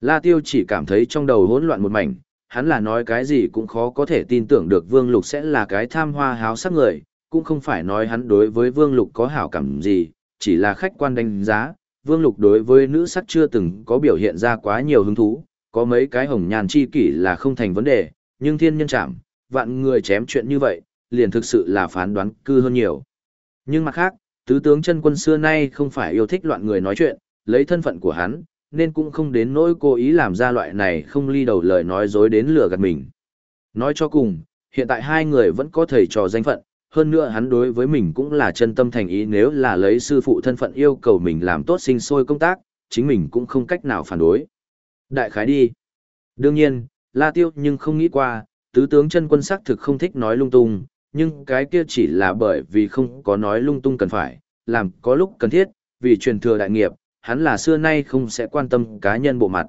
La Tiêu chỉ cảm thấy trong đầu hỗn loạn một mảnh, hắn là nói cái gì cũng khó có thể tin tưởng được Vương Lục sẽ là cái tham hoa háo sắc người, cũng không phải nói hắn đối với Vương Lục có hảo cảm gì, chỉ là khách quan đánh giá, Vương Lục đối với nữ sắc chưa từng có biểu hiện ra quá nhiều hứng thú, có mấy cái hồng nhàn chi kỷ là không thành vấn đề, nhưng thiên nhân chạm, vạn người chém chuyện như vậy, liền thực sự là phán đoán cư hơn nhiều. Nhưng mặt khác, tứ tướng chân quân xưa nay không phải yêu thích loạn người nói chuyện, lấy thân phận của hắn, nên cũng không đến nỗi cố ý làm ra loại này không ly đầu lời nói dối đến lừa gạt mình. Nói cho cùng, hiện tại hai người vẫn có thầy trò danh phận, hơn nữa hắn đối với mình cũng là chân tâm thành ý nếu là lấy sư phụ thân phận yêu cầu mình làm tốt sinh sôi công tác, chính mình cũng không cách nào phản đối. Đại khái đi. Đương nhiên, La Tiêu nhưng không nghĩ qua, tứ tướng chân quân sắc thực không thích nói lung tung, nhưng cái kia chỉ là bởi vì không có nói lung tung cần phải, làm có lúc cần thiết, vì truyền thừa đại nghiệp, hắn là xưa nay không sẽ quan tâm cá nhân bộ mặt.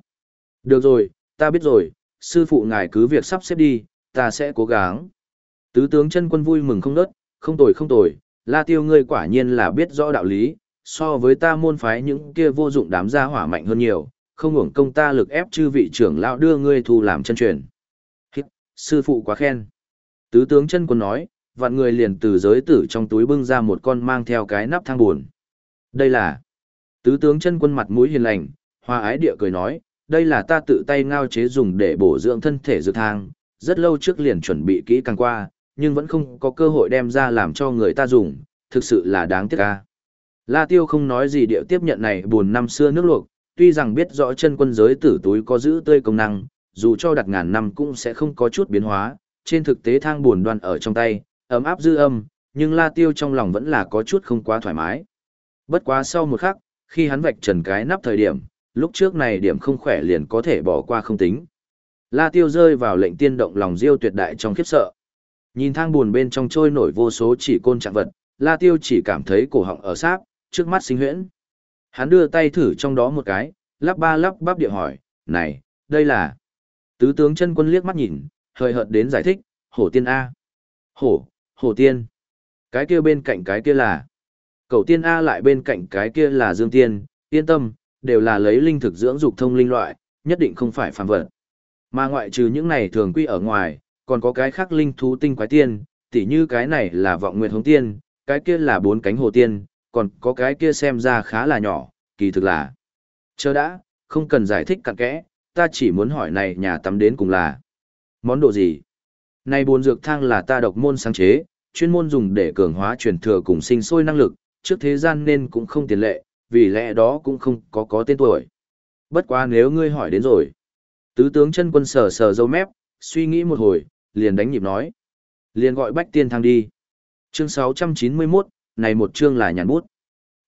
Được rồi, ta biết rồi, sư phụ ngài cứ việc sắp xếp đi, ta sẽ cố gắng. Tứ tướng chân quân vui mừng không đớt, không tồi không tồi, la tiêu ngươi quả nhiên là biết rõ đạo lý, so với ta môn phái những kia vô dụng đám gia hỏa mạnh hơn nhiều, không hưởng công ta lực ép chư vị trưởng lão đưa ngươi thu làm chân truyền. Hít, sư phụ quá khen. Tứ tướng chân quân nói, vạn người liền từ giới tử trong túi bưng ra một con mang theo cái nắp thang buồn. Đây là Tứ tướng chân quân mặt mũi hiền lành, hoa ái địa cười nói, đây là ta tự tay ngao chế dùng để bổ dưỡng thân thể dược thang, rất lâu trước liền chuẩn bị kỹ càng qua, nhưng vẫn không có cơ hội đem ra làm cho người ta dùng, thực sự là đáng tiếc ca. La Tiêu không nói gì điệu tiếp nhận này buồn năm xưa nước luộc, tuy rằng biết rõ chân quân giới tử túi có giữ tươi công năng, dù cho đặt ngàn năm cũng sẽ không có chút biến hóa, trên thực tế thang buồn đoan ở trong tay, ấm áp dư âm, nhưng La Tiêu trong lòng vẫn là có chút không quá thoải mái. Bất quá sau một khắc, khi hắn vạch trần cái nắp thời điểm, lúc trước này điểm không khỏe liền có thể bỏ qua không tính. La Tiêu rơi vào lệnh tiên động lòng diêu tuyệt đại trong khiếp sợ. Nhìn thang buồn bên trong trôi nổi vô số chỉ côn trạng vật, La Tiêu chỉ cảm thấy cổ họng ở sáp, trước mắt sinh huyễn. Hắn đưa tay thử trong đó một cái, lắp ba lắp bắp địa hỏi, này, đây là... Tứ tướng chân quân liếc mắt nhìn, hời hợt đến giải thích, hổ tiên A. Hổ, hổ tiên. Cái kia bên cạnh cái kia là... Cầu tiên A lại bên cạnh cái kia là dương tiên, yên tâm, đều là lấy linh thực dưỡng dục thông linh loại, nhất định không phải phàm vật. Mà ngoại trừ những này thường quy ở ngoài, còn có cái khác linh thú tinh quái tiên, tỉ như cái này là vọng nguyệt hống tiên, cái kia là bốn cánh hồ tiên, còn có cái kia xem ra khá là nhỏ, kỳ thực là. Chờ đã, không cần giải thích cặn kẽ, ta chỉ muốn hỏi này nhà tắm đến cùng là. Món đồ gì? Nay bồn dược thang là ta độc môn sáng chế, chuyên môn dùng để cường hóa truyền thừa cùng sinh sôi năng lực, trước thế gian nên cũng không tiền lệ, vì lẽ đó cũng không có có tên tuổi. Bất quá nếu ngươi hỏi đến rồi. Tứ tướng chân quân sờ sờ dâu mép, suy nghĩ một hồi, liền đánh nhịp nói. Liền gọi bách tiên thang đi. Chương 691, này một chương là nhàn bút.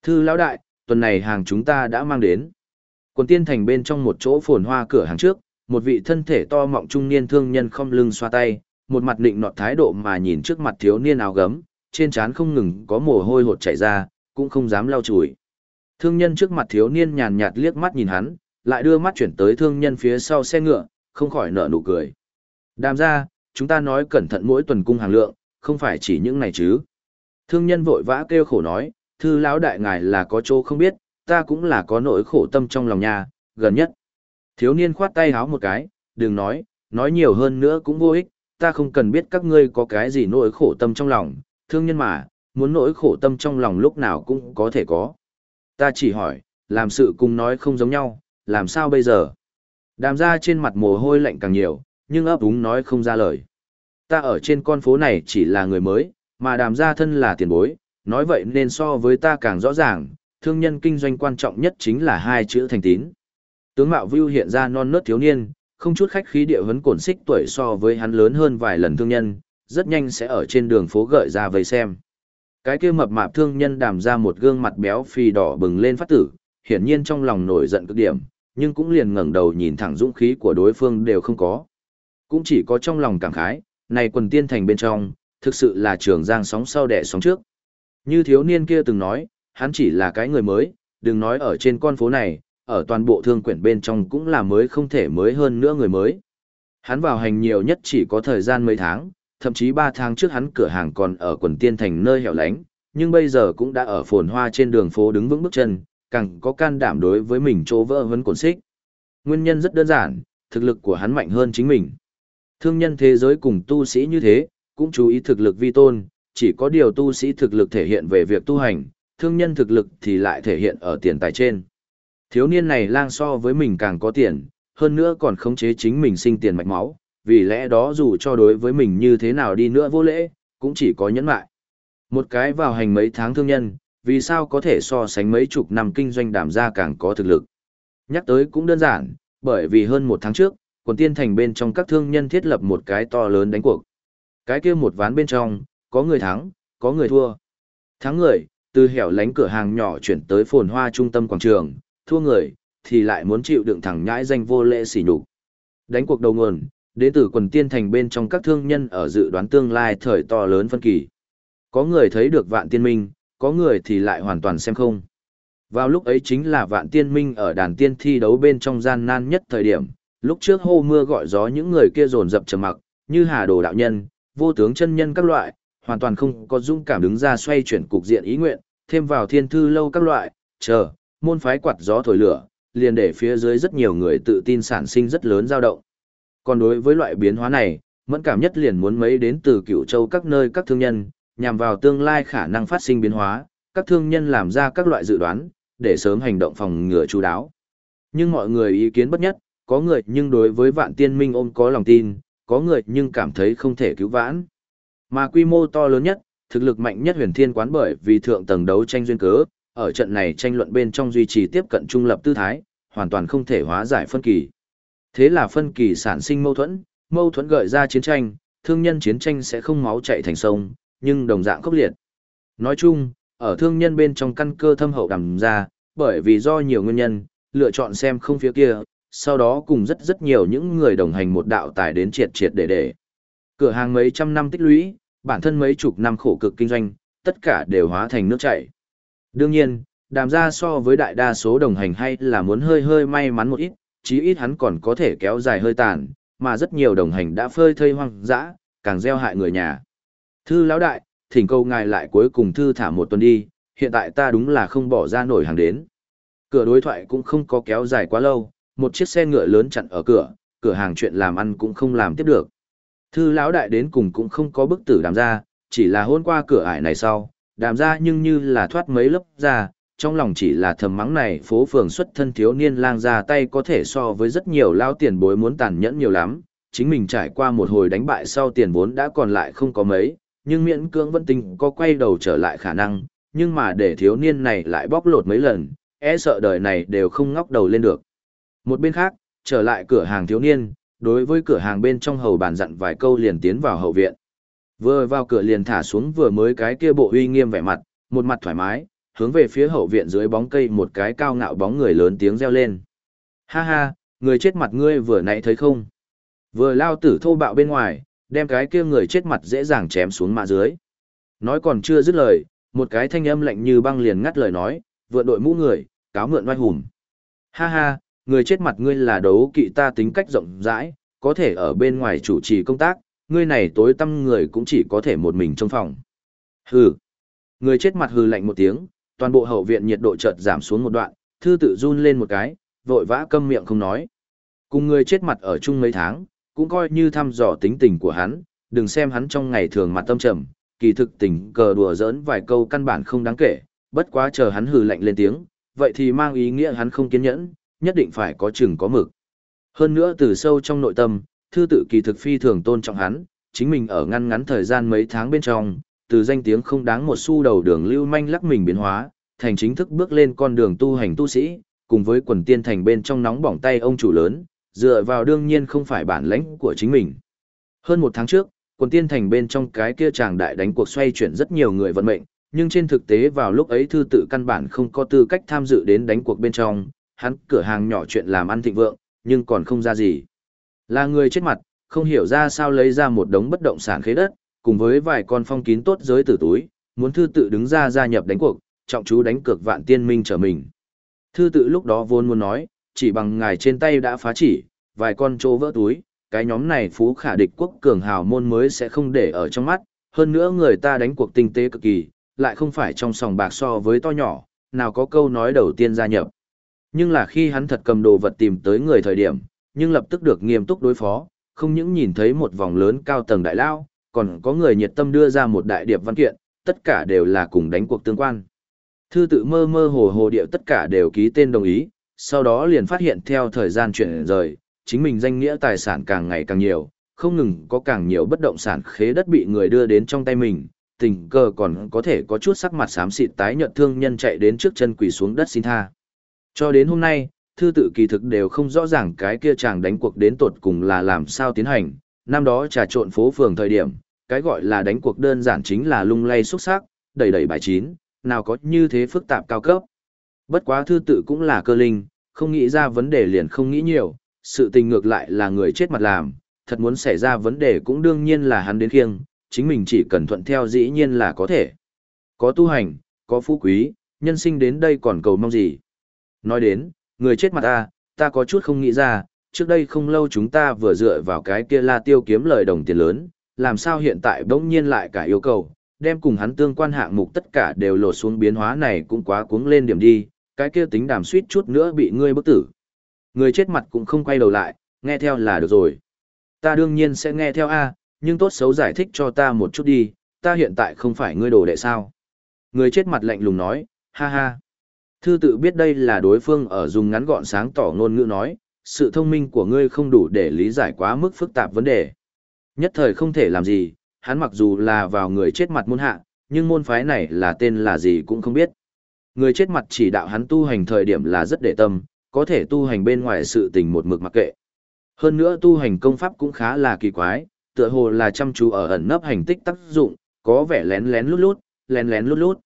Thư lão đại, tuần này hàng chúng ta đã mang đến. Quần tiên thành bên trong một chỗ phồn hoa cửa hàng trước, một vị thân thể to mọng trung niên thương nhân không lưng xoa tay, một mặt định nọt thái độ mà nhìn trước mặt thiếu niên áo gấm, trên trán không ngừng có mồ hôi hột chảy ra, cũng không dám lau chùi. Thương nhân trước mặt thiếu niên nhàn nhạt liếc mắt nhìn hắn, lại đưa mắt chuyển tới thương nhân phía sau xe ngựa, không khỏi nở nụ cười. Đàm ra, chúng ta nói cẩn thận mỗi tuần cung hàng lượng, không phải chỉ những này chứ. Thương nhân vội vã kêu khổ nói, thư lão đại ngài là có chỗ không biết, ta cũng là có nỗi khổ tâm trong lòng nhà, gần nhất. Thiếu niên khoát tay háo một cái, đừng nói, nói nhiều hơn nữa cũng vô ích, ta không cần biết các ngươi có cái gì nỗi khổ tâm trong lòng, thương nhân mà, muốn nỗi khổ tâm trong lòng lúc nào cũng có thể có. Ta chỉ hỏi, làm sự cùng nói không giống nhau, làm sao bây giờ? Đàm ra trên mặt mồ hôi lạnh càng nhiều, nhưng ấp úng nói không ra lời. Ta ở trên con phố này chỉ là người mới, mà đàm ra thân là tiền bối, nói vậy nên so với ta càng rõ ràng, thương nhân kinh doanh quan trọng nhất chính là hai chữ thành tín. Tướng Mạo Vưu hiện ra non nớt thiếu niên, không chút khách khí địa vấn cổn xích tuổi so với hắn lớn hơn vài lần thương nhân, rất nhanh sẽ ở trên đường phố gợi ra vây xem. Cái kia mập mạp thương nhân đàm ra một gương mặt béo phì đỏ bừng lên phát tử, hiển nhiên trong lòng nổi giận cực điểm, nhưng cũng liền ngẩng đầu nhìn thẳng dũng khí của đối phương đều không có. Cũng chỉ có trong lòng cảm khái, này quần tiên thành bên trong, thực sự là trường giang sóng sau đẻ sóng trước. Như thiếu niên kia từng nói, hắn chỉ là cái người mới, đừng nói ở trên con phố này, ở toàn bộ thương quyển bên trong cũng là mới không thể mới hơn nữa người mới. Hắn vào hành nhiều nhất chỉ có thời gian mấy tháng, thậm chí 3 tháng trước hắn cửa hàng còn ở quần tiên thành nơi hẻo lánh, nhưng bây giờ cũng đã ở phồn hoa trên đường phố đứng vững bước chân, càng có can đảm đối với mình chỗ vỡ vấn cồn xích. Nguyên nhân rất đơn giản, thực lực của hắn mạnh hơn chính mình. Thương nhân thế giới cùng tu sĩ như thế, cũng chú ý thực lực vi tôn, chỉ có điều tu sĩ thực lực thể hiện về việc tu hành, thương nhân thực lực thì lại thể hiện ở tiền tài trên. Thiếu niên này lang so với mình càng có tiền, hơn nữa còn khống chế chính mình sinh tiền mạch máu, vì lẽ đó dù cho đối với mình như thế nào đi nữa vô lễ, cũng chỉ có nhẫn mại. Một cái vào hành mấy tháng thương nhân, vì sao có thể so sánh mấy chục năm kinh doanh đảm ra càng có thực lực. Nhắc tới cũng đơn giản, bởi vì hơn một tháng trước, quần tiên thành bên trong các thương nhân thiết lập một cái to lớn đánh cuộc. Cái kia một ván bên trong, có người thắng, có người thua. Thắng người, từ hẻo lánh cửa hàng nhỏ chuyển tới phồn hoa trung tâm quảng trường, thua người, thì lại muốn chịu đựng thẳng nhãi danh vô lễ sỉ nhục. Đánh cuộc đầu nguồn, đến từ quần tiên thành bên trong các thương nhân ở dự đoán tương lai thời to lớn phân kỳ. Có người thấy được vạn tiên minh, có người thì lại hoàn toàn xem không. Vào lúc ấy chính là vạn tiên minh ở đàn tiên thi đấu bên trong gian nan nhất thời điểm, lúc trước hô mưa gọi gió những người kia dồn dập trầm mặc, như hà đồ đạo nhân, vô tướng chân nhân các loại, hoàn toàn không có dung cảm đứng ra xoay chuyển cục diện ý nguyện, thêm vào thiên thư lâu các loại, chờ, môn phái quạt gió thổi lửa, liền để phía dưới rất nhiều người tự tin sản sinh rất lớn dao động. Còn đối với loại biến hóa này, mẫn cảm nhất liền muốn mấy đến từ cựu châu các nơi các thương nhân, nhằm vào tương lai khả năng phát sinh biến hóa, các thương nhân làm ra các loại dự đoán, để sớm hành động phòng ngừa chú đáo. Nhưng mọi người ý kiến bất nhất, có người nhưng đối với vạn tiên minh ôm có lòng tin, có người nhưng cảm thấy không thể cứu vãn. Mà quy mô to lớn nhất, thực lực mạnh nhất huyền thiên quán bởi vì thượng tầng đấu tranh duyên cớ, ở trận này tranh luận bên trong duy trì tiếp cận trung lập tư thái, hoàn toàn không thể hóa giải phân kỳ. Thế là phân kỳ sản sinh mâu thuẫn, mâu thuẫn gợi ra chiến tranh, thương nhân chiến tranh sẽ không máu chạy thành sông, nhưng đồng dạng khốc liệt. Nói chung, ở thương nhân bên trong căn cơ thâm hậu đầm ra, bởi vì do nhiều nguyên nhân, lựa chọn xem không phía kia, sau đó cùng rất rất nhiều những người đồng hành một đạo tài đến triệt triệt để để. Cửa hàng mấy trăm năm tích lũy, bản thân mấy chục năm khổ cực kinh doanh, tất cả đều hóa thành nước chảy. Đương nhiên, đàm ra so với đại đa số đồng hành hay là muốn hơi hơi may mắn một ít, chí ít hắn còn có thể kéo dài hơi tàn, mà rất nhiều đồng hành đã phơi thây hoang dã, càng gieo hại người nhà. Thư lão đại, thỉnh cầu ngài lại cuối cùng thư thả một tuần đi, hiện tại ta đúng là không bỏ ra nổi hàng đến. Cửa đối thoại cũng không có kéo dài quá lâu, một chiếc xe ngựa lớn chặn ở cửa, cửa hàng chuyện làm ăn cũng không làm tiếp được. Thư lão đại đến cùng cũng không có bức tử đàm ra, chỉ là hôn qua cửa ải này sau, đàm ra nhưng như là thoát mấy lớp ra, trong lòng chỉ là thầm mắng này phố phường xuất thân thiếu niên lang ra tay có thể so với rất nhiều lao tiền bối muốn tàn nhẫn nhiều lắm, chính mình trải qua một hồi đánh bại sau tiền vốn đã còn lại không có mấy, nhưng miễn cưỡng vẫn tình có quay đầu trở lại khả năng, nhưng mà để thiếu niên này lại bóc lột mấy lần, e sợ đời này đều không ngóc đầu lên được. Một bên khác, trở lại cửa hàng thiếu niên, đối với cửa hàng bên trong hầu bàn dặn vài câu liền tiến vào hậu viện. Vừa vào cửa liền thả xuống vừa mới cái kia bộ uy nghiêm vẻ mặt, một mặt thoải mái, hướng về phía hậu viện dưới bóng cây một cái cao ngạo bóng người lớn tiếng reo lên. Ha ha, người chết mặt ngươi vừa nãy thấy không? Vừa lao tử thô bạo bên ngoài, đem cái kia người chết mặt dễ dàng chém xuống mạ dưới. Nói còn chưa dứt lời, một cái thanh âm lạnh như băng liền ngắt lời nói, vượn đội mũ người, cáo mượn oai hùng. Ha ha, người chết mặt ngươi là đấu kỵ ta tính cách rộng rãi, có thể ở bên ngoài chủ trì công tác, ngươi này tối tăm người cũng chỉ có thể một mình trong phòng. Hừ. Người chết mặt hừ lạnh một tiếng, toàn bộ hậu viện nhiệt độ chợt giảm xuống một đoạn, thư tự run lên một cái, vội vã câm miệng không nói. Cùng người chết mặt ở chung mấy tháng, cũng coi như thăm dò tính tình của hắn, đừng xem hắn trong ngày thường mặt tâm trầm, kỳ thực tình cờ đùa giỡn vài câu căn bản không đáng kể, bất quá chờ hắn hừ lạnh lên tiếng, vậy thì mang ý nghĩa hắn không kiên nhẫn, nhất định phải có chừng có mực. Hơn nữa từ sâu trong nội tâm, thư tự kỳ thực phi thường tôn trọng hắn, chính mình ở ngăn ngắn thời gian mấy tháng bên trong, từ danh tiếng không đáng một xu đầu đường lưu manh lắc mình biến hóa, thành chính thức bước lên con đường tu hành tu sĩ, cùng với quần tiên thành bên trong nóng bỏng tay ông chủ lớn, dựa vào đương nhiên không phải bản lãnh của chính mình. Hơn một tháng trước, quần tiên thành bên trong cái kia chàng đại đánh cuộc xoay chuyển rất nhiều người vận mệnh, nhưng trên thực tế vào lúc ấy thư tự căn bản không có tư cách tham dự đến đánh cuộc bên trong, hắn cửa hàng nhỏ chuyện làm ăn thịnh vượng, nhưng còn không ra gì. Là người chết mặt, không hiểu ra sao lấy ra một đống bất động sản khế đất, cùng với vài con phong kín tốt giới tử túi, muốn thư tự đứng ra gia nhập đánh cuộc, trọng chú đánh cược vạn tiên minh trở mình. Thư tự lúc đó vốn muốn nói, chỉ bằng ngài trên tay đã phá chỉ, vài con trô vỡ túi, cái nhóm này phú khả địch quốc cường hào môn mới sẽ không để ở trong mắt, hơn nữa người ta đánh cuộc tinh tế cực kỳ, lại không phải trong sòng bạc so với to nhỏ, nào có câu nói đầu tiên gia nhập. Nhưng là khi hắn thật cầm đồ vật tìm tới người thời điểm, nhưng lập tức được nghiêm túc đối phó, không những nhìn thấy một vòng lớn cao tầng đại lao, còn có người nhiệt tâm đưa ra một đại điệp văn kiện, tất cả đều là cùng đánh cuộc tương quan. Thư tự mơ mơ hồ hồ điệu tất cả đều ký tên đồng ý, sau đó liền phát hiện theo thời gian chuyển rời, chính mình danh nghĩa tài sản càng ngày càng nhiều, không ngừng có càng nhiều bất động sản khế đất bị người đưa đến trong tay mình, tình cờ còn có thể có chút sắc mặt xám xịt tái nhợt thương nhân chạy đến trước chân quỳ xuống đất xin tha. Cho đến hôm nay, thư tự kỳ thực đều không rõ ràng cái kia chàng đánh cuộc đến tột cùng là làm sao tiến hành, năm đó trà trộn phố phường thời điểm, cái gọi là đánh cuộc đơn giản chính là lung lay xúc sắc, đầy đầy bài chín, nào có như thế phức tạp cao cấp. Bất quá thư tự cũng là cơ linh, không nghĩ ra vấn đề liền không nghĩ nhiều, sự tình ngược lại là người chết mặt làm, thật muốn xảy ra vấn đề cũng đương nhiên là hắn đến khiêng, chính mình chỉ cần thuận theo dĩ nhiên là có thể. Có tu hành, có phú quý, nhân sinh đến đây còn cầu mong gì. Nói đến, người chết mặt ta, ta có chút không nghĩ ra, trước đây không lâu chúng ta vừa dựa vào cái kia la tiêu kiếm lời đồng tiền lớn, làm sao hiện tại bỗng nhiên lại cả yêu cầu, đem cùng hắn tương quan hạng mục tất cả đều lột xuống biến hóa này cũng quá cuống lên điểm đi, cái kia tính đàm suýt chút nữa bị ngươi bức tử. Người chết mặt cũng không quay đầu lại, nghe theo là được rồi. Ta đương nhiên sẽ nghe theo A, nhưng tốt xấu giải thích cho ta một chút đi, ta hiện tại không phải ngươi đồ đệ sao. Người chết mặt lạnh lùng nói, ha ha. Thư tự biết đây là đối phương ở dùng ngắn gọn sáng tỏ ngôn ngữ nói, sự thông minh của ngươi không đủ để lý giải quá mức phức tạp vấn đề. Nhất thời không thể làm gì, hắn mặc dù là vào người chết mặt môn hạ, nhưng môn phái này là tên là gì cũng không biết. Người chết mặt chỉ đạo hắn tu hành thời điểm là rất để tâm, có thể tu hành bên ngoài sự tình một mực mặc kệ. Hơn nữa tu hành công pháp cũng khá là kỳ quái, tựa hồ là chăm chú ở ẩn nấp hành tích tác dụng, có vẻ lén lén lút lút, lén lén lút lút.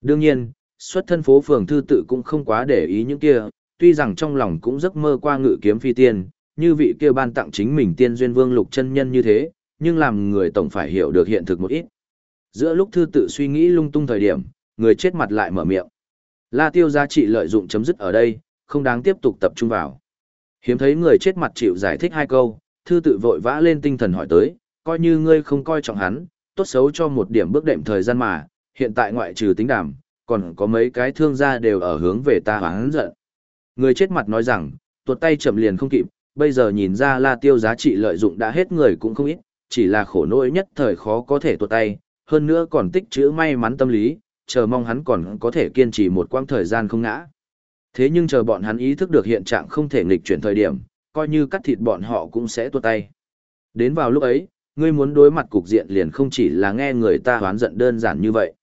Đương nhiên, xuất thân phố phường thư tự cũng không quá để ý những kia, tuy rằng trong lòng cũng giấc mơ qua ngự kiếm phi tiên, như vị kia ban tặng chính mình tiên duyên vương lục chân nhân như thế, nhưng làm người tổng phải hiểu được hiện thực một ít. Giữa lúc thư tự suy nghĩ lung tung thời điểm, người chết mặt lại mở miệng. La tiêu giá trị lợi dụng chấm dứt ở đây, không đáng tiếp tục tập trung vào. Hiếm thấy người chết mặt chịu giải thích hai câu, thư tự vội vã lên tinh thần hỏi tới, coi như ngươi không coi trọng hắn, tốt xấu cho một điểm bước đệm thời gian mà, hiện tại ngoại trừ tính đàm, còn có mấy cái thương gia đều ở hướng về ta hoáng giận. Người chết mặt nói rằng, tuột tay chậm liền không kịp, bây giờ nhìn ra la tiêu giá trị lợi dụng đã hết người cũng không ít, chỉ là khổ nỗi nhất thời khó có thể tuột tay, hơn nữa còn tích chữ may mắn tâm lý, chờ mong hắn còn có thể kiên trì một quãng thời gian không ngã. Thế nhưng chờ bọn hắn ý thức được hiện trạng không thể nghịch chuyển thời điểm, coi như cắt thịt bọn họ cũng sẽ tuột tay. Đến vào lúc ấy, ngươi muốn đối mặt cục diện liền không chỉ là nghe người ta hoán giận đơn giản như vậy.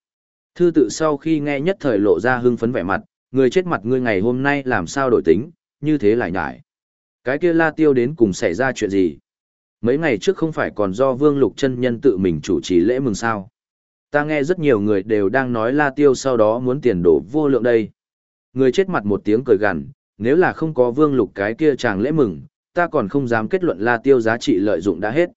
Thư tự sau khi nghe nhất thời lộ ra hưng phấn vẻ mặt, người chết mặt ngươi ngày hôm nay làm sao đổi tính, như thế lại nhải. Cái kia la tiêu đến cùng xảy ra chuyện gì? Mấy ngày trước không phải còn do Vương Lục chân nhân tự mình chủ trì lễ mừng sao? Ta nghe rất nhiều người đều đang nói la tiêu sau đó muốn tiền đổ vô lượng đây. Người chết mặt một tiếng cười gằn, nếu là không có Vương Lục cái kia chàng lễ mừng, ta còn không dám kết luận la tiêu giá trị lợi dụng đã hết.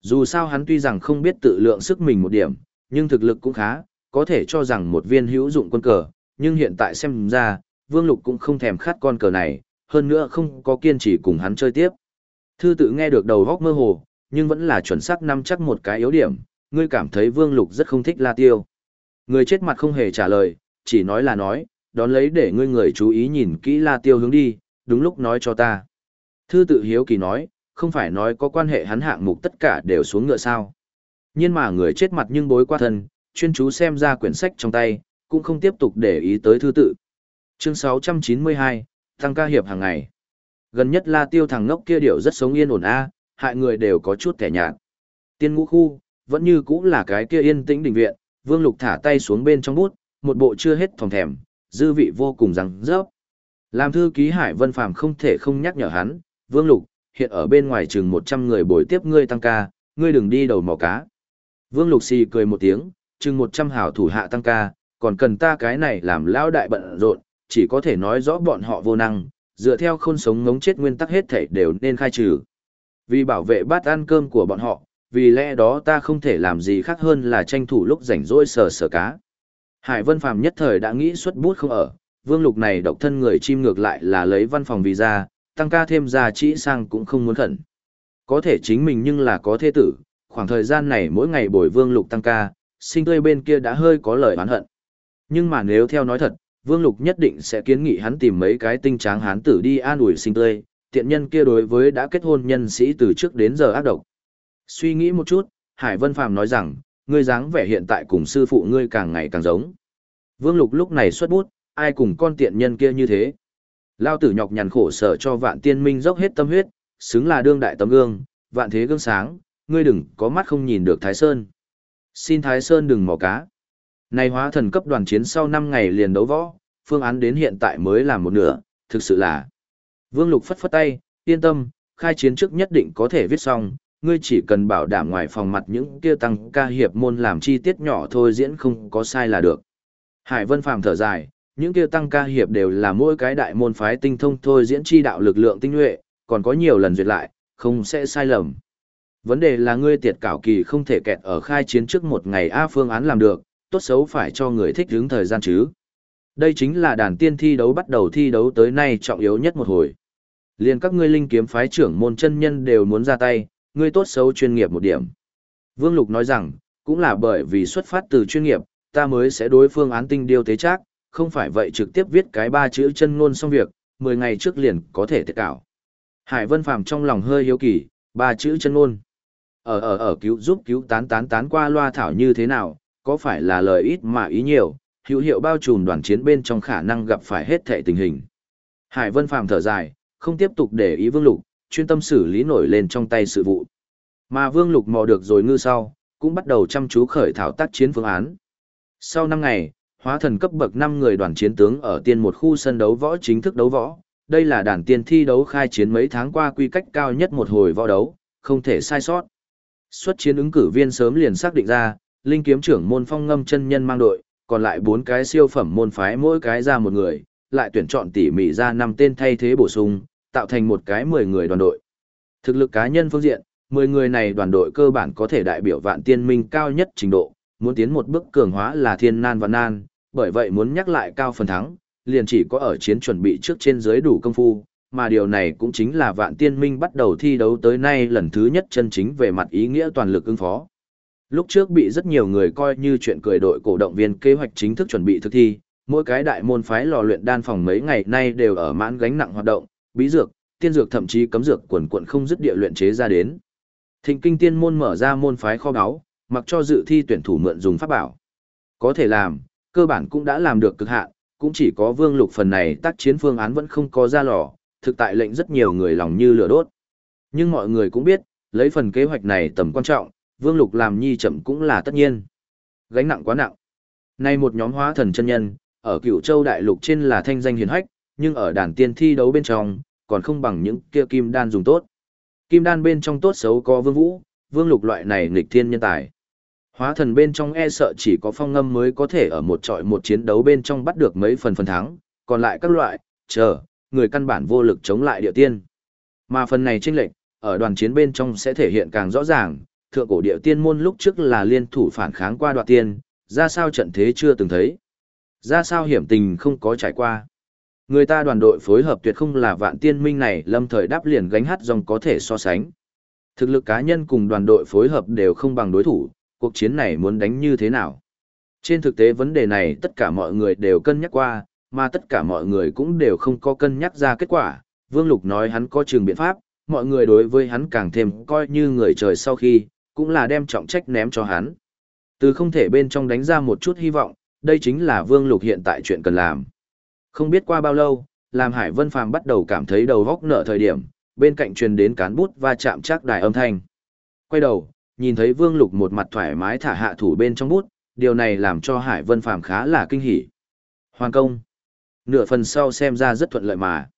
Dù sao hắn tuy rằng không biết tự lượng sức mình một điểm, nhưng thực lực cũng khá, có thể cho rằng một viên hữu dụng quân cờ, nhưng hiện tại xem ra, Vương Lục cũng không thèm khát con cờ này, hơn nữa không có kiên trì cùng hắn chơi tiếp. Thư tự nghe được đầu góc mơ hồ, nhưng vẫn là chuẩn xác nắm chắc một cái yếu điểm, ngươi cảm thấy Vương Lục rất không thích La Tiêu. Người chết mặt không hề trả lời, chỉ nói là nói, đón lấy để ngươi người chú ý nhìn kỹ La Tiêu hướng đi, đúng lúc nói cho ta. Thư tự hiếu kỳ nói, không phải nói có quan hệ hắn hạng mục tất cả đều xuống ngựa sao. Nhưng mà người chết mặt nhưng bối qua thân, chuyên chú xem ra quyển sách trong tay, cũng không tiếp tục để ý tới thư tự. Chương 692, tăng ca hiệp hàng ngày. Gần nhất La Tiêu thằng ngốc kia điệu rất sống yên ổn a, hại người đều có chút kẻ nhạt. Tiên ngũ khu, vẫn như cũng là cái kia yên tĩnh đình viện, Vương Lục thả tay xuống bên trong bút, một bộ chưa hết thòng thèm, dư vị vô cùng răng rớp. Làm thư ký Hải Vân Phàm không thể không nhắc nhở hắn, Vương Lục, hiện ở bên ngoài chừng 100 người bồi tiếp ngươi tăng ca, ngươi đừng đi đầu mò cá. Vương Lục xì cười một tiếng, chừng 100 hảo thủ hạ tăng ca, còn cần ta cái này làm lão đại bận rộn, chỉ có thể nói rõ bọn họ vô năng, dựa theo khôn sống ngống chết nguyên tắc hết thảy đều nên khai trừ. Vì bảo vệ bát ăn cơm của bọn họ, vì lẽ đó ta không thể làm gì khác hơn là tranh thủ lúc rảnh rỗi sờ sờ cá. Hải Vân Phàm nhất thời đã nghĩ xuất bút không ở, Vương Lục này độc thân người chim ngược lại là lấy văn phòng visa, tăng ca thêm ra trị sang cũng không muốn khẩn. Có thể chính mình nhưng là có thế tử, khoảng thời gian này mỗi ngày bồi Vương Lục tăng ca, sinh tươi bên kia đã hơi có lời oán hận. Nhưng mà nếu theo nói thật, Vương Lục nhất định sẽ kiến nghị hắn tìm mấy cái tinh tráng hán tử đi an ủi sinh tươi, tiện nhân kia đối với đã kết hôn nhân sĩ từ trước đến giờ ác độc. Suy nghĩ một chút, Hải Vân Phàm nói rằng, ngươi dáng vẻ hiện tại cùng sư phụ ngươi càng ngày càng giống. Vương Lục lúc này xuất bút, ai cùng con tiện nhân kia như thế. Lao tử nhọc nhằn khổ sở cho vạn tiên minh dốc hết tâm huyết, xứng là đương đại tấm gương, vạn thế gương sáng, ngươi đừng có mắt không nhìn được Thái Sơn. Xin Thái Sơn đừng mò cá. Này hóa thần cấp đoàn chiến sau 5 ngày liền đấu võ, phương án đến hiện tại mới làm một nửa, thực sự là. Vương Lục phất phất tay, yên tâm, khai chiến trước nhất định có thể viết xong, ngươi chỉ cần bảo đảm ngoài phòng mặt những kia tăng ca hiệp môn làm chi tiết nhỏ thôi diễn không có sai là được. Hải Vân Phàm thở dài, những kia tăng ca hiệp đều là mỗi cái đại môn phái tinh thông thôi diễn chi đạo lực lượng tinh nhuệ, còn có nhiều lần duyệt lại, không sẽ sai lầm. Vấn đề là ngươi tiệt cảo kỳ không thể kẹt ở khai chiến trước một ngày A phương án làm được, tốt xấu phải cho người thích hướng thời gian chứ. Đây chính là đàn tiên thi đấu bắt đầu thi đấu tới nay trọng yếu nhất một hồi. Liên các ngươi linh kiếm phái trưởng môn chân nhân đều muốn ra tay, ngươi tốt xấu chuyên nghiệp một điểm. Vương Lục nói rằng, cũng là bởi vì xuất phát từ chuyên nghiệp, ta mới sẽ đối phương án tinh điều tế chắc, không phải vậy trực tiếp viết cái ba chữ chân ngôn xong việc, 10 ngày trước liền có thể tiệt cảo. Hải Vân Phàm trong lòng hơi hiếu kỳ, ba chữ chân ngôn. Ở ở ở cứu giúp cứu tán tán tán qua loa thảo như thế nào, có phải là lời ít mà ý nhiều, hữu hiệu bao trùm đoàn chiến bên trong khả năng gặp phải hết thệ tình hình. Hải Vân Phàm thở dài, không tiếp tục để ý Vương Lục, chuyên tâm xử lý nổi lên trong tay sự vụ. Mà Vương Lục mò được rồi ngư sau, cũng bắt đầu chăm chú khởi thảo tác chiến phương án. Sau 5 ngày, hóa thần cấp bậc 5 người đoàn chiến tướng ở tiên một khu sân đấu võ chính thức đấu võ. Đây là đàn tiên thi đấu khai chiến mấy tháng qua quy cách cao nhất một hồi võ đấu, không thể sai sót. Xuất chiến ứng cử viên sớm liền xác định ra, linh kiếm trưởng môn phong ngâm chân nhân mang đội, còn lại 4 cái siêu phẩm môn phái mỗi cái ra một người, lại tuyển chọn tỉ mỉ ra 5 tên thay thế bổ sung, tạo thành một cái 10 người đoàn đội. Thực lực cá nhân phương diện, 10 người này đoàn đội cơ bản có thể đại biểu vạn tiên minh cao nhất trình độ, muốn tiến một bước cường hóa là thiên nan và nan, bởi vậy muốn nhắc lại cao phần thắng, liền chỉ có ở chiến chuẩn bị trước trên dưới đủ công phu, mà điều này cũng chính là vạn tiên minh bắt đầu thi đấu tới nay lần thứ nhất chân chính về mặt ý nghĩa toàn lực ứng phó. Lúc trước bị rất nhiều người coi như chuyện cười đội cổ động viên kế hoạch chính thức chuẩn bị thực thi, mỗi cái đại môn phái lò luyện đan phòng mấy ngày nay đều ở mãn gánh nặng hoạt động, bí dược, tiên dược thậm chí cấm dược quần quần không dứt địa luyện chế ra đến. Thịnh kinh tiên môn mở ra môn phái kho báu, mặc cho dự thi tuyển thủ mượn dùng pháp bảo. Có thể làm, cơ bản cũng đã làm được cực hạn, cũng chỉ có vương lục phần này tác chiến phương án vẫn không có ra lò, thực tại lệnh rất nhiều người lòng như lửa đốt. Nhưng mọi người cũng biết, lấy phần kế hoạch này tầm quan trọng, vương lục làm nhi chậm cũng là tất nhiên. Gánh nặng quá nặng. Nay một nhóm hóa thần chân nhân, ở cựu châu đại lục trên là thanh danh hiền hách, nhưng ở đàn tiên thi đấu bên trong, còn không bằng những kia kim đan dùng tốt. Kim đan bên trong tốt xấu có vương vũ, vương lục loại này nghịch thiên nhân tài. Hóa thần bên trong e sợ chỉ có phong ngâm mới có thể ở một trọi một chiến đấu bên trong bắt được mấy phần phần thắng, còn lại các loại, chờ, người căn bản vô lực chống lại địa tiên. Mà phần này chênh lệch, ở đoàn chiến bên trong sẽ thể hiện càng rõ ràng, thượng cổ địa tiên môn lúc trước là liên thủ phản kháng qua đoạt tiên, ra sao trận thế chưa từng thấy. Ra sao hiểm tình không có trải qua. Người ta đoàn đội phối hợp tuyệt không là vạn tiên minh này lâm thời đáp liền gánh hát dòng có thể so sánh. Thực lực cá nhân cùng đoàn đội phối hợp đều không bằng đối thủ, cuộc chiến này muốn đánh như thế nào. Trên thực tế vấn đề này tất cả mọi người đều cân nhắc qua, mà tất cả mọi người cũng đều không có cân nhắc ra kết quả. Vương Lục nói hắn có trường biện pháp, mọi người đối với hắn càng thêm coi như người trời sau khi, cũng là đem trọng trách ném cho hắn. Từ không thể bên trong đánh ra một chút hy vọng, đây chính là Vương Lục hiện tại chuyện cần làm. Không biết qua bao lâu, làm Hải Vân Phàm bắt đầu cảm thấy đầu góc nợ thời điểm, bên cạnh truyền đến cán bút và chạm chắc đài âm thanh. Quay đầu, nhìn thấy Vương Lục một mặt thoải mái thả hạ thủ bên trong bút, điều này làm cho Hải Vân Phàm khá là kinh hỉ. Hoàn công. Nửa phần sau xem ra rất thuận lợi mà.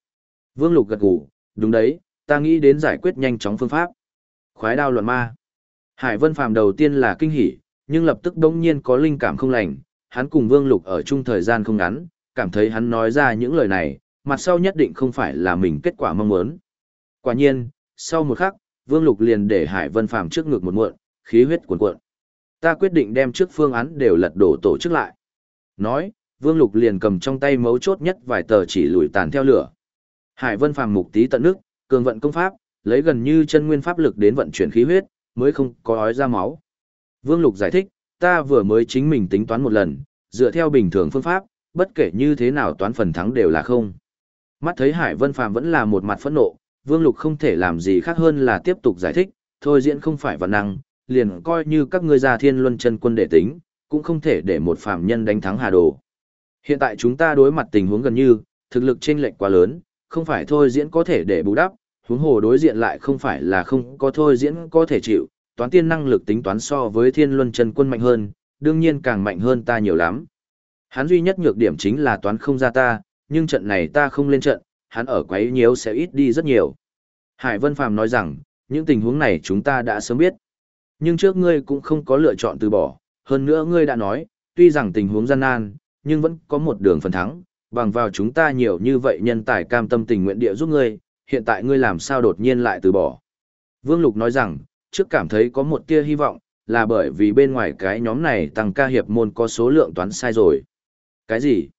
Vương Lục gật gù, đúng đấy, ta nghĩ đến giải quyết nhanh chóng phương pháp. Khoái đao luận ma. Hải Vân Phàm đầu tiên là kinh hỉ, nhưng lập tức đống nhiên có linh cảm không lành, hắn cùng Vương Lục ở chung thời gian không ngắn, cảm thấy hắn nói ra những lời này, mặt sau nhất định không phải là mình kết quả mong muốn. Quả nhiên, sau một khắc, Vương Lục liền để Hải Vân Phàm trước ngực một muộn, khí huyết cuồn cuộn. Ta quyết định đem trước phương án đều lật đổ tổ chức lại. Nói, Vương Lục liền cầm trong tay mấu chốt nhất vài tờ chỉ lùi tàn theo lửa. Hải Vân Phàm mục tí tận nước, cường vận công pháp, lấy gần như chân nguyên pháp lực đến vận chuyển khí huyết, mới không có ói ra máu. Vương Lục giải thích, ta vừa mới chính mình tính toán một lần, dựa theo bình thường phương pháp, bất kể như thế nào toán phần thắng đều là không. Mắt thấy Hải Vân Phàm vẫn là một mặt phẫn nộ, Vương Lục không thể làm gì khác hơn là tiếp tục giải thích, thôi diễn không phải vận năng, liền coi như các ngươi gia thiên luân chân quân đệ tính, cũng không thể để một phàm nhân đánh thắng Hà Đồ. Hiện tại chúng ta đối mặt tình huống gần như, thực lực chênh lệch quá lớn, không phải thôi diễn có thể để bù đắp, huống hồ đối diện lại không phải là không có thôi diễn có thể chịu, toán tiên năng lực tính toán so với thiên luân chân quân mạnh hơn, đương nhiên càng mạnh hơn ta nhiều lắm. Hắn duy nhất nhược điểm chính là toán không ra ta, nhưng trận này ta không lên trận, hắn ở quấy nhiễu sẽ ít đi rất nhiều. Hải Vân Phàm nói rằng, những tình huống này chúng ta đã sớm biết. Nhưng trước ngươi cũng không có lựa chọn từ bỏ, hơn nữa ngươi đã nói, tuy rằng tình huống gian nan, nhưng vẫn có một đường phần thắng, bằng vào chúng ta nhiều như vậy nhân tài cam tâm tình nguyện địa giúp ngươi, hiện tại ngươi làm sao đột nhiên lại từ bỏ. Vương Lục nói rằng, trước cảm thấy có một tia hy vọng, là bởi vì bên ngoài cái nhóm này tăng ca hiệp môn có số lượng toán sai rồi. Cái gì?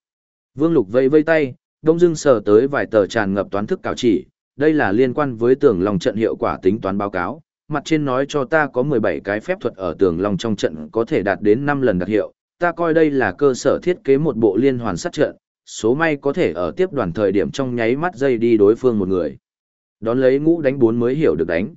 Vương Lục vây vây tay, đông dưng sờ tới vài tờ tràn ngập toán thức cáo chỉ, đây là liên quan với tường lòng trận hiệu quả tính toán báo cáo. Mặt trên nói cho ta có 17 cái phép thuật ở tường lòng trong trận có thể đạt đến 5 lần đặc hiệu, ta coi đây là cơ sở thiết kế một bộ liên hoàn sát trận, số may có thể ở tiếp đoàn thời điểm trong nháy mắt dây đi đối phương một người. Đón lấy ngũ đánh bốn mới hiểu được đánh.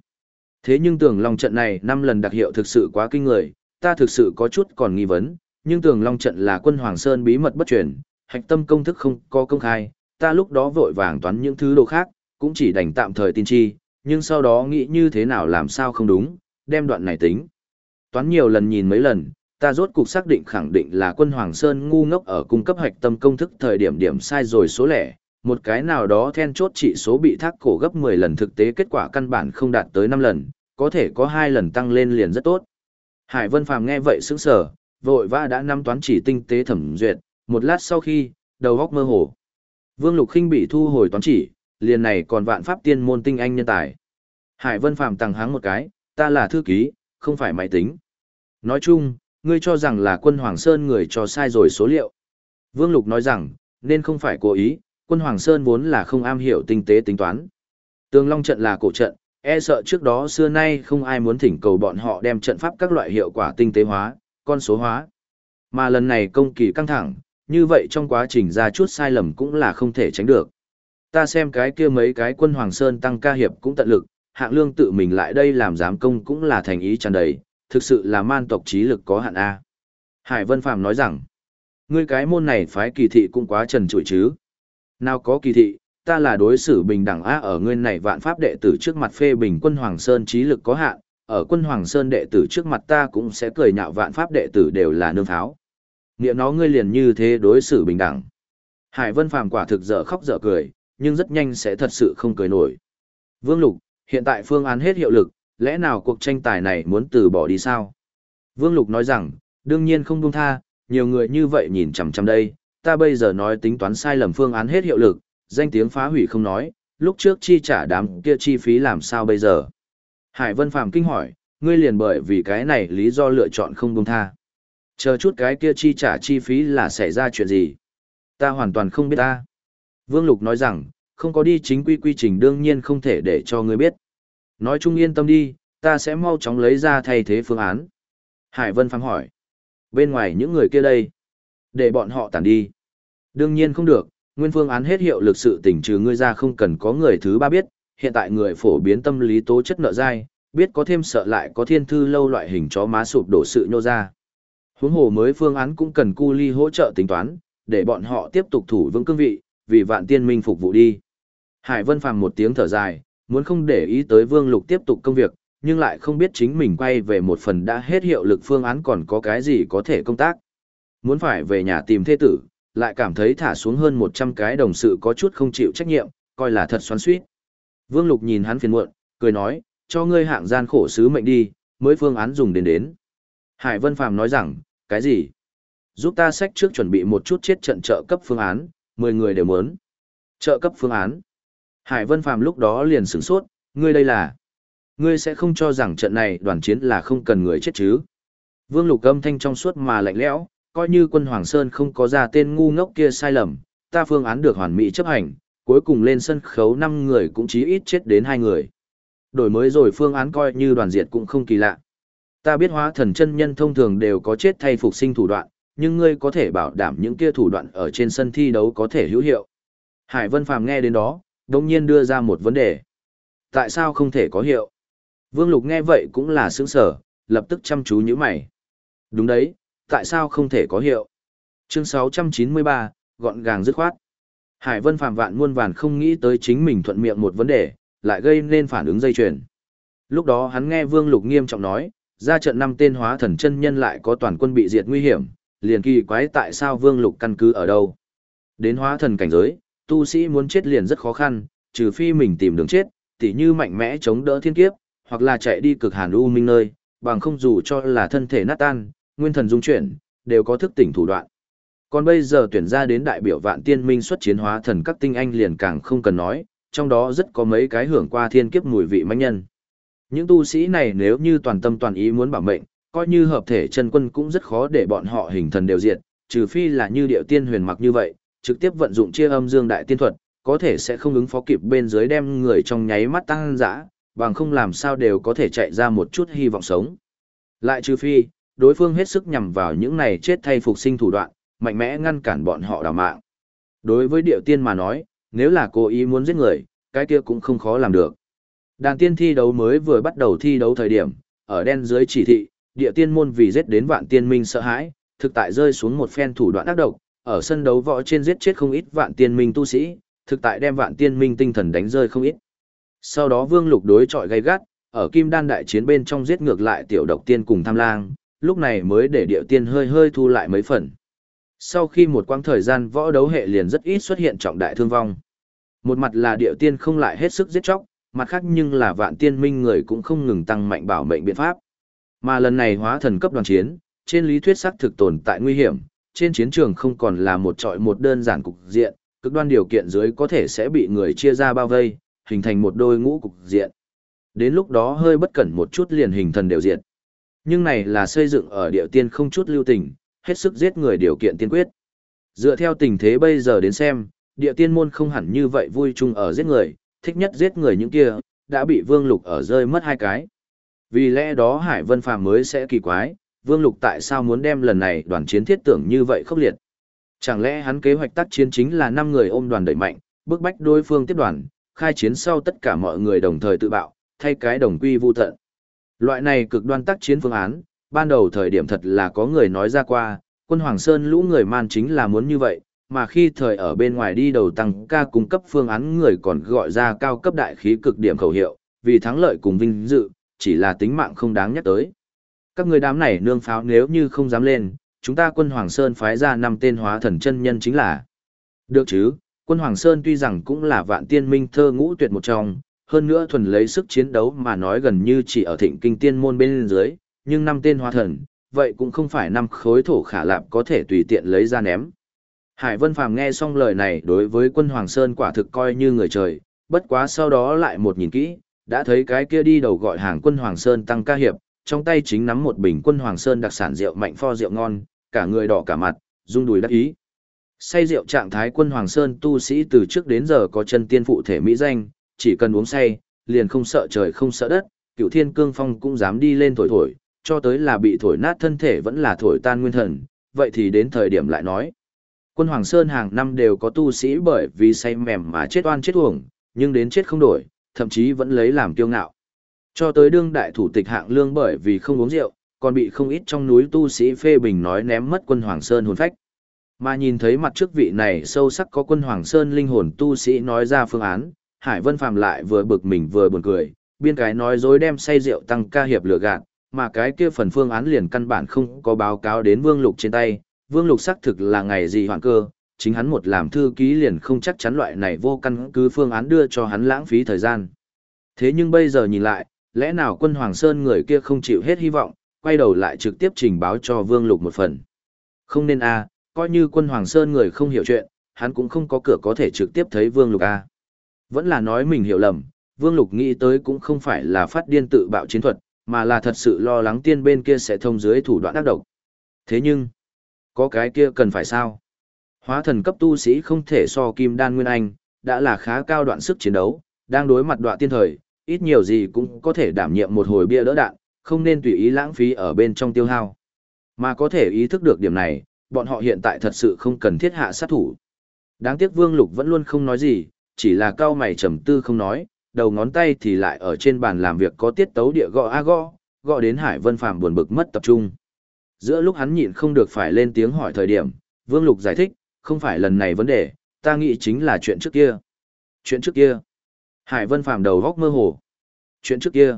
Thế nhưng tường long trận này năm lần đặc hiệu thực sự quá kinh người, ta thực sự có chút còn nghi vấn, nhưng tường long trận là quân Hoàng Sơn bí mật bất truyền, hạch tâm công thức không có công khai, ta lúc đó vội vàng toán những thứ đồ khác, cũng chỉ đành tạm thời tin chi, nhưng sau đó nghĩ như thế nào làm sao không đúng, đem đoạn này tính. Toán nhiều lần nhìn mấy lần, ta rốt cục xác định khẳng định là quân Hoàng Sơn ngu ngốc ở cung cấp hạch tâm công thức thời điểm điểm sai rồi số lẻ, một cái nào đó then chốt trị số bị thác cổ gấp 10 lần thực tế kết quả căn bản không đạt tới 5 lần, có thể có 2 lần tăng lên liền rất tốt. Hải Vân Phàm nghe vậy sững sờ, vội vã đã năm toán chỉ tinh tế thẩm duyệt, một lát sau khi, đầu góc mơ hồ. Vương Lục Khinh bị thu hồi toán chỉ, liền này còn vạn pháp tiên môn tinh anh nhân tài. Hải Vân Phàm tăng háng một cái, ta là thư ký, không phải máy tính. Nói chung, ngươi cho rằng là quân Hoàng Sơn người cho sai rồi số liệu. Vương Lục nói rằng, nên không phải cố ý, quân Hoàng Sơn vốn là không am hiểu tinh tế tính toán. Tường Long trận là cổ trận, e sợ trước đó xưa nay không ai muốn thỉnh cầu bọn họ đem trận pháp các loại hiệu quả tinh tế hóa, con số hóa. Mà lần này công kỳ căng thẳng, như vậy trong quá trình ra chút sai lầm cũng là không thể tránh được. Ta xem cái kia mấy cái quân Hoàng Sơn tăng ca hiệp cũng tận lực, hạng lương tự mình lại đây làm giám công cũng là thành ý tràn đầy, thực sự là man tộc trí lực có hạn A. Hải Vân Phạm nói rằng, ngươi cái môn này phái kỳ thị cũng quá trần trụi chứ. Nào có kỳ thị, ta là đối xử bình đẳng A ở ngươi này vạn pháp đệ tử trước mặt phê bình quân Hoàng Sơn trí lực có hạn, ở quân Hoàng Sơn đệ tử trước mặt ta cũng sẽ cười nhạo vạn pháp đệ tử đều là nương tháo. Nghĩa nó ngươi liền như thế đối xử bình đẳng. Hải Vân Phàm quả thực dở khóc dở cười, nhưng rất nhanh sẽ thật sự không cười nổi. Vương Lục, hiện tại phương án hết hiệu lực, lẽ nào cuộc tranh tài này muốn từ bỏ đi sao? Vương Lục nói rằng, đương nhiên không buông tha, nhiều người như vậy nhìn chằm chằm đây, ta bây giờ nói tính toán sai lầm phương án hết hiệu lực, danh tiếng phá hủy không nói, lúc trước chi trả đám kia chi phí làm sao bây giờ? Hải Vân Phạm kinh hỏi, ngươi liền bởi vì cái này lý do lựa chọn không buông tha. Chờ chút cái kia chi trả chi phí là xảy ra chuyện gì? Ta hoàn toàn không biết ta. Vương Lục nói rằng, không có đi chính quy quy trình đương nhiên không thể để cho ngươi biết. Nói chung yên tâm đi, ta sẽ mau chóng lấy ra thay thế phương án. Hải Vân Phàm hỏi. Bên ngoài những người kia đây. Để bọn họ tản đi. Đương nhiên không được, nguyên phương án hết hiệu lực sự tỉnh trừ ngươi ra không cần có người thứ ba biết, hiện tại người phổ biến tâm lý tố chất nợ dai, biết có thêm sợ lại có thiên thư lâu loại hình chó má sụp đổ sự nhô ra. Huống hồ mới phương án cũng cần cu ly hỗ trợ tính toán, để bọn họ tiếp tục thủ vững cương vị, vì vạn tiên minh phục vụ đi. Hải Vân phàm một tiếng thở dài, muốn không để ý tới Vương Lục tiếp tục công việc, nhưng lại không biết chính mình quay về một phần đã hết hiệu lực phương án còn có cái gì có thể công tác. Muốn phải về nhà tìm thê tử, lại cảm thấy thả xuống hơn 100 cái đồng sự có chút không chịu trách nhiệm, coi là thật xoắn suýt. Vương Lục nhìn hắn phiền muộn, cười nói, cho ngươi hạng gian khổ sứ mệnh đi, mới phương án dùng đến đến. Hải Vân Phàm nói rằng, cái gì? Giúp ta sách trước chuẩn bị một chút chết trận trợ cấp phương án, 10 người đều muốn. Trợ cấp phương án. Hải Vân Phàm lúc đó liền sửng sốt, ngươi đây là. Ngươi sẽ không cho rằng trận này đoàn chiến là không cần người chết chứ. Vương Lục âm thanh trong suốt mà lạnh lẽo, coi như quân Hoàng Sơn không có ra tên ngu ngốc kia sai lầm, ta phương án được hoàn mỹ chấp hành, cuối cùng lên sân khấu 5 người cũng chí ít chết đến 2 người. Đổi mới rồi phương án coi như đoàn diệt cũng không kỳ lạ. Ta biết hóa thần chân nhân thông thường đều có chết thay phục sinh thủ đoạn, nhưng ngươi có thể bảo đảm những kia thủ đoạn ở trên sân thi đấu có thể hữu hiệu. Hải Vân Phàm nghe đến đó, đồng nhiên đưa ra một vấn đề. Tại sao không thể có hiệu? Vương Lục nghe vậy cũng là sướng sở, lập tức chăm chú như mày. Đúng đấy, tại sao không thể có hiệu? Chương 693, gọn gàng dứt khoát. Hải Vân Phạm vạn muôn vàn không nghĩ tới chính mình thuận miệng một vấn đề, lại gây nên phản ứng dây chuyền. Lúc đó hắn nghe Vương Lục nghiêm trọng nói, ra trận năm tên hóa thần chân nhân lại có toàn quân bị diệt nguy hiểm, liền kỳ quái tại sao Vương Lục căn cứ ở đâu. Đến hóa thần cảnh giới, tu sĩ muốn chết liền rất khó khăn, trừ phi mình tìm đường chết, tỉ như mạnh mẽ chống đỡ thiên kiếp, hoặc là chạy đi cực hàn u minh nơi, bằng không dù cho là thân thể nát tan, nguyên thần dung chuyển, đều có thức tỉnh thủ đoạn. Còn bây giờ tuyển ra đến đại biểu vạn tiên minh xuất chiến hóa thần các tinh anh liền càng không cần nói, trong đó rất có mấy cái hưởng qua thiên kiếp mùi vị mãnh nhân. Những tu sĩ này nếu như toàn tâm toàn ý muốn bảo mệnh, coi như hợp thể chân quân cũng rất khó để bọn họ hình thần đều diệt, trừ phi là như điệu tiên huyền mặc như vậy, trực tiếp vận dụng chia âm dương đại tiên thuật, có thể sẽ không ứng phó kịp bên dưới đem người trong nháy mắt tăng dã, bằng không làm sao đều có thể chạy ra một chút hy vọng sống. Lại trừ phi, đối phương hết sức nhằm vào những này chết thay phục sinh thủ đoạn, mạnh mẽ ngăn cản bọn họ đào mạng. Đối với điệu tiên mà nói, nếu là cố ý muốn giết người, cái kia cũng không khó làm được. Đàn tiên thi đấu mới vừa bắt đầu thi đấu thời điểm, ở đen dưới chỉ thị, địa tiên môn vì giết đến vạn tiên minh sợ hãi, thực tại rơi xuống một phen thủ đoạn ác độc, ở sân đấu võ trên giết chết không ít vạn tiên minh tu sĩ, thực tại đem vạn tiên minh tinh thần đánh rơi không ít. Sau đó Vương Lục đối chọi gay gắt, ở Kim Đan đại chiến bên trong giết ngược lại tiểu độc tiên cùng tham lang, lúc này mới để địa tiên hơi hơi thu lại mấy phần. Sau khi một quãng thời gian võ đấu hệ liền rất ít xuất hiện trọng đại thương vong. Một mặt là địa tiên không lại hết sức giết chóc, mặt khác nhưng là vạn tiên minh người cũng không ngừng tăng mạnh bảo mệnh biện pháp. Mà lần này hóa thần cấp đoàn chiến, trên lý thuyết xác thực tồn tại nguy hiểm, trên chiến trường không còn là một trọi một đơn giản cục diện, cực đoan điều kiện dưới có thể sẽ bị người chia ra bao vây, hình thành một đôi ngũ cục diện. Đến lúc đó hơi bất cẩn một chút liền hình thần đều diện. Nhưng này là xây dựng ở địa tiên không chút lưu tình, hết sức giết người điều kiện tiên quyết. Dựa theo tình thế bây giờ đến xem, địa tiên môn không hẳn như vậy vui chung ở giết người, thích nhất giết người những kia, đã bị vương lục ở rơi mất hai cái. Vì lẽ đó Hải Vân Phàm mới sẽ kỳ quái, vương lục tại sao muốn đem lần này đoàn chiến thiết tưởng như vậy khốc liệt. Chẳng lẽ hắn kế hoạch tác chiến chính là 5 người ôm đoàn đẩy mạnh, bức bách đối phương tiếp đoàn, khai chiến sau tất cả mọi người đồng thời tự bạo, thay cái đồng quy vu tận. Loại này cực đoan tác chiến phương án, ban đầu thời điểm thật là có người nói ra qua, quân Hoàng Sơn lũ người man chính là muốn như vậy, mà khi thời ở bên ngoài đi đầu tăng ca cung cấp phương án người còn gọi ra cao cấp đại khí cực điểm khẩu hiệu, vì thắng lợi cùng vinh dự, chỉ là tính mạng không đáng nhắc tới. Các người đám này nương pháo nếu như không dám lên, chúng ta quân Hoàng Sơn phái ra năm tên hóa thần chân nhân chính là. Được chứ, quân Hoàng Sơn tuy rằng cũng là vạn tiên minh thơ ngũ tuyệt một trong, hơn nữa thuần lấy sức chiến đấu mà nói gần như chỉ ở thịnh kinh tiên môn bên dưới, nhưng năm tên hóa thần, vậy cũng không phải năm khối thổ khả lạp có thể tùy tiện lấy ra ném. Hải Vân Phàm nghe xong lời này đối với quân Hoàng Sơn quả thực coi như người trời, bất quá sau đó lại một nhìn kỹ, đã thấy cái kia đi đầu gọi hàng quân Hoàng Sơn tăng ca hiệp, trong tay chính nắm một bình quân Hoàng Sơn đặc sản rượu mạnh pho rượu ngon, cả người đỏ cả mặt, rung đùi đắc ý. Say rượu trạng thái quân Hoàng Sơn tu sĩ từ trước đến giờ có chân tiên phụ thể mỹ danh, chỉ cần uống say, liền không sợ trời không sợ đất, cựu thiên cương phong cũng dám đi lên thổi thổi, cho tới là bị thổi nát thân thể vẫn là thổi tan nguyên thần, vậy thì đến thời điểm lại nói. Quân Hoàng Sơn hàng năm đều có tu sĩ bởi vì say mềm mà chết oan chết uổng, nhưng đến chết không đổi, thậm chí vẫn lấy làm kiêu ngạo. Cho tới đương đại thủ tịch hạng lương bởi vì không uống rượu, còn bị không ít trong núi tu sĩ phê bình nói ném mất quân Hoàng Sơn hồn phách. Mà nhìn thấy mặt trước vị này sâu sắc có quân Hoàng Sơn linh hồn tu sĩ nói ra phương án, Hải Vân Phàm lại vừa bực mình vừa buồn cười, biên cái nói dối đem say rượu tăng ca hiệp lừa gạt, mà cái kia phần phương án liền căn bản không có báo cáo đến Vương Lục trên tay, Vương Lục xác thực là ngày gì hoạn cơ, chính hắn một làm thư ký liền không chắc chắn loại này vô căn cứ phương án đưa cho hắn lãng phí thời gian. Thế nhưng bây giờ nhìn lại, lẽ nào quân Hoàng Sơn người kia không chịu hết hy vọng, quay đầu lại trực tiếp trình báo cho Vương Lục một phần. Không nên a, coi như quân Hoàng Sơn người không hiểu chuyện, hắn cũng không có cửa có thể trực tiếp thấy Vương Lục a. Vẫn là nói mình hiểu lầm, Vương Lục nghĩ tới cũng không phải là phát điên tự bạo chiến thuật, mà là thật sự lo lắng tiên bên kia sẽ thông dưới thủ đoạn ác độc. Thế nhưng, có cái kia cần phải sao? Hóa thần cấp tu sĩ không thể so kim đan nguyên anh, đã là khá cao đoạn sức chiến đấu, đang đối mặt đoạn tiên thời, ít nhiều gì cũng có thể đảm nhiệm một hồi bia đỡ đạn, không nên tùy ý lãng phí ở bên trong tiêu hao. Mà có thể ý thức được điểm này, bọn họ hiện tại thật sự không cần thiết hạ sát thủ. Đáng tiếc Vương Lục vẫn luôn không nói gì, chỉ là cao mày trầm tư không nói, đầu ngón tay thì lại ở trên bàn làm việc có tiết tấu địa gõ a gõ, gõ đến Hải Vân Phàm buồn bực mất tập trung. Giữa lúc hắn nhịn không được phải lên tiếng hỏi thời điểm, Vương Lục giải thích, không phải lần này vấn đề, ta nghĩ chính là chuyện trước kia. Chuyện trước kia. Hải Vân Phàm đầu góc mơ hồ. Chuyện trước kia.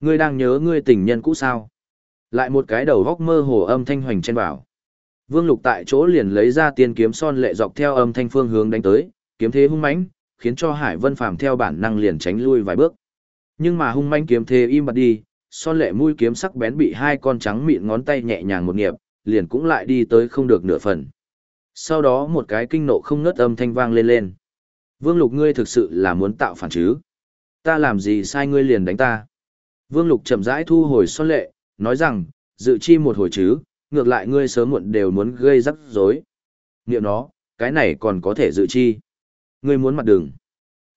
Ngươi đang nhớ ngươi tình nhân cũ sao? Lại một cái đầu góc mơ hồ âm thanh hoành trên bảo. Vương Lục tại chỗ liền lấy ra tiên kiếm son lệ dọc theo âm thanh phương hướng đánh tới, kiếm thế hung mãnh, khiến cho Hải Vân Phàm theo bản năng liền tránh lui vài bước. Nhưng mà hung mãnh kiếm thế im bặt đi, son lệ mũi kiếm sắc bén bị hai con trắng mịn ngón tay nhẹ nhàng một nghiệp, liền cũng lại đi tới không được nửa phần. Sau đó một cái kinh nộ không ngớt âm thanh vang lên lên. Vương Lục ngươi thực sự là muốn tạo phản chứ? Ta làm gì sai ngươi liền đánh ta? Vương Lục chậm rãi thu hồi son lệ, nói rằng, dự chi một hồi chứ, ngược lại ngươi sớm muộn đều muốn gây rắc rối. Niệm nó, cái này còn có thể dự chi. Ngươi muốn mặt đường.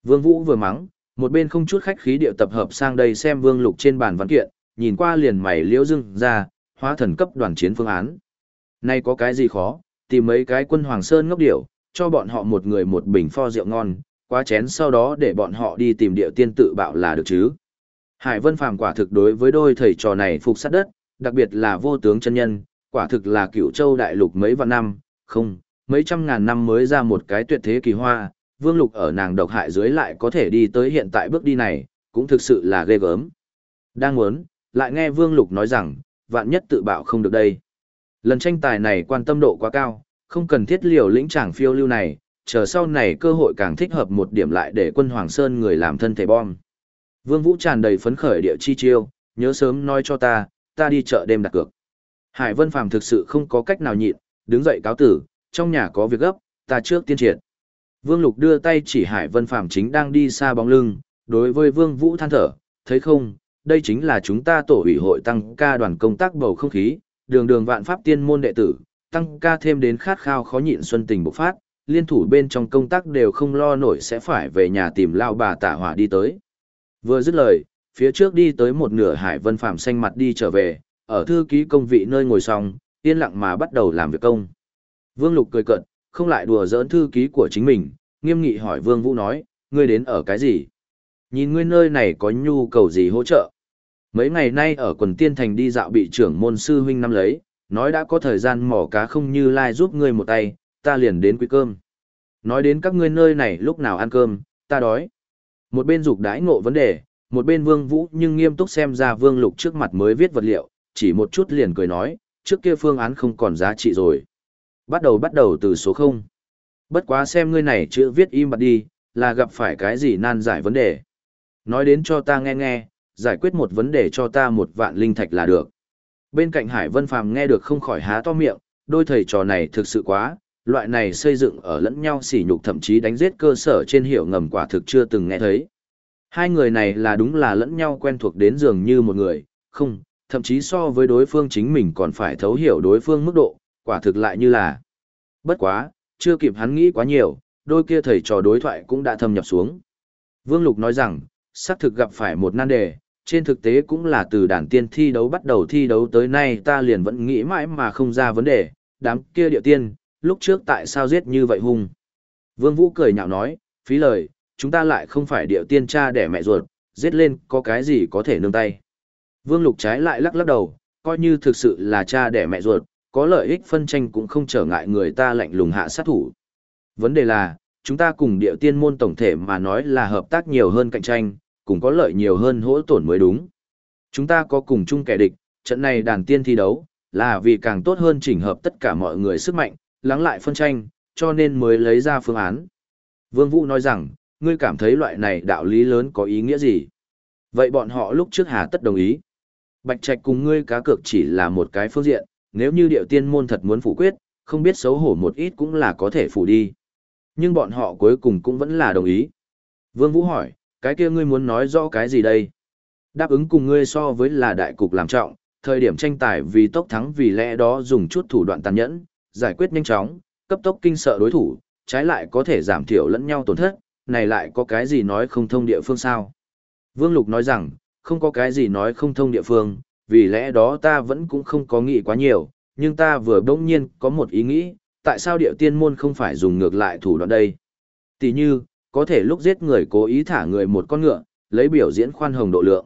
Vương Vũ vừa mắng, một bên không chút khách khí điệu tập hợp sang đây xem Vương Lục trên bàn văn kiện, nhìn qua liền mày liễu dưng ra, hóa thần cấp đoàn chiến phương án. Nay có cái gì khó, tìm mấy cái quân Hoàng Sơn ngốc điểu, cho bọn họ một người một bình pho rượu ngon, quá chén sau đó để bọn họ đi tìm điệu tiên tự bạo là được chứ. Hải Vân Phàm quả thực đối với đôi thầy trò này phục sát đất, đặc biệt là vô tướng chân nhân, quả thực là cựu châu đại lục mấy vạn năm, không, mấy trăm ngàn năm mới ra một cái tuyệt thế kỳ hoa, vương lục ở nàng độc hại dưới lại có thể đi tới hiện tại bước đi này, cũng thực sự là ghê gớm. Đang muốn, lại nghe vương lục nói rằng, vạn nhất tự bạo không được đây. Lần tranh tài này quan tâm độ quá cao, không cần thiết liều lĩnh chàng phiêu lưu này, chờ sau này cơ hội càng thích hợp một điểm lại để quân Hoàng Sơn người làm thân thể bom. Vương Vũ tràn đầy phấn khởi địa chi chiêu, nhớ sớm nói cho ta, ta đi chợ đêm đặt cược. Hải Vân Phàm thực sự không có cách nào nhịn, đứng dậy cáo tử, trong nhà có việc gấp, ta trước tiên triệt. Vương Lục đưa tay chỉ Hải Vân Phàm chính đang đi xa bóng lưng, đối với Vương Vũ than thở, thấy không, đây chính là chúng ta tổ ủy hội tăng ca đoàn công tác bầu không khí, đường đường vạn pháp tiên môn đệ tử, tăng ca thêm đến khát khao khó nhịn xuân tình bộc phát, liên thủ bên trong công tác đều không lo nổi sẽ phải về nhà tìm lao bà tả hỏa đi tới. Vừa dứt lời, phía trước đi tới một nửa Hải Vân Phàm xanh mặt đi trở về, ở thư ký công vị nơi ngồi xong, yên lặng mà bắt đầu làm việc công. Vương Lục cười cận, không lại đùa giỡn thư ký của chính mình, nghiêm nghị hỏi Vương Vũ nói, ngươi đến ở cái gì? Nhìn ngươi nơi này có nhu cầu gì hỗ trợ? Mấy ngày nay ở quần tiên thành đi dạo bị trưởng môn sư huynh năm lấy, nói đã có thời gian mỏ cá không như lai giúp ngươi một tay, ta liền đến quý cơm. Nói đến các ngươi nơi này lúc nào ăn cơm, ta đói. Một bên dục đái ngộ vấn đề, một bên vương vũ nhưng nghiêm túc xem ra vương lục trước mặt mới viết vật liệu, chỉ một chút liền cười nói, trước kia phương án không còn giá trị rồi. Bắt đầu bắt đầu từ số 0. Bất quá xem ngươi này chữ viết im bặt đi, là gặp phải cái gì nan giải vấn đề. Nói đến cho ta nghe nghe, giải quyết một vấn đề cho ta một vạn linh thạch là được. Bên cạnh Hải Vân Phàm nghe được không khỏi há to miệng, đôi thầy trò này thực sự quá, loại này xây dựng ở lẫn nhau sỉ nhục thậm chí đánh giết cơ sở trên hiểu ngầm quả thực chưa từng nghe thấy. Hai người này là đúng là lẫn nhau quen thuộc đến dường như một người, không, thậm chí so với đối phương chính mình còn phải thấu hiểu đối phương mức độ, quả thực lại như là. Bất quá, chưa kịp hắn nghĩ quá nhiều, đôi kia thầy trò đối thoại cũng đã thâm nhập xuống. Vương Lục nói rằng, xác thực gặp phải một nan đề, trên thực tế cũng là từ đàn tiên thi đấu bắt đầu thi đấu tới nay ta liền vẫn nghĩ mãi mà không ra vấn đề, đám kia địa tiên, lúc trước tại sao giết như vậy hung. Vương Vũ cười nhạo nói, phí lời, chúng ta lại không phải địa tiên cha đẻ mẹ ruột, giết lên có cái gì có thể nương tay. Vương Lục trái lại lắc lắc đầu, coi như thực sự là cha đẻ mẹ ruột, có lợi ích phân tranh cũng không trở ngại người ta lạnh lùng hạ sát thủ. Vấn đề là, chúng ta cùng địa tiên môn tổng thể mà nói là hợp tác nhiều hơn cạnh tranh, cùng có lợi nhiều hơn hỗ tổn mới đúng. Chúng ta có cùng chung kẻ địch, trận này đàn tiên thi đấu, là vì càng tốt hơn chỉnh hợp tất cả mọi người sức mạnh, lắng lại phân tranh, cho nên mới lấy ra phương án. Vương Vũ nói rằng, ngươi cảm thấy loại này đạo lý lớn có ý nghĩa gì? Vậy bọn họ lúc trước hà tất đồng ý. Bạch Trạch cùng ngươi cá cược chỉ là một cái phương diện, nếu như điệu tiên môn thật muốn phủ quyết, không biết xấu hổ một ít cũng là có thể phủ đi. Nhưng bọn họ cuối cùng cũng vẫn là đồng ý. Vương Vũ hỏi, cái kia ngươi muốn nói rõ cái gì đây? Đáp ứng cùng ngươi so với là đại cục làm trọng, thời điểm tranh tài vì tốc thắng vì lẽ đó dùng chút thủ đoạn tàn nhẫn, giải quyết nhanh chóng, cấp tốc kinh sợ đối thủ, trái lại có thể giảm thiểu lẫn nhau tổn thất, này lại có cái gì nói không thông địa phương sao? Vương Lục nói rằng, không có cái gì nói không thông địa phương, vì lẽ đó ta vẫn cũng không có nghĩ quá nhiều, nhưng ta vừa bỗng nhiên có một ý nghĩ, tại sao địa tiên môn không phải dùng ngược lại thủ đoạn đây? Tỷ như, có thể lúc giết người cố ý thả người một con ngựa, lấy biểu diễn khoan hồng độ lượng.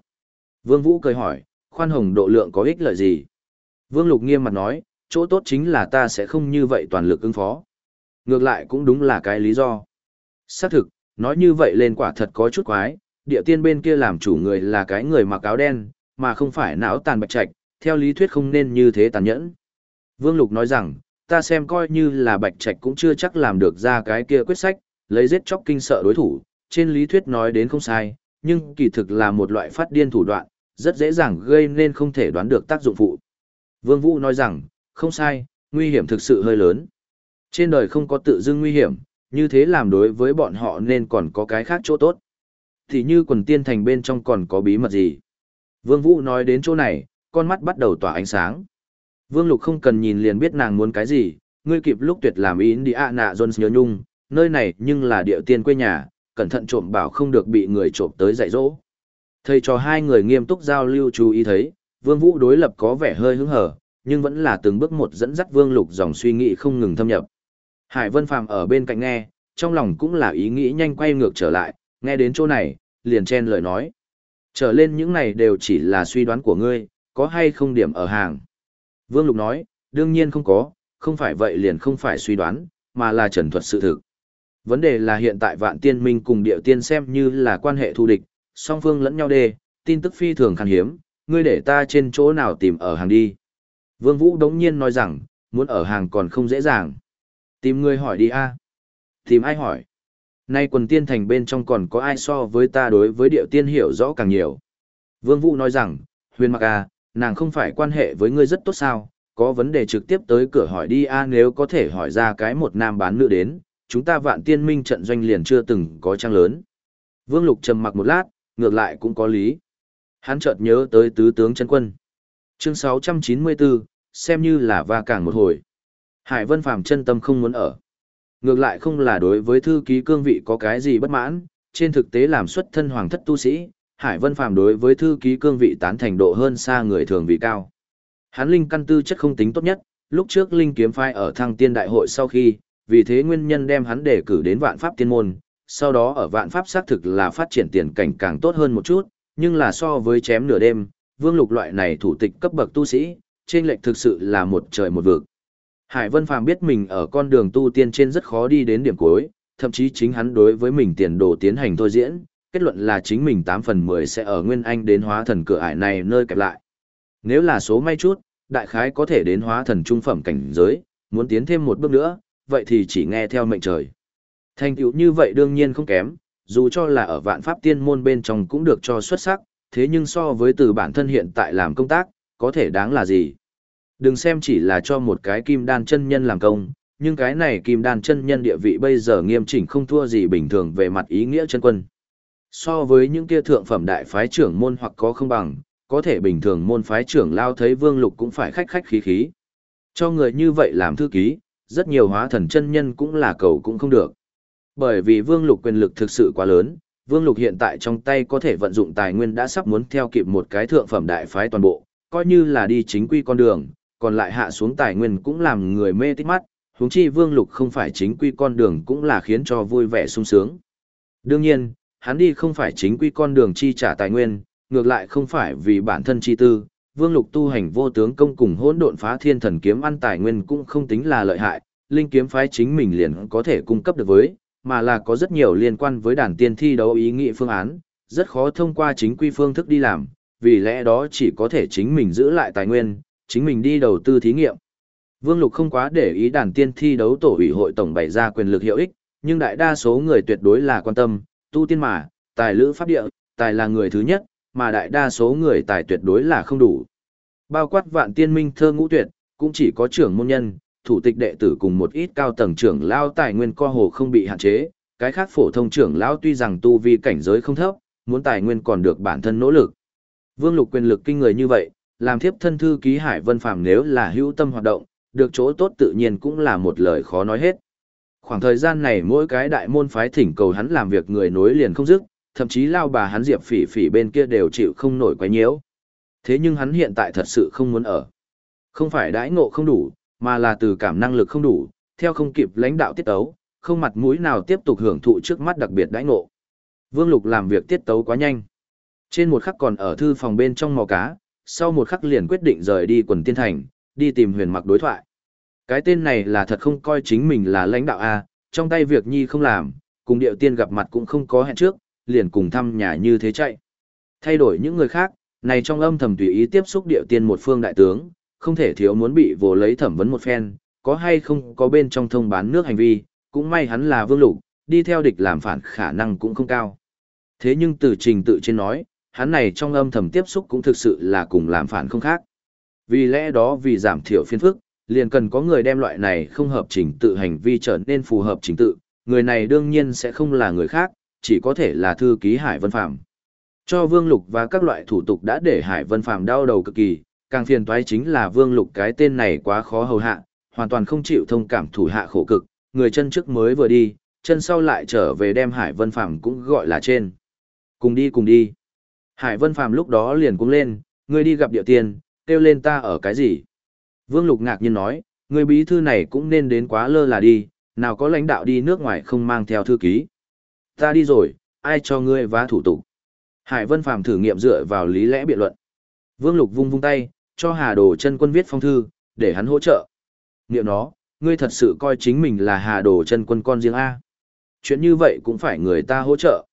Vương Vũ cười hỏi, khoan hồng độ lượng có ích lợi gì? Vương Lục nghiêm mặt nói, chỗ tốt chính là ta sẽ không như vậy toàn lực ứng phó. Ngược lại cũng đúng là cái lý do. Xác thực, nói như vậy lên quả thật có chút quái, địa tiên bên kia làm chủ người là cái người mặc áo đen, mà không phải não tàn bạch trạch, theo lý thuyết không nên như thế tàn nhẫn. Vương Lục nói rằng, ta xem coi như là bạch trạch cũng chưa chắc làm được ra cái kia quyết sách, lấy giết chóc kinh sợ đối thủ, trên lý thuyết nói đến không sai, nhưng kỳ thực là một loại phát điên thủ đoạn, rất dễ dàng gây nên không thể đoán được tác dụng phụ. Vương Vũ nói rằng, không sai, nguy hiểm thực sự hơi lớn. Trên đời không có tự dưng nguy hiểm, như thế làm đối với bọn họ nên còn có cái khác chỗ tốt. Thì như quần tiên thành bên trong còn có bí mật gì. Vương Vũ nói đến chỗ này, con mắt bắt đầu tỏa ánh sáng. Vương Lục không cần nhìn liền biết nàng muốn cái gì, ngươi kịp lúc tuyệt làm ý đi ạ nạ Jones nhớ nhung, nơi này nhưng là địa tiên quê nhà, cẩn thận trộm bảo không được bị người trộm tới dạy dỗ. Thầy cho hai người nghiêm túc giao lưu chú ý thấy, Vương Vũ đối lập có vẻ hơi hứng hở, nhưng vẫn là từng bước một dẫn dắt Vương Lục dòng suy nghĩ không ngừng thâm nhập. Hải Vân Phàm ở bên cạnh nghe, trong lòng cũng là ý nghĩ nhanh quay ngược trở lại, nghe đến chỗ này, liền chen lời nói. Trở lên những này đều chỉ là suy đoán của ngươi, có hay không điểm ở hàng. Vương Lục nói, đương nhiên không có, không phải vậy liền không phải suy đoán, mà là trần thuật sự thực. Vấn đề là hiện tại vạn tiên minh cùng điệu tiên xem như là quan hệ thù địch, song phương lẫn nhau đề tin tức phi thường khan hiếm, ngươi để ta trên chỗ nào tìm ở hàng đi. Vương Vũ đống nhiên nói rằng, muốn ở hàng còn không dễ dàng. Tìm ngươi hỏi đi a. Tìm ai hỏi? Nay quần tiên thành bên trong còn có ai so với ta đối với điệu tiên hiểu rõ càng nhiều. Vương Vũ nói rằng, huyền mặc à, nàng không phải quan hệ với ngươi rất tốt sao, có vấn đề trực tiếp tới cửa hỏi đi a nếu có thể hỏi ra cái một nam bán nữ đến, chúng ta vạn tiên minh trận doanh liền chưa từng có trang lớn. Vương Lục trầm mặc một lát, ngược lại cũng có lý. Hắn chợt nhớ tới tứ tướng chân quân. Chương 694, xem như là va càng một hồi. Hải Vân Phàm chân tâm không muốn ở. Ngược lại không là đối với thư ký cương vị có cái gì bất mãn, trên thực tế làm xuất thân hoàng thất tu sĩ, Hải Vân Phàm đối với thư ký cương vị tán thành độ hơn xa người thường vị cao. Hắn linh căn tư chất không tính tốt nhất, lúc trước linh kiếm phái ở thăng tiên đại hội sau khi, vì thế nguyên nhân đem hắn đề cử đến vạn pháp tiên môn, sau đó ở vạn pháp xác thực là phát triển tiền cảnh càng tốt hơn một chút, nhưng là so với chém nửa đêm, vương lục loại này thủ tịch cấp bậc tu sĩ, trên lệch thực sự là một trời một vực. Hải Vân Phàm biết mình ở con đường tu tiên trên rất khó đi đến điểm cuối, thậm chí chính hắn đối với mình tiền đồ tiến hành thôi diễn, kết luận là chính mình 8 phần 10 sẽ ở Nguyên Anh đến hóa thần cửa ải này nơi kẹp lại. Nếu là số may chút, đại khái có thể đến hóa thần trung phẩm cảnh giới, muốn tiến thêm một bước nữa, vậy thì chỉ nghe theo mệnh trời. Thành tựu như vậy đương nhiên không kém, dù cho là ở vạn pháp tiên môn bên trong cũng được cho xuất sắc, thế nhưng so với từ bản thân hiện tại làm công tác, có thể đáng là gì. Đừng xem chỉ là cho một cái kim đan chân nhân làm công, nhưng cái này kim đan chân nhân địa vị bây giờ nghiêm chỉnh không thua gì bình thường về mặt ý nghĩa chân quân. So với những kia thượng phẩm đại phái trưởng môn hoặc có không bằng, có thể bình thường môn phái trưởng lao thấy vương lục cũng phải khách khách khí khí. Cho người như vậy làm thư ký, rất nhiều hóa thần chân nhân cũng là cầu cũng không được. Bởi vì vương lục quyền lực thực sự quá lớn, vương lục hiện tại trong tay có thể vận dụng tài nguyên đã sắp muốn theo kịp một cái thượng phẩm đại phái toàn bộ, coi như là đi chính quy con đường, còn lại hạ xuống tài nguyên cũng làm người mê tít mắt, huống chi vương lục không phải chính quy con đường cũng là khiến cho vui vẻ sung sướng. Đương nhiên, hắn đi không phải chính quy con đường chi trả tài nguyên, ngược lại không phải vì bản thân chi tư. Vương Lục tu hành vô tướng công cùng hỗn độn phá thiên thần kiếm ăn tài nguyên cũng không tính là lợi hại, linh kiếm phái chính mình liền có thể cung cấp được với, mà là có rất nhiều liên quan với đàn tiên thi đấu ý nghị phương án, rất khó thông qua chính quy phương thức đi làm, vì lẽ đó chỉ có thể chính mình giữ lại tài nguyên, chính mình đi đầu tư thí nghiệm. Vương Lục không quá để ý đàn tiên thi đấu tổ ủy hội tổng bày ra quyền lực hiệu ích, nhưng đại đa số người tuyệt đối là quan tâm, tu tiên mà, tài lữ pháp địa, tài là người thứ nhất, mà đại đa số người tài tuyệt đối là không đủ. Bao quát vạn tiên minh thơ ngũ tuyệt, cũng chỉ có trưởng môn nhân, thủ tịch đệ tử cùng một ít cao tầng trưởng lao tài nguyên co hồ không bị hạn chế, cái khác phổ thông trưởng lao tuy rằng tu vi cảnh giới không thấp, muốn tài nguyên còn được bản thân nỗ lực. Vương Lục quyền lực kinh người như vậy, làm thiếp thân thư ký Hải Vân Phàm nếu là hữu tâm hoạt động, được chỗ tốt tự nhiên cũng là một lời khó nói hết. Khoảng thời gian này mỗi cái đại môn phái thỉnh cầu hắn làm việc người nối liền không dứt, thậm chí lao bà hắn Diệp Phỉ Phỉ bên kia đều chịu không nổi quấy nhiễu. Thế nhưng hắn hiện tại thật sự không muốn ở. Không phải đãi ngộ không đủ, mà là từ cảm năng lực không đủ, theo không kịp lãnh đạo tiết tấu, không mặt mũi nào tiếp tục hưởng thụ trước mắt đặc biệt đãi ngộ. Vương Lục làm việc tiết tấu quá nhanh. Trên một khắc còn ở thư phòng bên trong mò cá, sau một khắc liền quyết định rời đi quần tiên thành, đi tìm huyền mặc đối thoại. Cái tên này là thật không coi chính mình là lãnh đạo A, trong tay việc nhi không làm, cùng điệu tiên gặp mặt cũng không có hẹn trước, liền cùng thăm nhà như thế chạy. Thay đổi những người khác, này trong âm thầm tùy ý tiếp xúc điệu tiên một phương đại tướng, không thể thiếu muốn bị vồ lấy thẩm vấn một phen, có hay không có bên trong thông bán nước hành vi, cũng may hắn là vương lục, đi theo địch làm phản khả năng cũng không cao. Thế nhưng từ trình tự trên nói, hắn này trong âm thầm tiếp xúc cũng thực sự là cùng làm phản không khác. Vì lẽ đó vì giảm thiểu phiên phức, liền cần có người đem loại này không hợp trình tự hành vi trở nên phù hợp trình tự, người này đương nhiên sẽ không là người khác, chỉ có thể là thư ký Hải Vân Phạm. Cho Vương Lục và các loại thủ tục đã để Hải Vân Phạm đau đầu cực kỳ, càng phiền toái chính là Vương Lục cái tên này quá khó hầu hạ, hoàn toàn không chịu thông cảm thủ hạ khổ cực, người chân trước mới vừa đi, chân sau lại trở về đem Hải Vân Phạm cũng gọi là trên. Cùng đi cùng đi. Hải Vân Phạm lúc đó liền cũng lên, ngươi đi gặp địa tiên, kêu lên ta ở cái gì? Vương Lục ngạc nhiên nói, người bí thư này cũng nên đến quá lơ là đi, nào có lãnh đạo đi nước ngoài không mang theo thư ký. Ta đi rồi, ai cho ngươi vá thủ tục? Hải Vân Phàm thử nghiệm dựa vào lý lẽ biện luận. Vương Lục vung vung tay, cho Hà Đồ chân quân viết phong thư, để hắn hỗ trợ. Niệm nó, ngươi thật sự coi chính mình là Hà Đồ chân quân con riêng A. Chuyện như vậy cũng phải người ta hỗ trợ.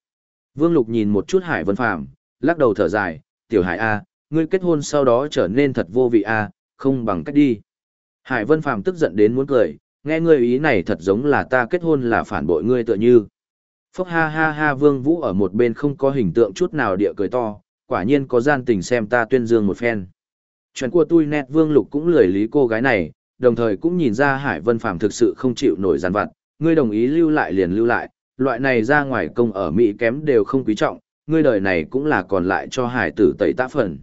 Vương Lục nhìn một chút Hải Vân Phàm, lắc đầu thở dài, tiểu Hải A, ngươi kết hôn sau đó trở nên thật vô vị A, không bằng cách đi. Hải Vân Phàm tức giận đến muốn cười, nghe ngươi ý này thật giống là ta kết hôn là phản bội ngươi tựa như. Phúc ha ha ha Vương Vũ ở một bên không có hình tượng chút nào địa cười to, quả nhiên có gian tình xem ta tuyên dương một phen. Chuyện của tôi nét Vương Lục cũng lười lý cô gái này, đồng thời cũng nhìn ra Hải Vân Phàm thực sự không chịu nổi gian vặt, ngươi đồng ý lưu lại liền lưu lại, loại này ra ngoài công ở Mỹ kém đều không quý trọng, ngươi đời này cũng là còn lại cho Hải tử tẩy tạ phần.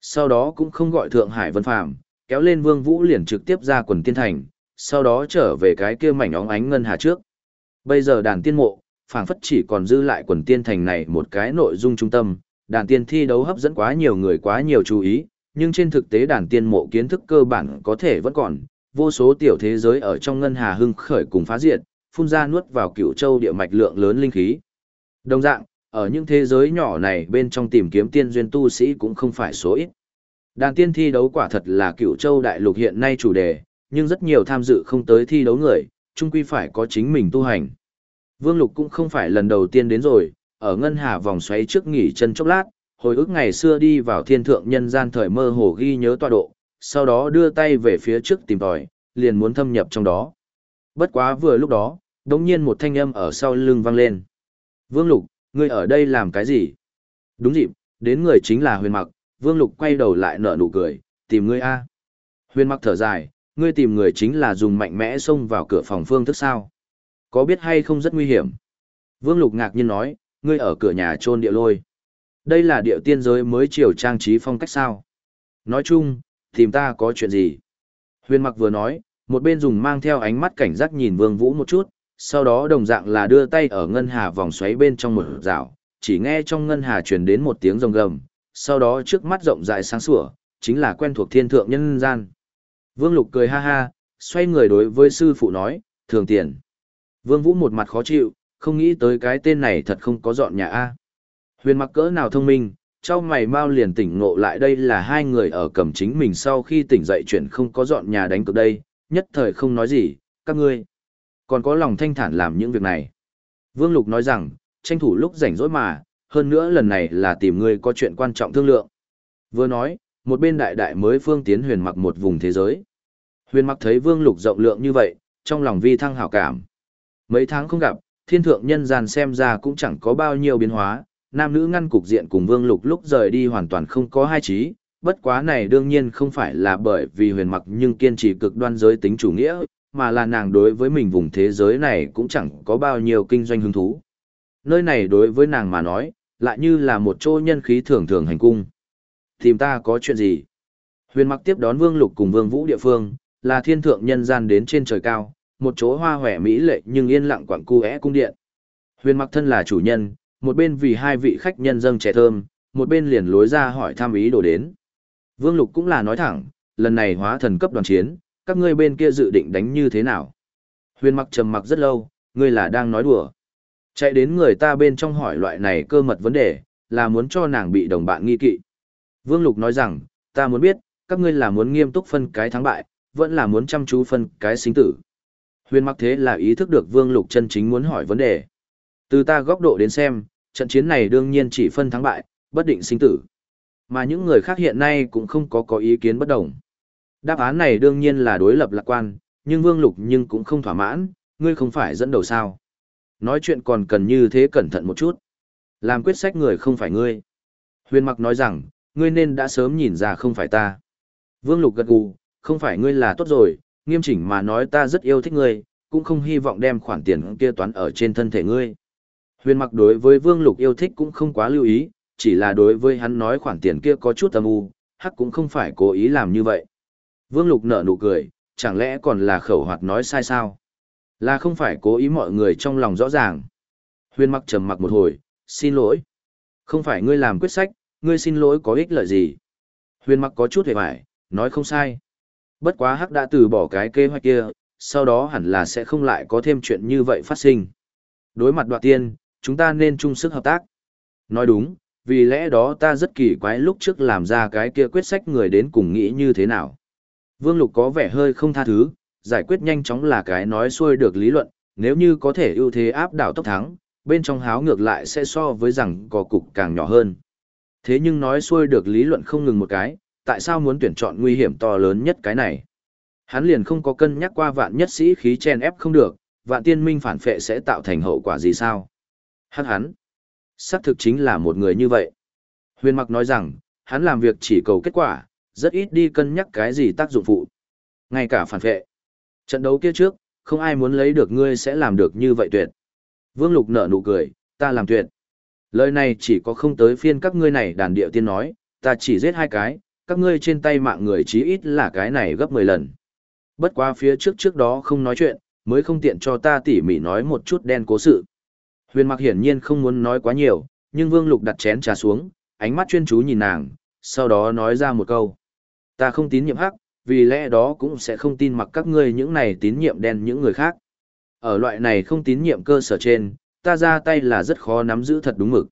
Sau đó cũng không gọi thượng Hải Vân Phàm, kéo lên Vương Vũ liền trực tiếp ra quần tiên thành, sau đó trở về cái kia mảnh óng ánh ngân hà trước. Bây giờ đàn tiên mộ, phảng phất chỉ còn dư lại quần tiên thành này một cái nội dung trung tâm, đàn tiên thi đấu hấp dẫn quá nhiều người quá nhiều chú ý, nhưng trên thực tế đàn tiên mộ kiến thức cơ bản có thể vẫn còn, vô số tiểu thế giới ở trong ngân hà hưng khởi cùng phá diệt, phun ra nuốt vào cựu châu địa mạch lượng lớn linh khí. Đồng dạng, ở những thế giới nhỏ này bên trong tìm kiếm tiên duyên tu sĩ cũng không phải số ít. Đàn tiên thi đấu quả thật là cựu châu đại lục hiện nay chủ đề, nhưng rất nhiều tham dự không tới thi đấu người, chung quy phải có chính mình tu hành. Vương Lục cũng không phải lần đầu tiên đến rồi, ở ngân hà vòng xoáy trước nghỉ chân chốc lát, hồi ức ngày xưa đi vào thiên thượng nhân gian thời mơ hồ ghi nhớ tọa độ, sau đó đưa tay về phía trước tìm tòi, liền muốn thâm nhập trong đó. Bất quá vừa lúc đó, đống nhiên một thanh âm ở sau lưng vang lên. Vương Lục, ngươi ở đây làm cái gì? Đúng dịp, đến người chính là huyền mặc, Vương Lục quay đầu lại nở nụ cười, tìm ngươi a. Huyền mặc thở dài, ngươi tìm người chính là dùng mạnh mẽ xông vào cửa phòng phương thức sao? Có biết hay không rất nguy hiểm? Vương Lục ngạc nhiên nói, ngươi ở cửa nhà trôn địa lôi. Đây là địa tiên giới mới chiều trang trí phong cách sao? Nói chung, tìm ta có chuyện gì? Huyền mặc vừa nói, một bên dùng mang theo ánh mắt cảnh giác nhìn Vương Vũ một chút, sau đó đồng dạng là đưa tay ở ngân hà vòng xoáy bên trong một rào, chỉ nghe trong ngân hà truyền đến một tiếng rồng gầm, sau đó trước mắt rộng rãi sáng sủa, chính là quen thuộc thiên thượng nhân gian. Vương Lục cười ha ha, xoay người đối với sư phụ nói, thường tiền. Vương Vũ một mặt khó chịu, Không nghĩ tới cái tên này thật không có dọn nhà A. Huyền mặc cỡ nào thông minh, trao mày mau liền tỉnh ngộ lại đây là hai người ở cầm chính mình sau khi tỉnh dậy chuyện không có dọn nhà đánh cực đây, nhất thời không nói gì, các ngươi còn có lòng thanh thản làm những việc này. Vương Lục nói rằng, tranh thủ lúc rảnh rỗi mà, hơn nữa lần này là tìm ngươi có chuyện quan trọng thương lượng. Vừa nói, một bên đại đại mới phương tiến huyền mặc một vùng thế giới. Huyền mặc thấy Vương Lục rộng lượng như vậy, trong lòng vi thăng hảo cảm. Mấy tháng không gặp, thiên thượng nhân gian xem ra cũng chẳng có bao nhiêu biến hóa, nam nữ ngăn cục diện cùng Vương Lục lúc rời đi hoàn toàn không có hai trí, bất quá này đương nhiên không phải là bởi vì huyền mặc nhưng kiên trì cực đoan giới tính chủ nghĩa, mà là nàng đối với mình vùng thế giới này cũng chẳng có bao nhiêu kinh doanh hứng thú. Nơi này đối với nàng mà nói, lại như là một chỗ nhân khí thường thường hành cung. Tìm ta có chuyện gì? Huyền mặc tiếp đón Vương Lục cùng Vương Vũ địa phương, là thiên thượng nhân gian đến trên trời cao, một chỗ hoa hòe mỹ lệ nhưng yên lặng quặng cu é cung điện. Huyền mặc thân là chủ nhân, một bên vì hai vị khách nhân dâng trẻ thơm, một bên liền lối ra hỏi thăm ý đồ đến. Vương Lục cũng là nói thẳng, lần này hóa thần cấp đoàn chiến, các ngươi bên kia dự định đánh như thế nào? Huyền mặc trầm mặc rất lâu, ngươi là đang nói đùa. Chạy đến người ta bên trong hỏi loại này cơ mật vấn đề, là muốn cho nàng bị đồng bạn nghi kỵ. Vương Lục nói rằng, ta muốn biết, các ngươi là muốn nghiêm túc phân cái thắng bại, vẫn là muốn chăm chú phân cái sinh tử. Huyền mặc thế là ý thức được Vương Lục chân chính muốn hỏi vấn đề. Từ ta góc độ đến xem, trận chiến này đương nhiên chỉ phân thắng bại, bất định sinh tử. Mà những người khác hiện nay cũng không có có ý kiến bất đồng. Đáp án này đương nhiên là đối lập lạc quan, nhưng Vương Lục nhưng cũng không thỏa mãn, ngươi không phải dẫn đầu sao. Nói chuyện còn cần như thế cẩn thận một chút. Làm quyết sách người không phải ngươi. Huyền mặc nói rằng, ngươi nên đã sớm nhìn ra không phải ta. Vương Lục gật gù, không phải ngươi là tốt rồi, nghiêm chỉnh mà nói ta rất yêu thích ngươi, cũng không hy vọng đem khoản tiền kia toán ở trên thân thể ngươi. Huyền mặc đối với Vương Lục yêu thích cũng không quá lưu ý, chỉ là đối với hắn nói khoản tiền kia có chút âm u, hắc cũng không phải cố ý làm như vậy. Vương Lục nở nụ cười, chẳng lẽ còn là khẩu hoạt nói sai sao? Là không phải cố ý mọi người trong lòng rõ ràng. Huyền mặc trầm mặc một hồi, xin lỗi. Không phải ngươi làm quyết sách, ngươi xin lỗi có ích lợi gì? Huyền mặc có chút hề hoài, nói không sai. Bất quá hắc đã từ bỏ cái kế hoạch kia, sau đó hẳn là sẽ không lại có thêm chuyện như vậy phát sinh. Đối mặt đoạt tiên, chúng ta nên chung sức hợp tác. Nói đúng, vì lẽ đó ta rất kỳ quái lúc trước làm ra cái kia quyết sách người đến cùng nghĩ như thế nào. Vương Lục có vẻ hơi không tha thứ, giải quyết nhanh chóng là cái nói xuôi được lý luận, nếu như có thể ưu thế áp đảo tốc thắng, bên trong háo ngược lại sẽ so với rằng có cục càng nhỏ hơn. Thế nhưng nói xuôi được lý luận không ngừng một cái, tại sao muốn tuyển chọn nguy hiểm to lớn nhất cái này? Hắn liền không có cân nhắc qua vạn nhất sĩ khí chen ép không được, vạn tiên minh phản phệ sẽ tạo thành hậu quả gì sao? Hắn hắn, xác thực chính là một người như vậy. Huyền mặc nói rằng, hắn làm việc chỉ cầu kết quả, rất ít đi cân nhắc cái gì tác dụng phụ. Ngay cả phản vệ. Trận đấu kia trước, không ai muốn lấy được ngươi sẽ làm được như vậy tuyệt. Vương Lục nở nụ cười, ta làm tuyệt. Lời này chỉ có không tới phiên các ngươi này đàn điệu tiên nói, ta chỉ giết hai cái, các ngươi trên tay mạng người chí ít là cái này gấp 10 lần. Bất quá phía trước trước đó không nói chuyện, mới không tiện cho ta tỉ mỉ nói một chút đen cố sự. Huyền mặc hiển nhiên không muốn nói quá nhiều, nhưng Vương Lục đặt chén trà xuống, ánh mắt chuyên chú nhìn nàng, sau đó nói ra một câu. Ta không tín nhiệm hắc, vì lẽ đó cũng sẽ không tin mặc các ngươi những này tín nhiệm đen những người khác. Ở loại này không tín nhiệm cơ sở trên, ta ra tay là rất khó nắm giữ thật đúng mực.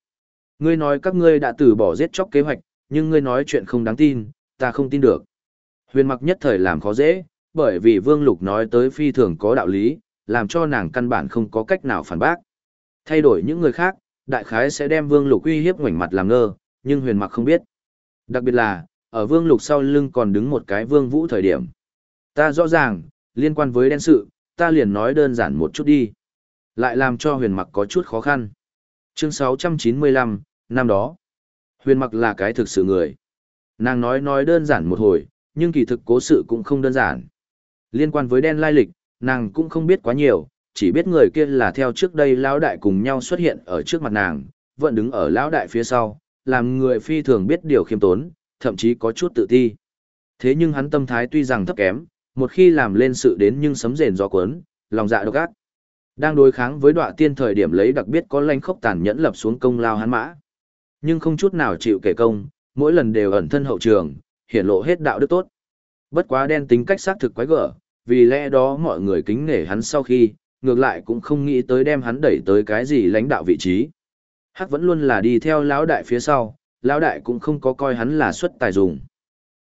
Ngươi nói các ngươi đã từ bỏ giết chóc kế hoạch, nhưng ngươi nói chuyện không đáng tin, ta không tin được. Huyền mặc nhất thời làm khó dễ, bởi vì Vương Lục nói tới phi thường có đạo lý, làm cho nàng căn bản không có cách nào phản bác. Thay đổi những người khác, đại khái sẽ đem Vương Lục uy hiếp ngoảnh mặt làm ngơ, nhưng huyền mặc không biết. Đặc biệt là, ở Vương Lục sau lưng còn đứng một cái Vương Vũ thời điểm. Ta rõ ràng, liên quan với đen sự, ta liền nói đơn giản một chút đi. Lại làm cho huyền mặc có chút khó khăn. Chương 695, năm đó. Huyền mặc là cái thực sự người. Nàng nói nói đơn giản một hồi, nhưng kỳ thực cố sự cũng không đơn giản. Liên quan với đen lai lịch, nàng cũng không biết quá nhiều, chỉ biết người kia là theo trước đây lão đại cùng nhau xuất hiện ở trước mặt nàng, vẫn đứng ở lão đại phía sau, làm người phi thường biết điều khiêm tốn, thậm chí có chút tự ti. Thế nhưng hắn tâm thái tuy rằng thấp kém, một khi làm lên sự đến nhưng sấm rền gió cuốn, lòng dạ độc ác. Đang đối kháng với đọa tiên thời điểm lấy đặc biệt có lanh khốc tàn nhẫn lập xuống công lao hắn mã. Nhưng không chút nào chịu kể công, mỗi lần đều ẩn thân hậu trường, hiển lộ hết đạo đức tốt. Bất quá đen tính cách xác thực quái gở, vì lẽ đó mọi người kính nể hắn sau khi, ngược lại cũng không nghĩ tới đem hắn đẩy tới cái gì lãnh đạo vị trí. Hắc vẫn luôn là đi theo lão đại phía sau, lão đại cũng không có coi hắn là xuất tài dùng.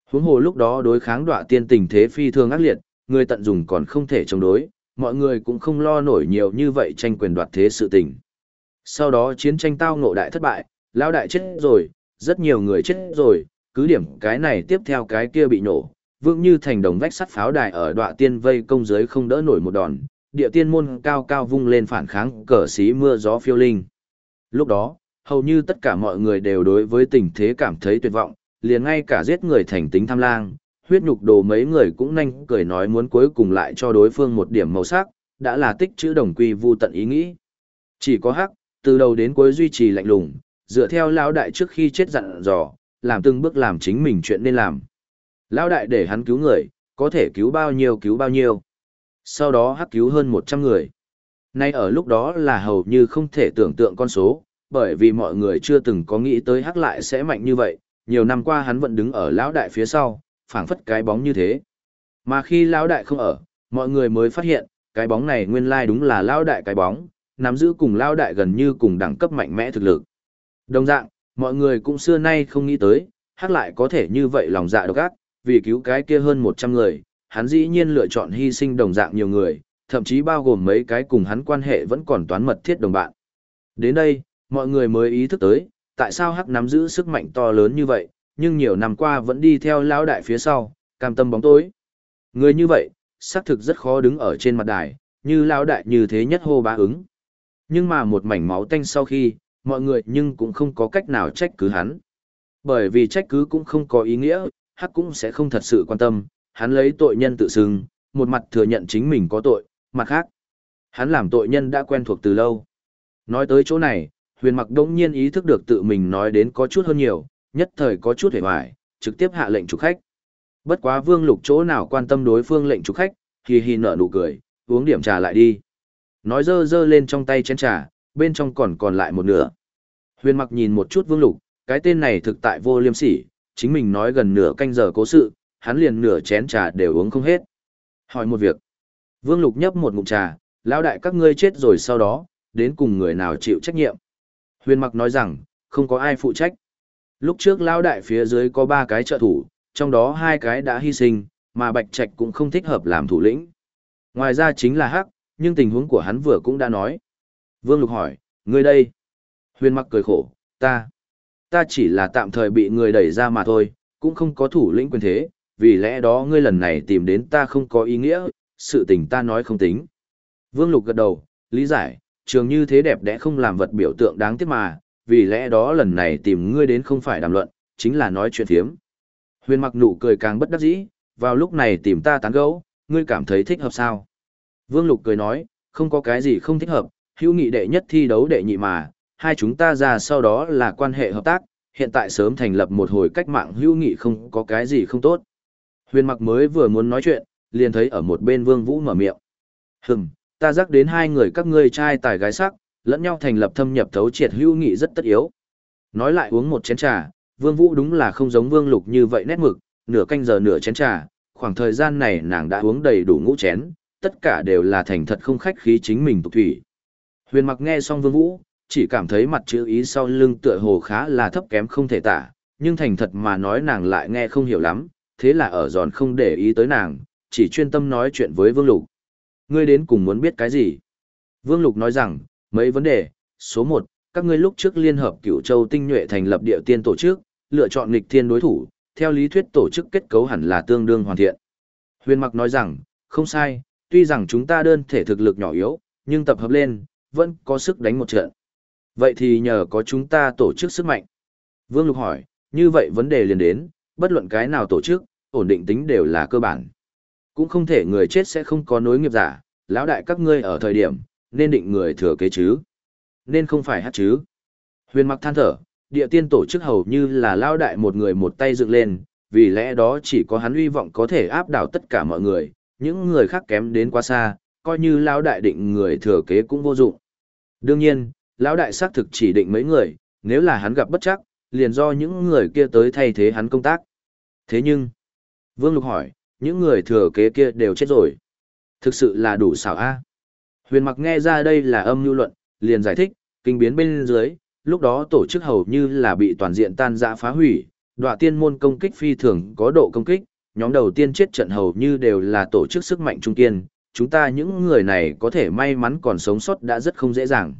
Huống hồ lúc đó đối kháng đọa tiên tình thế phi thường ác liệt, người tận dùng còn không thể chống đối, mọi người cũng không lo nổi nhiều như vậy tranh quyền đoạt thế sự tình. Sau đó chiến tranh tao ngộ đại thất bại, lão đại chết rồi, rất nhiều người chết rồi, cứ điểm cái này tiếp theo cái kia bị nổ, vững như thành đồng vách sắt pháo đài ở đọa tiên vây công giới không đỡ nổi một đòn, địa tiên môn cao cao vung lên phản kháng cờ xí mưa gió phiêu linh. Lúc đó, hầu như tất cả mọi người đều đối với tình thế cảm thấy tuyệt vọng, liền ngay cả giết người thành tính tham lang, huyết nhục đồ mấy người cũng nhanh cười nói muốn cuối cùng lại cho đối phương một điểm màu sắc, đã là tích chữ đồng quy vu tận ý nghĩ. Chỉ có hắc, từ đầu đến cuối duy trì lạnh lùng, dựa theo lão đại trước khi chết dặn dò, làm từng bước làm chính mình chuyện nên làm. Lão đại để hắn cứu người, có thể cứu bao nhiêu cứu bao nhiêu. Sau đó hắc cứu hơn 100 người. Nay ở lúc đó là hầu như không thể tưởng tượng con số, bởi vì mọi người chưa từng có nghĩ tới hắc lại sẽ mạnh như vậy, nhiều năm qua hắn vẫn đứng ở lão đại phía sau, phảng phất cái bóng như thế. Mà khi lão đại không ở, mọi người mới phát hiện, cái bóng này nguyên lai đúng là lão đại cái bóng, nắm giữ cùng lão đại gần như cùng đẳng cấp mạnh mẽ thực lực. Đồng dạng, mọi người cũng xưa nay không nghĩ tới, hắc lại có thể như vậy lòng dạ độc ác, vì cứu cái kia hơn 100 người, hắn dĩ nhiên lựa chọn hy sinh đồng dạng nhiều người, thậm chí bao gồm mấy cái cùng hắn quan hệ vẫn còn toán mật thiết đồng bạn. Đến đây, mọi người mới ý thức tới, tại sao hắc nắm giữ sức mạnh to lớn như vậy, nhưng nhiều năm qua vẫn đi theo lão đại phía sau, cam tâm bóng tối. Người như vậy, xác thực rất khó đứng ở trên mặt đài, như lão đại như thế nhất hô bá ứng. Nhưng mà một mảnh máu tanh sau khi, mọi người nhưng cũng không có cách nào trách cứ hắn. Bởi vì trách cứ cũng không có ý nghĩa, hắc cũng sẽ không thật sự quan tâm, hắn lấy tội nhân tự xưng, một mặt thừa nhận chính mình có tội, mặt khác. Hắn làm tội nhân đã quen thuộc từ lâu. Nói tới chỗ này, huyền mặc đống nhiên ý thức được tự mình nói đến có chút hơn nhiều, nhất thời có chút hề hoài, trực tiếp hạ lệnh trục khách. Bất quá vương lục chỗ nào quan tâm đối phương lệnh trục khách, hì hì nở nụ cười, uống điểm trà lại đi. Nói dơ dơ lên trong tay chén trà, bên trong còn còn lại một nửa. Huyền mặc nhìn một chút vương lục, cái tên này thực tại vô liêm sỉ, chính mình nói gần nửa canh giờ cố sự, hắn liền nửa chén trà đều uống không hết. Hỏi một việc. Vương lục nhấp một ngụm trà, lão đại các ngươi chết rồi sau đó, đến cùng người nào chịu trách nhiệm. Huyền mặc nói rằng, không có ai phụ trách. Lúc trước lão đại phía dưới có ba cái trợ thủ, trong đó hai cái đã hy sinh, mà Bạch Trạch cũng không thích hợp làm thủ lĩnh. Ngoài ra chính là Hắc, nhưng tình huống của hắn vừa cũng đã nói. Vương Lục hỏi, ngươi đây? Huyền mặc cười khổ, ta. Ta chỉ là tạm thời bị người đẩy ra mà thôi, cũng không có thủ lĩnh quyền thế, vì lẽ đó ngươi lần này tìm đến ta không có ý nghĩa, sự tình ta nói không tính. Vương Lục gật đầu, lý giải, trường như thế đẹp đẽ không làm vật biểu tượng đáng tiếc mà, vì lẽ đó lần này tìm ngươi đến không phải đàm luận, chính là nói chuyện thiếm. Huyền mặc nụ cười càng bất đắc dĩ, vào lúc này tìm ta tán gẫu, ngươi cảm thấy thích hợp sao? Vương Lục cười nói, không có cái gì không thích hợp, hữu nghị đệ nhất thi đấu đệ nhị mà, hai chúng ta ra sau đó là quan hệ hợp tác, hiện tại sớm thành lập một hồi cách mạng hữu nghị không có cái gì không tốt. Huyền mặc mới vừa muốn nói chuyện, liền thấy ở một bên Vương Vũ mở miệng. Hừm, ta rắc đến hai người các ngươi trai tài gái sắc, lẫn nhau thành lập thâm nhập thấu triệt hữu nghị rất tất yếu. Nói lại uống một chén trà, Vương Vũ đúng là không giống Vương Lục như vậy nét mực, nửa canh giờ nửa chén trà, khoảng thời gian này nàng đã uống đầy đủ ngũ chén, tất cả đều là thành thật không khách khí chính mình tục thủy. Huyền mặc nghe xong Vương Vũ, chỉ cảm thấy mặt chữ ý sau lưng tựa hồ khá là thấp kém không thể tả, nhưng thành thật mà nói nàng lại nghe không hiểu lắm, thế là ở giòn không để ý tới nàng, chỉ chuyên tâm nói chuyện với Vương Lục. Ngươi đến cùng muốn biết cái gì? Vương Lục nói rằng, mấy vấn đề, số 1, các ngươi lúc trước liên hợp cửu châu tinh nhuệ thành lập địa tiên tổ chức, lựa chọn nghịch thiên đối thủ, theo lý thuyết tổ chức kết cấu hẳn là tương đương hoàn thiện. Huyền Mặc nói rằng, không sai, tuy rằng chúng ta đơn thể thực lực nhỏ yếu, nhưng tập hợp lên, vẫn có sức đánh một trận. Vậy thì nhờ có chúng ta tổ chức sức mạnh. Vương Lục hỏi, như vậy vấn đề liền đến, bất luận cái nào tổ chức, ổn định tính đều là cơ bản. Cũng không thể người chết sẽ không có nối nghiệp giả, lão đại các ngươi ở thời điểm, nên định người thừa kế chứ. Nên không phải hát chứ. Huyền mặc than thở, địa tiên tổ chức hầu như là lão đại một người một tay dựng lên, vì lẽ đó chỉ có hắn uy vọng có thể áp đảo tất cả mọi người, những người khác kém đến quá xa, coi như lão đại định người thừa kế cũng vô dụng. Đương nhiên, lão đại xác thực chỉ định mấy người, nếu là hắn gặp bất chắc, liền do những người kia tới thay thế hắn công tác. Thế nhưng, Vương Lục hỏi, những người thừa kế kia đều chết rồi. Thực sự là đủ xảo a. Huyền mặc nghe ra đây là âm mưu luận, liền giải thích, kinh biến bên dưới, lúc đó tổ chức hầu như là bị toàn diện tan rã phá hủy, đọa tiên môn công kích phi thường có độ công kích, nhóm đầu tiên chết trận hầu như đều là tổ chức sức mạnh trung kiên, chúng ta những người này có thể may mắn còn sống sót đã rất không dễ dàng.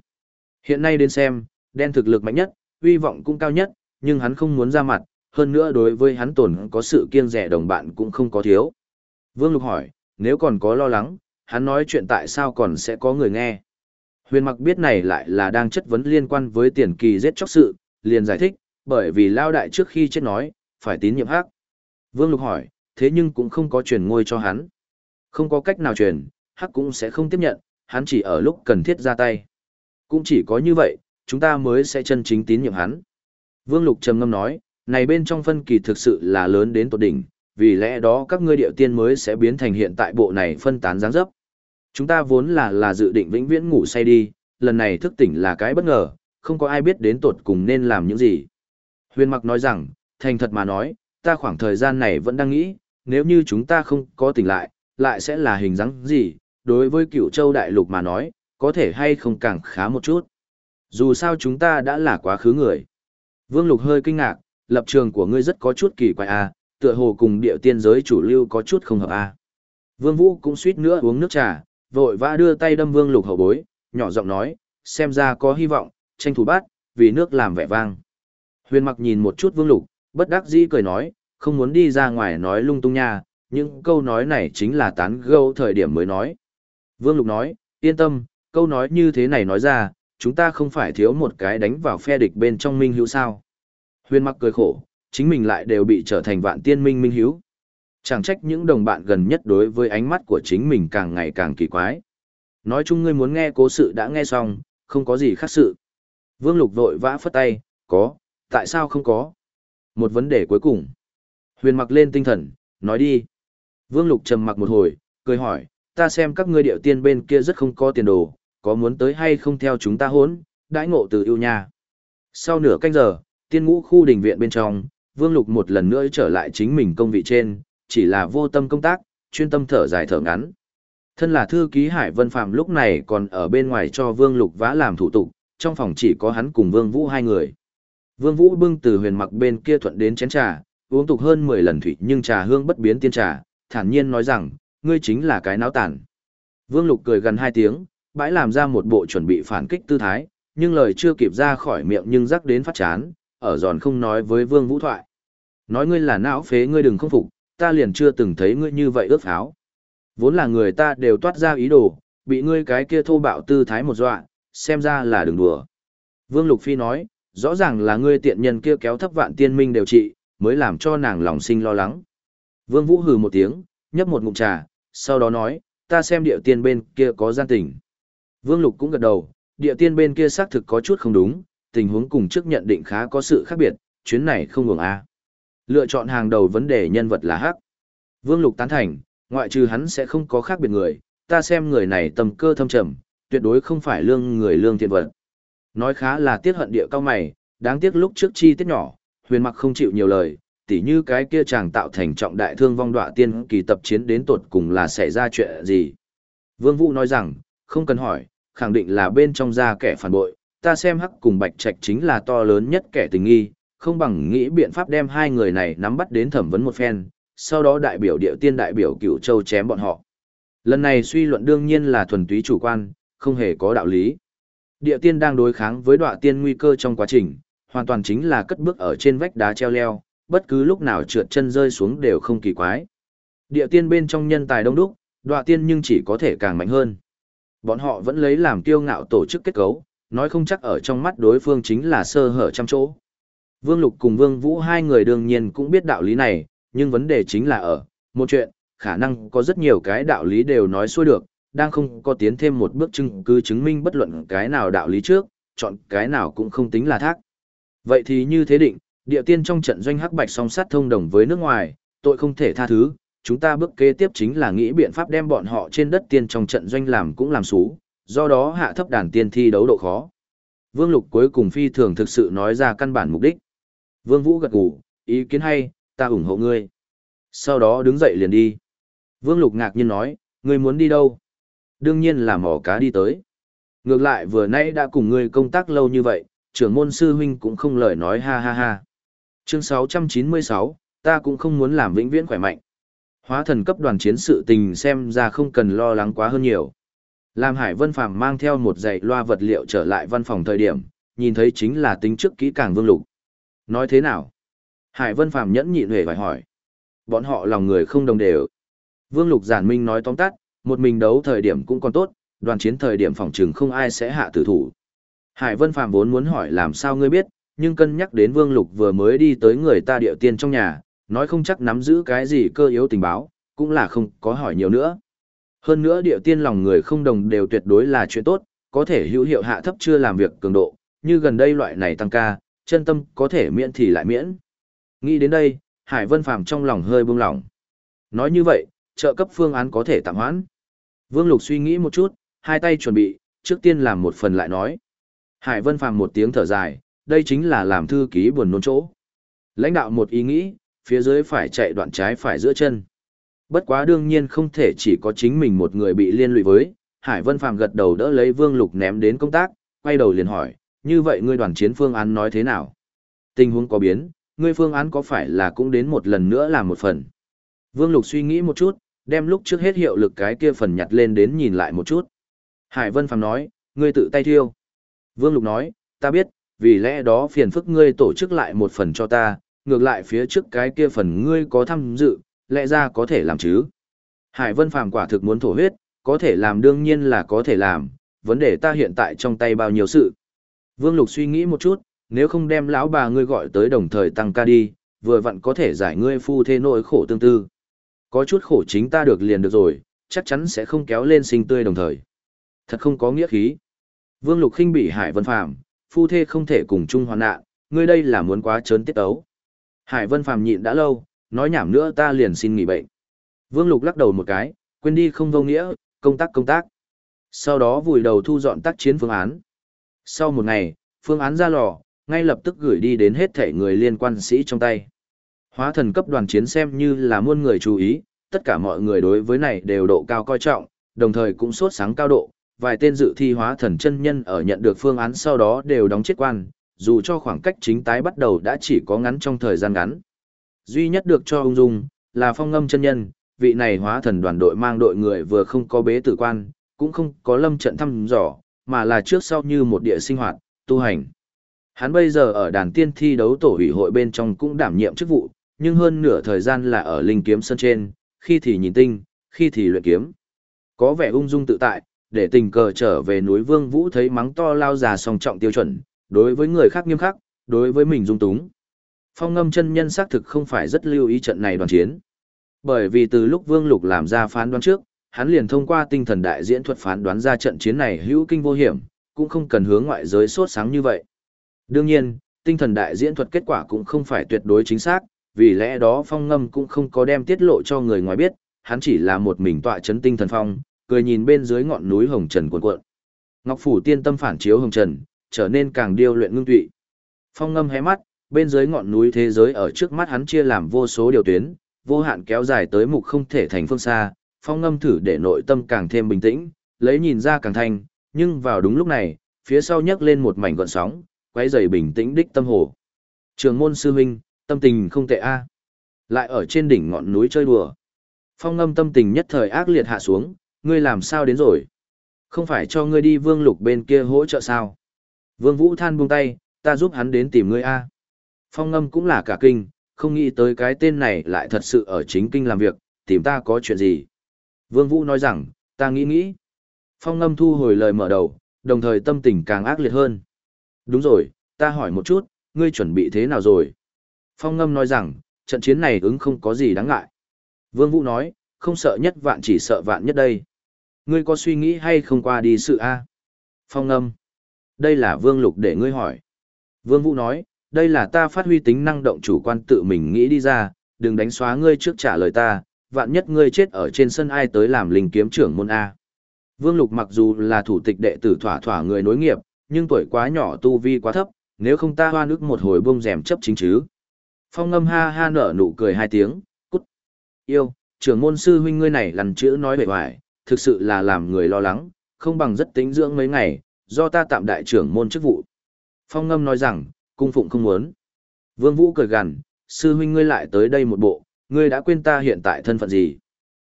Hiện nay đến xem, đen thực lực mạnh nhất, uy vọng cũng cao nhất, nhưng hắn không muốn ra mặt, hơn nữa đối với hắn tổn có sự kiêng rẻ đồng bạn cũng không có thiếu. Vương Lục hỏi, nếu còn có lo lắng, hắn nói chuyện tại sao còn sẽ có người nghe. Huyền mặc biết này lại là đang chất vấn liên quan với tiền kỳ giết chóc sự, liền giải thích, bởi vì lao đại trước khi chết nói, phải tín nhiệm hắc. Vương Lục hỏi, thế nhưng cũng không có truyền ngôi cho hắn. Không có cách nào truyền, hắc cũng sẽ không tiếp nhận, hắn chỉ ở lúc cần thiết ra tay. Cũng chỉ có như vậy, chúng ta mới sẽ chân chính tín nhiệm hắn. Vương Lục trầm ngâm nói, này bên trong phân kỳ thực sự là lớn đến tột đỉnh, vì lẽ đó các ngươi điệu tiên mới sẽ biến thành hiện tại bộ này phân tán dáng dấp. Chúng ta vốn là là dự định vĩnh viễn ngủ say đi, lần này thức tỉnh là cái bất ngờ, không có ai biết đến tột cùng nên làm những gì. Huyền Mặc nói rằng, thành thật mà nói, ta khoảng thời gian này vẫn đang nghĩ, nếu như chúng ta không có tỉnh lại, lại sẽ là hình dáng gì, đối với cựu châu đại lục mà nói, có thể hay không càng khá một chút. Dù sao chúng ta đã là quá khứ người. Vương Lục hơi kinh ngạc, lập trường của ngươi rất có chút kỳ quái a, à, tựa hồ cùng địa tiên giới chủ lưu có chút không hợp a. À. Vương Vũ cũng suýt nữa uống nước trà, vội vã đưa tay đâm Vương Lục hậu bối, nhỏ giọng nói, xem ra có hy vọng, tranh thủ bắt, vì nước làm vẻ vang. Huyền Mặc nhìn một chút Vương Lục, bất đắc dĩ cười nói, không muốn đi ra ngoài nói lung tung nha, những câu nói này chính là tán gẫu thời điểm mới nói. Vương Lục nói, yên tâm, câu nói như thế này nói ra, chúng ta không phải thiếu một cái đánh vào phe địch bên trong minh hữu sao. Huyền mặc cười khổ, chính mình lại đều bị trở thành vạn tiên minh minh hữu. Chẳng trách những đồng bạn gần nhất đối với ánh mắt của chính mình càng ngày càng kỳ quái. Nói chung ngươi muốn nghe cố sự đã nghe xong, không có gì khác sự. Vương Lục vội vã phất tay, có, tại sao không có? Một vấn đề cuối cùng. Huyền mặc lên tinh thần, nói đi. Vương Lục trầm mặc một hồi, cười hỏi, ta xem các ngươi điệu tiên bên kia rất không có tiền đồ, có muốn tới hay không theo chúng ta hốn, đãi ngộ từ yêu nha. Sau nửa canh giờ, tiên ngũ khu đình viện bên trong, Vương Lục một lần nữa trở lại chính mình công vị trên, chỉ là vô tâm công tác, chuyên tâm thở dài thở ngắn. Thân là thư ký Hải Vân Phạm lúc này còn ở bên ngoài cho Vương Lục vã làm thủ tục, trong phòng chỉ có hắn cùng Vương Vũ hai người. Vương Vũ bưng từ huyền mặc bên kia thuận đến chén trà, uống tục hơn 10 lần thủy nhưng trà hương bất biến tiên trà, thản nhiên nói rằng, ngươi chính là cái náo tản. Vương Lục cười gần hai tiếng, bãi làm ra một bộ chuẩn bị phản kích tư thái, nhưng lời chưa kịp ra khỏi miệng nhưng rắc đến phát chán, ở giòn không nói với Vương Vũ thoại. Nói ngươi là não phế ngươi đừng không phục, ta liền chưa từng thấy ngươi như vậy ước pháo. Vốn là người ta đều toát ra ý đồ, bị ngươi cái kia thô bạo tư thái một dọa, xem ra là đừng đùa. Vương Lục Phi nói, rõ ràng là ngươi tiện nhân kia kéo thấp vạn tiên minh đều trị, mới làm cho nàng lòng sinh lo lắng. Vương Vũ hừ một tiếng, nhấp một ngụm trà, sau đó nói, ta xem địa tiên bên kia có gian tình. Vương Lục cũng gật đầu, địa tiên bên kia xác thực có chút không đúng, tình huống cùng trước nhận định khá có sự khác biệt, chuyến này không ngừng A. Lựa chọn hàng đầu vấn đề nhân vật là Hắc. Vương Lục tán thành, ngoại trừ hắn sẽ không có khác biệt người, ta xem người này tầm cơ thâm trầm, tuyệt đối không phải lương người lương thiện vật. Nói khá là tiết hận địa cao mày, đáng tiếc lúc trước chi tiết nhỏ, huyền mặc không chịu nhiều lời, tỉ như cái kia chàng tạo thành trọng đại thương vong đọa tiên kỳ tập chiến đến tột cùng là xảy ra chuyện gì. Vương Vũ nói rằng, không cần hỏi, khẳng định là bên trong ra kẻ phản bội, ta xem hắc cùng bạch trạch chính là to lớn nhất kẻ tình nghi, không bằng nghĩ biện pháp đem hai người này nắm bắt đến thẩm vấn một phen, sau đó đại biểu điệu tiên đại biểu cửu châu chém bọn họ. Lần này suy luận đương nhiên là thuần túy chủ quan, không hề có đạo lý. Địa tiên đang đối kháng với đọa tiên nguy cơ trong quá trình, hoàn toàn chính là cất bước ở trên vách đá treo leo, bất cứ lúc nào trượt chân rơi xuống đều không kỳ quái. Địa tiên bên trong nhân tài đông đúc, đọa tiên nhưng chỉ có thể càng mạnh hơn. Bọn họ vẫn lấy làm kiêu ngạo tổ chức kết cấu, nói không chắc ở trong mắt đối phương chính là sơ hở trăm chỗ. Vương Lục cùng Vương Vũ hai người đương nhiên cũng biết đạo lý này, nhưng vấn đề chính là ở, một chuyện, khả năng có rất nhiều cái đạo lý đều nói xuôi được, đang không có tiến thêm một bước chứng cứ chứng minh bất luận cái nào đạo lý trước, chọn cái nào cũng không tính là thác. Vậy thì như thế định, địa tiên trong trận doanh hắc bạch song sát thông đồng với nước ngoài, tội không thể tha thứ, chúng ta bước kế tiếp chính là nghĩ biện pháp đem bọn họ trên đất tiên trong trận doanh làm cũng làm xú, do đó hạ thấp đàn tiên thi đấu độ khó. Vương Lục cuối cùng phi thường thực sự nói ra căn bản mục đích. Vương Vũ gật gù, ý kiến hay, ta ủng hộ ngươi. Sau đó đứng dậy liền đi. Vương Lục ngạc nhiên nói, ngươi muốn đi đâu? Đương nhiên là mỏ cá đi tới. Ngược lại vừa nãy đã cùng ngươi công tác lâu như vậy, trưởng môn sư huynh cũng không lời nói ha ha ha. Chương 696, ta cũng không muốn làm vĩnh viễn khỏe mạnh. Hóa thần cấp đoàn chiến sự tình xem ra không cần lo lắng quá hơn nhiều. Làm Hải Vân Phàm mang theo một dãy loa vật liệu trở lại văn phòng thời điểm, nhìn thấy chính là tính trước kỹ càng Vương Lục. Nói thế nào? Hải Vân Phàm nhẫn nhịn hề phải hỏi. Bọn họ lòng người không đồng đều. Vương Lục giản minh nói tóm tắt, một mình đấu thời điểm cũng còn tốt, đoàn chiến thời điểm phòng trường không ai sẽ hạ tử thủ. Hải Vân Phàm vốn muốn hỏi làm sao ngươi biết, nhưng cân nhắc đến Vương Lục vừa mới đi tới người ta địa tiên trong nhà, nói không chắc nắm giữ cái gì cơ yếu tình báo, cũng là không có hỏi nhiều nữa. Hơn nữa địa tiên lòng người không đồng đều tuyệt đối là chuyện tốt, có thể hữu hiệu hạ thấp chưa làm việc cường độ, như gần đây loại này tăng ca, chân tâm có thể miễn thì lại miễn. Nghĩ đến đây, Hải Vân Phàm trong lòng hơi buông lỏng. Nói như vậy, trợ cấp phương án có thể tạm hoãn. Vương Lục suy nghĩ một chút, hai tay chuẩn bị, trước tiên làm một phần lại nói. Hải Vân Phàm một tiếng thở dài, đây chính là làm thư ký buồn nôn chỗ. Lãnh đạo một ý nghĩ, phía dưới phải chạy đoạn trái phải giữa chân. Bất quá đương nhiên không thể chỉ có chính mình một người bị liên lụy với, Hải Vân Phàm gật đầu đỡ lấy Vương Lục ném đến công tác, quay đầu liền hỏi, như vậy ngươi đoàn chiến phương án nói thế nào? Tình huống có biến, ngươi phương án có phải là cũng đến một lần nữa làm một phần? Vương Lục suy nghĩ một chút, đem lúc trước hết hiệu lực cái kia phần nhặt lên đến nhìn lại một chút. Hải Vân Phàm nói, ngươi tự tay thiêu. Vương Lục nói, ta biết, vì lẽ đó phiền phức ngươi tổ chức lại một phần cho ta, ngược lại phía trước cái kia phần ngươi có tham dự, lẽ ra có thể làm chứ. Hải Vân Phàm quả thực muốn thổ huyết, có thể làm đương nhiên là có thể làm, vấn đề ta hiện tại trong tay bao nhiêu sự. Vương Lục suy nghĩ một chút, nếu không đem lão bà ngươi gọi tới đồng thời tăng ca đi, vừa vặn có thể giải ngươi phu thế nỗi khổ tương tư. Có chút khổ chính ta được liền được rồi, chắc chắn sẽ không kéo lên sinh tươi đồng thời. Thật không có nghĩa khí. Vương Lục khinh bị Hải Vân Phàm, phu thê không thể cùng chung hoàn nạn, ngươi đây là muốn quá trớn tiết ấu. Hải Vân Phàm nhịn đã lâu, nói nhảm nữa ta liền xin nghỉ bệnh. Vương Lục lắc đầu một cái, quên đi không vô nghĩa, công tác công tác. Sau đó vùi đầu thu dọn tác chiến phương án. Sau một ngày, phương án ra lò, ngay lập tức gửi đi đến hết thể người liên quan sĩ trong tay. Hóa thần cấp đoàn chiến xem như là muôn người chú ý, tất cả mọi người đối với này đều độ cao coi trọng, đồng thời cũng sốt sáng cao độ, vài tên dự thi hóa thần chân nhân ở nhận được phương án sau đó đều đóng chết quan, dù cho khoảng cách chính tái bắt đầu đã chỉ có ngắn trong thời gian ngắn. Duy nhất được cho ung dung, là phong ngâm chân nhân, vị này hóa thần đoàn đội mang đội người vừa không có bế tử quan, cũng không có lâm trận thăm dò, mà là trước sau như một địa sinh hoạt, tu hành. Hắn bây giờ ở đàn tiên thi đấu tổ ủy hội bên trong cũng đảm nhiệm chức vụ, nhưng hơn nửa thời gian là ở linh kiếm sân trên, khi thì nhìn tinh, khi thì luyện kiếm. Có vẻ ung dung tự tại, để tình cờ trở về núi Vương Vũ thấy mắng to lao già song trọng tiêu chuẩn, đối với người khác nghiêm khắc, đối với mình dung túng. Phong ngâm chân nhân xác thực không phải rất lưu ý trận này đoàn chiến. Bởi vì từ lúc Vương Lục làm ra phán đoán trước, hắn liền thông qua tinh thần đại diễn thuật phán đoán ra trận chiến này hữu kinh vô hiểm, cũng không cần hướng ngoại giới sốt sáng như vậy. Đương nhiên, tinh thần đại diễn thuật kết quả cũng không phải tuyệt đối chính xác, vì lẽ đó phong ngâm cũng không có đem tiết lộ cho người ngoài biết, hắn chỉ là một mình tọa chấn tinh thần phong, cười nhìn bên dưới ngọn núi hồng trần cuộn cuộn. Ngọc phủ tiên tâm phản chiếu hồng trần, trở nên càng điêu luyện ngưng tụy. Phong ngâm hé mắt, bên dưới ngọn núi thế giới ở trước mắt hắn chia làm vô số điều tuyến, vô hạn kéo dài tới mục không thể thành phương xa, phong ngâm thử để nội tâm càng thêm bình tĩnh, lấy nhìn ra càng thanh, nhưng vào đúng lúc này, phía sau nhấc lên một mảnh gọn sóng, quấy rầy bình tĩnh đích tâm hồ. Trường môn sư huynh, tâm tình không tệ a. Lại ở trên đỉnh ngọn núi chơi đùa. Phong ngâm tâm tình nhất thời ác liệt hạ xuống, ngươi làm sao đến rồi? Không phải cho ngươi đi vương lục bên kia hỗ trợ sao? Vương Vũ than buông tay, ta giúp hắn đến tìm ngươi a. Phong ngâm cũng là cả kinh, không nghĩ tới cái tên này lại thật sự ở chính kinh làm việc, tìm ta có chuyện gì. Vương Vũ nói rằng, ta nghĩ nghĩ. Phong ngâm thu hồi lời mở đầu, đồng thời tâm tình càng ác liệt hơn. Đúng rồi, ta hỏi một chút, ngươi chuẩn bị thế nào rồi? Phong ngâm nói rằng, trận chiến này ứng không có gì đáng ngại. Vương Vũ nói, không sợ nhất vạn chỉ sợ vạn nhất đây. Ngươi có suy nghĩ hay không qua đi sự A? Phong ngâm. Đây là Vương Lục để ngươi hỏi. Vương Vũ nói, đây là ta phát huy tính năng động chủ quan tự mình nghĩ đi ra, đừng đánh xóa ngươi trước trả lời ta, vạn nhất ngươi chết ở trên sân ai tới làm linh kiếm trưởng môn A. Vương Lục mặc dù là thủ tịch đệ tử thỏa thỏa người nối nghiệp, nhưng tuổi quá nhỏ tu vi quá thấp, nếu không ta hoa nước một hồi bông rèm chấp chính chứ. Phong ngâm ha ha nở nụ cười hai tiếng, cút. Yêu, trưởng môn sư huynh ngươi này lằn chữ nói bề hoài, thực sự là làm người lo lắng, không bằng rất tính dưỡng mấy ngày, do ta tạm đại trưởng môn chức vụ. Phong ngâm nói rằng, cung phụng không muốn. Vương Vũ cười gằn, sư huynh ngươi lại tới đây một bộ, ngươi đã quên ta hiện tại thân phận gì.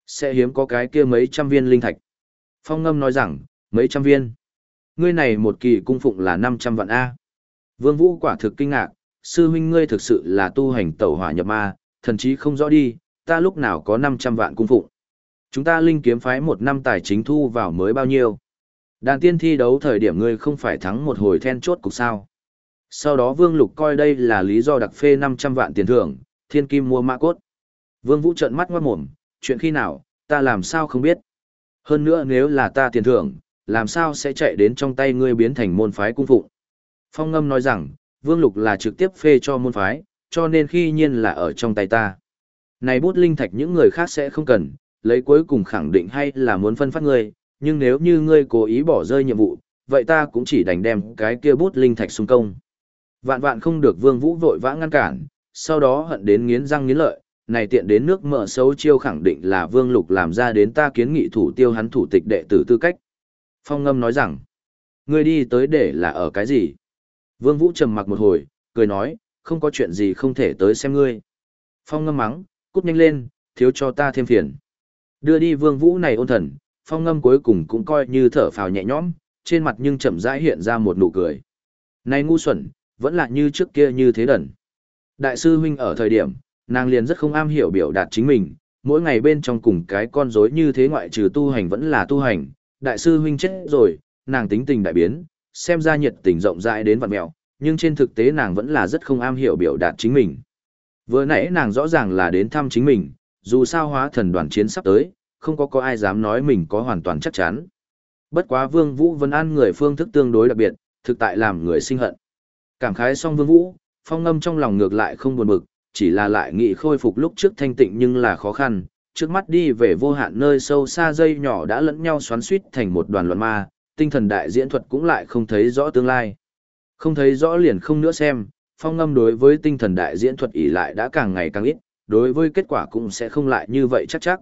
Sẽ hiếm có cái kia mấy trăm viên linh thạch. Phong ngâm nói rằng, mấy trăm viên. Ngươi này một kỳ cung phụng là 500 vạn A. Vương Vũ quả thực kinh ngạc, sư huynh ngươi thực sự là tu hành tẩu hỏa nhập ma, thần chí không rõ đi, ta lúc nào có 500 vạn cung phụng. Chúng ta linh kiếm phái một năm tài chính thu vào mới bao nhiêu. Đàn tiên thi đấu thời điểm ngươi không phải thắng một hồi then chốt cục sao. Sau đó Vương Lục coi đây là lý do đặc phê 500 vạn tiền thưởng, thiên kim mua mã cốt. Vương Vũ trợn mắt ngoát mồm, chuyện khi nào, ta làm sao không biết. Hơn nữa nếu là ta tiền thưởng, làm sao sẽ chạy đến trong tay ngươi biến thành môn phái cung phụng. Phong ngâm nói rằng, Vương Lục là trực tiếp phê cho môn phái, cho nên khi nhiên là ở trong tay ta. Này bút linh thạch những người khác sẽ không cần, lấy cuối cùng khẳng định hay là muốn phân phát ngươi, nhưng nếu như ngươi cố ý bỏ rơi nhiệm vụ, vậy ta cũng chỉ đành đem cái kia bút linh thạch xung công. Vạn vạn không được Vương Vũ vội vã ngăn cản, sau đó hận đến nghiến răng nghiến lợi, này tiện đến nước mở xấu chiêu khẳng định là Vương Lục làm ra đến ta kiến nghị thủ tiêu hắn thủ tịch đệ tử tư cách. Phong Ngâm nói rằng, ngươi đi tới để là ở cái gì? Vương Vũ trầm mặc một hồi, cười nói, không có chuyện gì không thể tới xem ngươi. Phong Ngâm mắng, cút nhanh lên, thiếu cho ta thêm phiền. Đưa đi Vương Vũ này ôn thần, Phong Ngâm cuối cùng cũng coi như thở phào nhẹ nhõm, trên mặt nhưng chậm rãi hiện ra một nụ cười. Này ngu xuẩn, vẫn là như trước kia như thế đần. Đại sư huynh ở thời điểm, nàng liền rất không am hiểu biểu đạt chính mình, mỗi ngày bên trong cùng cái con rối như thế ngoại trừ tu hành vẫn là tu hành, đại sư huynh chết rồi, nàng tính tình đại biến, xem ra nhiệt tình rộng rãi đến vặn mẹo, nhưng trên thực tế nàng vẫn là rất không am hiểu biểu đạt chính mình. Vừa nãy nàng rõ ràng là đến thăm chính mình, dù sao hóa thần đoàn chiến sắp tới, không có có ai dám nói mình có hoàn toàn chắc chắn. Bất quá Vương Vũ Vân An người phương thức tương đối đặc biệt, thực tại làm người sinh hận. Cảm khái xong Vương Vũ, phong ngâm trong lòng ngược lại không buồn bực, chỉ là lại nghĩ khôi phục lúc trước thanh tịnh nhưng là khó khăn, trước mắt đi về vô hạn nơi sâu xa dây nhỏ đã lẫn nhau xoắn suýt thành một đoàn loạn ma, tinh thần đại diễn thuật cũng lại không thấy rõ tương lai. Không thấy rõ liền không nữa xem, phong ngâm đối với tinh thần đại diễn thuật ỷ lại đã càng ngày càng ít, đối với kết quả cũng sẽ không lại như vậy chắc chắc.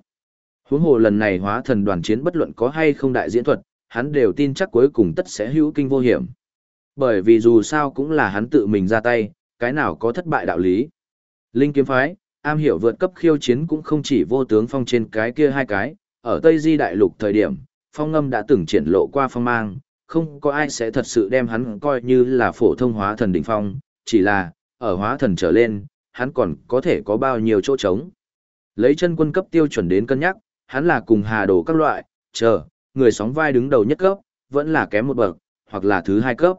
Huống hồ lần này hóa thần đoàn chiến bất luận có hay không đại diễn thuật, hắn đều tin chắc cuối cùng tất sẽ hữu kinh vô hiểm. Bởi vì dù sao cũng là hắn tự mình ra tay, cái nào có thất bại đạo lý. Linh kiếm phái, am hiểu vượt cấp khiêu chiến cũng không chỉ vô tướng phong trên cái kia hai cái, ở Tây Di Đại Lục thời điểm, phong ngâm đã từng triển lộ qua phong mang, không có ai sẽ thật sự đem hắn coi như là phổ thông hóa thần đỉnh phong, chỉ là, ở hóa thần trở lên, hắn còn có thể có bao nhiêu chỗ trống. Lấy chân quân cấp tiêu chuẩn đến cân nhắc, hắn là cùng hà đồ các loại, chờ, người sóng vai đứng đầu nhất cấp, vẫn là kém một bậc, hoặc là thứ hai cấp.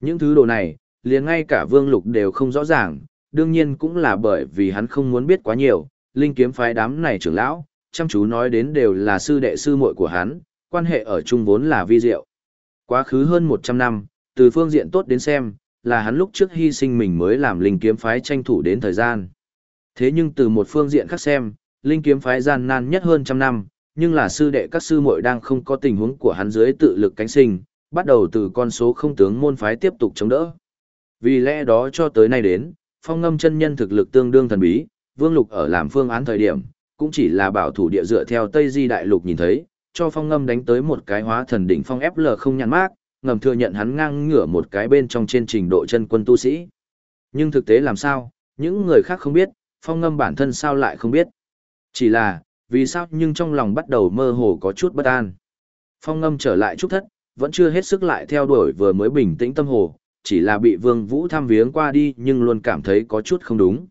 Những thứ đồ này, liền ngay cả vương lục đều không rõ ràng, đương nhiên cũng là bởi vì hắn không muốn biết quá nhiều, linh kiếm phái đám này trưởng lão, chăm chú nói đến đều là sư đệ sư muội của hắn, quan hệ ở chung vốn là vi diệu. Quá khứ hơn 100 năm, từ phương diện tốt đến xem, là hắn lúc trước hy sinh mình mới làm linh kiếm phái tranh thủ đến thời gian. Thế nhưng từ một phương diện khác xem, linh kiếm phái gian nan nhất hơn trăm năm, nhưng là sư đệ các sư muội đang không có tình huống của hắn dưới tự lực cánh sinh, bắt đầu từ con số không tướng môn phái tiếp tục chống đỡ. Vì lẽ đó cho tới nay đến, phong ngâm chân nhân thực lực tương đương thần bí, vương lục ở làm phương án thời điểm, cũng chỉ là bảo thủ địa dựa theo Tây Di Đại Lục nhìn thấy, cho phong ngâm đánh tới một cái hóa thần đỉnh phong FL không nhăn mát, ngầm thừa nhận hắn ngang ngửa một cái bên trong trên trình độ chân quân tu sĩ. Nhưng thực tế làm sao, những người khác không biết, phong ngâm bản thân sao lại không biết. Chỉ là, vì sao nhưng trong lòng bắt đầu mơ hồ có chút bất an. Phong ngâm trở lại trúc thất, vẫn chưa hết sức lại theo đuổi vừa mới bình tĩnh tâm hồ, chỉ là bị vương vũ thăm viếng qua đi nhưng luôn cảm thấy có chút không đúng.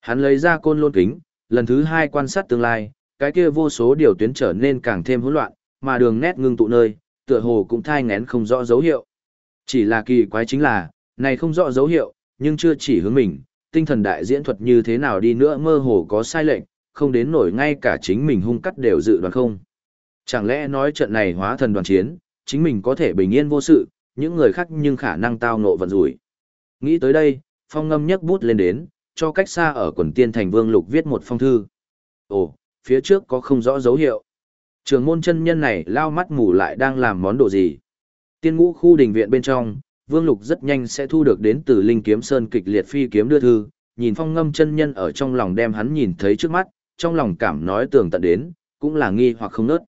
Hắn lấy ra côn lôn kính, lần thứ hai quan sát tương lai, cái kia vô số điều tuyến trở nên càng thêm hỗn loạn, mà đường nét ngưng tụ nơi, tựa hồ cũng thai ngén không rõ dấu hiệu. Chỉ là kỳ quái chính là, này không rõ dấu hiệu, nhưng chưa chỉ hướng mình, tinh thần đại diễn thuật như thế nào đi nữa mơ hồ có sai lệch, không đến nổi ngay cả chính mình hung cắt đều dự đoán không. Chẳng lẽ nói trận này hóa thần đoàn chiến, chính mình có thể bình yên vô sự, những người khác nhưng khả năng tao nộ vận rủi. Nghĩ tới đây, phong ngâm nhấc bút lên đến, cho cách xa ở quần tiên thành vương lục viết một phong thư. Ồ, phía trước có không rõ dấu hiệu. Trường môn chân nhân này lao mắt mù lại đang làm món đồ gì. Tiên ngũ khu đình viện bên trong, vương lục rất nhanh sẽ thu được đến từ linh kiếm sơn kịch liệt phi kiếm đưa thư, nhìn phong ngâm chân nhân ở trong lòng đem hắn nhìn thấy trước mắt, trong lòng cảm nói tường tận đến, cũng là nghi hoặc không nớt.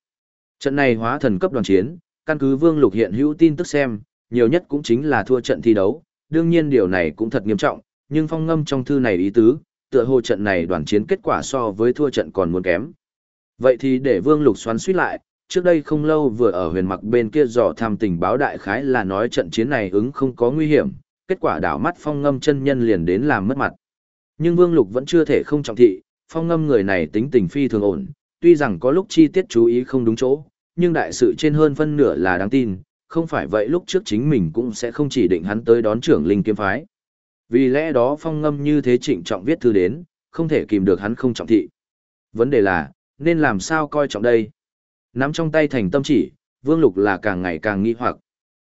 Trận này hóa thần cấp đoàn chiến, căn cứ Vương Lục hiện hữu tin tức xem, nhiều nhất cũng chính là thua trận thi đấu, đương nhiên điều này cũng thật nghiêm trọng, nhưng phong ngâm trong thư này ý tứ, tựa hồ trận này đoàn chiến kết quả so với thua trận còn muốn kém. Vậy thì để Vương Lục xoắn suýt lại, trước đây không lâu vừa ở huyền mặc bên kia dò tham tình báo đại khái là nói trận chiến này ứng không có nguy hiểm, kết quả đảo mắt phong ngâm chân nhân liền đến làm mất mặt. Nhưng Vương Lục vẫn chưa thể không trọng thị, phong ngâm người này tính tình phi thường ổn, tuy rằng có lúc chi tiết chú ý không đúng chỗ, nhưng đại sự trên hơn phân nửa là đáng tin, không phải vậy lúc trước chính mình cũng sẽ không chỉ định hắn tới đón trưởng linh kiếm phái. Vì lẽ đó phong ngâm như thế trịnh trọng viết thư đến, không thể kìm được hắn không trọng thị. Vấn đề là, nên làm sao coi trọng đây? Nắm trong tay thành tâm chỉ, Vương Lục là càng ngày càng nghi hoặc.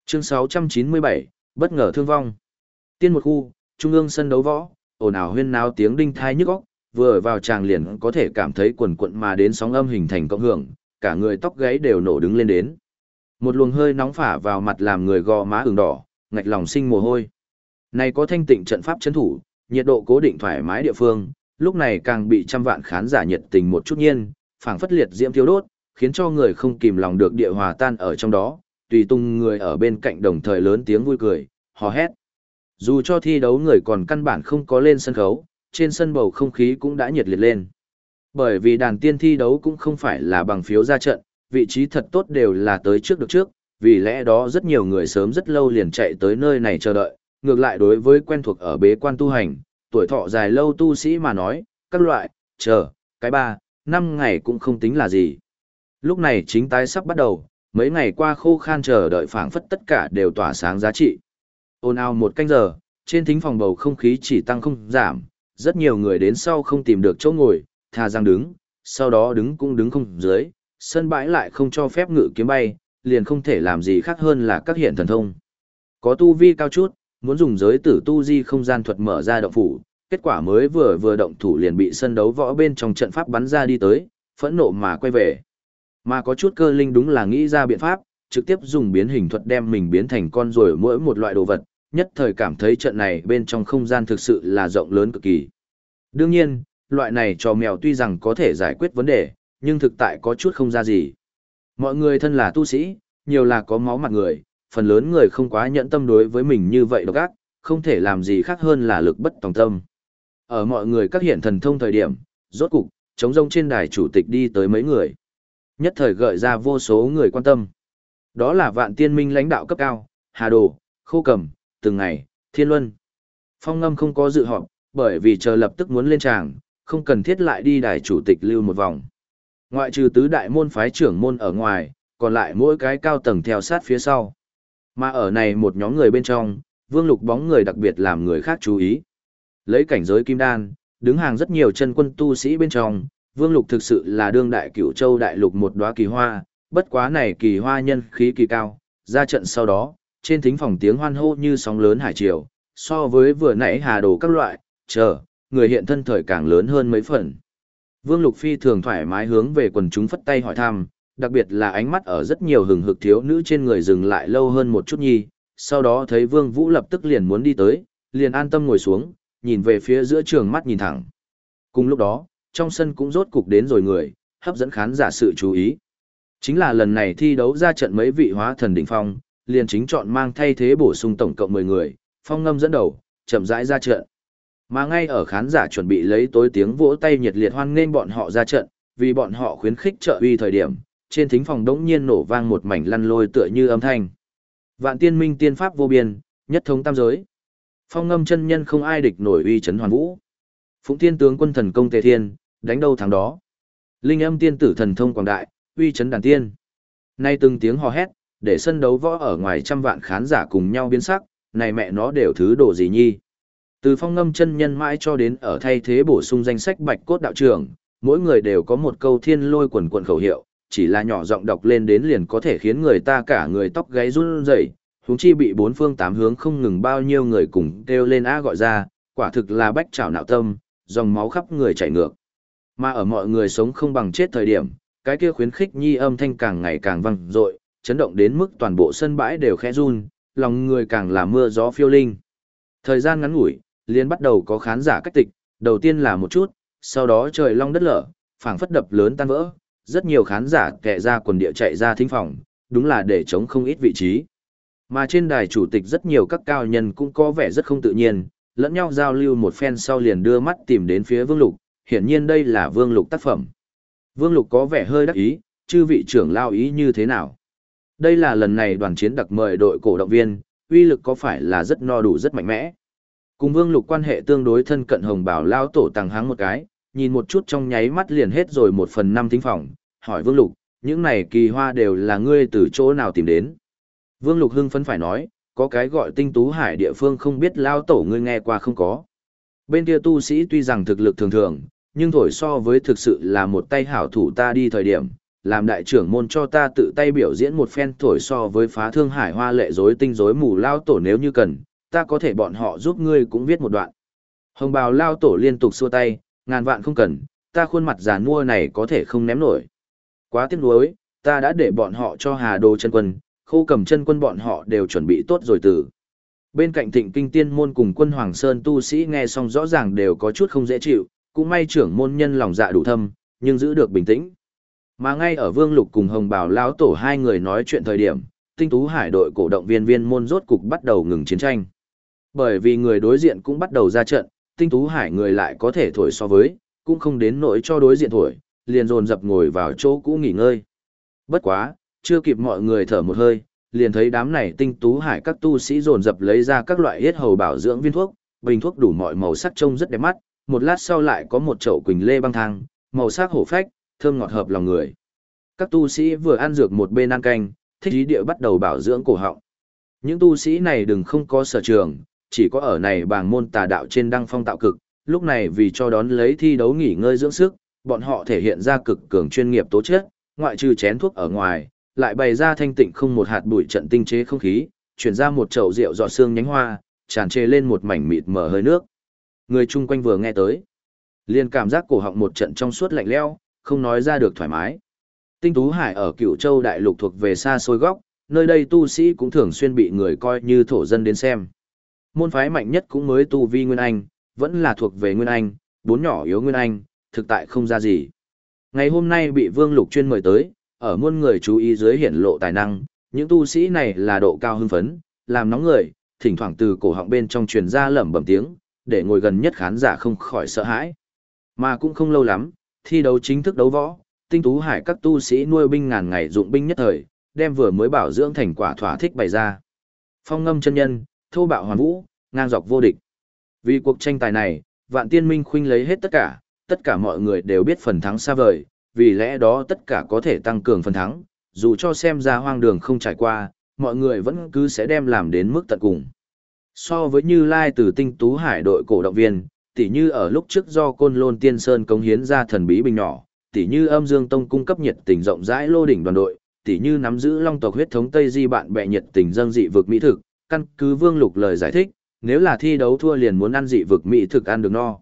Chương 697, bất ngờ thương vong. Tiên một khu, trung ương sân đấu võ, ồn ào huyên náo tiếng đinh thai nhức óc, vừa vào tràng liền có thể cảm thấy quần quận mà đến sóng âm hình thành cộng hưởng, cả người tóc gáy đều nổ đứng lên đến. Một luồng hơi nóng phả vào mặt làm người gò má ửng đỏ, ngạch lòng sinh mồ hôi. Này có thanh tịnh trận pháp chấn thủ, nhiệt độ cố định thoải mái địa phương, lúc này càng bị trăm vạn khán giả nhiệt tình một chút nhiên, phảng phất liệt diễm thiếu đốt, khiến cho người không kìm lòng được địa hòa tan ở trong đó, tùy tung người ở bên cạnh đồng thời lớn tiếng vui cười, hò hét. Dù cho thi đấu người còn căn bản không có lên sân khấu, trên sân bầu không khí cũng đã nhiệt liệt lên. Bởi vì đàn tiên thi đấu cũng không phải là bằng phiếu ra trận, vị trí thật tốt đều là tới trước được trước, vì lẽ đó rất nhiều người sớm rất lâu liền chạy tới nơi này chờ đợi, ngược lại đối với quen thuộc ở bế quan tu hành, tuổi thọ dài lâu tu sĩ mà nói, các loại, chờ, cái ba, năm ngày cũng không tính là gì. Lúc này chính tái sắp bắt đầu, mấy ngày qua khô khan chờ đợi phảng phất tất cả đều tỏa sáng giá trị. Ôn ao một canh giờ, trên thính phòng bầu không khí chỉ tăng không giảm, rất nhiều người đến sau không tìm được chỗ ngồi, thà rằng đứng, sau đó đứng cũng đứng không dưới, sân bãi lại không cho phép ngự kiếm bay, liền không thể làm gì khác hơn là các hiện thần thông. Có tu vi cao chút, muốn dùng giới tử tu di không gian thuật mở ra động phủ, kết quả mới vừa vừa động thủ liền bị sân đấu võ bên trong trận pháp bắn ra đi tới, phẫn nộ mà quay về. Mà có chút cơ linh đúng là nghĩ ra biện pháp, trực tiếp dùng biến hình thuật đem mình biến thành con rồi mỗi một loại đồ vật, nhất thời cảm thấy trận này bên trong không gian thực sự là rộng lớn cực kỳ. Đương nhiên, loại này cho mèo tuy rằng có thể giải quyết vấn đề, nhưng thực tại có chút không ra gì. Mọi người thân là tu sĩ, nhiều là có máu mặt người, phần lớn người không quá nhẫn tâm đối với mình như vậy độc ác, không thể làm gì khác hơn là lực bất tòng tâm. Ở mọi người các hiện thần thông thời điểm, rốt cục, chống rông trên đài chủ tịch đi tới mấy người. Nhất thời gợi ra vô số người quan tâm. Đó là vạn tiên minh lãnh đạo cấp cao, Hà Đồ, Khô Cầm, Từng Ngày, Thiên Luân. Phong ngâm không có dự họp, bởi vì chờ lập tức muốn lên tràng, không cần thiết lại đi đài chủ tịch lưu một vòng. Ngoại trừ tứ đại môn phái trưởng môn ở ngoài, còn lại mỗi cái cao tầng theo sát phía sau. Mà ở này một nhóm người bên trong, vương lục bóng người đặc biệt làm người khác chú ý. Lấy cảnh giới kim đan, đứng hàng rất nhiều chân quân tu sĩ bên trong, vương lục thực sự là đương đại cửu châu đại lục một đóa kỳ hoa, bất quá này kỳ hoa nhân khí kỳ cao, ra trận sau đó, trên thính phòng tiếng hoan hô như sóng lớn hải triều, so với vừa nãy hà đồ các loại, chờ, người hiện thân thời càng lớn hơn mấy phần. Vương Lục Phi thường thoải mái hướng về quần chúng phất tay hỏi thăm, đặc biệt là ánh mắt ở rất nhiều hừng hực thiếu nữ trên người dừng lại lâu hơn một chút nhi, sau đó thấy Vương Vũ lập tức liền muốn đi tới, liền an tâm ngồi xuống, nhìn về phía giữa trường mắt nhìn thẳng. Cùng lúc đó, trong sân cũng rốt cục đến rồi người, hấp dẫn khán giả sự chú ý. Chính là lần này thi đấu ra trận mấy vị hóa thần đỉnh phong, liền chính chọn mang thay thế bổ sung tổng cộng 10 người, phong ngâm dẫn đầu, chậm rãi ra trận. Mà ngay ở khán giả chuẩn bị lấy tối tiếng vỗ tay nhiệt liệt hoan nghênh bọn họ ra trận, vì bọn họ khuyến khích trợ uy thời điểm, trên thính phòng đống nhiên nổ vang một mảnh lăn lôi tựa như âm thanh. Vạn tiên minh tiên pháp vô biên, nhất thống tam giới. Phong ngâm chân nhân không ai địch nổi uy chấn hoàn vũ. Phụng tiên tướng quân thần công tề thiên, đánh đâu thắng đó. Linh âm tiên tử thần thông quảng đại, uy chấn đàn tiên. Nay từng tiếng hò hét, để sân đấu võ ở ngoài trăm vạn khán giả cùng nhau biến sắc, này mẹ nó đều thứ đồ gì nhi. Từ phong ngâm chân nhân mãi cho đến ở thay thế bổ sung danh sách bạch cốt đạo trưởng, mỗi người đều có một câu thiên lôi quần quần khẩu hiệu, chỉ là nhỏ giọng đọc lên đến liền có thể khiến người ta cả người tóc gáy run rẩy, huống chi bị bốn phương tám hướng không ngừng bao nhiêu người cùng kêu lên a gọi ra, quả thực là bách trảo nạo tâm, dòng máu khắp người chảy ngược. Mà ở mọi người sống không bằng chết thời điểm, cái kia khuyến khích nhi âm thanh càng ngày càng vang dội, chấn động đến mức toàn bộ sân bãi đều khẽ run, lòng người càng là mưa gió phiêu linh. Thời gian ngắn ngủi, liền bắt đầu có khán giả cách tịch, đầu tiên là một chút, sau đó trời long đất lở, phảng phất đập lớn tan vỡ, rất nhiều khán giả kẹ ra quần địa chạy ra thính phòng, đúng là để chống không ít vị trí. Mà trên đài chủ tịch rất nhiều các cao nhân cũng có vẻ rất không tự nhiên, lẫn nhau giao lưu một phen sau liền đưa mắt tìm đến phía Vương Lục, hiển nhiên đây là Vương Lục tác phẩm. Vương Lục có vẻ hơi đắc ý, chư vị trưởng lao ý như thế nào? Đây là lần này đoàn chiến đặc mời đội cổ động viên, uy lực có phải là rất no đủ rất mạnh mẽ? Cùng Vương Lục quan hệ tương đối thân cận hồng bảo lao tổ tăng háng một cái, nhìn một chút trong nháy mắt liền hết rồi một phần năm thính phòng, hỏi Vương Lục, những này kỳ hoa đều là ngươi từ chỗ nào tìm đến? Vương Lục hưng phấn phải nói, có cái gọi tinh tú hải địa phương không biết lao tổ ngươi nghe qua không có. Bên kia tu sĩ tuy rằng thực lực thường thường, nhưng thổi so với thực sự là một tay hảo thủ ta đi thời điểm, làm đại trưởng môn cho ta tự tay biểu diễn một phen thổi so với phá thương hải hoa lệ rối tinh rối mù lao tổ nếu như cần, ta có thể bọn họ giúp ngươi cũng viết một đoạn. Hồng bào lao tổ liên tục xua tay, ngàn vạn không cần, ta khuôn mặt già nua này có thể không ném nổi. Quá tiếc nuối, ta đã để bọn họ cho hà đồ chân quân, khô cầm chân quân bọn họ đều chuẩn bị tốt rồi từ. Bên cạnh thịnh kinh tiên môn cùng quân Hoàng Sơn tu sĩ nghe xong rõ ràng đều có chút không dễ chịu, cũng may trưởng môn nhân lòng dạ đủ thâm, nhưng giữ được bình tĩnh. Mà ngay ở Vương Lục cùng Hồng Bảo lão tổ hai người nói chuyện thời điểm, Tinh Tú Hải đội cổ động viên viên môn rốt cục bắt đầu ngừng chiến tranh. Bởi vì người đối diện cũng bắt đầu ra trận, Tinh Tú Hải người lại có thể thổi so với, cũng không đến nỗi cho đối diện thổi, liền dồn dập ngồi vào chỗ cũ nghỉ ngơi. Bất quá, chưa kịp mọi người thở một hơi, liền thấy đám này Tinh Tú Hải các tu sĩ dồn dập lấy ra các loại hết hầu bảo dưỡng viên thuốc, bình thuốc đủ mọi màu sắc trông rất đẹp mắt, một lát sau lại có một chậu quỳnh lê băng thang, màu sắc hổ phách, thơm ngọt hợp lòng người. Các tu sĩ vừa ăn dược một bên ăn canh, thích ý địa bắt đầu bảo dưỡng cổ họng. Những tu sĩ này đừng không có sở trường, chỉ có ở này bảng môn tà đạo trên đăng phong tạo cực, lúc này vì cho đón lấy thi đấu nghỉ ngơi dưỡng sức, bọn họ thể hiện ra cực cường chuyên nghiệp tố chất, ngoại trừ chén thuốc ở ngoài, lại bày ra thanh tịnh không một hạt bụi trận tinh chế không khí, chuyển ra một chậu rượu giọt xương nhánh hoa, tràn trề lên một mảnh mịt mờ hơi nước. Người chung quanh vừa nghe tới, liền cảm giác cổ họng một trận trong suốt lạnh lẽo, không nói ra được thoải mái. Tinh Tú Hải ở Cựu Châu đại lục thuộc về xa xôi góc, nơi đây tu sĩ cũng thường xuyên bị người coi như thổ dân đến xem. Môn phái mạnh nhất cũng mới tu vi Nguyên Anh, vẫn là thuộc về Nguyên Anh, bốn nhỏ yếu Nguyên Anh, thực tại không ra gì. Ngày hôm nay bị Vương Lục chuyên mời tới, ở muôn người chú ý dưới hiển lộ tài năng, những tu sĩ này là độ cao hưng phấn, làm nóng người, thỉnh thoảng từ cổ họng bên trong truyền ra lẩm bẩm tiếng, để ngồi gần nhất khán giả không khỏi sợ hãi. Mà cũng không lâu lắm, thi đấu chính thức đấu võ, tinh tú hải các tu sĩ nuôi binh ngàn ngày dụng binh nhất thời, đem vừa mới bảo dưỡng thành quả thỏa thích bày ra. Phong ngâm chân nhân, thô bạo hoàn vũ, ngang dọc vô địch. Vì cuộc tranh tài này, vạn tiên minh khuynh lấy hết tất cả, tất cả mọi người đều biết phần thắng xa vời, vì lẽ đó tất cả có thể tăng cường phần thắng, dù cho xem ra hoang đường không trải qua, mọi người vẫn cứ sẽ đem làm đến mức tận cùng. So với Như Lai từ tinh tú hải đội cổ động viên, tỉ như ở lúc trước do Côn Lôn Tiên Sơn công hiến ra thần bí bình nhỏ, tỉ như Âm Dương Tông cung cấp nhiệt tình rộng rãi lô đỉnh đoàn đội, tỉ như nắm giữ long tộc huyết thống Tây Di bạn bè nhiệt tình dâng dị vực mỹ thực, căn cứ Vương Lục lời giải thích, nếu là thi đấu thua liền muốn ăn dị vực mỹ thực ăn được no.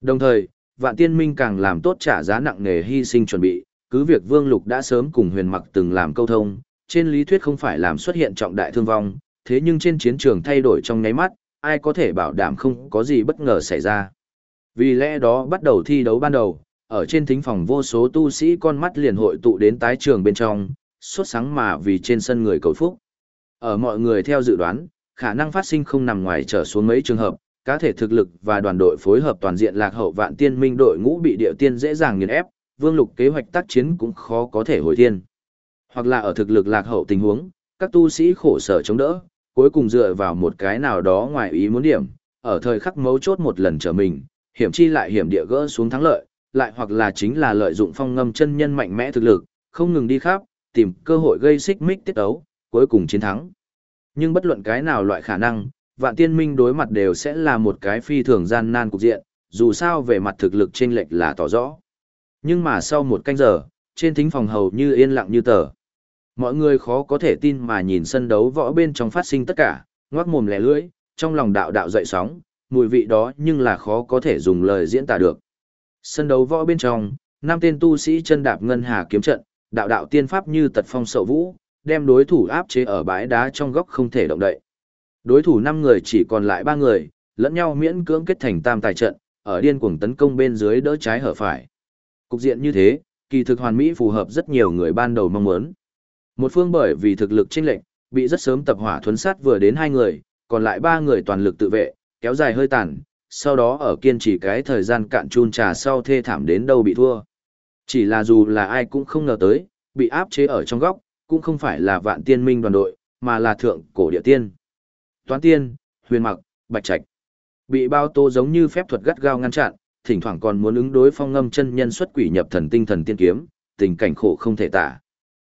Đồng thời, Vạn Tiên Minh càng làm tốt trả giá nặng nề hy sinh chuẩn bị, cứ việc Vương Lục đã sớm cùng Huyền Mặc từng làm câu thông, trên lý thuyết không phải làm xuất hiện trọng đại thương vong, thế nhưng trên chiến trường thay đổi trong nháy mắt, ai có thể bảo đảm không có gì bất ngờ xảy ra. Vì lẽ đó bắt đầu thi đấu ban đầu, ở trên thính phòng vô số tu sĩ con mắt liền hội tụ đến tái trường bên trong, suốt sáng mà vì trên sân người cầu phúc. Ở mọi người theo dự đoán, khả năng phát sinh không nằm ngoài trở xuống mấy trường hợp, cá thể thực lực và đoàn đội phối hợp toàn diện lạc hậu vạn tiên minh đội ngũ bị địa tiên dễ dàng nghiền ép, vương lục kế hoạch tác chiến cũng khó có thể hồi thiên. Hoặc là ở thực lực lạc hậu tình huống, các tu sĩ khổ sở chống đỡ, cuối cùng dựa vào một cái nào đó ngoài ý muốn điểm, ở thời khắc mấu chốt một lần trở mình, hiểm chi lại hiểm địa gỡ xuống thắng lợi, lại hoặc là chính là lợi dụng phong ngâm chân nhân mạnh mẽ thực lực, không ngừng đi khắp, tìm cơ hội gây xích mích tiết ấu, cuối cùng chiến thắng. Nhưng bất luận cái nào loại khả năng, vạn tiên minh đối mặt đều sẽ là một cái phi thường gian nan cục diện, dù sao về mặt thực lực chênh lệch là tỏ rõ. Nhưng mà sau một canh giờ, trên thính phòng hầu như yên lặng như tờ. Mọi người khó có thể tin mà nhìn sân đấu võ bên trong phát sinh tất cả, ngoác mồm lẻ lưỡi, trong lòng đạo đạo dậy sóng, mùi vị đó nhưng là khó có thể dùng lời diễn tả được. Sân đấu võ bên trong, năm tên tu sĩ chân đạp ngân hà kiếm trận, đạo đạo tiên pháp như tật phong sậu vũ, đem đối thủ áp chế ở bãi đá trong góc không thể động đậy. Đối thủ năm người chỉ còn lại ba người, lẫn nhau miễn cưỡng kết thành tam tài trận, ở điên cuồng tấn công bên dưới đỡ trái hở phải. Cục diện như thế, kỳ thực hoàn mỹ phù hợp rất nhiều người ban đầu mong muốn. Một phương bởi vì thực lực chênh lệch, bị rất sớm tập hỏa thuấn sát vừa đến hai người, còn lại ba người toàn lực tự vệ, kéo dài hơi tàn, sau đó ở kiên trì cái thời gian cạn chun trà sau thê thảm đến đâu bị thua. Chỉ là dù là ai cũng không ngờ tới, bị áp chế ở trong góc, cũng không phải là vạn tiên minh đoàn đội, mà là thượng cổ địa tiên. Toán tiên, huyền mặc, bạch trạch. Bị bao tô giống như phép thuật gắt gao ngăn chặn, thỉnh thoảng còn muốn ứng đối phong ngâm chân nhân xuất quỷ nhập thần tinh thần tiên kiếm, tình cảnh khổ không thể tả.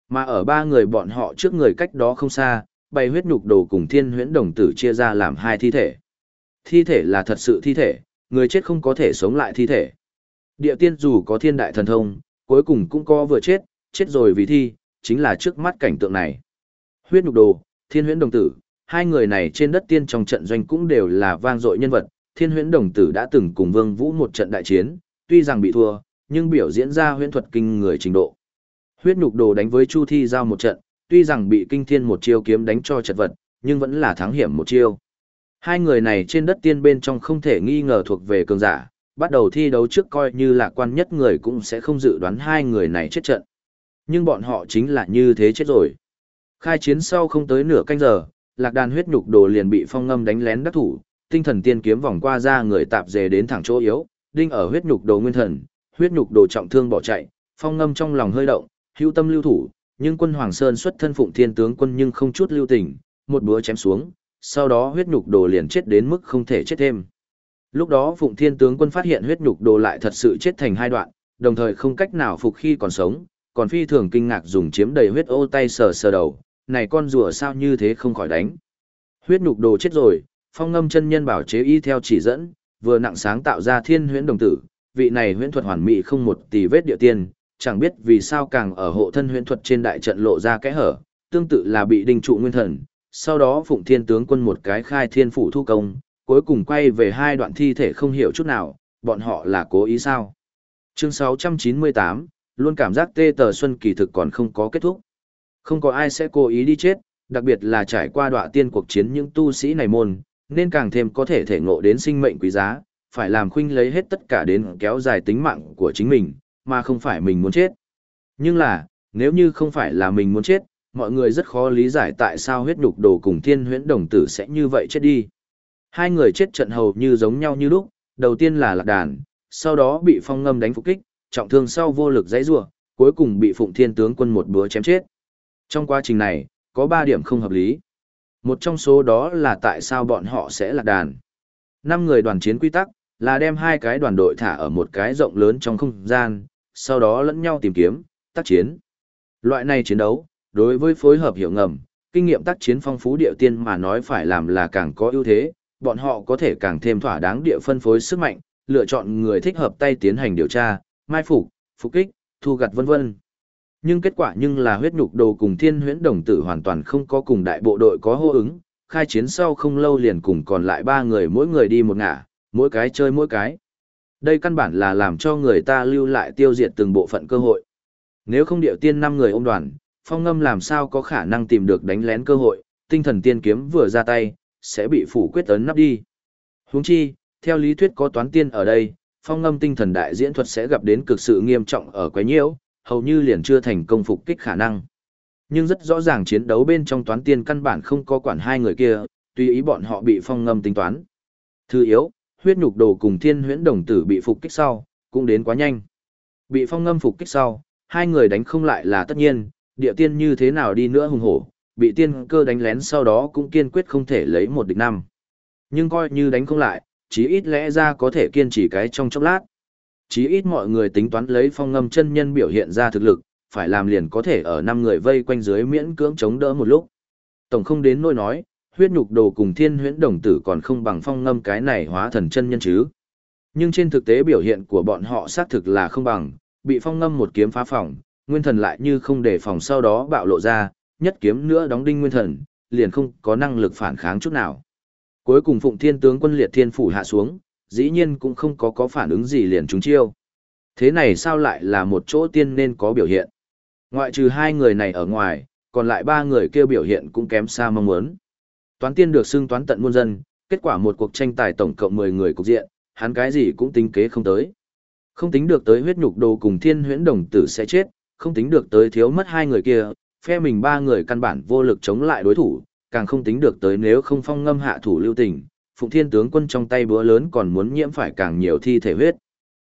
Mà ở ba người bọn họ trước người cách đó không xa, bày huyết nhục đồ cùng thiên huyễn đồng tử chia ra làm hai thi thể. Thi thể là thật sự thi thể, người chết không có thể sống lại thi thể. Địa tiên dù có thiên đại thần thông, cuối cùng cũng có vừa chết, chết rồi vì thi, chính là trước mắt cảnh tượng này. Huyết nhục đồ, thiên huyễn đồng tử, hai người này trên đất tiên trong trận doanh cũng đều là vang dội nhân vật. Thiên huyễn đồng tử đã từng cùng vương vũ một trận đại chiến, tuy rằng bị thua, nhưng biểu diễn ra huyễn thuật kinh người trình độ. Huyết nhục đồ đánh với Chu Thi giao một trận, tuy rằng bị kinh thiên một chiêu kiếm đánh cho chật vật, nhưng vẫn là thắng hiểm một chiêu. Hai người này trên đất tiên bên trong không thể nghi ngờ thuộc về cường giả, bắt đầu thi đấu trước coi như lạc quan nhất người cũng sẽ không dự đoán hai người này chết trận. Nhưng bọn họ chính là như thế chết rồi. Khai chiến sau không tới nửa canh giờ, lạc đàn huyết nhục đồ liền bị phong ngâm đánh lén đắc thủ, tinh thần tiên kiếm vòng qua ra người tạp dề đến thẳng chỗ yếu, đinh ở huyết nhục đồ nguyên thần, huyết nhục đồ trọng thương bỏ chạy, phong ngâm trong lòng hơi động, hữu tâm lưu thủ, nhưng quân Hoàng Sơn xuất thân phụng thiên tướng quân nhưng không chút lưu tình, một búa chém xuống, sau đó huyết nhục đồ liền chết đến mức không thể chết thêm. Lúc đó phụng thiên tướng quân phát hiện huyết nhục đồ lại thật sự chết thành hai đoạn, đồng thời không cách nào phục khi còn sống, còn phi thường kinh ngạc dùng chiếm đầy huyết ô tay sờ sờ đầu, này con rùa sao như thế không khỏi đánh. Huyết nhục đồ chết rồi, phong ngâm chân nhân bảo chế y theo chỉ dẫn, vừa nặng sáng tạo ra thiên huyễn đồng tử, vị này huyễn thuật hoàn mỹ không một tỷ vết địa tiên, chẳng biết vì sao càng ở hộ thân huyễn thuật trên đại trận lộ ra kẽ hở, tương tự là bị đinh trụ nguyên thần. Sau đó Phụng Thiên tướng quân một cái khai thiên phủ thu công, cuối cùng quay về hai đoạn thi thể không hiểu chút nào, bọn họ là cố ý sao. Chương 698, luôn cảm giác tê tờ xuân kỳ thực còn không có kết thúc. Không có ai sẽ cố ý đi chết, đặc biệt là trải qua đọa tiên cuộc chiến những tu sĩ này môn, nên càng thêm có thể thể ngộ đến sinh mệnh quý giá, phải làm khuynh lấy hết tất cả đến kéo dài tính mạng của chính mình, mà không phải mình muốn chết. Nhưng là, nếu như không phải là mình muốn chết, mọi người rất khó lý giải tại sao huyết đục đồ cùng thiên huyễn đồng tử sẽ như vậy chết đi. Hai người chết trận hầu như giống nhau như lúc, đầu tiên là lạc đàn, sau đó bị phong ngâm đánh phục kích, trọng thương sau vô lực dãy rủa, cuối cùng bị phụng thiên tướng quân một búa chém chết. Trong quá trình này, có ba điểm không hợp lý. Một trong số đó là tại sao bọn họ sẽ lạc đàn. Năm người đoàn chiến quy tắc, là đem hai cái đoàn đội thả ở một cái rộng lớn trong không gian, sau đó lẫn nhau tìm kiếm, tác chiến. Loại này chiến đấu, đối với phối hợp hiểu ngầm, kinh nghiệm tác chiến phong phú địa tiên mà nói phải làm là càng có ưu thế, bọn họ có thể càng thêm thỏa đáng địa phân phối sức mạnh, lựa chọn người thích hợp tay tiến hành điều tra, mai phục, phục kích, thu gặt vân vân. Nhưng kết quả nhưng là huyết nhục đồ cùng thiên huyễn đồng tử hoàn toàn không có cùng đại bộ đội có hô ứng, khai chiến sau không lâu liền cùng còn lại ba người mỗi người đi một ngả, mỗi cái chơi mỗi cái. Đây căn bản là làm cho người ta lưu lại tiêu diệt từng bộ phận cơ hội. Nếu không điệu tiên năm người ôm đoàn, phong ngâm làm sao có khả năng tìm được đánh lén cơ hội, tinh thần tiên kiếm vừa ra tay, sẽ bị phủ quyết ấn nắp đi. Huống chi, theo lý thuyết có toán tiên ở đây, phong ngâm tinh thần đại diễn thuật sẽ gặp đến cực sự nghiêm trọng ở quái nhiễu, hầu như liền chưa thành công phục kích khả năng. Nhưng rất rõ ràng chiến đấu bên trong toán tiên căn bản không có quản hai người kia, tùy ý bọn họ bị phong ngâm tính toán. Thứ yếu, huyết nhục đồ cùng thiên huyễn đồng tử bị phục kích sau, cũng đến quá nhanh. Bị phong ngâm phục kích sau, hai người đánh không lại là tất nhiên, địa tiên như thế nào đi nữa hùng hổ, bị tiên cơ đánh lén sau đó cũng kiên quyết không thể lấy một địch năm. Nhưng coi như đánh không lại, chí ít lẽ ra có thể kiên trì cái trong chốc lát. Chí ít mọi người tính toán lấy phong ngâm chân nhân biểu hiện ra thực lực, phải làm liền có thể ở năm người vây quanh dưới miễn cưỡng chống đỡ một lúc. Tổng không đến nỗi nói, huyết nhục đồ cùng thiên huyễn đồng tử còn không bằng phong ngâm cái này hóa thần chân nhân chứ. Nhưng trên thực tế biểu hiện của bọn họ xác thực là không bằng, bị phong ngâm một kiếm phá phòng, nguyên thần lại như không để phòng sau đó bạo lộ ra, nhất kiếm nữa đóng đinh nguyên thần, liền không có năng lực phản kháng chút nào. Cuối cùng Phụng Thiên tướng quân liệt thiên phủ hạ xuống, dĩ nhiên cũng không có có phản ứng gì liền trúng chiêu. Thế này sao lại là một chỗ tiên nên có biểu hiện? Ngoại trừ hai người này ở ngoài, còn lại ba người kêu biểu hiện cũng kém xa mong muốn. Toán tiên được xưng toán tận muôn dân, kết quả một cuộc tranh tài tổng cộng 10 người cục diện, hắn cái gì cũng tính kế không tới. Không tính được tới huyết nhục đồ cùng thiên huyễn đồng tử sẽ chết, không tính được tới thiếu mất hai người kia, phe mình ba người căn bản vô lực chống lại đối thủ, càng không tính được tới nếu không phong ngâm hạ thủ lưu tình, Phụng Thiên tướng quân trong tay búa lớn còn muốn nhiễm phải càng nhiều thi thể huyết.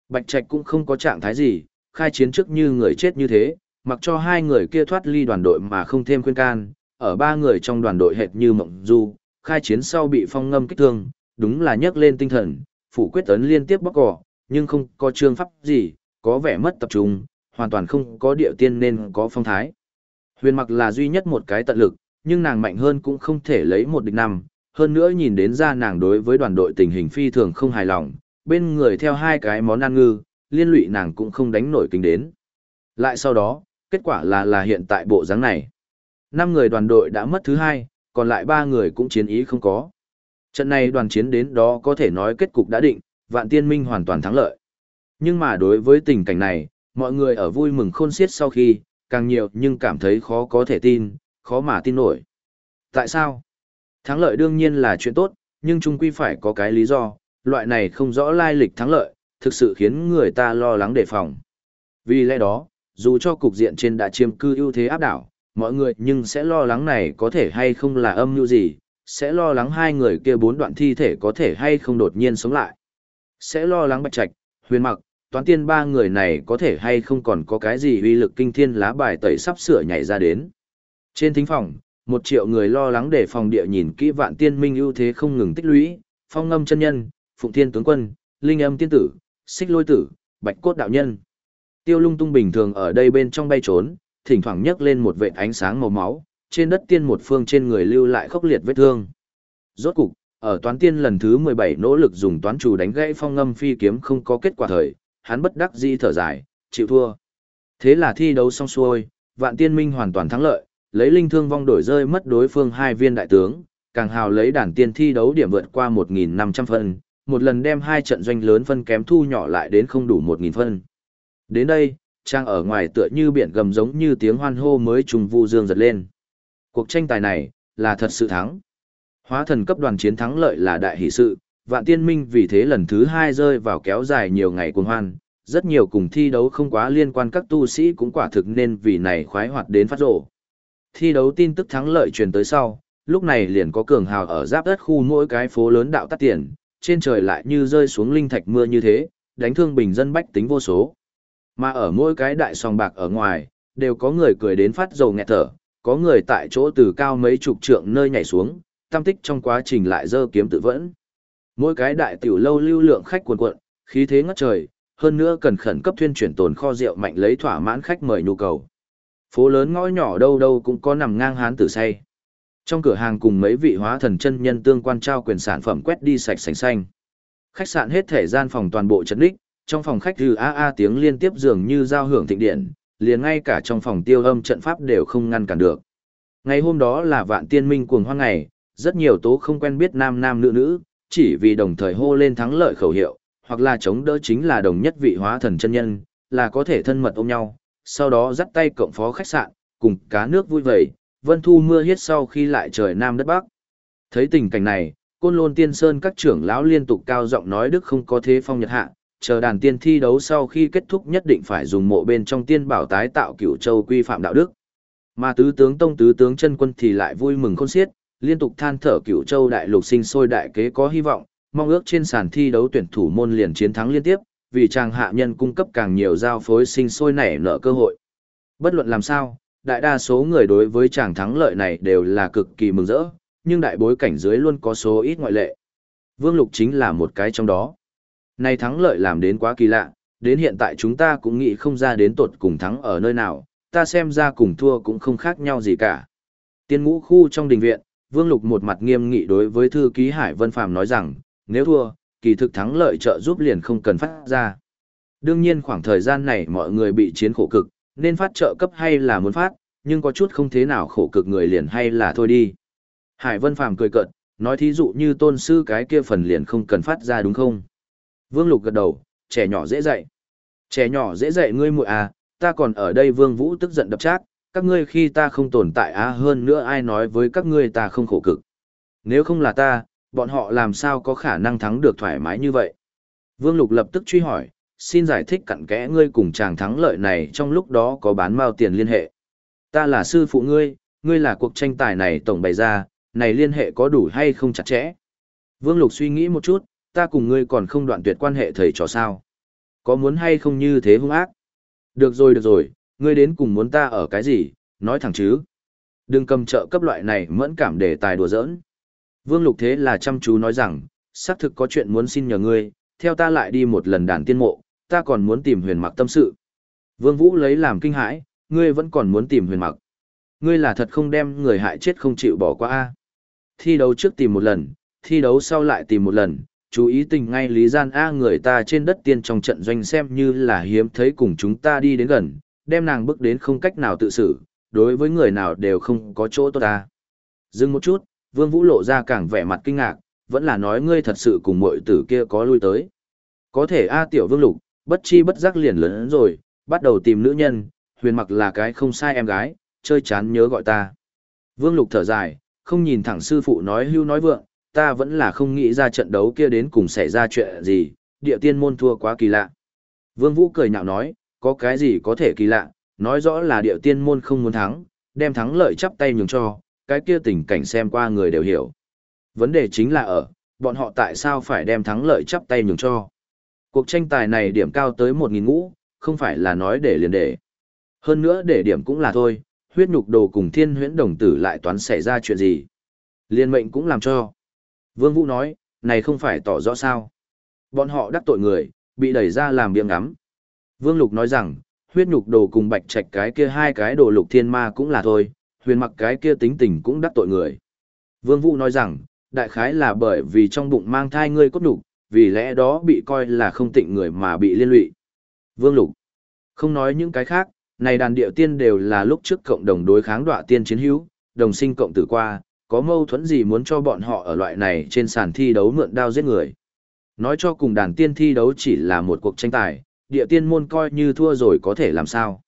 Bạch Trạch cũng không có trạng thái gì, khai chiến trước như người chết như thế, mặc cho hai người kia thoát ly đoàn đội mà không thêm khuyên can, ở ba người trong đoàn đội hệt như mộng du, khai chiến sau bị phong ngâm kích thương, đúng là nhấc lên tinh thần, phủ quyết tấn liên tiếp bóc cỏ, nhưng không có trương pháp gì, có vẻ mất tập trung, hoàn toàn không có địa tiên nên có phong thái. Huyền mặc là duy nhất một cái tận lực, nhưng nàng mạnh hơn cũng không thể lấy một địch năm, hơn nữa nhìn đến ra nàng đối với đoàn đội tình hình phi thường không hài lòng, bên người theo hai cái món ăn ngư, liên lụy nàng cũng không đánh nổi kinh đến. Lại sau đó, kết quả là là hiện tại bộ dáng này. Năm người đoàn đội đã mất thứ hai, còn lại ba người cũng chiến ý không có. Trận này đoàn chiến đến đó có thể nói kết cục đã định, vạn tiên minh hoàn toàn thắng lợi. Nhưng mà đối với tình cảnh này, mọi người ở vui mừng khôn xiết sau khi, càng nhiều nhưng cảm thấy khó có thể tin, khó mà tin nổi. Tại sao? Thắng lợi đương nhiên là chuyện tốt, nhưng chung quy phải có cái lý do, loại này không rõ lai lịch thắng lợi, thực sự khiến người ta lo lắng đề phòng. Vì lẽ đó, dù cho cục diện trên đã chiếm cư ưu thế áp đảo, mọi người nhưng sẽ lo lắng này có thể hay không là âm mưu gì, sẽ lo lắng hai người kia bốn đoạn thi thể có thể hay không đột nhiên sống lại. Sẽ lo lắng bạch trạch, huyền mặc, toán tiên ba người này có thể hay không còn có cái gì uy lực kinh thiên lá bài tẩy sắp sửa nhảy ra đến. Trên thính phòng, một triệu người lo lắng để phòng địa nhìn kỹ vạn tiên minh ưu thế không ngừng tích lũy, phong ngâm chân nhân, phụng thiên tướng quân, linh âm tiên tử, xích lôi tử, bạch cốt đạo nhân. Tiêu lung tung bình thường ở đây bên trong bay trốn, thỉnh thoảng nhấc lên một vệt ánh sáng màu máu, trên đất tiên một phương trên người lưu lại khốc liệt vết thương. Rốt cục, ở toán tiên lần thứ 17 nỗ lực dùng toán chủ đánh gãy phong ngâm phi kiếm không có kết quả thời, hắn bất đắc dĩ thở dài, chịu thua. Thế là thi đấu xong xuôi, vạn tiên minh hoàn toàn thắng lợi, lấy linh thương vong đổi rơi mất đối phương hai viên đại tướng, càng hào lấy đàn tiên thi đấu điểm vượt qua 1.500 phân, một lần đem hai trận doanh lớn phân kém thu nhỏ lại đến không đủ 1.000 phân. Đến đây, trang ở ngoài tựa như biển gầm giống như tiếng hoan hô mới trùng vu dương giật lên. Cuộc tranh tài này, là thật sự thắng. Hóa thần cấp đoàn chiến thắng lợi là đại hỷ sự, vạn tiên minh vì thế lần thứ hai rơi vào kéo dài nhiều ngày cuồng hoan, rất nhiều cùng thi đấu không quá liên quan các tu sĩ cũng quả thực nên vì này khoái hoạt đến phát rộ. Thi đấu tin tức thắng lợi truyền tới sau, lúc này liền có cường hào ở giáp đất khu mỗi cái phố lớn đạo tắt tiền, trên trời lại như rơi xuống linh thạch mưa như thế, đánh thương bình dân bách tính vô số. Mà ở mỗi cái đại sòng bạc ở ngoài, đều có người cười đến phát dầu nghẹt thở, có người tại chỗ từ cao mấy chục trượng nơi nhảy xuống, tam tích trong quá trình lại dơ kiếm tự vẫn. Mỗi cái đại tiểu lâu lưu lượng khách cuồn cuộn, khí thế ngất trời, hơn nữa cần khẩn cấp thuyên chuyển tồn kho rượu mạnh lấy thỏa mãn khách mời nhu cầu. Phố lớn ngõ nhỏ đâu đâu cũng có nằm ngang hán tử say. Trong cửa hàng cùng mấy vị hóa thần chân nhân tương quan trao quyền sản phẩm quét đi sạch sành xanh. Khách sạn hết thể gian phòng toàn bộ chấn đích, trong phòng khách hừ a a tiếng liên tiếp dường như giao hưởng thịnh điện, liền ngay cả trong phòng tiêu âm trận pháp đều không ngăn cản được. Ngày hôm đó là vạn tiên minh cuồng hoang ngày, rất nhiều tố không quen biết nam nam nữ nữ, chỉ vì đồng thời hô lên thắng lợi khẩu hiệu, hoặc là chống đỡ chính là đồng nhất vị hóa thần chân nhân, là có thể thân mật ôm nhau, sau đó dắt tay cộng phó khách sạn, cùng cá nước vui vầy, vân thu mưa hiết sau khi lại trời nam đất bắc. Thấy tình cảnh này, côn lôn tiên sơn các trưởng lão liên tục cao giọng nói đức không có thế phong nhật hạ, chờ đàn tiên thi đấu sau khi kết thúc nhất định phải dùng mộ bên trong tiên bảo tái tạo cửu châu quy phạm đạo đức. Mà tứ tướng tông tứ tướng chân quân thì lại vui mừng khôn xiết, liên tục than thở cửu châu đại lục sinh sôi đại kế có hy vọng, mong ước trên sàn thi đấu tuyển thủ môn liền chiến thắng liên tiếp, vì chàng hạ nhân cung cấp càng nhiều giao phối sinh sôi nảy nở cơ hội. Bất luận làm sao, đại đa số người đối với chàng thắng lợi này đều là cực kỳ mừng rỡ, nhưng đại bối cảnh dưới luôn có số ít ngoại lệ. Vương Lục chính là một cái trong đó. Này thắng lợi làm đến quá kỳ lạ, đến hiện tại chúng ta cũng nghĩ không ra đến tột cùng thắng ở nơi nào, ta xem ra cùng thua cũng không khác nhau gì cả. Tiên ngũ khu trong đình viện, Vương Lục một mặt nghiêm nghị đối với thư ký Hải Vân Phàm nói rằng, nếu thua, kỳ thực thắng lợi trợ giúp liền không cần phát ra. Đương nhiên khoảng thời gian này mọi người bị chiến khổ cực, nên phát trợ cấp hay là muốn phát, nhưng có chút không thế nào khổ cực người liền hay là thôi đi. Hải Vân Phàm cười cợt, nói thí dụ như tôn sư cái kia phần liền không cần phát ra đúng không? Vương Lục gật đầu, trẻ nhỏ dễ dạy. Trẻ nhỏ dễ dạy ngươi muội à, ta còn ở đây Vương Vũ tức giận đập chát, các ngươi khi ta không tồn tại á hơn nữa ai nói với các ngươi ta không khổ cực. Nếu không là ta, bọn họ làm sao có khả năng thắng được thoải mái như vậy. Vương Lục lập tức truy hỏi, xin giải thích cặn kẽ ngươi cùng chàng thắng lợi này trong lúc đó có bán mao tiền liên hệ. Ta là sư phụ ngươi, ngươi là cuộc tranh tài này tổng bày ra, này liên hệ có đủ hay không chặt chẽ. Vương Lục suy nghĩ một chút, ta cùng ngươi còn không đoạn tuyệt quan hệ thầy trò sao. Có muốn hay không như thế hung ác? Được rồi được rồi, ngươi đến cùng muốn ta ở cái gì, nói thẳng chứ. Đừng cầm trợ cấp loại này mẫn cảm để tài đùa giỡn. Vương Lục thế là chăm chú nói rằng, xác thực có chuyện muốn xin nhờ ngươi, theo ta lại đi một lần đàn tiên mộ, ta còn muốn tìm huyền mặc tâm sự. Vương Vũ lấy làm kinh hãi, ngươi vẫn còn muốn tìm huyền mặc. Ngươi là thật không đem người hại chết không chịu bỏ qua a. Thi đấu trước tìm một lần, thi đấu sau lại tìm một lần, chú ý tình ngay lý gian A người ta trên đất tiên trong trận doanh xem như là hiếm thấy cùng chúng ta đi đến gần, đem nàng bước đến không cách nào tự xử, đối với người nào đều không có chỗ tốt ta. Dừng một chút, Vương Vũ lộ ra càng vẻ mặt kinh ngạc, vẫn là nói ngươi thật sự cùng muội tử kia có lui tới. Có thể A tiểu Vương Lục, bất chi bất giác liền lớn rồi, bắt đầu tìm nữ nhân, huyền mặc là cái không sai em gái, chơi chán nhớ gọi ta. Vương Lục thở dài, không nhìn thẳng sư phụ nói hưu nói vượng, ta vẫn là không nghĩ ra trận đấu kia đến cùng xảy ra chuyện gì, địa tiên môn thua quá kỳ lạ. Vương Vũ cười nhạo nói, có cái gì có thể kỳ lạ, nói rõ là địa tiên môn không muốn thắng, đem thắng lợi chắp tay nhường cho, cái kia tình cảnh xem qua người đều hiểu. Vấn đề chính là ở, bọn họ tại sao phải đem thắng lợi chắp tay nhường cho. Cuộc tranh tài này điểm cao tới 1.000 ngũ, không phải là nói để liền để. Hơn nữa để điểm cũng là thôi, huyết nhục đồ cùng thiên huyễn đồng tử lại toán xảy ra chuyện gì. Liên mệnh cũng làm cho. Vương Vũ nói, này không phải tỏ rõ sao. Bọn họ đắc tội người, bị đẩy ra làm biếng ngắm. Vương Lục nói rằng, huyết nhục đồ cùng bạch trạch cái kia hai cái đồ lục thiên ma cũng là thôi, huyền mặc cái kia tính tình cũng đắc tội người. Vương Vũ nói rằng, đại khái là bởi vì trong bụng mang thai ngươi cốt đủ, vì lẽ đó bị coi là không tịnh người mà bị liên lụy. Vương Lục, không nói những cái khác, này đàn điệu tiên đều là lúc trước cộng đồng đối kháng đọa tiên chiến hữu, đồng sinh cộng tử qua, có mâu thuẫn gì muốn cho bọn họ ở loại này trên sàn thi đấu mượn đao giết người. Nói cho cùng đàn tiên thi đấu chỉ là một cuộc tranh tài, địa tiên môn coi như thua rồi có thể làm sao.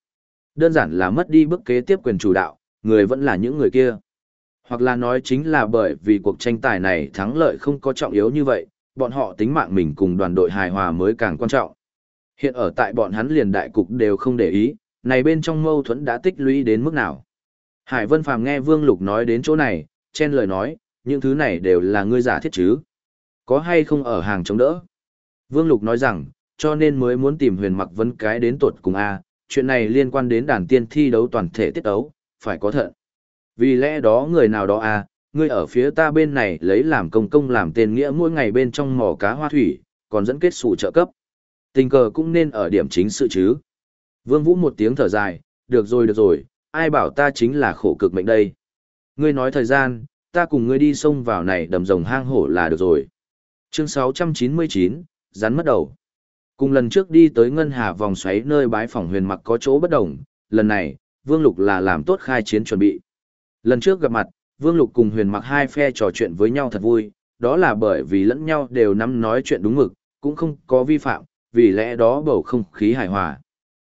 Đơn giản là mất đi bước kế tiếp quyền chủ đạo, người vẫn là những người kia. Hoặc là nói chính là bởi vì cuộc tranh tài này thắng lợi không có trọng yếu như vậy, bọn họ tính mạng mình cùng đoàn đội hài hòa mới càng quan trọng. Hiện ở tại bọn hắn liền đại cục đều không để ý, này bên trong mâu thuẫn đã tích lũy đến mức nào. Hải Vân Phàm nghe Vương Lục nói đến chỗ này, chen lời nói, những thứ này đều là ngươi giả thiết chứ. Có hay không ở hàng chống đỡ? Vương Lục nói rằng, cho nên mới muốn tìm huyền mặc vấn cái đến tuột cùng A, chuyện này liên quan đến đàn tiên thi đấu toàn thể tiết đấu, phải có thận. Vì lẽ đó người nào đó A, ngươi ở phía ta bên này lấy làm công công làm tên nghĩa mỗi ngày bên trong mỏ cá hoa thủy, còn dẫn kết sủ trợ cấp. Tình cờ cũng nên ở điểm chính sự chứ. Vương Vũ một tiếng thở dài, được rồi được rồi, ai bảo ta chính là khổ cực mệnh đây. Ngươi nói thời gian, ta cùng ngươi đi sông vào này đầm rồng hang hổ là được rồi. Chương 699, rắn mất đầu. Cùng lần trước đi tới ngân hà vòng xoáy nơi bái phỏng huyền mặc có chỗ bất đồng, lần này, Vương Lục là làm tốt khai chiến chuẩn bị. Lần trước gặp mặt, Vương Lục cùng huyền mặc hai phe trò chuyện với nhau thật vui, đó là bởi vì lẫn nhau đều nắm nói chuyện đúng mực, cũng không có vi phạm, vì lẽ đó bầu không khí hài hòa.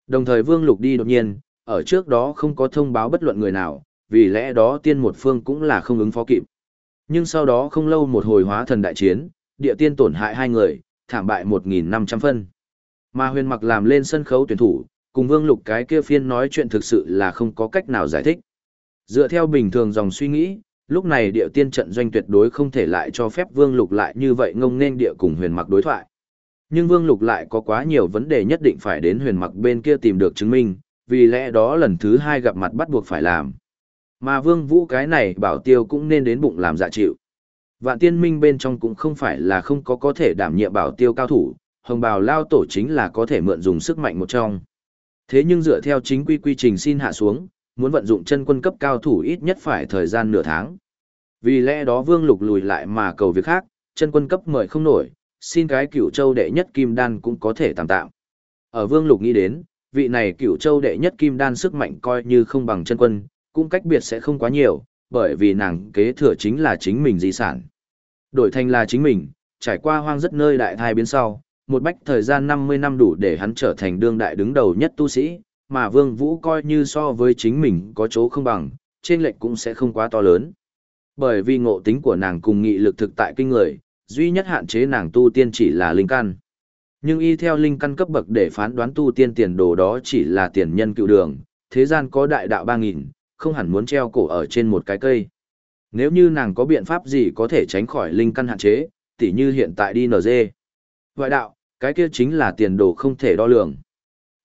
Đồng thời Vương Lục đi đột nhiên, ở trước đó không có thông báo bất luận người nào, vì lẽ đó tiên một phương cũng là không ứng phó kịp. Nhưng sau đó không lâu một hồi hóa thần đại chiến, địa tiên tổn hại hai người, thảm bại 1.500 phân. Mà huyền mặc làm lên sân khấu tuyển thủ, cùng vương lục cái kia phiên nói chuyện thực sự là không có cách nào giải thích. Dựa theo bình thường dòng suy nghĩ, lúc này địa tiên trận doanh tuyệt đối không thể lại cho phép vương lục lại như vậy ngông nên địa cùng huyền mặc đối thoại. Nhưng vương lục lại có quá nhiều vấn đề nhất định phải đến huyền mặc bên kia tìm được chứng minh, vì lẽ đó lần thứ hai gặp mặt bắt buộc phải làm. Mà vương vũ cái này bảo tiêu cũng nên đến bụng làm dạ chịu. Vạn tiên minh bên trong cũng không phải là không có có thể đảm nhiệm bảo tiêu cao thủ, hồng bào lao tổ chính là có thể mượn dùng sức mạnh một trong. Thế nhưng dựa theo chính quy quy trình xin hạ xuống, muốn vận dụng chân quân cấp cao thủ ít nhất phải thời gian nửa tháng. Vì lẽ đó vương lục lùi lại mà cầu việc khác, chân quân cấp mời không nổi, xin cái cửu châu đệ nhất kim đan cũng có thể tạm tạm. Ở vương lục nghĩ đến, vị này cửu châu đệ nhất kim đan sức mạnh coi như không bằng chân quân, cũng cách biệt sẽ không quá nhiều, bởi vì nàng kế thừa chính là chính mình di sản. Đổi thành là chính mình, trải qua hoang rất nơi đại thai biến sau, một bách thời gian 50 năm đủ để hắn trở thành đương đại đứng đầu nhất tu sĩ, mà Vương Vũ coi như so với chính mình có chỗ không bằng, trên lệch cũng sẽ không quá to lớn. Bởi vì ngộ tính của nàng cùng nghị lực thực tại kinh người, duy nhất hạn chế nàng tu tiên chỉ là linh căn. Nhưng y theo linh căn cấp bậc để phán đoán tu tiên tiền đồ đó chỉ là tiền nhân cựu đường, thế gian có đại đạo ba nghìn, không hẳn muốn treo cổ ở trên một cái cây. Nếu như nàng có biện pháp gì có thể tránh khỏi linh căn hạn chế, tỉ như hiện tại đi NG. Ngoại đạo, cái kia chính là tiền đồ không thể đo lường.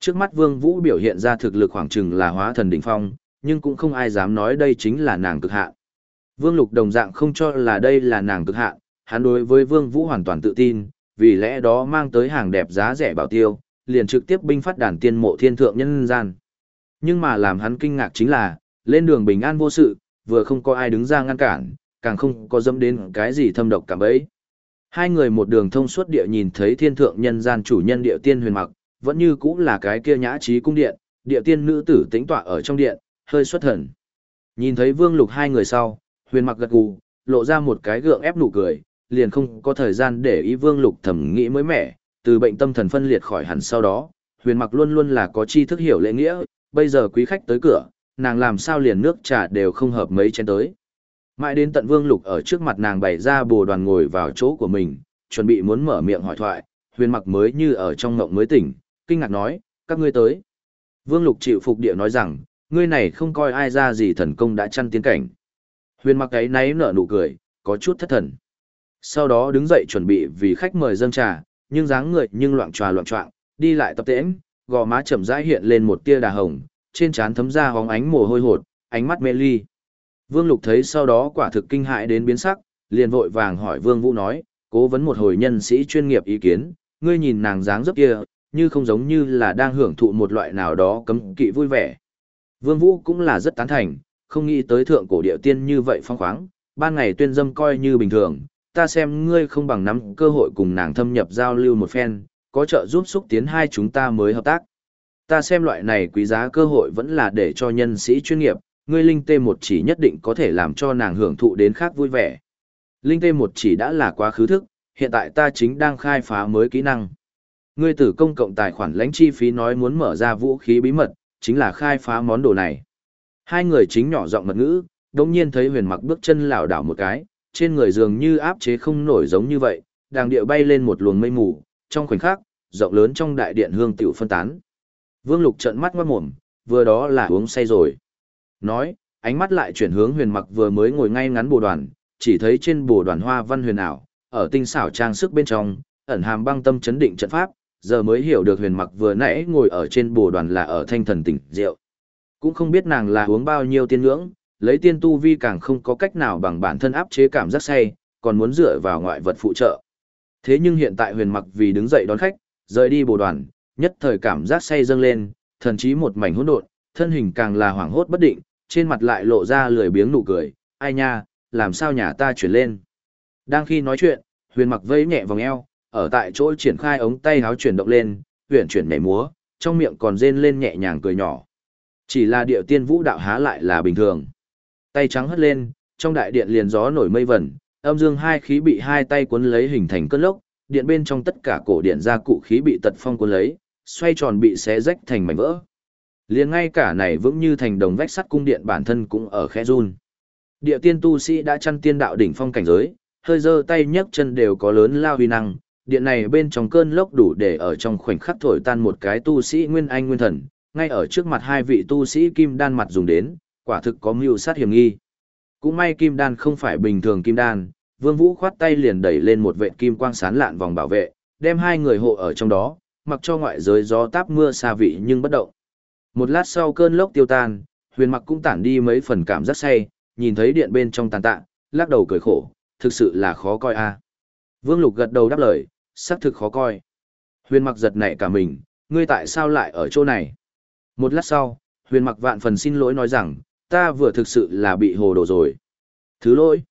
Trước mắt Vương Vũ biểu hiện ra thực lực khoảng chừng là hóa thần đỉnh phong, nhưng cũng không ai dám nói đây chính là nàng cực hạn. Vương Lục đồng dạng không cho là đây là nàng cực hạn, hắn đối với Vương Vũ hoàn toàn tự tin, vì lẽ đó mang tới hàng đẹp giá rẻ bảo tiêu, liền trực tiếp binh phát đàn tiên mộ thiên thượng nhân gian. Nhưng mà làm hắn kinh ngạc chính là, lên đường bình an vô sự, vừa không có ai đứng ra ngăn cản, càng không có dâm đến cái gì thâm độc cảm ấy. Hai người một đường thông suốt địa nhìn thấy thiên thượng nhân gian chủ nhân địa tiên huyền mặc, vẫn như cũng là cái kia nhã trí cung điện, địa tiên nữ tử tĩnh tọa ở trong điện, hơi xuất thần. Nhìn thấy vương lục hai người sau, huyền mặc gật gù, lộ ra một cái gượng ép nụ cười, liền không có thời gian để ý vương lục thẩm nghĩ mới mẻ, từ bệnh tâm thần phân liệt khỏi hẳn sau đó, huyền mặc luôn luôn là có chi thức hiểu lễ nghĩa, bây giờ quý khách tới cửa, nàng làm sao liền nước trà đều không hợp mấy chén tới. Mãi đến tận vương lục ở trước mặt nàng bày ra bồ đoàn ngồi vào chỗ của mình, chuẩn bị muốn mở miệng hỏi thoại, huyền mặc mới như ở trong ngộng mới tỉnh, kinh ngạc nói, các ngươi tới. Vương lục chịu phục địa nói rằng, ngươi này không coi ai ra gì thần công đã chăn tiến cảnh. Huyền mặc ấy náy nở nụ cười, có chút thất thần. Sau đó đứng dậy chuẩn bị vì khách mời dâng trà, nhưng dáng người nhưng loạn tròa loạn trọng, đi lại tập tễnh, gò má chậm rãi hiện lên một tia đà hồng, trên trán thấm ra hóng ánh mồ hôi hột, ánh mắt mê ly. Vương Lục thấy sau đó quả thực kinh hại đến biến sắc, liền vội vàng hỏi Vương Vũ nói, cố vấn một hồi nhân sĩ chuyên nghiệp ý kiến, ngươi nhìn nàng dáng dấp kia, như không giống như là đang hưởng thụ một loại nào đó cấm kỵ vui vẻ. Vương Vũ cũng là rất tán thành, không nghĩ tới thượng cổ địa tiên như vậy phong khoáng, ban ngày tuyên dâm coi như bình thường, ta xem ngươi không bằng nắm cơ hội cùng nàng thâm nhập giao lưu một phen, có trợ giúp xúc tiến hai chúng ta mới hợp tác. Ta xem loại này quý giá cơ hội vẫn là để cho nhân sĩ chuyên nghiệp, ngươi linh tê một chỉ nhất định có thể làm cho nàng hưởng thụ đến khác vui vẻ. Linh tê một chỉ đã là quá khứ thức, hiện tại ta chính đang khai phá mới kỹ năng. Ngươi tử công cộng tài khoản lãnh chi phí nói muốn mở ra vũ khí bí mật, chính là khai phá món đồ này. Hai người chính nhỏ giọng mật ngữ, đồng nhiên thấy huyền mặc bước chân lảo đảo một cái, trên người dường như áp chế không nổi giống như vậy, đàng địa bay lên một luồng mây mù, trong khoảnh khắc, rộng lớn trong đại điện hương tiểu phân tán. Vương Lục trợn mắt ngoát mồm, vừa đó là uống say rồi. Nói, ánh mắt lại chuyển hướng huyền mặc vừa mới ngồi ngay ngắn bồ đoàn, chỉ thấy trên bồ đoàn hoa văn huyền ảo, ở tinh xảo trang sức bên trong, ẩn hàm băng tâm chấn định trận pháp, giờ mới hiểu được huyền mặc vừa nãy ngồi ở trên bồ đoàn là ở thanh thần tỉnh rượu. Cũng không biết nàng là uống bao nhiêu tiên ngưỡng, lấy tiên tu vi càng không có cách nào bằng bản thân áp chế cảm giác say, còn muốn dựa vào ngoại vật phụ trợ. Thế nhưng hiện tại huyền mặc vì đứng dậy đón khách, rời đi bồ đoàn, nhất thời cảm giác say dâng lên, thần chí một mảnh hỗn độn, thân hình càng là hoảng hốt bất định, trên mặt lại lộ ra lười biếng nụ cười, ai nha, làm sao nhà ta chuyển lên. Đang khi nói chuyện, huyền mặc vây nhẹ vòng eo, ở tại chỗ triển khai ống tay háo chuyển động lên, huyền chuyển nhảy múa, trong miệng còn rên lên nhẹ nhàng cười nhỏ. Chỉ là điệu tiên vũ đạo há lại là bình thường. Tay trắng hất lên, trong đại điện liền gió nổi mây vẩn, âm dương hai khí bị hai tay cuốn lấy hình thành cơn lốc, điện bên trong tất cả cổ điện ra cụ khí bị tật phong cuốn lấy, xoay tròn bị xé rách thành mảnh vỡ. Liền ngay cả này vững như thành đồng vách sắt cung điện bản thân cũng ở khẽ run. Địa tiên tu sĩ đã chăn tiên đạo đỉnh phong cảnh giới, hơi giơ tay nhấc chân đều có lớn lao huy năng, điện này bên trong cơn lốc đủ để ở trong khoảnh khắc thổi tan một cái tu sĩ nguyên anh nguyên thần, ngay ở trước mặt hai vị tu sĩ kim đan mặt dùng đến, quả thực có mưu sát hiểm nghi. Cũng may kim đan không phải bình thường kim đan, Vương Vũ khoát tay liền đẩy lên một vệ kim quang sán lạn vòng bảo vệ, đem hai người hộ ở trong đó, mặc cho ngoại giới gió táp mưa xa vị nhưng bất động. Một lát sau cơn lốc tiêu tan, huyền mặc cũng tản đi mấy phần cảm giác say, nhìn thấy điện bên trong tàn tạ, lắc đầu cười khổ, thực sự là khó coi a. Vương Lục gật đầu đáp lời, xác thực khó coi. Huyền mặc giật nảy cả mình, ngươi tại sao lại ở chỗ này? Một lát sau, huyền mặc vạn phần xin lỗi nói rằng, ta vừa thực sự là bị hồ đồ rồi. Thứ lỗi.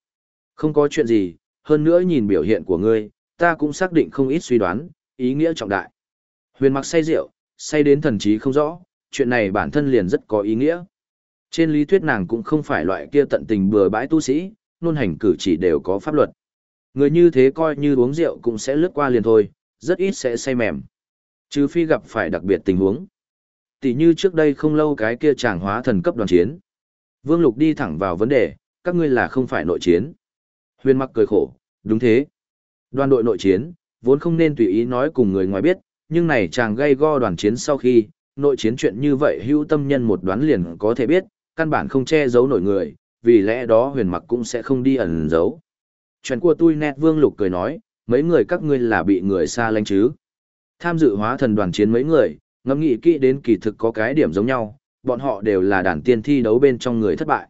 Không có chuyện gì, hơn nữa nhìn biểu hiện của ngươi, ta cũng xác định không ít suy đoán, ý nghĩa trọng đại. Huyền mặc say rượu, say đến thần trí không rõ, chuyện này bản thân liền rất có ý nghĩa. Trên lý thuyết nàng cũng không phải loại kia tận tình bừa bãi tu sĩ, luôn hành cử chỉ đều có pháp luật. Người như thế coi như uống rượu cũng sẽ lướt qua liền thôi, rất ít sẽ say mềm. Trừ phi gặp phải đặc biệt tình huống. Tỷ như trước đây không lâu cái kia chàng hóa thần cấp đoàn chiến. Vương Lục đi thẳng vào vấn đề, các ngươi là không phải nội chiến. Huyền mặc cười khổ, đúng thế. Đoàn đội nội chiến, vốn không nên tùy ý nói cùng người ngoài biết, nhưng này chàng gây go đoàn chiến sau khi, nội chiến chuyện như vậy hữu tâm nhân một đoán liền có thể biết, căn bản không che giấu nổi người, vì lẽ đó huyền mặc cũng sẽ không đi ẩn giấu. Chuyện của tôi nét vương lục cười nói, mấy người các ngươi là bị người xa lánh chứ. Tham dự hóa thần đoàn chiến mấy người, ngẫm nghĩ kỹ đến kỳ thực có cái điểm giống nhau, bọn họ đều là đàn tiên thi đấu bên trong người thất bại.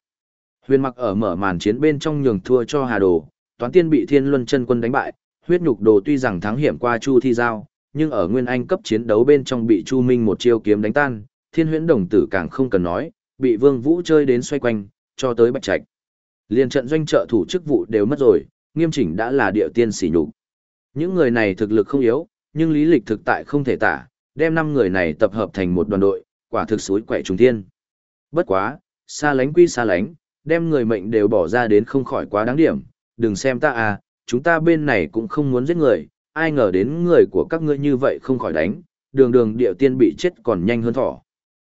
Huyền mặc ở mở màn chiến bên trong nhường thua cho Hà Đồ, toán tiên bị Thiên Luân chân quân đánh bại, huyết nhục đồ tuy rằng thắng hiểm qua Chu Thi Giao, nhưng ở Nguyên Anh cấp chiến đấu bên trong bị Chu Minh một chiêu kiếm đánh tan, Thiên Huyễn Đồng tử càng không cần nói, bị Vương Vũ chơi đến xoay quanh, cho tới Bạch Trạch. Liên trận doanh trợ thủ chức vụ đều mất rồi, nghiêm chỉnh đã là địa tiên sỉ nhục. Những người này thực lực không yếu, nhưng lý lịch thực tại không thể tả, đem năm người này tập hợp thành một đoàn đội, quả thực suối quẻ trùng thiên. Bất quá, xa lánh quy xa lánh, đem người mệnh đều bỏ ra đến không khỏi quá đáng điểm, đừng xem ta à, chúng ta bên này cũng không muốn giết người, ai ngờ đến người của các ngươi như vậy không khỏi đánh, đường đường địa tiên bị chết còn nhanh hơn thỏ.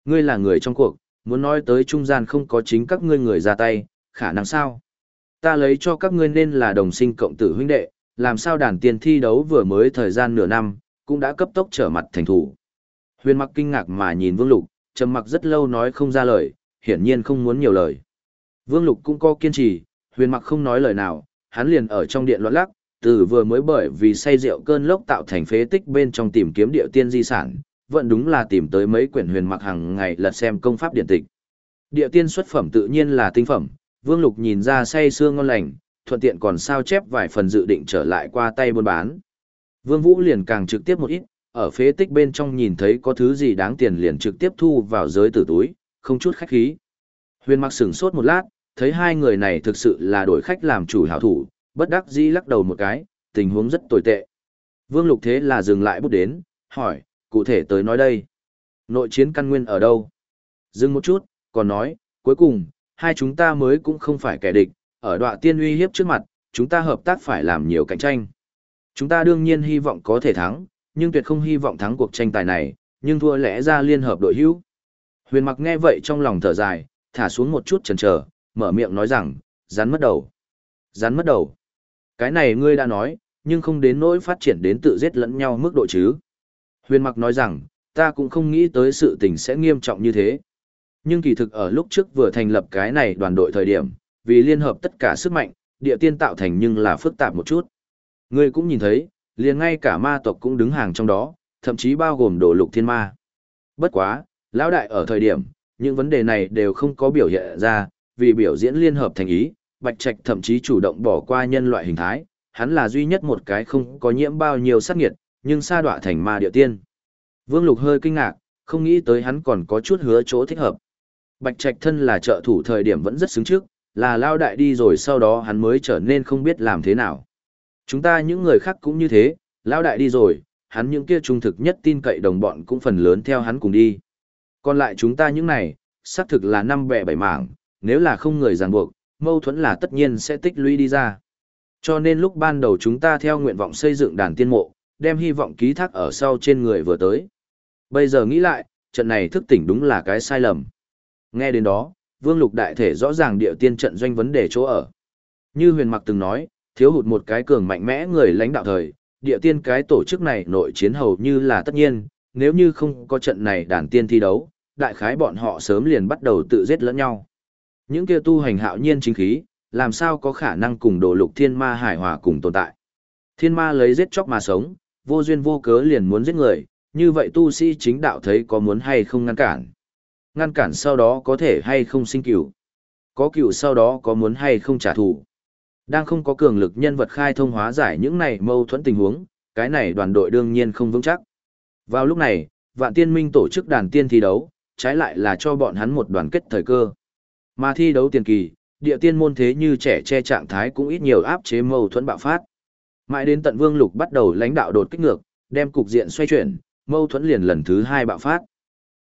Ngươi là người trong cuộc, muốn nói tới trung gian không có chính các ngươi người ra tay, khả năng sao? Ta lấy cho các ngươi nên là đồng sinh cộng tử huynh đệ, làm sao đàn tiên thi đấu vừa mới thời gian nửa năm, cũng đã cấp tốc trở mặt thành thủ. Huyền mặc kinh ngạc mà nhìn Vương Lục, trầm mặc rất lâu nói không ra lời, hiển nhiên không muốn nhiều lời. Vương Lục cũng có kiên trì, huyền mặc không nói lời nào, hắn liền ở trong điện loạn lắc, từ vừa mới bởi vì say rượu cơn lốc tạo thành phế tích bên trong tìm kiếm địa tiên di sản, vẫn đúng là tìm tới mấy quyển huyền mặc hàng ngày lật xem công pháp điện tịch. Địa tiên xuất phẩm tự nhiên là tinh phẩm, Vương Lục nhìn ra say xương ngon lành, thuận tiện còn sao chép vài phần dự định trở lại qua tay buôn bán. Vương Vũ liền càng trực tiếp một ít, ở phế tích bên trong nhìn thấy có thứ gì đáng tiền liền trực tiếp thu vào giới tử túi, không chút khách khí. Huyền mặc sửng sốt một lát, thấy hai người này thực sự là đổi khách làm chủ hảo thủ, bất đắc dĩ lắc đầu một cái, tình huống rất tồi tệ. Vương Lục thế là dừng lại bút đến, hỏi, cụ thể tới nói đây. Nội chiến căn nguyên ở đâu? Dừng một chút, còn nói, cuối cùng, hai chúng ta mới cũng không phải kẻ địch, ở đoạn tiên uy hiếp trước mặt, chúng ta hợp tác phải làm nhiều cạnh tranh. Chúng ta đương nhiên hy vọng có thể thắng, nhưng tuyệt không hy vọng thắng cuộc tranh tài này, nhưng thua lẽ ra liên hợp đội hữu. Huyền mặc nghe vậy trong lòng thở dài, thả xuống một chút chần chờ, mở miệng nói rằng, rắn mất đầu. Rắn mất đầu. Cái này ngươi đã nói, nhưng không đến nỗi phát triển đến tự giết lẫn nhau mức độ chứ. Huyền mặc nói rằng, ta cũng không nghĩ tới sự tình sẽ nghiêm trọng như thế. Nhưng kỳ thực ở lúc trước vừa thành lập cái này đoàn đội thời điểm, vì liên hợp tất cả sức mạnh, địa tiên tạo thành nhưng là phức tạp một chút. Ngươi cũng nhìn thấy, liền ngay cả ma tộc cũng đứng hàng trong đó, thậm chí bao gồm đồ lục thiên ma. Bất quá, lão đại ở thời điểm, những vấn đề này đều không có biểu hiện ra, vì biểu diễn liên hợp thành ý, Bạch Trạch thậm chí chủ động bỏ qua nhân loại hình thái, hắn là duy nhất một cái không có nhiễm bao nhiêu sát nghiệt, nhưng sa đọa thành ma địa tiên. Vương Lục hơi kinh ngạc, không nghĩ tới hắn còn có chút hứa chỗ thích hợp. Bạch Trạch thân là trợ thủ thời điểm vẫn rất xứng trước, là lao đại đi rồi sau đó hắn mới trở nên không biết làm thế nào. Chúng ta những người khác cũng như thế, lao đại đi rồi, hắn những kia trung thực nhất tin cậy đồng bọn cũng phần lớn theo hắn cùng đi. Còn lại chúng ta những này, xác thực là năm bẻ bảy mảng, nếu là không người ràng buộc, mâu thuẫn là tất nhiên sẽ tích lũy đi ra. Cho nên lúc ban đầu chúng ta theo nguyện vọng xây dựng đàn tiên mộ, đem hy vọng ký thác ở sau trên người vừa tới. Bây giờ nghĩ lại, trận này thức tỉnh đúng là cái sai lầm. Nghe đến đó, Vương Lục đại thể rõ ràng địa tiên trận doanh vấn đề chỗ ở. Như huyền mặc từng nói, thiếu hụt một cái cường mạnh mẽ người lãnh đạo thời, địa tiên cái tổ chức này nội chiến hầu như là tất nhiên, nếu như không có trận này đàn tiên thi đấu, đại khái bọn họ sớm liền bắt đầu tự giết lẫn nhau. Những kia tu hành hạo nhiên chính khí, làm sao có khả năng cùng đồ lục thiên ma hải hòa cùng tồn tại. Thiên ma lấy giết chóc mà sống, vô duyên vô cớ liền muốn giết người, như vậy tu sĩ chính đạo thấy có muốn hay không ngăn cản. Ngăn cản sau đó có thể hay không sinh cửu. Có cửu sau đó có muốn hay không trả thù. Đang không có cường lực nhân vật khai thông hóa giải những này mâu thuẫn tình huống, cái này đoàn đội đương nhiên không vững chắc. Vào lúc này, vạn tiên minh tổ chức đàn tiên thi đấu, trái lại là cho bọn hắn một đoàn kết thời cơ. Mà thi đấu tiền kỳ, địa tiên môn thế như trẻ che trạng thái cũng ít nhiều áp chế mâu thuẫn bạo phát. Mãi đến tận Vương Lục bắt đầu lãnh đạo đột kích ngược, đem cục diện xoay chuyển, mâu thuẫn liền lần thứ hai bạo phát.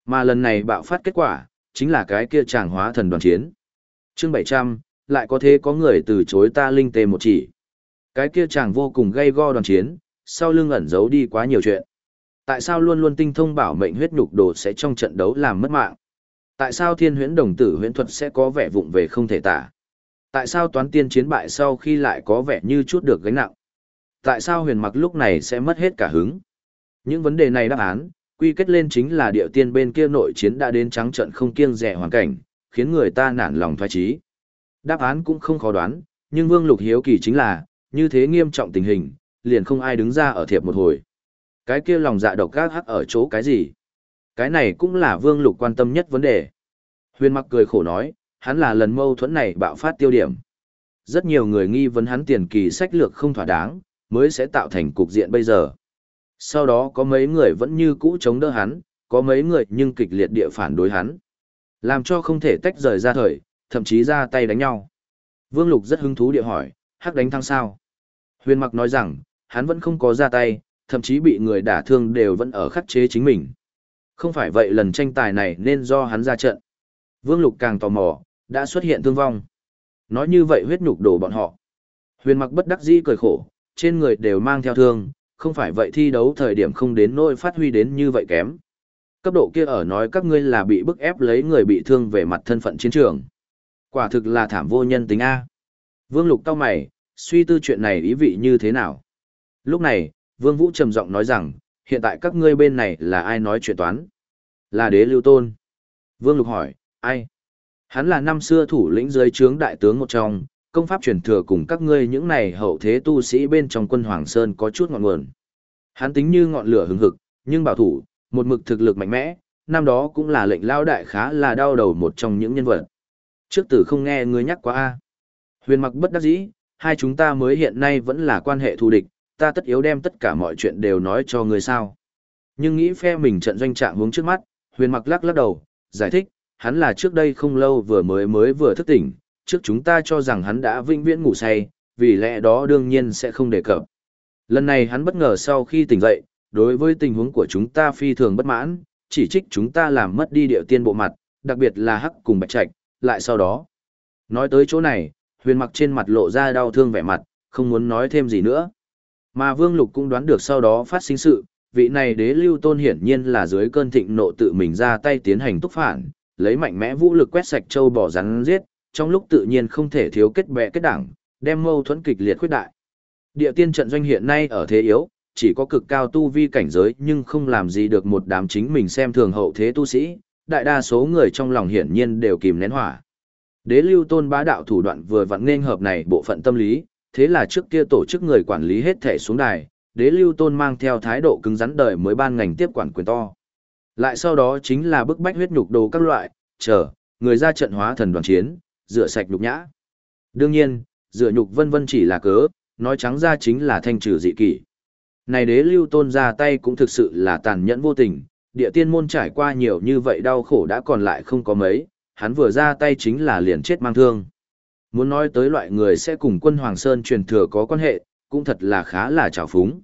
Mà lần này bạo phát kết quả, chính là cái kia chàng hóa thần đoàn chiến. Chương 700, lại có thế có người từ chối ta linh tê một chỉ. Cái kia chàng vô cùng gây go đoàn chiến, sau lưng ẩn giấu đi quá nhiều chuyện. Tại sao luôn luôn tinh thông bảo mệnh huyết nhục đồ sẽ trong trận đấu làm mất mạng? Tại sao thiên huyễn đồng tử huyễn thuật sẽ có vẻ vụng về không thể tả? Tại sao toán tiên chiến bại sau khi lại có vẻ như chút được gánh nặng? Tại sao huyền mặc lúc này sẽ mất hết cả hứng? Những vấn đề này đáp án, quy kết lên chính là địa tiên bên kia nội chiến đã đến trắng trận không kiêng rẻ hoàn cảnh, khiến người ta nản lòng thoái trí. Đáp án cũng không khó đoán, nhưng Vương Lục hiếu kỳ chính là, như thế nghiêm trọng tình hình, liền không ai đứng ra ở thiệp một hồi. Cái kia lòng dạ độc gác hắc ở chỗ cái gì? Cái này cũng là Vương Lục quan tâm nhất vấn đề. Huyền mặc cười khổ nói, hắn là lần mâu thuẫn này bạo phát tiêu điểm. Rất nhiều người nghi vấn hắn tiền kỳ sách lược không thỏa đáng, mới sẽ tạo thành cục diện bây giờ. Sau đó có mấy người vẫn như cũ chống đỡ hắn, có mấy người nhưng kịch liệt địa phản đối hắn. Làm cho không thể tách rời ra thời, thậm chí ra tay đánh nhau. Vương Lục rất hứng thú địa hỏi, hắc đánh thăng sao? Huyền Mặc nói rằng, hắn vẫn không có ra tay, thậm chí bị người đả thương đều vẫn ở khắc chế chính mình. Không phải vậy lần tranh tài này nên do hắn ra trận. Vương Lục càng tò mò, đã xuất hiện thương vong. Nói như vậy huyết nhục đổ bọn họ. Huyền Mặc bất đắc dĩ cười khổ, trên người đều mang theo thương, không phải vậy thi đấu thời điểm không đến nỗi phát huy đến như vậy kém. Cấp độ kia ở nói các ngươi là bị bức ép lấy người bị thương về mặt thân phận chiến trường. Quả thực là thảm vô nhân tính A. Vương Lục cao mày, suy tư chuyện này ý vị như thế nào. Lúc này, Vương Vũ trầm giọng nói rằng, hiện tại các ngươi bên này là ai nói chuyện toán? Là đế lưu tôn. Vương Lục hỏi, ai? Hắn là năm xưa thủ lĩnh dưới trướng đại tướng một trong, công pháp truyền thừa cùng các ngươi những này hậu thế tu sĩ bên trong quân Hoàng Sơn có chút ngọn nguồn. Hắn tính như ngọn lửa hứng hực, nhưng bảo thủ, một mực thực lực mạnh mẽ, năm đó cũng là lệnh lao đại khá là đau đầu một trong những nhân vật. Trước tử không nghe ngươi nhắc quá a. Huyền mặc bất đắc dĩ, hai chúng ta mới hiện nay vẫn là quan hệ thù địch, ta tất yếu đem tất cả mọi chuyện đều nói cho ngươi sao. Nhưng nghĩ phe mình trận doanh trạng hướng trước mắt, huyền mặc lắc lắc đầu, giải thích, hắn là trước đây không lâu vừa mới mới vừa thức tỉnh, trước chúng ta cho rằng hắn đã vĩnh viễn ngủ say, vì lẽ đó đương nhiên sẽ không đề cập. Lần này hắn bất ngờ sau khi tỉnh dậy, đối với tình huống của chúng ta phi thường bất mãn, chỉ trích chúng ta làm mất đi điệu tiên bộ mặt, đặc biệt là hắc cùng bạch trạch, lại sau đó. Nói tới chỗ này, huyền mặc trên mặt lộ ra đau thương vẻ mặt, không muốn nói thêm gì nữa. Mà Vương Lục cũng đoán được sau đó phát sinh sự, vị này đế lưu tôn hiển nhiên là dưới cơn thịnh nộ tự mình ra tay tiến hành túc phản, lấy mạnh mẽ vũ lực quét sạch châu bỏ rắn giết, trong lúc tự nhiên không thể thiếu kết bè kết đảng, đem mâu thuẫn kịch liệt khuyết đại. Địa tiên trận doanh hiện nay ở thế yếu, chỉ có cực cao tu vi cảnh giới nhưng không làm gì được một đám chính mình xem thường hậu thế tu sĩ, đại đa số người trong lòng hiển nhiên đều kìm nén hỏa. Đế lưu tôn bá đạo thủ đoạn vừa vặn nên hợp này bộ phận tâm lý, thế là trước kia tổ chức người quản lý hết thể xuống đài, đế lưu tôn mang theo thái độ cứng rắn đời mới ban ngành tiếp quản quyền to. Lại sau đó chính là bức bách huyết nhục đồ các loại, chờ, người ra trận hóa thần đoàn chiến, rửa sạch nhục nhã. Đương nhiên, rửa nhục vân vân chỉ là cớ, nói trắng ra chính là thanh trừ dị kỷ. Này đế lưu tôn ra tay cũng thực sự là tàn nhẫn vô tình, địa tiên môn trải qua nhiều như vậy đau khổ đã còn lại không có mấy, hắn vừa ra tay chính là liền chết mang thương. Muốn nói tới loại người sẽ cùng quân Hoàng Sơn truyền thừa có quan hệ, cũng thật là khá là trào phúng.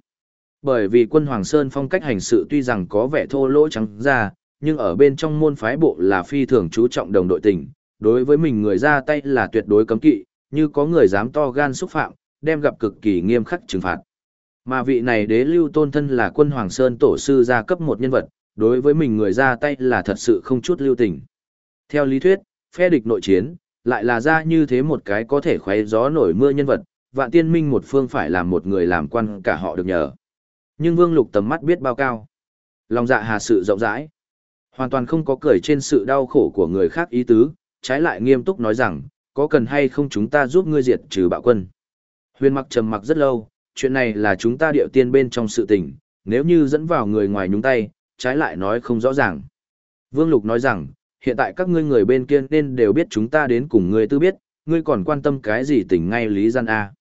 Bởi vì quân Hoàng Sơn phong cách hành sự tuy rằng có vẻ thô lỗ trắng ra, nhưng ở bên trong môn phái bộ là phi thường chú trọng đồng đội tình, đối với mình người ra tay là tuyệt đối cấm kỵ, như có người dám to gan xúc phạm, đem gặp cực kỳ nghiêm khắc trừng phạt. Mà vị này đế lưu tôn thân là quân Hoàng Sơn tổ sư gia cấp một nhân vật, đối với mình người ra tay là thật sự không chút lưu tình. Theo lý thuyết, phe địch nội chiến, lại là ra như thế một cái có thể khoé gió nổi mưa nhân vật, vạn tiên minh một phương phải làm một người làm quan cả họ được nhờ. Nhưng vương lục tầm mắt biết bao cao. Lòng dạ hà sự rộng rãi. Hoàn toàn không có cười trên sự đau khổ của người khác ý tứ, trái lại nghiêm túc nói rằng, có cần hay không chúng ta giúp ngươi diệt trừ bạo quân. Huyền mặc trầm mặc rất lâu, chuyện này là chúng ta điệu tiên bên trong sự tình, nếu như dẫn vào người ngoài nhúng tay, trái lại nói không rõ ràng. Vương Lục nói rằng, hiện tại các ngươi người bên kia nên đều biết chúng ta đến cùng ngươi tư biết, ngươi còn quan tâm cái gì tỉnh ngay lý gian A.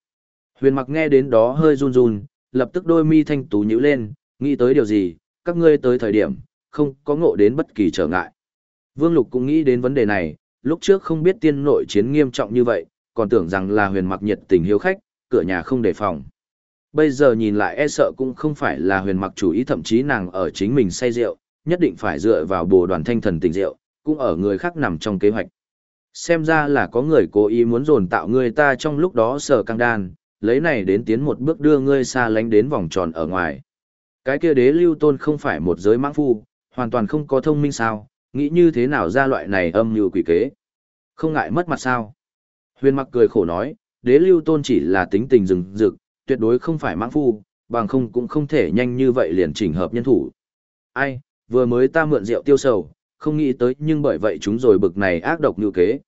Huyền mặc nghe đến đó hơi run run, lập tức đôi mi thanh tú nhíu lên, nghĩ tới điều gì, các ngươi tới thời điểm, không có ngộ đến bất kỳ trở ngại. Vương Lục cũng nghĩ đến vấn đề này, lúc trước không biết tiên nội chiến nghiêm trọng như vậy, còn tưởng rằng là huyền mặc nhiệt tình hiếu khách, cửa nhà không đề phòng. Bây giờ nhìn lại e sợ cũng không phải là huyền mặc chủ ý thậm chí nàng ở chính mình say rượu, nhất định phải dựa vào bồ đoàn thanh thần tình rượu, cũng ở người khác nằm trong kế hoạch. Xem ra là có người cố ý muốn dồn tạo người ta trong lúc đó sở căng đan, lấy này đến tiến một bước đưa ngươi xa lánh đến vòng tròn ở ngoài. Cái kia đế lưu tôn không phải một giới mãng phu, hoàn toàn không có thông minh sao, nghĩ như thế nào ra loại này âm như quỷ kế. Không ngại mất mặt sao. Huyền mặc cười khổ nói, đế lưu tôn chỉ là tính tình rừng rực, tuyệt đối không phải mãng phu, bằng không cũng không thể nhanh như vậy liền chỉnh hợp nhân thủ. Ai, vừa mới ta mượn rượu tiêu sầu, không nghĩ tới nhưng bởi vậy chúng rồi bực này ác độc như kế.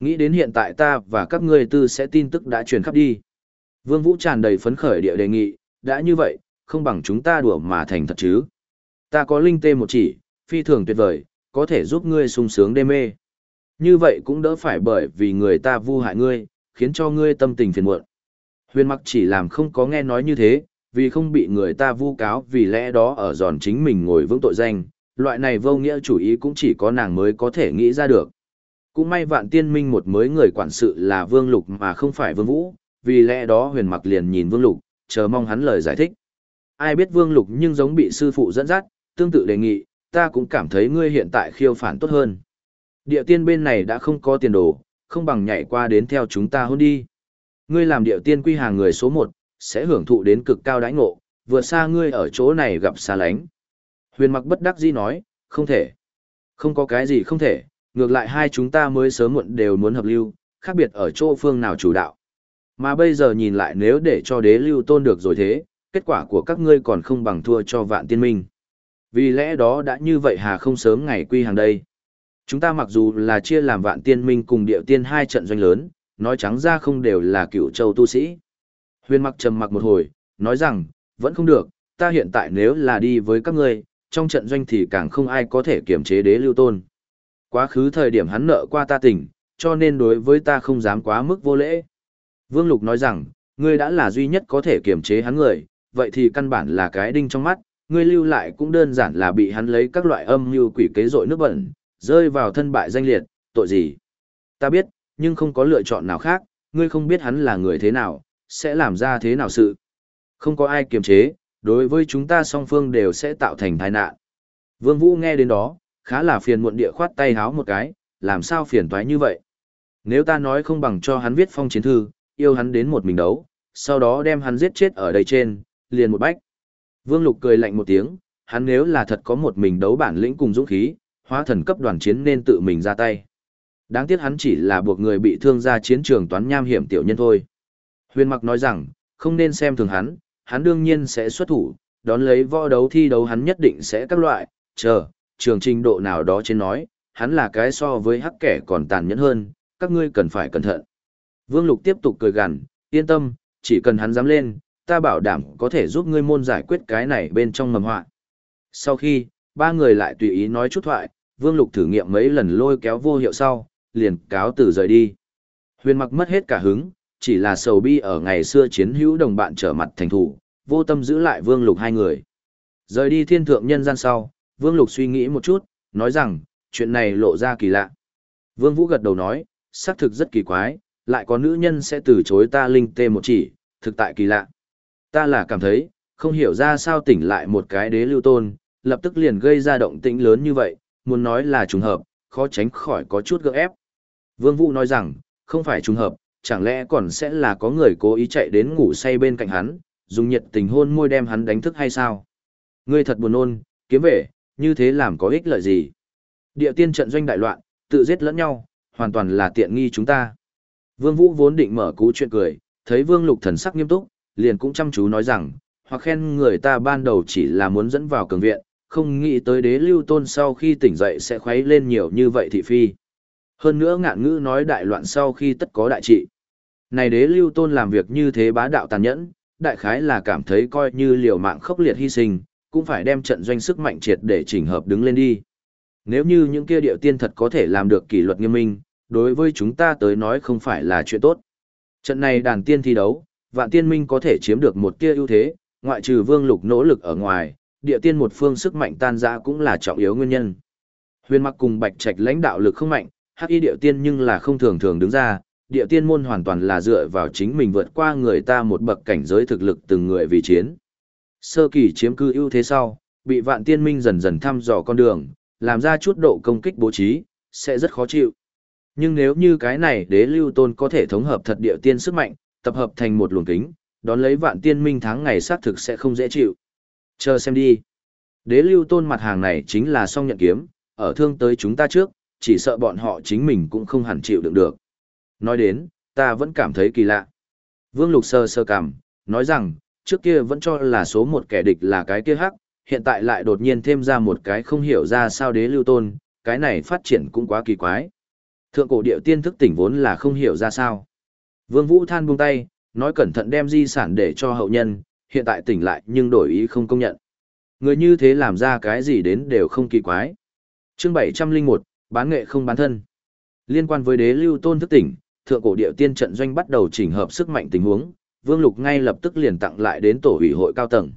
Nghĩ đến hiện tại ta và các ngươi tư sẽ tin tức đã truyền khắp đi. Vương Vũ tràn đầy phấn khởi địa đề nghị, đã như vậy, không bằng chúng ta đùa mà thành thật chứ. Ta có linh tê một chỉ, phi thường tuyệt vời, có thể giúp ngươi sung sướng đê mê. Như vậy cũng đỡ phải bởi vì người ta vu hại ngươi, khiến cho ngươi tâm tình phiền muộn. Huyền mặc chỉ làm không có nghe nói như thế, vì không bị người ta vu cáo vì lẽ đó ở giòn chính mình ngồi vững tội danh, loại này vô nghĩa chủ ý cũng chỉ có nàng mới có thể nghĩ ra được. Cũng may vạn tiên minh một mới người quản sự là Vương Lục mà không phải Vương Vũ, vì lẽ đó huyền mặc liền nhìn Vương Lục, chờ mong hắn lời giải thích. Ai biết Vương Lục nhưng giống bị sư phụ dẫn dắt, tương tự đề nghị, ta cũng cảm thấy ngươi hiện tại khiêu phản tốt hơn. Địa tiên bên này đã không có tiền đồ, không bằng nhảy qua đến theo chúng ta hôn đi. Ngươi làm địa tiên quy hàng người số một, sẽ hưởng thụ đến cực cao đãi ngộ, vượt xa ngươi ở chỗ này gặp xa lánh. Huyền mặc bất đắc dĩ nói, không thể. Không có cái gì không thể, ngược lại hai chúng ta mới sớm muộn đều muốn hợp lưu, khác biệt ở chỗ phương nào chủ đạo. Mà bây giờ nhìn lại nếu để cho đế lưu tôn được rồi thế, kết quả của các ngươi còn không bằng thua cho vạn tiên minh. Vì lẽ đó đã như vậy hà không sớm ngày quy hàng đây. Chúng ta mặc dù là chia làm vạn tiên minh cùng điệu tiên hai trận doanh lớn, nói trắng ra không đều là cựu châu tu sĩ. Huyền mặc trầm mặc một hồi, nói rằng, vẫn không được, ta hiện tại nếu là đi với các ngươi, trong trận doanh thì càng không ai có thể kiểm chế đế lưu tôn. Quá khứ thời điểm hắn nợ qua ta tỉnh, cho nên đối với ta không dám quá mức vô lễ. Vương Lục nói rằng, ngươi đã là duy nhất có thể kiểm chế hắn người, vậy thì căn bản là cái đinh trong mắt, ngươi lưu lại cũng đơn giản là bị hắn lấy các loại âm như quỷ kế rội nước bẩn, rơi vào thân bại danh liệt, tội gì? Ta biết, nhưng không có lựa chọn nào khác, ngươi không biết hắn là người thế nào, sẽ làm ra thế nào sự. Không có ai kiềm chế, đối với chúng ta song phương đều sẽ tạo thành tai nạn. Vương Vũ nghe đến đó, khá là phiền muộn địa khoát tay háo một cái, làm sao phiền toái như vậy? Nếu ta nói không bằng cho hắn viết phong chiến thư, yêu hắn đến một mình đấu, sau đó đem hắn giết chết ở đây trên, liền một bách. Vương Lục cười lạnh một tiếng, hắn nếu là thật có một mình đấu bản lĩnh cùng dũng khí, hóa thần cấp đoàn chiến nên tự mình ra tay. Đáng tiếc hắn chỉ là buộc người bị thương ra chiến trường toán nham hiểm tiểu nhân thôi. Huyền Mặc nói rằng, không nên xem thường hắn, hắn đương nhiên sẽ xuất thủ, đón lấy võ đấu thi đấu hắn nhất định sẽ các loại, chờ, trường trình độ nào đó trên nói, hắn là cái so với hắc kẻ còn tàn nhẫn hơn, các ngươi cần phải cẩn thận. Vương Lục tiếp tục cười gằn, yên tâm, chỉ cần hắn dám lên, ta bảo đảm có thể giúp ngươi môn giải quyết cái này bên trong mầm họa. Sau khi, ba người lại tùy ý nói chút thoại, Vương Lục thử nghiệm mấy lần lôi kéo vô hiệu sau, liền cáo từ rời đi. Huyền mặc mất hết cả hứng, chỉ là sầu bi ở ngày xưa chiến hữu đồng bạn trở mặt thành thủ, vô tâm giữ lại Vương Lục hai người. Rời đi thiên thượng nhân gian sau, Vương Lục suy nghĩ một chút, nói rằng, chuyện này lộ ra kỳ lạ. Vương Vũ gật đầu nói, xác thực rất kỳ quái, lại có nữ nhân sẽ từ chối ta linh tê một chỉ, thực tại kỳ lạ. Ta là cảm thấy, không hiểu ra sao tỉnh lại một cái đế lưu tôn, lập tức liền gây ra động tĩnh lớn như vậy, muốn nói là trùng hợp, khó tránh khỏi có chút gỡ ép. Vương Vũ nói rằng, không phải trùng hợp, chẳng lẽ còn sẽ là có người cố ý chạy đến ngủ say bên cạnh hắn, dùng nhiệt tình hôn môi đem hắn đánh thức hay sao? Ngươi thật buồn nôn, kiếm về, như thế làm có ích lợi gì? Địa tiên trận doanh đại loạn, tự giết lẫn nhau, hoàn toàn là tiện nghi chúng ta. Vương Vũ vốn định mở cú chuyện cười, thấy Vương Lục thần sắc nghiêm túc, liền cũng chăm chú nói rằng, hoặc khen người ta ban đầu chỉ là muốn dẫn vào cường viện, không nghĩ tới đế lưu tôn sau khi tỉnh dậy sẽ khuấy lên nhiều như vậy thị phi. Hơn nữa ngạn ngữ nói đại loạn sau khi tất có đại trị. Này đế lưu tôn làm việc như thế bá đạo tàn nhẫn, đại khái là cảm thấy coi như liều mạng khốc liệt hy sinh, cũng phải đem trận doanh sức mạnh triệt để chỉnh hợp đứng lên đi. Nếu như những kia điệu tiên thật có thể làm được kỷ luật nghiêm minh, đối với chúng ta tới nói không phải là chuyện tốt. Trận này đàn tiên thi đấu, vạn tiên minh có thể chiếm được một kia ưu thế, ngoại trừ vương lục nỗ lực ở ngoài, địa tiên một phương sức mạnh tan rã cũng là trọng yếu nguyên nhân. Huyền mặc cùng bạch trạch lãnh đạo lực không mạnh, hắc y địa tiên nhưng là không thường thường đứng ra, địa tiên môn hoàn toàn là dựa vào chính mình vượt qua người ta một bậc cảnh giới thực lực từng người vì chiến. Sơ kỳ chiếm cư ưu thế sau, bị vạn tiên minh dần dần thăm dò con đường, làm ra chút độ công kích bố trí, sẽ rất khó chịu. Nhưng nếu như cái này đế lưu tôn có thể thống hợp thật địa tiên sức mạnh, tập hợp thành một luồng kính, đón lấy vạn tiên minh tháng ngày sát thực sẽ không dễ chịu. Chờ xem đi. Đế lưu tôn mặt hàng này chính là song nhận kiếm, ở thương tới chúng ta trước, chỉ sợ bọn họ chính mình cũng không hẳn chịu đựng được. Nói đến, ta vẫn cảm thấy kỳ lạ. Vương Lục sơ sơ cảm, nói rằng, trước kia vẫn cho là số một kẻ địch là cái kia hắc, hiện tại lại đột nhiên thêm ra một cái không hiểu ra sao đế lưu tôn, cái này phát triển cũng quá kỳ quái. Thượng cổ điệu tiên thức tỉnh vốn là không hiểu ra sao. Vương Vũ than buông tay, nói cẩn thận đem di sản để cho hậu nhân, hiện tại tỉnh lại nhưng đổi ý không công nhận. Người như thế làm ra cái gì đến đều không kỳ quái. Chương 701, bán nghệ không bán thân. Liên quan với đế lưu tôn thức tỉnh, thượng cổ điệu tiên trận doanh bắt đầu chỉnh hợp sức mạnh tình huống, Vương Lục ngay lập tức liền tặng lại đến tổ ủy hội cao tầng.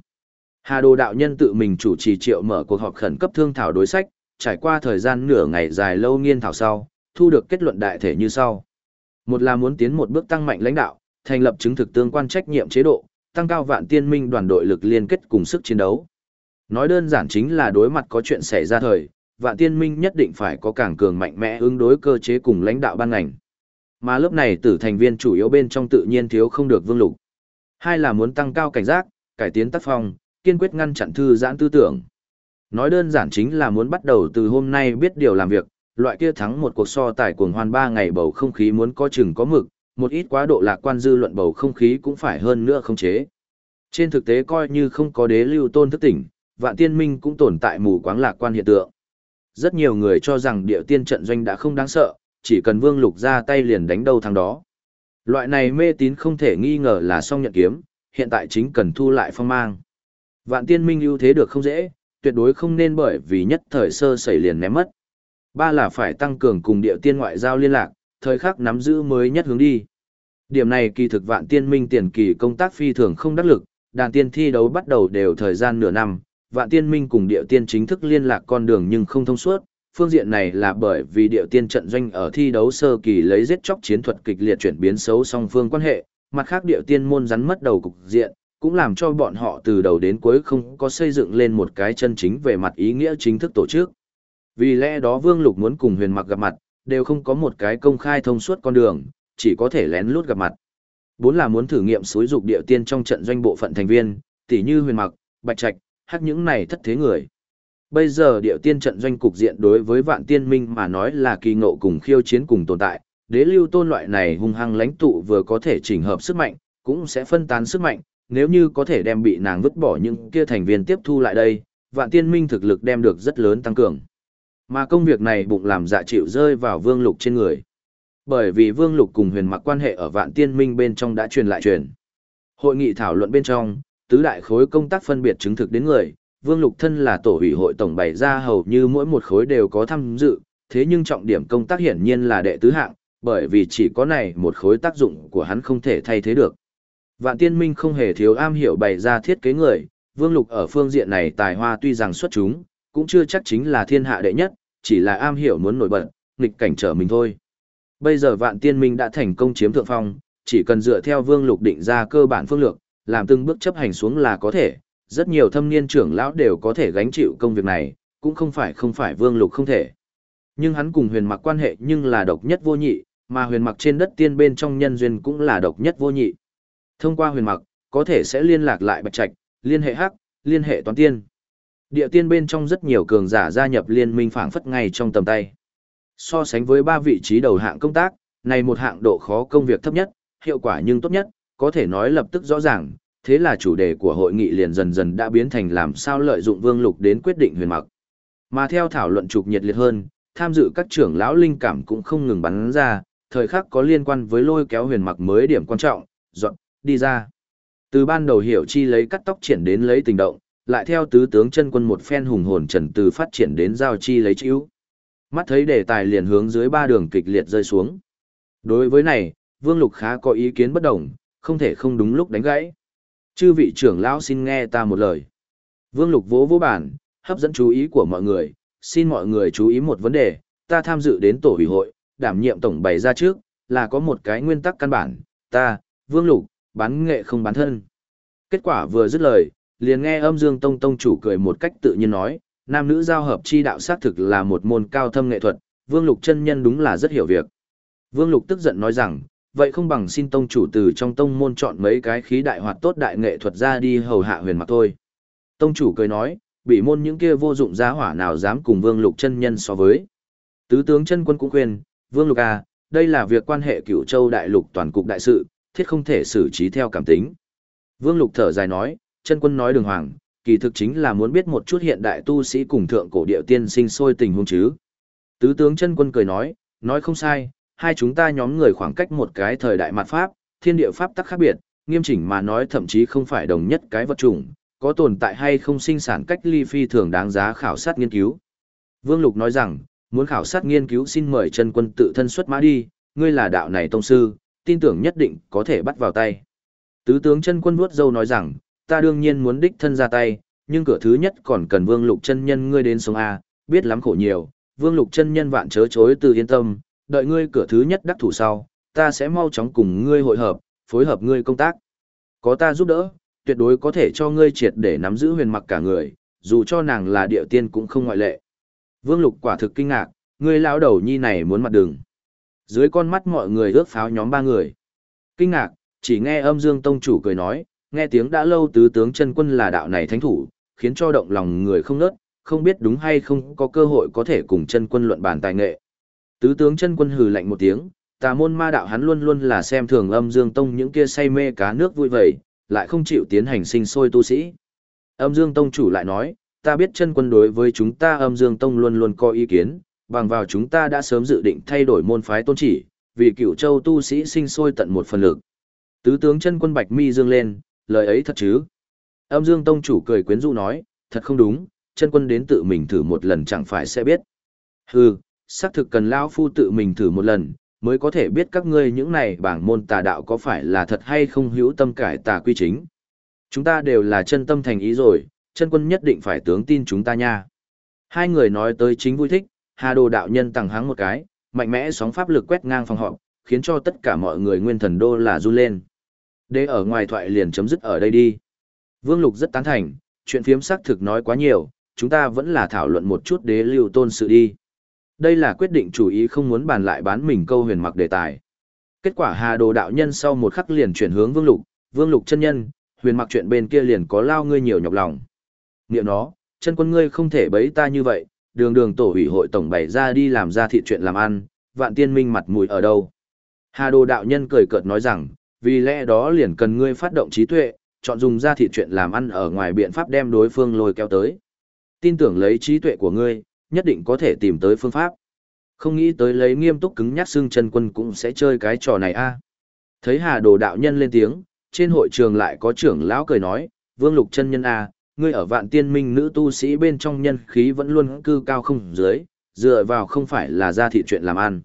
Hà Đồ đạo nhân tự mình chủ trì triệu mở cuộc họp khẩn cấp thương thảo đối sách, trải qua thời gian nửa ngày dài lâu nghiên thảo sau, thu được kết luận đại thể như sau. Một là muốn tiến một bước tăng mạnh lãnh đạo, thành lập chứng thực tương quan trách nhiệm chế độ, tăng cao vạn tiên minh đoàn đội lực liên kết cùng sức chiến đấu. Nói đơn giản chính là đối mặt có chuyện xảy ra thời, vạn tiên minh nhất định phải có càng cường mạnh mẽ ứng đối cơ chế cùng lãnh đạo ban ngành. Mà lớp này tử thành viên chủ yếu bên trong tự nhiên thiếu không được vương lục. Hai là muốn tăng cao cảnh giác, cải tiến tác phong, kiên quyết ngăn chặn thư giãn tư tưởng. Nói đơn giản chính là muốn bắt đầu từ hôm nay biết điều làm việc, loại kia thắng một cuộc so tài cuồng hoan ba ngày bầu không khí muốn có chừng có mực, một ít quá độ lạc quan dư luận bầu không khí cũng phải hơn nữa không chế. Trên thực tế coi như không có đế lưu tôn thức tỉnh, vạn tiên minh cũng tồn tại mù quáng lạc quan hiện tượng. Rất nhiều người cho rằng địa tiên trận doanh đã không đáng sợ, chỉ cần vương lục ra tay liền đánh đâu thằng đó. Loại này mê tín không thể nghi ngờ là song nhận kiếm, hiện tại chính cần thu lại phong mang. Vạn tiên minh ưu thế được không dễ, tuyệt đối không nên bởi vì nhất thời sơ xảy liền ném mất. Ba là phải tăng cường cùng địa tiên ngoại giao liên lạc, thời khắc nắm giữ mới nhất hướng đi. Điểm này kỳ thực vạn tiên minh tiền kỳ công tác phi thường không đắc lực, đàn tiên thi đấu bắt đầu đều thời gian nửa năm, vạn tiên minh cùng địa tiên chính thức liên lạc con đường nhưng không thông suốt. Phương diện này là bởi vì địa tiên trận doanh ở thi đấu sơ kỳ lấy giết chóc chiến thuật kịch liệt chuyển biến xấu song phương quan hệ, mặt khác địa tiên môn rắn mất đầu cục diện, cũng làm cho bọn họ từ đầu đến cuối không có xây dựng lên một cái chân chính về mặt ý nghĩa chính thức tổ chức. Vì lẽ đó Vương Lục muốn cùng huyền mặc gặp mặt, đều không có một cái công khai thông suốt con đường, chỉ có thể lén lút gặp mặt. Bốn là muốn thử nghiệm suối dục địa tiên trong trận doanh bộ phận thành viên, tỉ như huyền mặc, bạch trạch, hắc những này thất thế người. Bây giờ địa tiên trận doanh cục diện đối với vạn tiên minh mà nói là kỳ ngộ cùng khiêu chiến cùng tồn tại, đế lưu tôn loại này hung hăng lãnh tụ vừa có thể chỉnh hợp sức mạnh, cũng sẽ phân tán sức mạnh, nếu như có thể đem bị nàng vứt bỏ những kia thành viên tiếp thu lại đây, vạn tiên minh thực lực đem được rất lớn tăng cường. Mà công việc này bụng làm dạ chịu rơi vào vương lục trên người. Bởi vì vương lục cùng huyền mặc quan hệ ở vạn tiên minh bên trong đã truyền lại truyền. Hội nghị thảo luận bên trong, tứ đại khối công tác phân biệt chứng thực đến người, vương lục thân là tổ ủy hội tổng bày ra hầu như mỗi một khối đều có tham dự, thế nhưng trọng điểm công tác hiển nhiên là đệ tứ hạng, bởi vì chỉ có này một khối tác dụng của hắn không thể thay thế được. Vạn tiên minh không hề thiếu am hiểu bày ra thiết kế người, vương lục ở phương diện này tài hoa tuy rằng xuất chúng, cũng chưa chắc chính là thiên hạ đệ nhất, chỉ là am hiểu muốn nổi bật, nghịch cảnh trở mình thôi. Bây giờ vạn tiên minh đã thành công chiếm thượng phong, chỉ cần dựa theo vương lục định ra cơ bản phương lược, làm từng bước chấp hành xuống là có thể, rất nhiều thâm niên trưởng lão đều có thể gánh chịu công việc này, cũng không phải không phải vương lục không thể. Nhưng hắn cùng huyền mặc quan hệ nhưng là độc nhất vô nhị, mà huyền mặc trên đất tiên bên trong nhân duyên cũng là độc nhất vô nhị. Thông qua huyền mặc, có thể sẽ liên lạc lại bạch trạch, liên hệ hắc, liên hệ toán tiên. Địa tiên bên trong rất nhiều cường giả gia nhập liên minh phảng phất ngay trong tầm tay. So sánh với ba vị trí đầu hạng công tác, này một hạng độ khó công việc thấp nhất, hiệu quả nhưng tốt nhất, có thể nói lập tức rõ ràng, thế là chủ đề của hội nghị liền dần dần đã biến thành làm sao lợi dụng vương lục đến quyết định huyền mặc. Mà theo thảo luận trục nhiệt liệt hơn, tham dự các trưởng lão linh cảm cũng không ngừng bắn ra, thời khắc có liên quan với lôi kéo huyền mặc mới điểm quan trọng, dọn, đi ra. Từ ban đầu hiểu chi lấy cắt tóc triển đến lấy tình động, lại theo tứ tướng chân quân một phen hùng hồn trần từ phát triển đến giao chi lấy chiếu Mắt thấy đề tài liền hướng dưới ba đường kịch liệt rơi xuống. Đối với này, Vương Lục khá có ý kiến bất đồng, không thể không đúng lúc đánh gãy. Chư vị trưởng lão xin nghe ta một lời. Vương Lục vỗ vỗ bản, hấp dẫn chú ý của mọi người, xin mọi người chú ý một vấn đề, ta tham dự đến tổ ủy hội, đảm nhiệm tổng bày ra trước, là có một cái nguyên tắc căn bản, ta, Vương Lục, bán nghệ không bán thân. Kết quả vừa dứt lời, liền nghe âm dương tông tông chủ cười một cách tự nhiên nói, nam nữ giao hợp chi đạo xác thực là một môn cao thâm nghệ thuật, Vương Lục chân nhân đúng là rất hiểu việc. Vương Lục tức giận nói rằng, vậy không bằng xin tông chủ từ trong tông môn chọn mấy cái khí đại hoạt tốt đại nghệ thuật ra đi hầu hạ huyền mặc thôi. Tông chủ cười nói, bị môn những kia vô dụng giá hỏa nào dám cùng Vương Lục chân nhân so với. Tứ tướng chân quân cũng khuyên, Vương Lục à, đây là việc quan hệ cửu châu đại lục toàn cục đại sự, thiết không thể xử trí theo cảm tính. Vương Lục thở dài nói, chân quân nói đường hoàng, kỳ thực chính là muốn biết một chút hiện đại tu sĩ cùng thượng cổ địa tiên sinh sôi tình huống chứ. Tứ tướng chân quân cười nói, nói không sai, hai chúng ta nhóm người khoảng cách một cái thời đại mặt pháp, thiên địa pháp tắc khác biệt, nghiêm chỉnh mà nói thậm chí không phải đồng nhất cái vật chủng, có tồn tại hay không sinh sản cách ly phi thường đáng giá khảo sát nghiên cứu. Vương Lục nói rằng, muốn khảo sát nghiên cứu xin mời chân quân tự thân xuất mã đi, ngươi là đạo này tông sư, tin tưởng nhất định có thể bắt vào tay. Tứ tướng chân quân vuốt dâu nói rằng, ta đương nhiên muốn đích thân ra tay, nhưng cửa thứ nhất còn cần Vương Lục chân nhân ngươi đến sống A, biết lắm khổ nhiều, Vương Lục chân nhân vạn chớ chối từ yên tâm, đợi ngươi cửa thứ nhất đắc thủ sau, ta sẽ mau chóng cùng ngươi hội hợp, phối hợp ngươi công tác. Có ta giúp đỡ, tuyệt đối có thể cho ngươi triệt để nắm giữ huyền mặc cả người, dù cho nàng là địa tiên cũng không ngoại lệ. Vương Lục quả thực kinh ngạc, ngươi lão đầu nhi này muốn mặt đường. Dưới con mắt mọi người ước pháo nhóm ba người. Kinh ngạc, chỉ nghe âm dương tông chủ cười nói, nghe tiếng đã lâu tứ tướng chân quân là đạo này thánh thủ, khiến cho động lòng người không nớt, không biết đúng hay không có cơ hội có thể cùng chân quân luận bàn tài nghệ. Tứ tướng chân quân hừ lạnh một tiếng, tà môn ma đạo hắn luôn luôn là xem thường âm dương tông những kia say mê cá nước vui vầy, lại không chịu tiến hành sinh sôi tu sĩ. Âm dương tông chủ lại nói, ta biết chân quân đối với chúng ta âm dương tông luôn luôn có ý kiến, bằng vào chúng ta đã sớm dự định thay đổi môn phái tôn chỉ, vì cửu châu tu sĩ sinh sôi tận một phần lực. Tứ tướng chân quân bạch mi dương lên, lời ấy thật chứ. Âm dương tông chủ cười quyến rũ nói, thật không đúng, chân quân đến tự mình thử một lần chẳng phải sẽ biết. Hừ, xác thực cần lão phu tự mình thử một lần, mới có thể biết các ngươi những này bảng môn tà đạo có phải là thật hay không hữu tâm cải tà quy chính. Chúng ta đều là chân tâm thành ý rồi, chân quân nhất định phải tướng tin chúng ta nha. Hai người nói tới chính vui thích, Hà Đồ đạo nhân tăng háng một cái, mạnh mẽ sóng pháp lực quét ngang phòng họp, khiến cho tất cả mọi người nguyên thần đô là run lên. Đế ở ngoài thoại liền chấm dứt ở đây đi. Vương Lục rất tán thành, chuyện phiếm xác thực nói quá nhiều, chúng ta vẫn là thảo luận một chút đế lưu tôn sự đi. Đây là quyết định chủ ý không muốn bàn lại bán mình câu huyền mặc đề tài. Kết quả Hà Đồ đạo nhân sau một khắc liền chuyển hướng Vương Lục, Vương Lục chân nhân, huyền mặc chuyện bên kia liền có lao ngươi nhiều nhọc lòng. Niệm nó, chân quân ngươi không thể bấy ta như vậy, đường đường tổ ủy hội tổng bày ra đi làm ra thị chuyện làm ăn, vạn tiên minh mặt mũi ở đâu. Hà Đồ đạo nhân cười cợt nói rằng, vì lẽ đó liền cần ngươi phát động trí tuệ, chọn dùng ra thị chuyện làm ăn ở ngoài biện pháp đem đối phương lôi kéo tới. Tin tưởng lấy trí tuệ của ngươi, nhất định có thể tìm tới phương pháp. Không nghĩ tới lấy nghiêm túc cứng nhắc xương chân quân cũng sẽ chơi cái trò này a. Thấy Hà Đồ đạo nhân lên tiếng, trên hội trường lại có trưởng lão cười nói, Vương Lục chân nhân a, ngươi ở vạn tiên minh nữ tu sĩ bên trong nhân khí vẫn luôn cư cao không dưới, dựa vào không phải là ra thị chuyện làm ăn.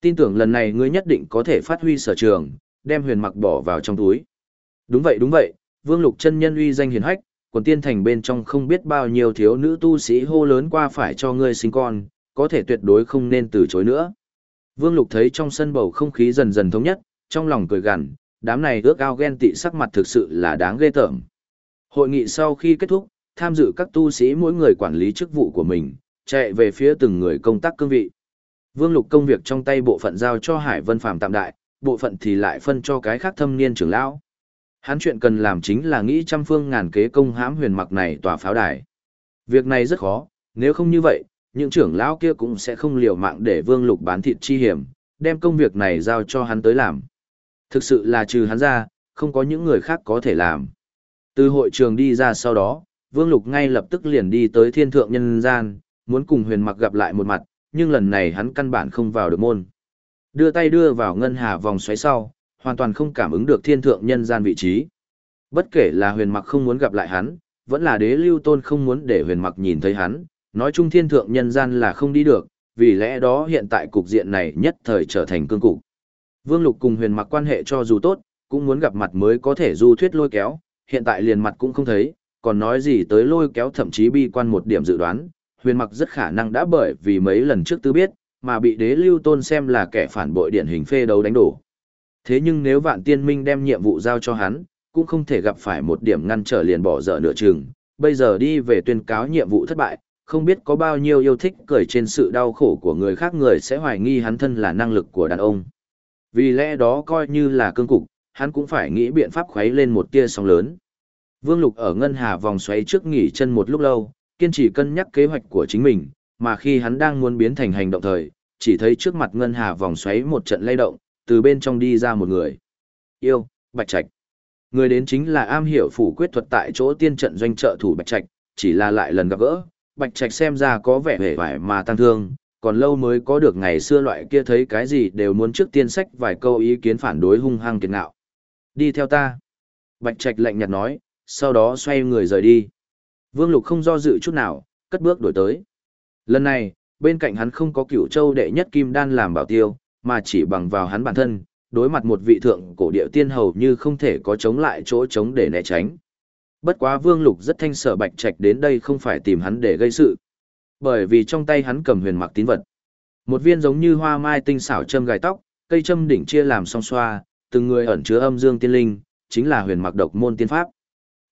Tin tưởng lần này ngươi nhất định có thể phát huy sở trường, đem huyền mặc bỏ vào trong túi. Đúng vậy đúng vậy, Vương Lục chân nhân uy danh hiển hách, quần tiên thành bên trong không biết bao nhiêu thiếu nữ tu sĩ hô lớn qua phải cho ngươi sinh con, có thể tuyệt đối không nên từ chối nữa. Vương Lục thấy trong sân bầu không khí dần dần thống nhất, trong lòng cười gằn, đám này ước ao ghen tị sắc mặt thực sự là đáng ghê tởm. Hội nghị sau khi kết thúc, tham dự các tu sĩ mỗi người quản lý chức vụ của mình, chạy về phía từng người công tác cương vị. Vương Lục công việc trong tay bộ phận giao cho Hải Vân Phàm tạm đại, bộ phận thì lại phân cho cái khác thâm niên trưởng lão. Hắn chuyện cần làm chính là nghĩ trăm phương ngàn kế công hãm huyền mặc này tòa pháo đài. Việc này rất khó, nếu không như vậy, những trưởng lão kia cũng sẽ không liều mạng để Vương Lục bán thịt chi hiểm, đem công việc này giao cho hắn tới làm. Thực sự là trừ hắn ra, không có những người khác có thể làm. Từ hội trường đi ra sau đó, Vương Lục ngay lập tức liền đi tới thiên thượng nhân gian, muốn cùng huyền mặc gặp lại một mặt, nhưng lần này hắn căn bản không vào được môn. Đưa tay đưa vào ngân hà vòng xoáy sau, hoàn toàn không cảm ứng được thiên thượng nhân gian vị trí. Bất kể là huyền mặc không muốn gặp lại hắn, vẫn là đế lưu tôn không muốn để huyền mặc nhìn thấy hắn, nói chung thiên thượng nhân gian là không đi được, vì lẽ đó hiện tại cục diện này nhất thời trở thành cương cục. Vương Lục cùng huyền mặc quan hệ cho dù tốt, cũng muốn gặp mặt mới có thể du thuyết lôi kéo, hiện tại liền mặt cũng không thấy, còn nói gì tới lôi kéo thậm chí bi quan một điểm dự đoán, huyền mặc rất khả năng đã bởi vì mấy lần trước tư biết, mà bị đế lưu tôn xem là kẻ phản bội điển hình phê đấu đánh đổ. Thế nhưng nếu vạn tiên minh đem nhiệm vụ giao cho hắn, cũng không thể gặp phải một điểm ngăn trở liền bỏ dở nửa chừng, bây giờ đi về tuyên cáo nhiệm vụ thất bại, không biết có bao nhiêu yêu thích cười trên sự đau khổ của người khác người sẽ hoài nghi hắn thân là năng lực của đàn ông. Vì lẽ đó coi như là cương cục, hắn cũng phải nghĩ biện pháp khuấy lên một tia sóng lớn. Vương Lục ở ngân hà vòng xoáy trước nghỉ chân một lúc lâu, kiên trì cân nhắc kế hoạch của chính mình, mà khi hắn đang muốn biến thành hành động thời, chỉ thấy trước mặt ngân hà vòng xoáy một trận lay động, từ bên trong đi ra một người. Yêu, Bạch Trạch. Người đến chính là am hiểu phủ quyết thuật tại chỗ tiên trận doanh trợ thủ Bạch Trạch, chỉ là lại lần gặp gỡ, Bạch Trạch xem ra có vẻ hề vải mà tăng thương, còn lâu mới có được ngày xưa loại kia thấy cái gì đều muốn trước tiên sách vài câu ý kiến phản đối hung hăng kiệt ngạo. Đi theo ta. Bạch Trạch lạnh nhạt nói, sau đó xoay người rời đi. Vương Lục không do dự chút nào, cất bước đổi tới. Lần này, bên cạnh hắn không có cửu châu đệ nhất kim đan làm bảo tiêu, mà chỉ bằng vào hắn bản thân, đối mặt một vị thượng cổ địa tiên hầu như không thể có chống lại chỗ chống để né tránh. Bất quá Vương Lục rất thanh sở Bạch Trạch đến đây không phải tìm hắn để gây sự. Bởi vì trong tay hắn cầm huyền mặc tín vật. Một viên giống như hoa mai tinh xảo châm gài tóc, cây châm đỉnh chia làm song xoa, từng người ẩn chứa âm dương tiên linh, chính là huyền mặc độc môn tiên pháp.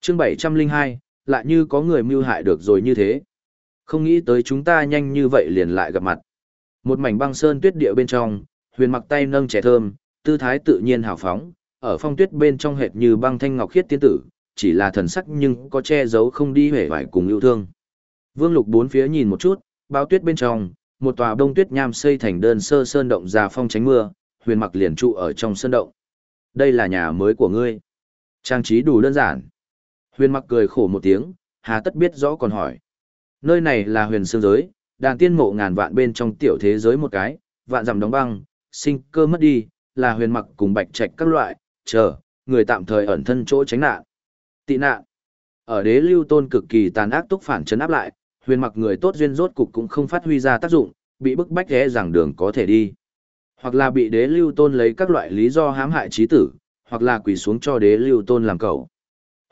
Chương 702, lại như có người mưu hại được rồi như thế. Không nghĩ tới chúng ta nhanh như vậy liền lại gặp mặt. Một mảnh băng sơn tuyết địa bên trong, huyền mặc tay nâng trẻ thơm, tư thái tự nhiên hào phóng, ở phong tuyết bên trong hệt như băng thanh ngọc khiết tiên tử, chỉ là thần sắc nhưng có che giấu không đi hề vải cùng yêu thương. Vương Lục bốn phía nhìn một chút, bao tuyết bên trong, một tòa đông tuyết nham xây thành đơn sơ sơn động già phong tránh mưa, huyền mặc liền trụ ở trong sơn động. Đây là nhà mới của ngươi. Trang trí đủ đơn giản. Huyền mặc cười khổ một tiếng, hà tất biết rõ còn hỏi. Nơi này là huyền sương giới, đàn tiên mộ ngàn vạn bên trong tiểu thế giới một cái, vạn dặm đóng băng, sinh cơ mất đi, là huyền mặc cùng bạch trạch các loại, chờ, người tạm thời ẩn thân chỗ tránh nạn. Tị nạn. Ở đế lưu tôn cực kỳ tàn ác túc phản chấn áp lại, huyền mặc người tốt duyên rốt cục cũng không phát huy ra tác dụng, bị bức bách ghé rằng đường có thể đi. Hoặc là bị đế lưu tôn lấy các loại lý do hãm hại trí tử, hoặc là quỳ xuống cho đế lưu tôn làm cầu.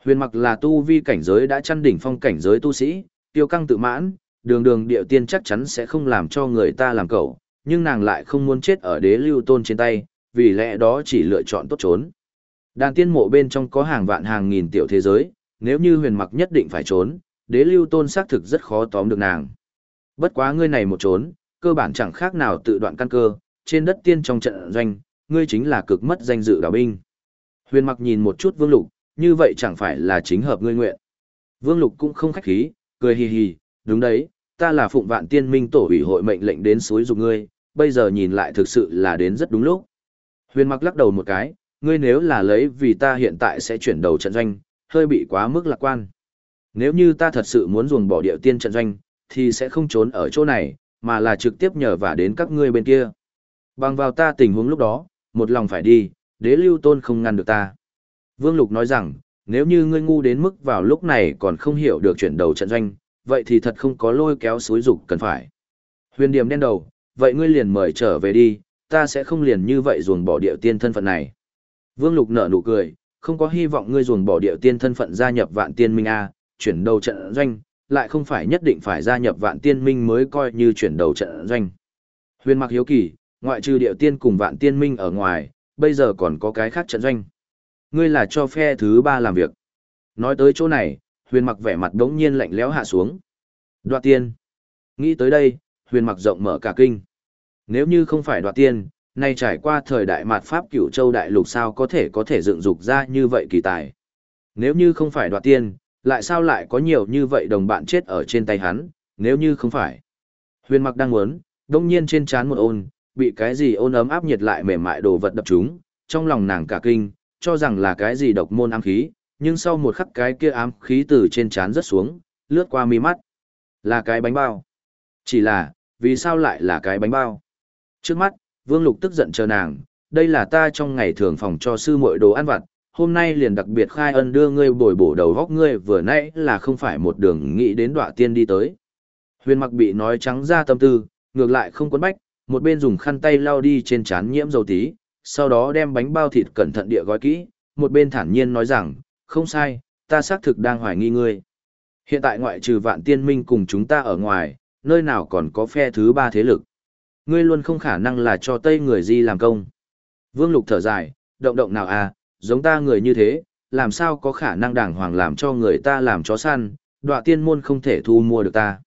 Huyền mặc là tu vi cảnh giới đã chăn đỉnh phong cảnh giới tu sĩ, tiêu căng tự mãn, đường đường điệu tiên chắc chắn sẽ không làm cho người ta làm cầu, nhưng nàng lại không muốn chết ở đế lưu tôn trên tay, vì lẽ đó chỉ lựa chọn tốt trốn. Đàn tiên mộ bên trong có hàng vạn hàng nghìn tiểu thế giới, nếu như huyền mặc nhất định phải trốn, đế lưu tôn xác thực rất khó tóm được nàng. Bất quá ngươi này một trốn, cơ bản chẳng khác nào tự đoạn căn cơ, trên đất tiên trong trận doanh, ngươi chính là cực mất danh dự đạo binh. Huyền mặc nhìn một chút vương lục, như vậy chẳng phải là chính hợp ngươi nguyện. Vương lục cũng không khách khí, cười hì hì, đúng đấy, ta là phụng vạn tiên minh tổ ủy hội mệnh lệnh đến suối dục ngươi, bây giờ nhìn lại thực sự là đến rất đúng lúc. Huyền mặc lắc đầu một cái, ngươi nếu là lấy vì ta hiện tại sẽ chuyển đầu trận doanh, hơi bị quá mức lạc quan. Nếu như ta thật sự muốn ruồng bỏ địa tiên trận doanh, thì sẽ không trốn ở chỗ này, mà là trực tiếp nhờ vả đến các ngươi bên kia. Bằng vào ta tình huống lúc đó, một lòng phải đi, đế lưu tôn không ngăn được ta. Vương Lục nói rằng, nếu như ngươi ngu đến mức vào lúc này còn không hiểu được chuyển đầu trận doanh, vậy thì thật không có lôi kéo suối dục cần phải. Huyền điểm đen đầu, vậy ngươi liền mời trở về đi, ta sẽ không liền như vậy ruồng bỏ địa tiên thân phận này. Vương Lục nở nụ cười, không có hy vọng ngươi ruồng bỏ địa tiên thân phận gia nhập vạn tiên minh A, chuyển đầu trận doanh, lại không phải nhất định phải gia nhập vạn tiên minh mới coi như chuyển đầu trận doanh. Huyền mặc hiếu kỳ, ngoại trừ địa tiên cùng vạn tiên minh ở ngoài, bây giờ còn có cái khác trận doanh. Ngươi là cho phe thứ ba làm việc. Nói tới chỗ này, huyền mặc vẻ mặt đống nhiên lạnh lẽo hạ xuống. Đoạt tiên. Nghĩ tới đây, huyền mặc rộng mở cả kinh. Nếu như không phải đoạt tiên, nay trải qua thời đại mạt Pháp cửu châu đại lục sao có thể có thể dựng dục ra như vậy kỳ tài. Nếu như không phải đoạt tiên, lại sao lại có nhiều như vậy đồng bạn chết ở trên tay hắn, nếu như không phải. Huyền mặc đang muốn, đông nhiên trên trán một ôn, bị cái gì ôn ấm áp nhiệt lại mềm mại đồ vật đập chúng, trong lòng nàng cả kinh, cho rằng là cái gì độc môn ám khí, nhưng sau một khắc cái kia ám khí từ trên trán rớt xuống, lướt qua mi mắt. Là cái bánh bao. Chỉ là, vì sao lại là cái bánh bao? Trước mắt, Vương Lục tức giận chờ nàng, đây là ta trong ngày thường phòng cho sư muội đồ ăn vặt, hôm nay liền đặc biệt khai ân đưa ngươi bồi bổ đầu góc ngươi vừa nãy là không phải một đường nghĩ đến đọa tiên đi tới. Huyền mặc bị nói trắng ra tâm tư, ngược lại không quấn bách, một bên dùng khăn tay lau đi trên trán nhiễm dầu tí, sau đó đem bánh bao thịt cẩn thận địa gói kỹ, một bên thản nhiên nói rằng, không sai, ta xác thực đang hoài nghi ngươi. Hiện tại ngoại trừ vạn tiên minh cùng chúng ta ở ngoài, nơi nào còn có phe thứ ba thế lực. Ngươi luôn không khả năng là cho Tây người di làm công. Vương Lục thở dài, động động nào à, giống ta người như thế, làm sao có khả năng đàng hoàng làm cho người ta làm chó săn, đọa tiên môn không thể thu mua được ta.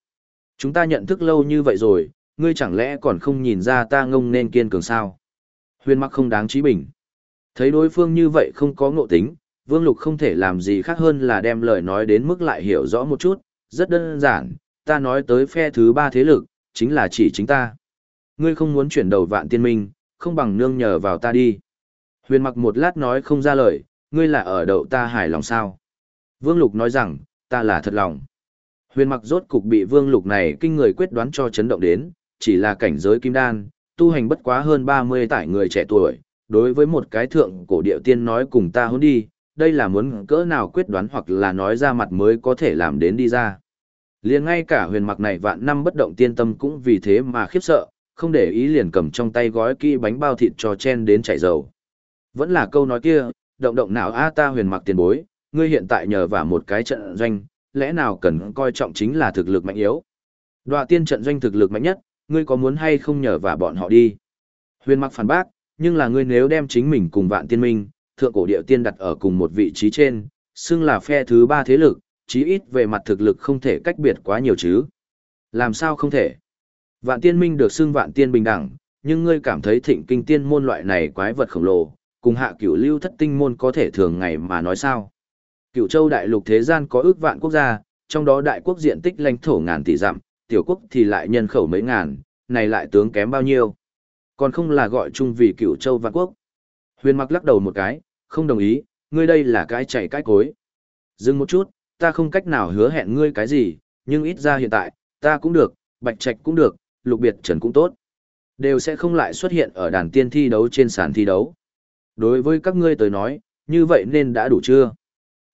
Chúng ta nhận thức lâu như vậy rồi, ngươi chẳng lẽ còn không nhìn ra ta ngông nên kiên cường sao? Huyền mặc không đáng trí bình. Thấy đối phương như vậy không có ngộ tính, Vương Lục không thể làm gì khác hơn là đem lời nói đến mức lại hiểu rõ một chút, rất đơn giản, ta nói tới phe thứ ba thế lực, chính là chỉ chính ta. Ngươi không muốn chuyển đầu vạn tiên minh, không bằng nương nhờ vào ta đi. Huyền mặc một lát nói không ra lời, ngươi là ở đậu ta hài lòng sao? Vương Lục nói rằng, ta là thật lòng. Huyền mặc rốt cục bị Vương Lục này kinh người quyết đoán cho chấn động đến, chỉ là cảnh giới kim đan, tu hành bất quá hơn 30 tải người trẻ tuổi, đối với một cái thượng cổ điệu tiên nói cùng ta hôn đi, đây là muốn cỡ nào quyết đoán hoặc là nói ra mặt mới có thể làm đến đi ra liền ngay cả huyền mặc này vạn năm bất động tiên tâm cũng vì thế mà khiếp sợ, không để ý liền cầm trong tay gói kỹ bánh bao thịt cho chen đến chảy dầu. Vẫn là câu nói kia, động động nào a ta huyền mặc tiền bối, ngươi hiện tại nhờ vào một cái trận doanh, lẽ nào cần coi trọng chính là thực lực mạnh yếu. Đoạ tiên trận doanh thực lực mạnh nhất, ngươi có muốn hay không nhờ vào bọn họ đi. Huyền mặc phản bác, nhưng là ngươi nếu đem chính mình cùng vạn tiên minh, thượng cổ địa tiên đặt ở cùng một vị trí trên, xưng là phe thứ ba thế lực, chí ít về mặt thực lực không thể cách biệt quá nhiều chứ. Làm sao không thể? Vạn tiên minh được xưng vạn tiên bình đẳng, nhưng ngươi cảm thấy thịnh kinh tiên môn loại này quái vật khổng lồ, cùng hạ cửu lưu thất tinh môn có thể thường ngày mà nói sao. Cửu châu đại lục thế gian có ước vạn quốc gia, trong đó đại quốc diện tích lãnh thổ ngàn tỷ dặm, tiểu quốc thì lại nhân khẩu mấy ngàn, này lại tướng kém bao nhiêu. Còn không là gọi chung vì cửu châu vạn quốc. Huyền mặc lắc đầu một cái, không đồng ý, ngươi đây là cái chạy cái cối. Dừng một chút, ta không cách nào hứa hẹn ngươi cái gì, nhưng ít ra hiện tại, ta cũng được, bạch trạch cũng được, lục biệt trần cũng tốt. Đều sẽ không lại xuất hiện ở đàn tiên thi đấu trên sàn thi đấu. Đối với các ngươi tới nói, như vậy nên đã đủ chưa?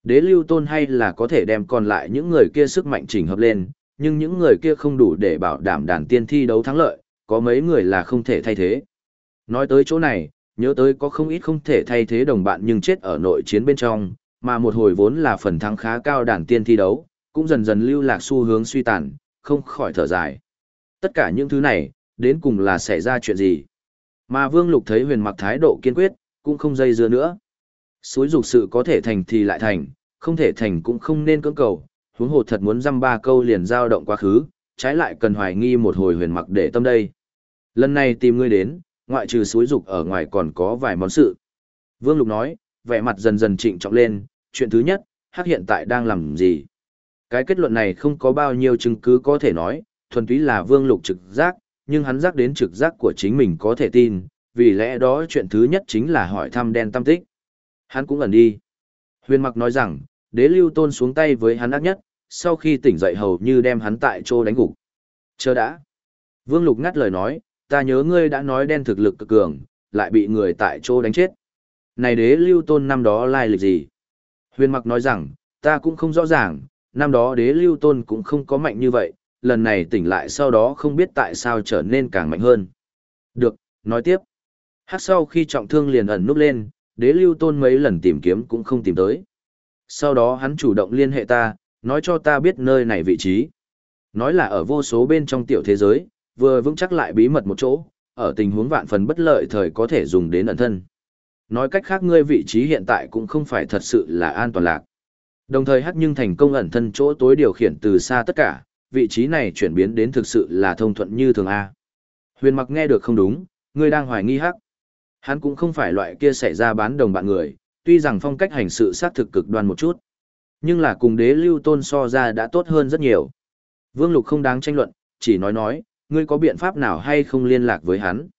Đế lưu tôn hay là có thể đem còn lại những người kia sức mạnh chỉnh hợp lên, nhưng những người kia không đủ để bảo đảm đàn tiên thi đấu thắng lợi, có mấy người là không thể thay thế. Nói tới chỗ này, nhớ tới có không ít không thể thay thế đồng bạn nhưng chết ở nội chiến bên trong, mà một hồi vốn là phần thắng khá cao đàn tiên thi đấu, cũng dần dần lưu lạc xu hướng suy tàn, không khỏi thở dài. Tất cả những thứ này, đến cùng là xảy ra chuyện gì? Mà Vương Lục thấy huyền mặc thái độ kiên quyết, cũng không dây dưa nữa. Suối dục sự có thể thành thì lại thành, không thể thành cũng không nên cưỡng cầu, huống hồ thật muốn dăm ba câu liền giao động quá khứ, trái lại cần hoài nghi một hồi huyền mặc để tâm đây. Lần này tìm ngươi đến, ngoại trừ suối dục ở ngoài còn có vài món sự. Vương Lục nói, vẻ mặt dần dần trịnh trọng lên, chuyện thứ nhất, hắc hiện tại đang làm gì? Cái kết luận này không có bao nhiêu chứng cứ có thể nói, thuần túy là Vương Lục trực giác, nhưng hắn giác đến trực giác của chính mình có thể tin, vì lẽ đó chuyện thứ nhất chính là hỏi thăm đen tâm tích. Hắn cũng ẩn đi. Huyền mặc nói rằng, đế lưu tôn xuống tay với hắn ác nhất, sau khi tỉnh dậy hầu như đem hắn tại chỗ đánh gục. Chờ đã. Vương Lục ngắt lời nói, ta nhớ ngươi đã nói đen thực lực cực cường, lại bị người tại chỗ đánh chết. Này đế lưu tôn năm đó lai lịch gì? Huyền mặc nói rằng, ta cũng không rõ ràng, năm đó đế lưu tôn cũng không có mạnh như vậy, lần này tỉnh lại sau đó không biết tại sao trở nên càng mạnh hơn. Được, nói tiếp. Hát sau khi trọng thương liền ẩn núp lên, đế lưu tôn mấy lần tìm kiếm cũng không tìm tới. Sau đó hắn chủ động liên hệ ta, nói cho ta biết nơi này vị trí. Nói là ở vô số bên trong tiểu thế giới, vừa vững chắc lại bí mật một chỗ, ở tình huống vạn phần bất lợi thời có thể dùng đến ẩn thân. Nói cách khác ngươi vị trí hiện tại cũng không phải thật sự là an toàn lạc. Đồng thời hắc nhưng thành công ẩn thân chỗ tối điều khiển từ xa tất cả, vị trí này chuyển biến đến thực sự là thông thuận như thường A. Huyền mặc nghe được không đúng, ngươi đang hoài nghi hắc. Hắn cũng không phải loại kia xảy ra bán đồng bạn người, tuy rằng phong cách hành sự sát thực cực đoan một chút. Nhưng là cùng đế lưu tôn so ra đã tốt hơn rất nhiều. Vương Lục không đáng tranh luận, chỉ nói nói, ngươi có biện pháp nào hay không liên lạc với hắn.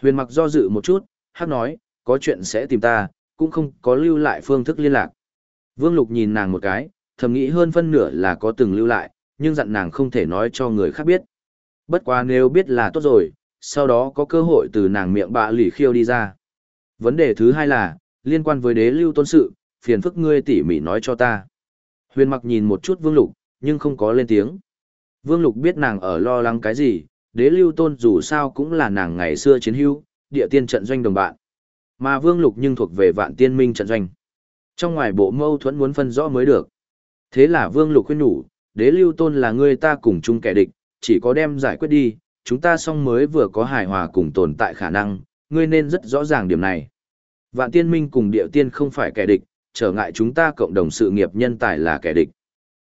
Huyền mặc do dự một chút, hắc nói, có chuyện sẽ tìm ta, cũng không có lưu lại phương thức liên lạc. Vương Lục nhìn nàng một cái, thầm nghĩ hơn phân nửa là có từng lưu lại, nhưng dặn nàng không thể nói cho người khác biết. Bất quá nếu biết là tốt rồi, sau đó có cơ hội từ nàng miệng bạ lì khiêu đi ra. Vấn đề thứ hai là, liên quan với đế lưu tôn sự, phiền phức ngươi tỉ mỉ nói cho ta. Huyền mặc nhìn một chút vương lục, nhưng không có lên tiếng. Vương lục biết nàng ở lo lắng cái gì, đế lưu tôn dù sao cũng là nàng ngày xưa chiến hữu, địa tiên trận doanh đồng bạn. Mà vương lục nhưng thuộc về vạn tiên minh trận doanh. Trong ngoài bộ mâu thuẫn muốn phân rõ mới được. Thế là vương lục khuyên nhủ, đế lưu tôn là người ta cùng chung kẻ địch, chỉ có đem giải quyết đi, chúng ta song mới vừa có hài hòa cùng tồn tại khả năng, ngươi nên rất rõ ràng điểm này. Vạn tiên minh cùng địa tiên không phải kẻ địch, trở ngại chúng ta cộng đồng sự nghiệp nhân tài là kẻ địch.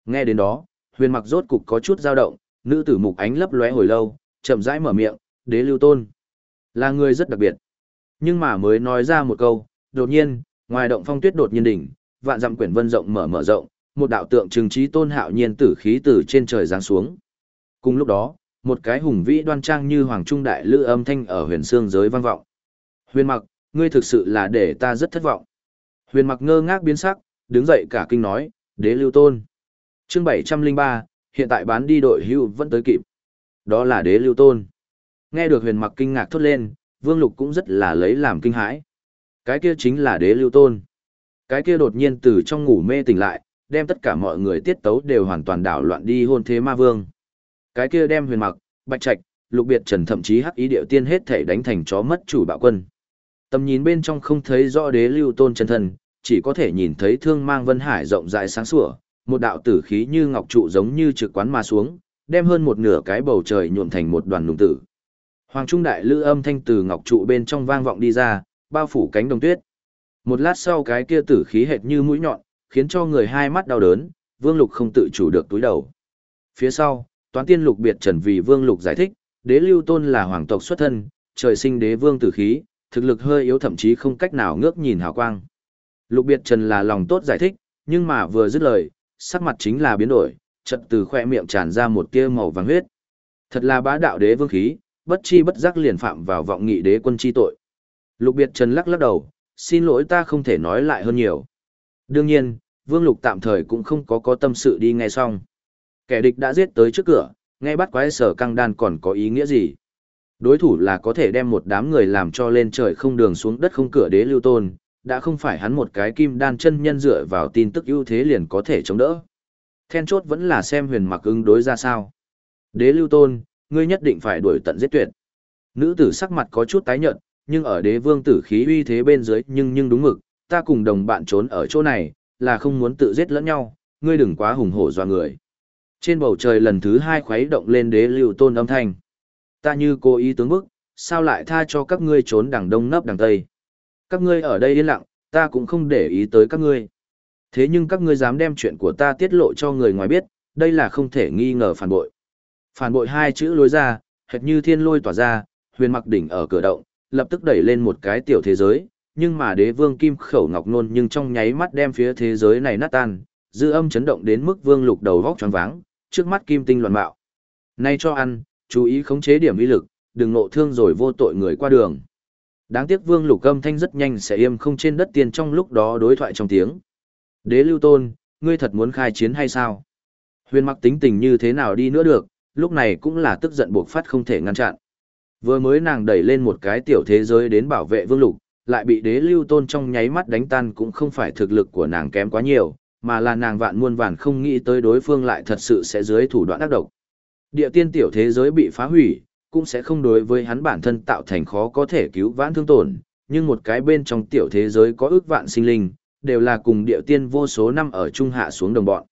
Nghe đến đó, huyền mặc rốt cục có chút dao động, nữ tử mục ánh lấp lóe hồi lâu, chậm rãi mở miệng, đế lưu tôn. Là người rất đặc biệt. Nhưng mà mới nói ra một câu, đột nhiên, ngoài động phong tuyết đột nhiên đỉnh, vạn dặm quyển vân rộng mở mở rộng, một đạo tượng trừng trí tôn hạo nhiên tử khí từ trên trời giáng xuống. Cùng lúc đó, một cái hùng vĩ đoan trang như hoàng trung đại lư âm thanh ở huyền xương giới vang vọng. Huyền mặc, ngươi thực sự là để ta rất thất vọng. Huyền mặc ngơ ngác biến sắc, đứng dậy cả kinh nói, đế lưu tôn. chương 703, hiện tại bán đi đội hưu vẫn tới kịp. Đó là đế lưu tôn. Nghe được huyền mặc kinh ngạc thốt lên, vương lục cũng rất là lấy làm kinh hãi. Cái kia chính là đế lưu tôn. Cái kia đột nhiên từ trong ngủ mê tỉnh lại, đem tất cả mọi người tiết tấu đều hoàn toàn đảo loạn đi hôn thế ma vương. Cái kia đem huyền mặc, bạch trạch, lục biệt trần thậm chí hắc ý điệu tiên hết thể đánh thành chó mất chủ bạo quân. Tầm nhìn bên trong không thấy rõ đế lưu tôn chân thân, chỉ có thể nhìn thấy thương mang vân hải rộng rãi sáng sủa, một đạo tử khí như ngọc trụ giống như trực quán mà xuống, đem hơn một nửa cái bầu trời nhuộm thành một đoàn lùng tử. Hoàng trung đại lư âm thanh từ ngọc trụ bên trong vang vọng đi ra, bao phủ cánh đồng tuyết. Một lát sau cái kia tử khí hệt như mũi nhọn, khiến cho người hai mắt đau đớn, Vương Lục không tự chủ được túi đầu. Phía sau, toán tiên lục biệt trần vì Vương Lục giải thích, đế lưu tôn là hoàng tộc xuất thân, trời sinh đế vương tử khí, thực lực hơi yếu thậm chí không cách nào ngước nhìn hào quang. Lục biệt trần là lòng tốt giải thích, nhưng mà vừa dứt lời, sắc mặt chính là biến đổi, chợt từ khoe miệng tràn ra một tia màu vàng huyết. Thật là bá đạo đế vương khí, bất chi bất giác liền phạm vào vọng nghị đế quân chi tội. Lục biệt trần lắc lắc đầu, xin lỗi ta không thể nói lại hơn nhiều. Đương nhiên, Vương Lục tạm thời cũng không có có tâm sự đi nghe xong. Kẻ địch đã giết tới trước cửa, nghe bắt quái sở căng đan còn có ý nghĩa gì. Đối thủ là có thể đem một đám người làm cho lên trời không đường xuống đất không cửa đế lưu tôn, đã không phải hắn một cái kim đan chân nhân dựa vào tin tức ưu thế liền có thể chống đỡ. Then chốt vẫn là xem huyền mặc ứng đối ra sao. Đế lưu tôn, ngươi nhất định phải đuổi tận giết tuyệt. Nữ tử sắc mặt có chút tái nhợt, nhưng ở đế vương tử khí uy thế bên dưới nhưng nhưng đúng mực, ta cùng đồng bạn trốn ở chỗ này, là không muốn tự giết lẫn nhau, ngươi đừng quá hùng hổ doa người. Trên bầu trời lần thứ hai khuấy động lên đế lưu tôn âm thanh. Ta như cố ý tướng bức, sao lại tha cho các ngươi trốn đằng đông nấp đằng tây. Các ngươi ở đây yên lặng, ta cũng không để ý tới các ngươi. Thế nhưng các ngươi dám đem chuyện của ta tiết lộ cho người ngoài biết, đây là không thể nghi ngờ phản bội. Phản bội hai chữ lối ra, hệt như thiên lôi tỏa ra, huyền mặc đỉnh ở cửa động, lập tức đẩy lên một cái tiểu thế giới, nhưng mà đế vương kim khẩu ngọc nôn nhưng trong nháy mắt đem phía thế giới này nát tan, dư âm chấn động đến mức vương lục đầu vóc tròn váng, trước mắt kim tinh loạn bạo. Nay cho ăn, chú ý khống chế điểm uy lực, đừng nộ thương rồi vô tội người qua đường. Đáng tiếc vương lục âm thanh rất nhanh sẽ im không trên đất tiền trong lúc đó đối thoại trong tiếng. Đế lưu tôn, ngươi thật muốn khai chiến hay sao? Huyền mặc tính tình như thế nào đi nữa được, lúc này cũng là tức giận buộc phát không thể ngăn chặn. Vừa mới nàng đẩy lên một cái tiểu thế giới đến bảo vệ vương lục, lại bị đế lưu tôn trong nháy mắt đánh tan cũng không phải thực lực của nàng kém quá nhiều, mà là nàng vạn muôn vàn không nghĩ tới đối phương lại thật sự sẽ dưới thủ đoạn ác độc. Địa tiên tiểu thế giới bị phá hủy, cũng sẽ không đối với hắn bản thân tạo thành khó có thể cứu vãn thương tổn, nhưng một cái bên trong tiểu thế giới có ước vạn sinh linh, đều là cùng địa tiên vô số năm ở trung hạ xuống đồng bọn.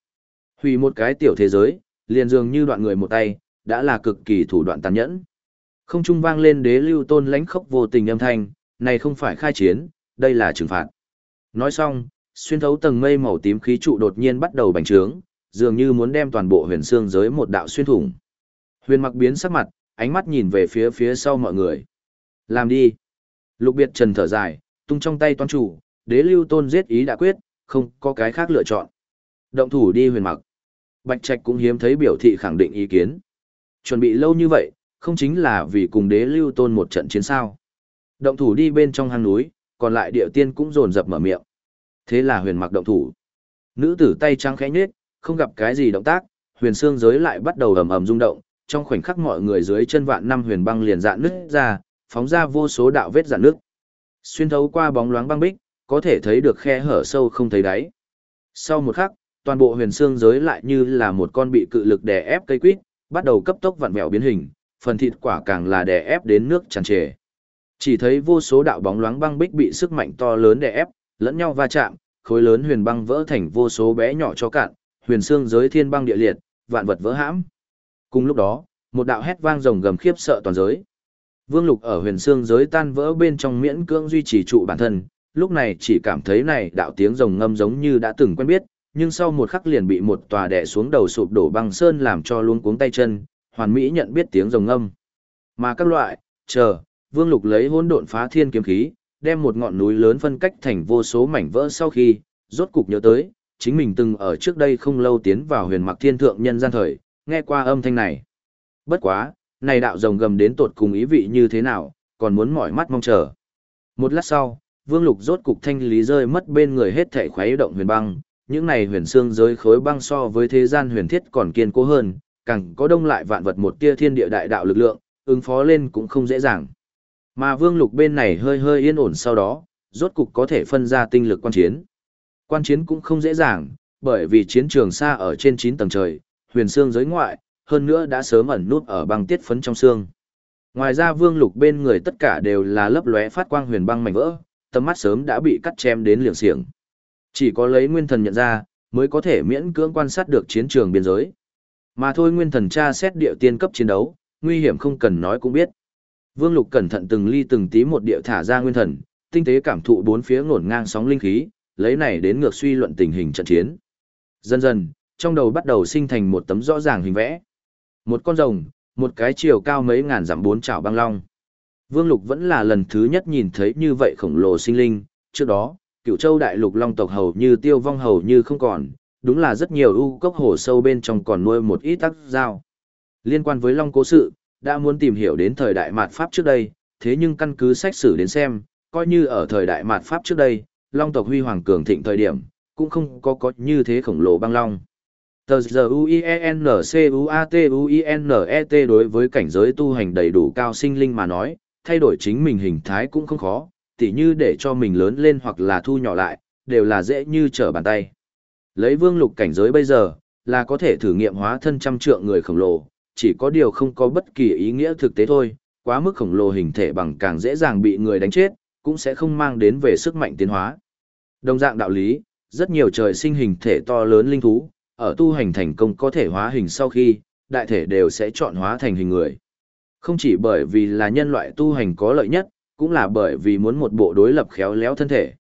Hủy một cái tiểu thế giới, liền dường như đoạn người một tay, đã là cực kỳ thủ đoạn tàn nhẫn. Không trung vang lên đế lưu tôn lãnh khốc vô tình âm thanh, này không phải khai chiến, đây là trừng phạt. Nói xong, xuyên thấu tầng mây màu tím khí trụ đột nhiên bắt đầu bành trướng, dường như muốn đem toàn bộ huyền xương giới một đạo xuyên thủng. Huyền mặc biến sắc mặt, ánh mắt nhìn về phía phía sau mọi người. Làm đi. Lục biệt trần thở dài, tung trong tay toán chủ, đế lưu tôn giết ý đã quyết, không có cái khác lựa chọn. Động thủ đi huyền mặc. Bạch Trạch cũng hiếm thấy biểu thị khẳng định ý kiến. Chuẩn bị lâu như vậy, không chính là vì cùng đế lưu tôn một trận chiến sao. Động thủ đi bên trong hang núi, còn lại địa tiên cũng rồn rập mở miệng. Thế là huyền mặc động thủ. Nữ tử tay trắng khẽ nhết, không gặp cái gì động tác, huyền xương giới lại bắt đầu ầm ầm rung động, trong khoảnh khắc mọi người dưới chân vạn năm huyền băng liền dạn nứt ra, phóng ra vô số đạo vết dạn nước. Xuyên thấu qua bóng loáng băng bích, có thể thấy được khe hở sâu không thấy đáy. Sau một khắc, toàn bộ huyền xương giới lại như là một con bị cự lực đè ép cây quýt, bắt đầu cấp tốc vặn vẹo biến hình, phần thịt quả càng là đè ép đến nước tràn trề. Chỉ thấy vô số đạo bóng loáng băng bích bị sức mạnh to lớn đè ép, lẫn nhau va chạm, khối lớn huyền băng vỡ thành vô số bé nhỏ cho cạn, huyền xương giới thiên băng địa liệt, vạn vật vỡ hãm. Cùng lúc đó, một đạo hét vang rồng gầm khiếp sợ toàn giới. Vương Lục ở huyền xương giới tan vỡ bên trong miễn cưỡng duy trì trụ bản thân, lúc này chỉ cảm thấy này đạo tiếng rồng ngâm giống như đã từng quen biết, nhưng sau một khắc liền bị một tòa đè xuống đầu sụp đổ băng sơn làm cho luôn cuống tay chân, hoàn mỹ nhận biết tiếng rồng ngâm. Mà các loại, chờ, Vương Lục lấy hỗn độn phá thiên kiếm khí, đem một ngọn núi lớn phân cách thành vô số mảnh vỡ sau khi, rốt cục nhớ tới, chính mình từng ở trước đây không lâu tiến vào huyền mặc thiên thượng nhân gian thời, nghe qua âm thanh này. Bất quá, này đạo rồng gầm đến tột cùng ý vị như thế nào, còn muốn mỏi mắt mong chờ. Một lát sau, Vương Lục rốt cục thanh lý rơi mất bên người hết thể khuấy động huyền băng, những này huyền xương giới khối băng so với thế gian huyền thiết còn kiên cố hơn, càng có đông lại vạn vật một tia thiên địa đại đạo lực lượng, ứng phó lên cũng không dễ dàng. Mà Vương Lục bên này hơi hơi yên ổn sau đó, rốt cục có thể phân ra tinh lực quan chiến. Quan chiến cũng không dễ dàng, bởi vì chiến trường xa ở trên 9 tầng trời, huyền xương giới ngoại, hơn nữa đã sớm ẩn nút ở băng tiết phấn trong xương. Ngoài ra Vương Lục bên người tất cả đều là lấp lóe phát quang huyền băng mảnh vỡ, tầm mắt sớm đã bị cắt chém đến liều xiềng. Chỉ có lấy nguyên thần nhận ra, mới có thể miễn cưỡng quan sát được chiến trường biên giới. Mà thôi nguyên thần tra xét địa tiên cấp chiến đấu, nguy hiểm không cần nói cũng biết. Vương Lục cẩn thận từng ly từng tí một địa thả ra nguyên thần, tinh tế cảm thụ bốn phía ngổn ngang sóng linh khí, lấy này đến ngược suy luận tình hình trận chiến. Dần dần, trong đầu bắt đầu sinh thành một tấm rõ ràng hình vẽ. Một con rồng, một cái chiều cao mấy ngàn dặm bốn chảo băng long. Vương Lục vẫn là lần thứ nhất nhìn thấy như vậy khổng lồ sinh linh, trước đó, cựu châu đại lục long tộc hầu như tiêu vong hầu như không còn, đúng là rất nhiều ưu cốc hồ sâu bên trong còn nuôi một ít tắc dao. Liên quan với long cố sự, đã muốn tìm hiểu đến thời đại mạt Pháp trước đây, thế nhưng căn cứ sách sử đến xem, coi như ở thời đại mạt Pháp trước đây, long tộc huy hoàng cường thịnh thời điểm, cũng không có có như thế khổng lồ băng long. Tờ giờ U-I-E-N-C-U-A-T-U-I-N-E-T đối với cảnh giới tu hành đầy đủ cao sinh linh mà nói, thay đổi chính mình hình thái cũng không khó, tỉ như để cho mình lớn lên hoặc là thu nhỏ lại, đều là dễ như trở bàn tay. Lấy vương lục cảnh giới bây giờ, là có thể thử nghiệm hóa thân trăm trượng người khổng lồ, chỉ có điều không có bất kỳ ý nghĩa thực tế thôi, quá mức khổng lồ hình thể bằng càng dễ dàng bị người đánh chết, cũng sẽ không mang đến về sức mạnh tiến hóa. Đồng dạng đạo lý, rất nhiều trời sinh hình thể to lớn linh thú, ở tu hành thành công có thể hóa hình sau khi, đại thể đều sẽ chọn hóa thành hình người. Không chỉ bởi vì là nhân loại tu hành có lợi nhất, cũng là bởi vì muốn một bộ đối lập khéo léo thân thể.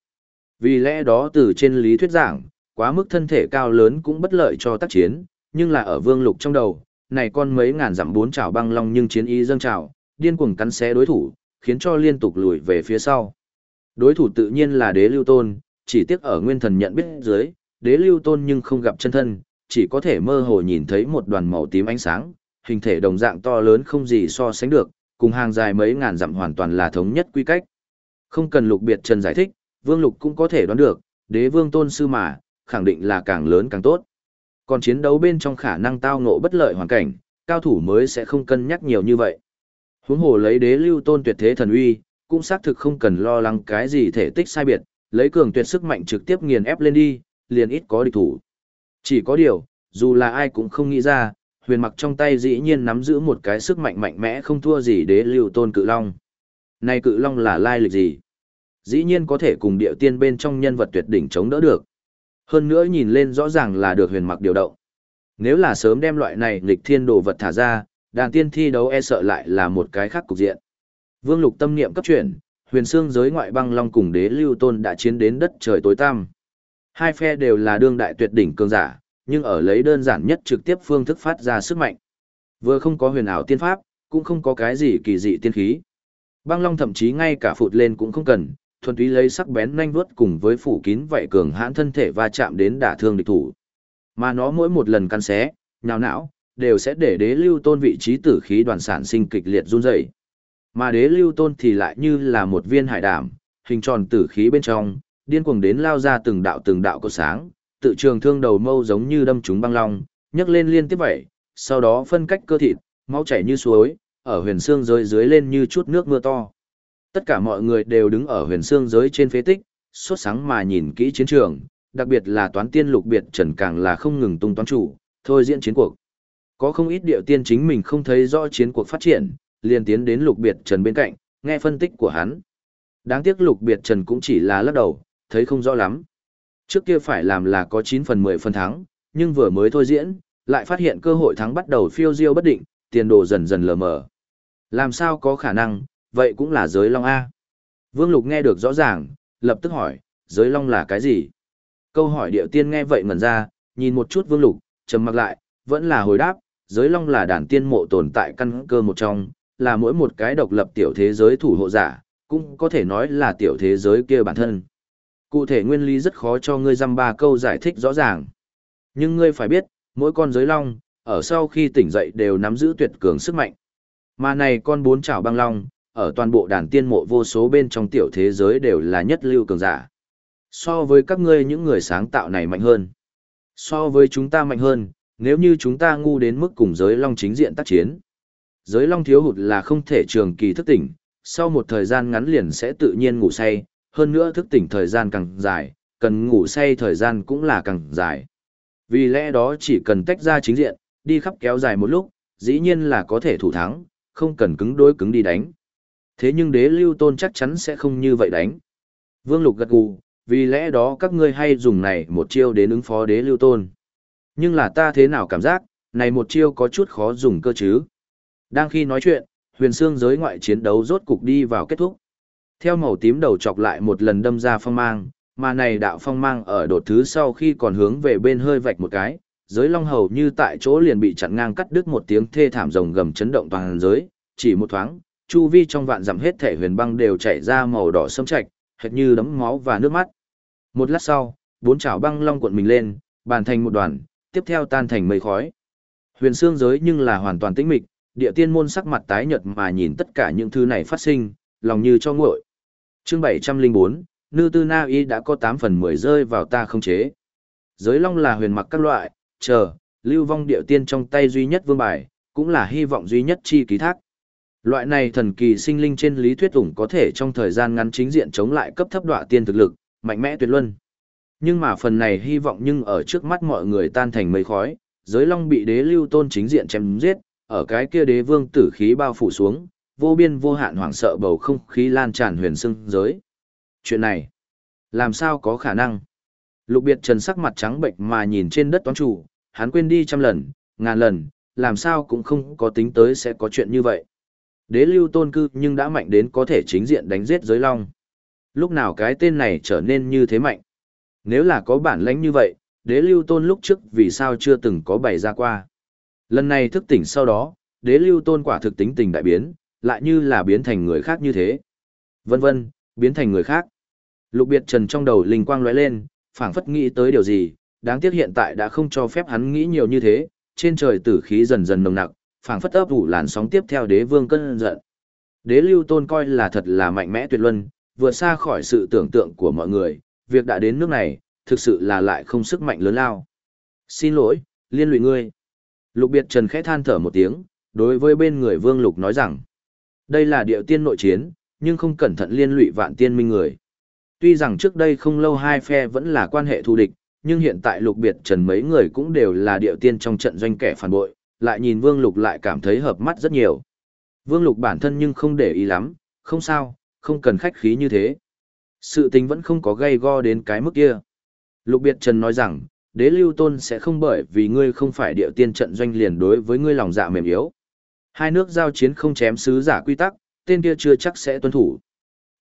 Vì lẽ đó từ trên lý thuyết giảng, quá mức thân thể cao lớn cũng bất lợi cho tác chiến, nhưng là ở vương lục trong đầu, này con mấy ngàn dặm bốn trào băng long nhưng chiến ý dâng trào, điên cuồng cắn xé đối thủ, khiến cho liên tục lùi về phía sau. Đối thủ tự nhiên là đế lưu tôn, chỉ tiếc ở nguyên thần nhận biết dưới, đế lưu tôn nhưng không gặp chân thân, chỉ có thể mơ hồ nhìn thấy một đoàn màu tím ánh sáng, hình thể đồng dạng to lớn không gì so sánh được, cùng hàng dài mấy ngàn dặm hoàn toàn là thống nhất quy cách. Không cần lục biệt trần giải thích, vương lục cũng có thể đoán được, đế vương tôn sư mà, khẳng định là càng lớn càng tốt. Còn chiến đấu bên trong khả năng tao ngộ bất lợi hoàn cảnh, cao thủ mới sẽ không cân nhắc nhiều như vậy. Huống hồ lấy đế lưu tôn tuyệt thế thần uy, cũng xác thực không cần lo lắng cái gì thể tích sai biệt, lấy cường tuyệt sức mạnh trực tiếp nghiền ép lên đi, liền ít có địch thủ. Chỉ có điều, dù là ai cũng không nghĩ ra, huyền mặc trong tay dĩ nhiên nắm giữ một cái sức mạnh mạnh mẽ không thua gì đế lưu tôn cự long. Nay cự long là lai lịch gì? Dĩ nhiên có thể cùng Địa tiên bên trong nhân vật tuyệt đỉnh chống đỡ được. Hơn nữa nhìn lên rõ ràng là được huyền mặc điều động. Nếu là sớm đem loại này lịch thiên đồ vật thả ra, đàn tiên thi đấu e sợ lại là một cái khác cục diện. Vương lục tâm niệm cấp chuyển, huyền xương giới ngoại băng long cùng đế lưu tôn đã chiến đến đất trời tối tăm. Hai phe đều là đương đại tuyệt đỉnh cường giả, nhưng ở lấy đơn giản nhất trực tiếp phương thức phát ra sức mạnh. Vừa không có huyền ảo tiên pháp, cũng không có cái gì kỳ dị tiên khí. Băng long thậm chí ngay cả phụt lên cũng không cần, thuần túy lấy sắc bén nhanh vuốt cùng với phủ kín vậy cường hãn thân thể va chạm đến đả thương địch thủ. Mà nó mỗi một lần căn xé, nhào não, đều sẽ để đế lưu tôn vị trí tử khí đoàn sản sinh kịch liệt run rẩy. Mà đế lưu tôn thì lại như là một viên hải đảm, hình tròn tử khí bên trong, điên cuồng đến lao ra từng đạo từng đạo có sáng, tự trường thương đầu mâu giống như đâm trúng băng long, nhấc lên liên tiếp vậy, sau đó phân cách cơ thịt, máu chảy như suối, ở huyền xương giới dưới lên như chút nước mưa to. Tất cả mọi người đều đứng ở huyền xương giới trên phế tích, sốt sáng mà nhìn kỹ chiến trường, đặc biệt là toán tiên lục biệt trần càng là không ngừng tung toán chủ, thôi diễn chiến cuộc. Có không ít điệu tiên chính mình không thấy rõ chiến cuộc phát triển, liền tiến đến lục biệt trần bên cạnh, nghe phân tích của hắn. Đáng tiếc lục biệt trần cũng chỉ là lắc đầu, thấy không rõ lắm. Trước kia phải làm là có 9 phần 10 phần thắng, nhưng vừa mới thôi diễn, lại phát hiện cơ hội thắng bắt đầu phiêu diêu bất định, tiền đồ dần dần lờ mờ. Làm sao có khả năng, vậy cũng là giới long A. Vương Lục nghe được rõ ràng, lập tức hỏi, giới long là cái gì? Câu hỏi điệu tiên nghe vậy ngẩn ra, nhìn một chút Vương Lục, trầm mặc lại, vẫn là hồi đáp, giới long là đàn tiên mộ tồn tại căn cơ một trong, là mỗi một cái độc lập tiểu thế giới thủ hộ giả, cũng có thể nói là tiểu thế giới kia bản thân. Cụ thể nguyên lý rất khó cho ngươi dăm ba câu giải thích rõ ràng. Nhưng ngươi phải biết, mỗi con giới long, ở sau khi tỉnh dậy đều nắm giữ tuyệt cường sức mạnh. Mà này con bốn chảo băng long, ở toàn bộ đàn tiên mộ vô số bên trong tiểu thế giới đều là nhất lưu cường giả. So với các ngươi những người sáng tạo này mạnh hơn. So với chúng ta mạnh hơn, nếu như chúng ta ngu đến mức cùng giới long chính diện tác chiến. Giới long thiếu hụt là không thể trường kỳ thức tỉnh, sau một thời gian ngắn liền sẽ tự nhiên ngủ say, hơn nữa thức tỉnh thời gian càng dài, cần ngủ say thời gian cũng là càng dài. Vì lẽ đó chỉ cần tách ra chính diện, đi khắp kéo dài một lúc, dĩ nhiên là có thể thủ thắng, không cần cứng đối cứng đi đánh. Thế nhưng đế lưu tôn chắc chắn sẽ không như vậy đánh. Vương Lục gật gù, vì lẽ đó các ngươi hay dùng này một chiêu đến ứng phó đế lưu tôn. Nhưng là ta thế nào cảm giác, này một chiêu có chút khó dùng cơ chứ. Đang khi nói chuyện, huyền xương giới ngoại chiến đấu rốt cục đi vào kết thúc. Theo màu tím đầu chọc lại một lần đâm ra phong mang, mà này đạo phong mang ở đột thứ sau khi còn hướng về bên hơi vạch một cái, giới long hầu như tại chỗ liền bị chặn ngang cắt đứt một tiếng thê thảm rồng gầm chấn động toàn giới, chỉ một thoáng, chu vi trong vạn dặm hết thể huyền băng đều chảy ra màu đỏ sẫm trạch, hệt như đấm máu và nước mắt. Một lát sau, bốn chảo băng long cuộn mình lên, bàn thành một đoàn, tiếp theo tan thành mây khói. Huyền xương giới nhưng là hoàn toàn tĩnh mịch, địa tiên môn sắc mặt tái nhợt mà nhìn tất cả những thứ này phát sinh, lòng như cho nguội. Chương 704, Nư Tư Na Y đã có 8 phần 10 rơi vào ta không chế. Giới long là huyền mặc các loại, chờ, lưu vong địa tiên trong tay duy nhất vương bài, cũng là hy vọng duy nhất chi ký thác. Loại này thần kỳ sinh linh trên lý thuyết ủng có thể trong thời gian ngắn chính diện chống lại cấp thấp đọa tiên thực lực, mạnh mẽ tuyệt luân. Nhưng mà phần này hy vọng nhưng ở trước mắt mọi người tan thành mây khói, giới long bị đế lưu tôn chính diện chém giết, ở cái kia đế vương tử khí bao phủ xuống, vô biên vô hạn hoảng sợ bầu không khí lan tràn huyền sưng giới. Chuyện này, làm sao có khả năng? Lục biệt trần sắc mặt trắng bệnh mà nhìn trên đất toán chủ, hắn quên đi trăm lần, ngàn lần, làm sao cũng không có tính tới sẽ có chuyện như vậy. Đế lưu tôn cư nhưng đã mạnh đến có thể chính diện đánh giết giới long. Lúc nào cái tên này trở nên như thế mạnh? Nếu là có bản lãnh như vậy, đế lưu tôn lúc trước vì sao chưa từng có bày ra qua? Lần này thức tỉnh sau đó, đế lưu tôn quả thực tính tình đại biến, lại như là biến thành người khác như thế. Vân vân, biến thành người khác. Lục biệt trần trong đầu linh quang lóe lên, phảng phất nghĩ tới điều gì, đáng tiếc hiện tại đã không cho phép hắn nghĩ nhiều như thế, trên trời tử khí dần dần nồng nặc, phảng phất ấp ủ làn sóng tiếp theo đế vương cơn giận. Đế lưu tôn coi là thật là mạnh mẽ tuyệt luân, vượt xa khỏi sự tưởng tượng của mọi người, việc đã đến nước này, thực sự là lại không sức mạnh lớn lao. Xin lỗi, liên lụy ngươi. Lục biệt trần khẽ than thở một tiếng, đối với bên người vương lục nói rằng, đây là điệu tiên nội chiến, nhưng không cẩn thận liên lụy vạn tiên minh người. Tuy rằng trước đây không lâu hai phe vẫn là quan hệ thù địch, nhưng hiện tại lục biệt trần mấy người cũng đều là điệu tiên trong trận doanh kẻ phản bội, lại nhìn vương lục lại cảm thấy hợp mắt rất nhiều. Vương lục bản thân nhưng không để ý lắm, không sao, không cần khách khí như thế. Sự tình vẫn không có gây go đến cái mức kia. Lục biệt trần nói rằng, đế lưu tôn sẽ không bởi vì ngươi không phải điệu tiên trận doanh liền đối với ngươi lòng dạ mềm yếu. Hai nước giao chiến không chém sứ giả quy tắc, tên kia chưa chắc sẽ tuân thủ.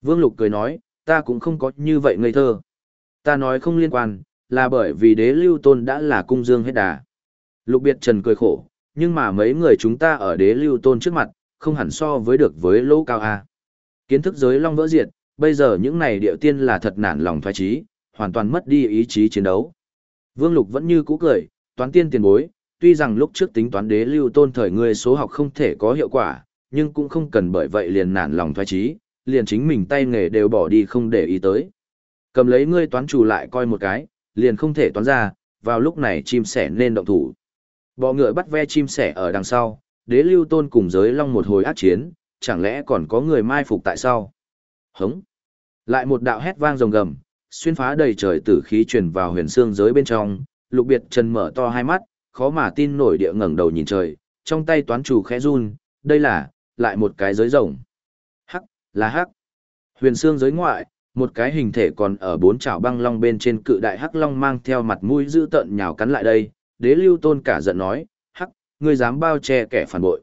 Vương Lục cười nói, ta cũng không có như vậy ngây thơ. Ta nói không liên quan, là bởi vì đế lưu tôn đã là cung dương hết đà. Lục biệt trần cười khổ, nhưng mà mấy người chúng ta ở đế lưu tôn trước mặt, không hẳn so với được với lỗ cao A. Kiến thức giới long vỡ diệt, bây giờ những này điệu tiên là thật nản lòng thoái trí, hoàn toàn mất đi ý chí chiến đấu. Vương Lục vẫn như cũ cười, toán tiên tiền bối, tuy rằng lúc trước tính toán đế lưu tôn thời ngươi số học không thể có hiệu quả, nhưng cũng không cần bởi vậy liền nản lòng thoái trí, liền chính mình tay nghề đều bỏ đi không để ý tới. Cầm lấy ngươi toán chủ lại coi một cái, liền không thể toán ra, vào lúc này chim sẻ nên động thủ. Bọ ngựa bắt ve chim sẻ ở đằng sau, đế lưu tôn cùng giới long một hồi ác chiến, chẳng lẽ còn có người mai phục tại sau? Hống! Lại một đạo hét vang rồng gầm, xuyên phá đầy trời tử khí truyền vào huyền xương giới bên trong, lục biệt trần mở to hai mắt, khó mà tin nổi địa ngẩng đầu nhìn trời, trong tay toán chủ khẽ run, đây là, lại một cái giới rồng. Hắc, là hắc. Huyền xương giới ngoại, một cái hình thể còn ở bốn chảo băng long bên trên cự đại hắc long mang theo mặt mũi dữ tợn nhào cắn lại đây, đế lưu tôn cả giận nói, hắc, ngươi dám bao che kẻ phản bội.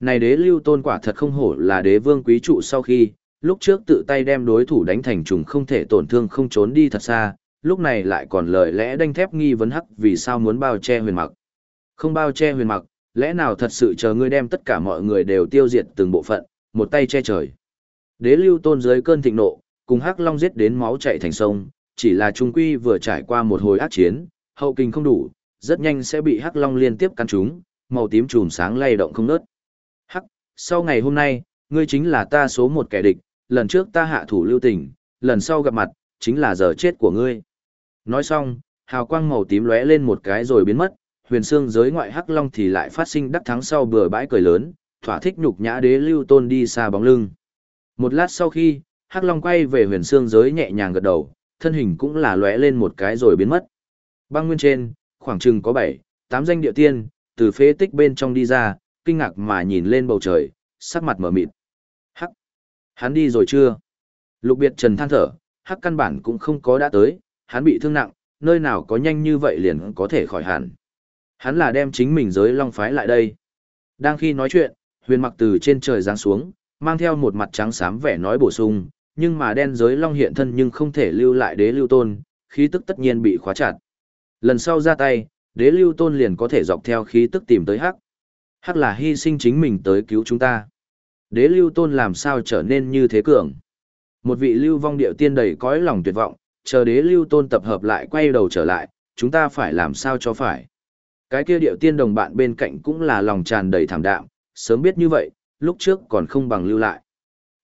Này đế lưu tôn quả thật không hổ là đế vương quý trụ sau khi, lúc trước tự tay đem đối thủ đánh thành trùng không thể tổn thương không trốn đi thật xa, lúc này lại còn lời lẽ đanh thép nghi vấn hắc vì sao muốn bao che huyền mặc. Không bao che huyền mặc, lẽ nào thật sự chờ ngươi đem tất cả mọi người đều tiêu diệt từng bộ phận, một tay che trời. Đế lưu tôn dưới cơn thịnh nộ, cùng hắc long giết đến máu chạy thành sông, chỉ là trung quy vừa trải qua một hồi ác chiến, hậu kinh không đủ, rất nhanh sẽ bị hắc long liên tiếp cắn trúng, màu tím chùm sáng lay động không ngớt. Hắc, sau ngày hôm nay, ngươi chính là ta số một kẻ địch, lần trước ta hạ thủ lưu tình, lần sau gặp mặt, chính là giờ chết của ngươi. Nói xong, hào quang màu tím lóe lên một cái rồi biến mất, huyền xương giới ngoại hắc long thì lại phát sinh đắc thắng sau bừa bãi cười lớn, thỏa thích nhục nhã đế lưu tôn đi xa bóng lưng. Một lát sau khi, hắc long quay về huyền xương giới nhẹ nhàng gật đầu, thân hình cũng là lóe lên một cái rồi biến mất. Băng nguyên trên, khoảng chừng có bảy, tám danh địa tiên, từ phế tích bên trong đi ra, kinh ngạc mà nhìn lên bầu trời, sắc mặt mở mịt. Hắc! Hắn đi rồi chưa? Lục biệt trần than thở, hắc căn bản cũng không có đã tới, hắn bị thương nặng, nơi nào có nhanh như vậy liền có thể khỏi hẳn. Hắn là đem chính mình giới long phái lại đây. Đang khi nói chuyện, huyền mặc từ trên trời giáng xuống, mang theo một mặt trắng xám vẻ nói bổ sung, nhưng mà đen giới long hiện thân nhưng không thể lưu lại đế lưu tôn, khí tức tất nhiên bị khóa chặt. Lần sau ra tay, đế lưu tôn liền có thể dọc theo khí tức tìm tới hắc. Hắc là hy sinh chính mình tới cứu chúng ta. Đế lưu tôn làm sao trở nên như thế cường. Một vị lưu vong điệu tiên đầy cõi lòng tuyệt vọng, chờ đế lưu tôn tập hợp lại quay đầu trở lại, chúng ta phải làm sao cho phải. Cái kia điệu tiên đồng bạn bên cạnh cũng là lòng tràn đầy thảm đạm, sớm biết như vậy, lúc trước còn không bằng lưu lại.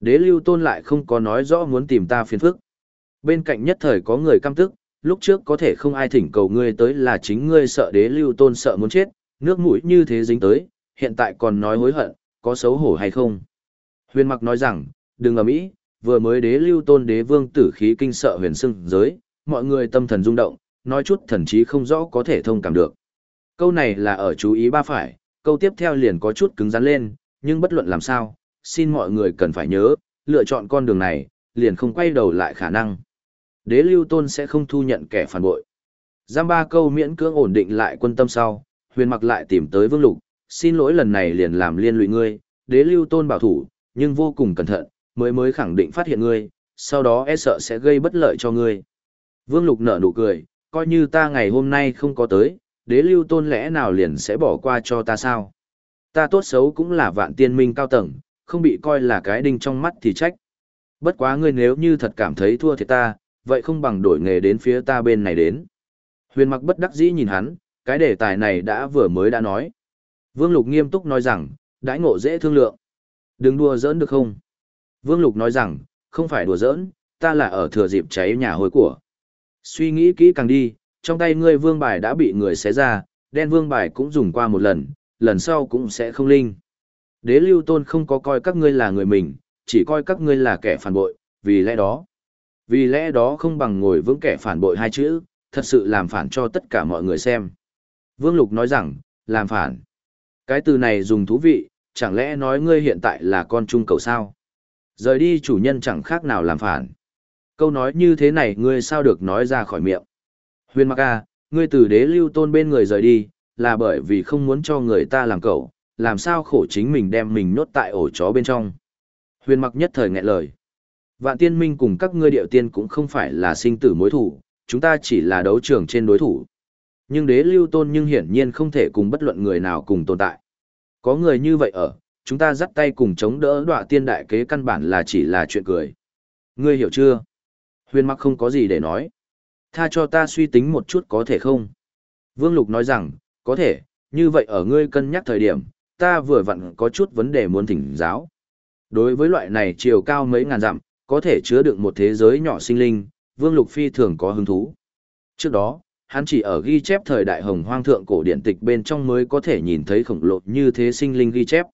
Đế lưu tôn lại không có nói rõ muốn tìm ta phiền phức. Bên cạnh nhất thời có người căm tức, lúc trước có thể không ai thỉnh cầu ngươi tới là chính ngươi sợ đế lưu tôn sợ muốn chết, nước mũi như thế dính tới, hiện tại còn nói hối hận, có xấu hổ hay không? Huyền mặc nói rằng, đừng ầm ĩ, vừa mới đế lưu tôn đế vương tử khí kinh sợ huyền sưng giới, mọi người tâm thần rung động, nói chút thần trí không rõ có thể thông cảm được. Câu này là ở chú ý ba phải, câu tiếp theo liền có chút cứng rắn lên, nhưng bất luận làm sao, xin mọi người cần phải nhớ, lựa chọn con đường này, liền không quay đầu lại khả năng. Đế lưu tôn sẽ không thu nhận kẻ phản bội. Giam ba câu miễn cưỡng ổn định lại quân tâm sau, huyền mặc lại tìm tới vương lục, xin lỗi lần này liền làm liên lụy ngươi, đế lưu tôn bảo thủ, nhưng vô cùng cẩn thận, mới mới khẳng định phát hiện ngươi, sau đó e sợ sẽ gây bất lợi cho ngươi. Vương lục nở nụ cười, coi như ta ngày hôm nay không có tới, đế lưu tôn lẽ nào liền sẽ bỏ qua cho ta sao? Ta tốt xấu cũng là vạn tiên minh cao tầng, không bị coi là cái đinh trong mắt thì trách. Bất quá ngươi nếu như thật cảm thấy thua thì ta, vậy không bằng đổi nghề đến phía ta bên này đến. Huyền mặc bất đắc dĩ nhìn hắn, cái đề tài này đã vừa mới đã nói. Vương Lục nghiêm túc nói rằng, đãi ngộ dễ thương lượng. Đừng đùa giỡn được không? Vương Lục nói rằng, không phải đùa giỡn, ta là ở thừa dịp cháy nhà hối của. Suy nghĩ kỹ càng đi, trong tay ngươi vương bài đã bị người xé ra, đen vương bài cũng dùng qua một lần, lần sau cũng sẽ không linh. Đế lưu tôn không có coi các ngươi là người mình, chỉ coi các ngươi là kẻ phản bội, vì lẽ đó. Vì lẽ đó không bằng ngồi vững kẻ phản bội hai chữ, thật sự làm phản cho tất cả mọi người xem. Vương Lục nói rằng, làm phản. Cái từ này dùng thú vị, chẳng lẽ nói ngươi hiện tại là con trung cầu sao? Rời đi chủ nhân chẳng khác nào làm phản. Câu nói như thế này ngươi sao được nói ra khỏi miệng. Huyền Mặc A, à, ngươi từ đế lưu tôn bên người rời đi, là bởi vì không muốn cho người ta làm cậu, làm sao khổ chính mình đem mình nhốt tại ổ chó bên trong. Huyền mặc nhất thời nghẹn lời. Vạn tiên minh cùng các ngươi điệu tiên cũng không phải là sinh tử mối thủ, chúng ta chỉ là đấu trường trên đối thủ. Nhưng đế lưu tôn nhưng hiển nhiên không thể cùng bất luận người nào cùng tồn tại. Có người như vậy ở, chúng ta dắt tay cùng chống đỡ đọa tiên đại kế căn bản là chỉ là chuyện cười. Ngươi hiểu chưa? Huyền mặc không có gì để nói. Tha cho ta suy tính một chút có thể không? Vương Lục nói rằng, có thể, như vậy ở ngươi cân nhắc thời điểm, ta vừa vặn có chút vấn đề muốn thỉnh giáo. Đối với loại này chiều cao mấy ngàn dặm, có thể chứa đựng một thế giới nhỏ sinh linh, Vương Lục Phi thường có hứng thú. Trước đó, hắn chỉ ở ghi chép thời đại hồng hoang thượng cổ điện tịch bên trong mới có thể nhìn thấy khổng lồ như thế sinh linh ghi chép.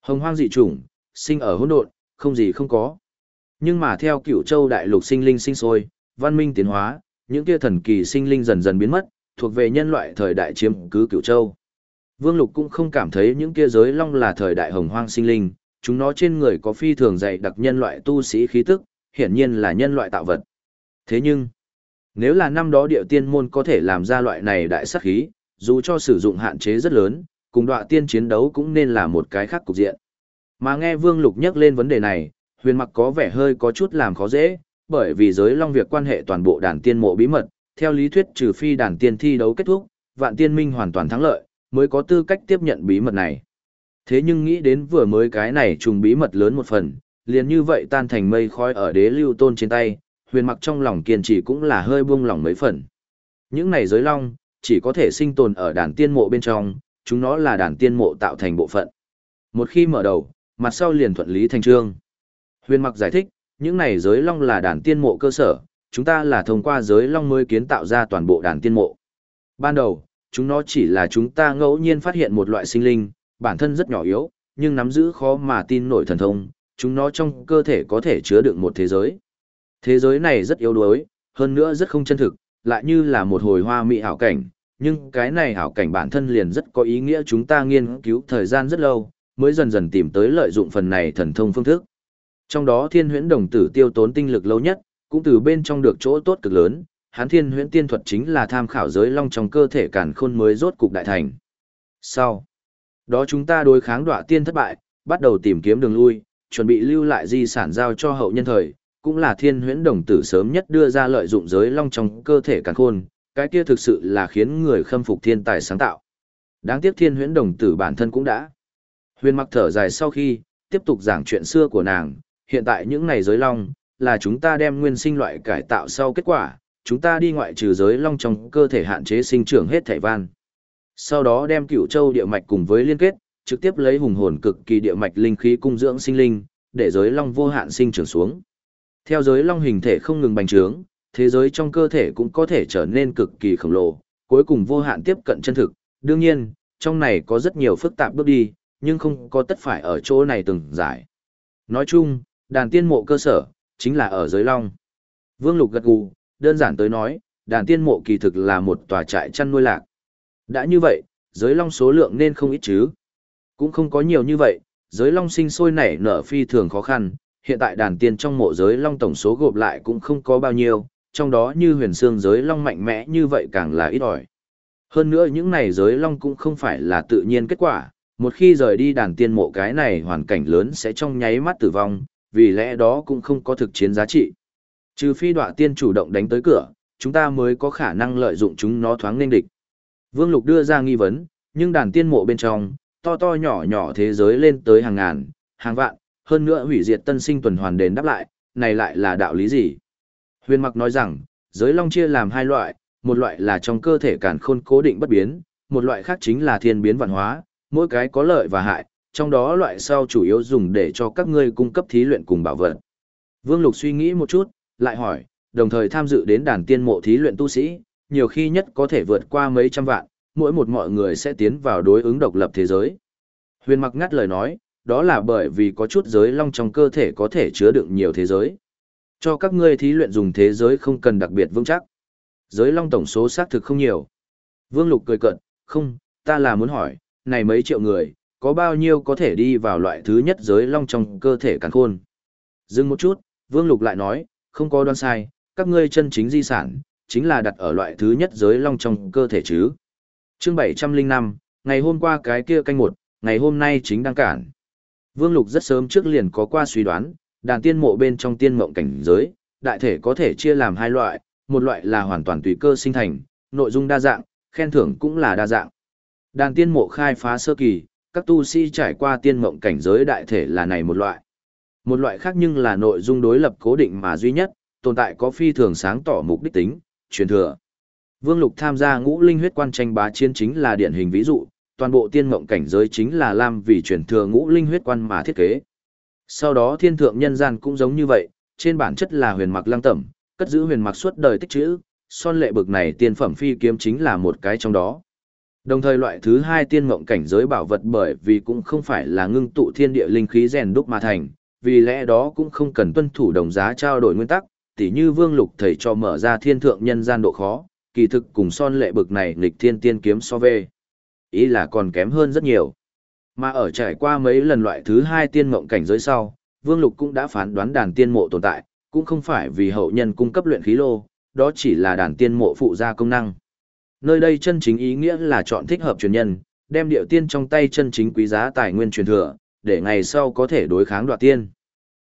Hồng hoang dị chủng, sinh ở hỗn độn, không gì không có. Nhưng mà theo cửu châu đại lục sinh linh sinh sôi, văn minh tiến hóa, những kia thần kỳ sinh linh dần dần biến mất, thuộc về nhân loại thời đại chiếm cứ cửu châu. Vương Lục cũng không cảm thấy những kia giới long là thời đại hồng hoang sinh linh, chúng nó trên người có phi thường dày đặc nhân loại tu sĩ khí tức, hiển nhiên là nhân loại tạo vật. Thế nhưng, nếu là năm đó điệu tiên môn có thể làm ra loại này đại sắc khí, dù cho sử dụng hạn chế rất lớn, cùng đọa tiên chiến đấu cũng nên là một cái khác cục diện. Mà nghe Vương Lục nhắc lên vấn đề này, huyền mặc có vẻ hơi có chút làm khó dễ, bởi vì giới long việc quan hệ toàn bộ đàn tiên mộ bí mật, theo lý thuyết trừ phi đàn tiên thi đấu kết thúc, vạn tiên minh hoàn toàn thắng lợi, mới có tư cách tiếp nhận bí mật này. Thế nhưng nghĩ đến vừa mới cái này trùng bí mật lớn một phần, liền như vậy tan thành mây khói ở đế lưu tôn trên tay, huyền mặc trong lòng kiên trì cũng là hơi buông lòng mấy phần. Những này giới long, chỉ có thể sinh tồn ở đàn tiên mộ bên trong, chúng nó là đàn tiên mộ tạo thành bộ phận. Một khi mở đầu, mặt sau liền thuận lý thành trương. Huyền mặc giải thích, những này giới long là đàn tiên mộ cơ sở, chúng ta là thông qua giới long mới kiến tạo ra toàn bộ đàn tiên mộ. Ban đầu, chúng nó chỉ là chúng ta ngẫu nhiên phát hiện một loại sinh linh, bản thân rất nhỏ yếu, nhưng nắm giữ khó mà tin nổi thần thông, chúng nó trong cơ thể có thể chứa đựng một thế giới. Thế giới này rất yếu đuối, hơn nữa rất không chân thực, lại như là một hồi hoa mỹ hảo cảnh, nhưng cái này hảo cảnh bản thân liền rất có ý nghĩa chúng ta nghiên cứu thời gian rất lâu, mới dần dần tìm tới lợi dụng phần này thần thông phương thức. Trong đó thiên huyễn đồng tử tiêu tốn tinh lực lâu nhất, cũng từ bên trong được chỗ tốt cực lớn, hán thiên huyễn tiên thuật chính là tham khảo giới long trong cơ thể cản khôn mới rốt cục đại thành. Sau đó chúng ta đối kháng đọa tiên thất bại, bắt đầu tìm kiếm đường lui, chuẩn bị lưu lại di sản giao cho hậu nhân thời, cũng là thiên huyễn đồng tử sớm nhất đưa ra lợi dụng giới long trong cơ thể càn khôn, cái kia thực sự là khiến người khâm phục thiên tài sáng tạo. Đáng tiếc thiên huyễn đồng tử bản thân cũng đã. Huyền mặc thở dài sau khi, tiếp tục giảng chuyện xưa của nàng, hiện tại những này giới long, là chúng ta đem nguyên sinh loại cải tạo sau kết quả, chúng ta đi ngoại trừ giới long trong cơ thể hạn chế sinh trưởng hết thảy van. Sau đó đem cửu châu địa mạch cùng với liên kết, trực tiếp lấy hùng hồn cực kỳ địa mạch linh khí cung dưỡng sinh linh, để giới long vô hạn sinh trưởng xuống. Theo giới long hình thể không ngừng bành trướng, thế giới trong cơ thể cũng có thể trở nên cực kỳ khổng lồ, cuối cùng vô hạn tiếp cận chân thực. Đương nhiên, trong này có rất nhiều phức tạp bước đi, nhưng không có tất phải ở chỗ này từng giải. Nói chung, đàn tiên mộ cơ sở, chính là ở giới long. Vương Lục gật gù, đơn giản tới nói, đàn tiên mộ kỳ thực là một tòa trại chăn nuôi lạc. Đã như vậy, giới long số lượng nên không ít chứ. Cũng không có nhiều như vậy, giới long sinh sôi nảy nở phi thường khó khăn, hiện tại đàn tiên trong mộ giới long tổng số gộp lại cũng không có bao nhiêu, trong đó như huyền xương giới long mạnh mẽ như vậy càng là ít ỏi. Hơn nữa những này giới long cũng không phải là tự nhiên kết quả, một khi rời đi đàn tiên mộ cái này hoàn cảnh lớn sẽ trong nháy mắt tử vong, vì lẽ đó cũng không có thực chiến giá trị. Trừ phi đọa tiên chủ động đánh tới cửa, chúng ta mới có khả năng lợi dụng chúng nó thoáng nên địch. Vương Lục đưa ra nghi vấn, nhưng đàn tiên mộ bên trong, to to nhỏ nhỏ thế giới lên tới hàng ngàn, hàng vạn, hơn nữa hủy diệt tân sinh tuần hoàn đền đáp lại, này lại là đạo lý gì? Huyền Mặc nói rằng, giới long chia làm hai loại, một loại là trong cơ thể cản khôn cố định bất biến, một loại khác chính là thiên biến vạn hóa, mỗi cái có lợi và hại, trong đó loại sau chủ yếu dùng để cho các ngươi cung cấp thí luyện cùng bảo vật. Vương Lục suy nghĩ một chút, lại hỏi, đồng thời tham dự đến đàn tiên mộ thí luyện tu sĩ, nhiều khi nhất có thể vượt qua mấy trăm vạn, mỗi một mọi người sẽ tiến vào đối ứng độc lập thế giới. Huyền mặc ngắt lời nói, đó là bởi vì có chút giới long trong cơ thể có thể chứa đựng nhiều thế giới. Cho các ngươi thí luyện dùng thế giới không cần đặc biệt vững chắc. Giới long tổng số xác thực không nhiều. Vương Lục cười cận, không, ta là muốn hỏi, này mấy triệu người, có bao nhiêu có thể đi vào loại thứ nhất giới long trong cơ thể càn khôn. Dừng một chút, Vương Lục lại nói, không có đoán sai, các ngươi chân chính di sản, chính là đặt ở loại thứ nhất giới long trong cơ thể chứ. Chương 705, ngày hôm qua cái kia canh một, ngày hôm nay chính đang cản. Vương Lục rất sớm trước liền có qua suy đoán, đàn tiên mộ bên trong tiên mộng cảnh giới, đại thể có thể chia làm hai loại, một loại là hoàn toàn tùy cơ sinh thành, nội dung đa dạng, khen thưởng cũng là đa dạng. Đàn tiên mộ khai phá sơ kỳ, các tu sĩ trải qua tiên mộng cảnh giới đại thể là này một loại. Một loại khác nhưng là nội dung đối lập cố định mà duy nhất, tồn tại có phi thường sáng tỏ mục đích tính, truyền thừa. Vương Lục tham gia ngũ linh huyết quan tranh bá chiến chính là điển hình ví dụ, toàn bộ tiên mộng cảnh giới chính là làm vì truyền thừa ngũ linh huyết quan mà thiết kế. Sau đó thiên thượng nhân gian cũng giống như vậy, trên bản chất là huyền mặc lăng tẩm, cất giữ huyền mặc suốt đời tích chữ, son lệ bực này tiên phẩm phi kiếm chính là một cái trong đó. Đồng thời loại thứ hai tiên mộng cảnh giới bảo vật bởi vì cũng không phải là ngưng tụ thiên địa linh khí rèn đúc mà thành, vì lẽ đó cũng không cần tuân thủ đồng giá trao đổi nguyên tắc, tỉ như vương lục thầy cho mở ra thiên thượng nhân gian độ khó, kỳ thực cùng son lệ bực này nghịch thiên tiên kiếm so về. Ý là còn kém hơn rất nhiều. Mà ở trải qua mấy lần loại thứ hai tiên mộng cảnh giới sau, vương lục cũng đã phán đoán đàn tiên mộ tồn tại, cũng không phải vì hậu nhân cung cấp luyện khí lô, đó chỉ là đàn tiên mộ phụ gia công năng. Nơi đây chân chính ý nghĩa là chọn thích hợp truyền nhân, đem điệu tiên trong tay chân chính quý giá tài nguyên truyền thừa, để ngày sau có thể đối kháng đoạt tiên.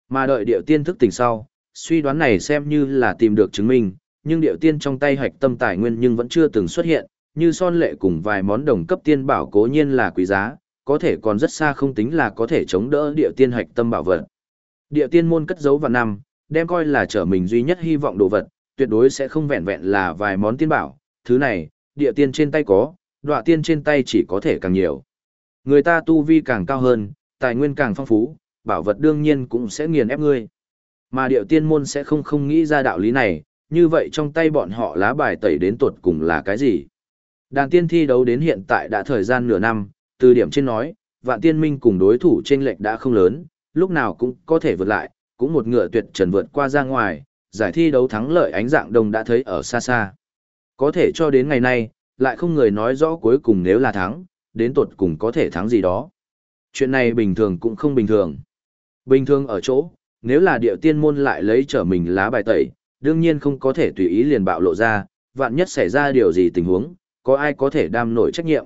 Mà đợi điệu tiên thức tỉnh sau, suy đoán này xem như là tìm được chứng minh, nhưng điệu tiên trong tay hạch tâm tài nguyên nhưng vẫn chưa từng xuất hiện, như son lệ cùng vài món đồng cấp tiên bảo cố nhiên là quý giá, có thể còn rất xa không tính là có thể chống đỡ điệu tiên hạch tâm bảo vật. Điệu tiên môn cất giấu vào năm, đem coi là trở mình duy nhất hy vọng đồ vật, tuyệt đối sẽ không vẹn vẹn là vài món tiên bảo, thứ này, địa tiên trên tay có, đọa tiên trên tay chỉ có thể càng nhiều. Người ta tu vi càng cao hơn, tài nguyên càng phong phú, bảo vật đương nhiên cũng sẽ nghiền ép ngươi. Mà điệu tiên môn sẽ không không nghĩ ra đạo lý này, như vậy trong tay bọn họ lá bài tẩy đến tuột cùng là cái gì? Đàn tiên thi đấu đến hiện tại đã thời gian nửa năm, từ điểm trên nói, vạn tiên minh cùng đối thủ trên lệch đã không lớn, lúc nào cũng có thể vượt lại, cũng một ngựa tuyệt trần vượt qua ra ngoài, giải thi đấu thắng lợi ánh dạng đông đã thấy ở xa xa. Có thể cho đến ngày nay, lại không người nói rõ cuối cùng nếu là thắng, đến tột cùng có thể thắng gì đó. Chuyện này bình thường cũng không bình thường. Bình thường ở chỗ, nếu là địa tiên môn lại lấy trở mình lá bài tẩy, đương nhiên không có thể tùy ý liền bạo lộ ra, vạn nhất xảy ra điều gì tình huống, có ai có thể đam nổi trách nhiệm.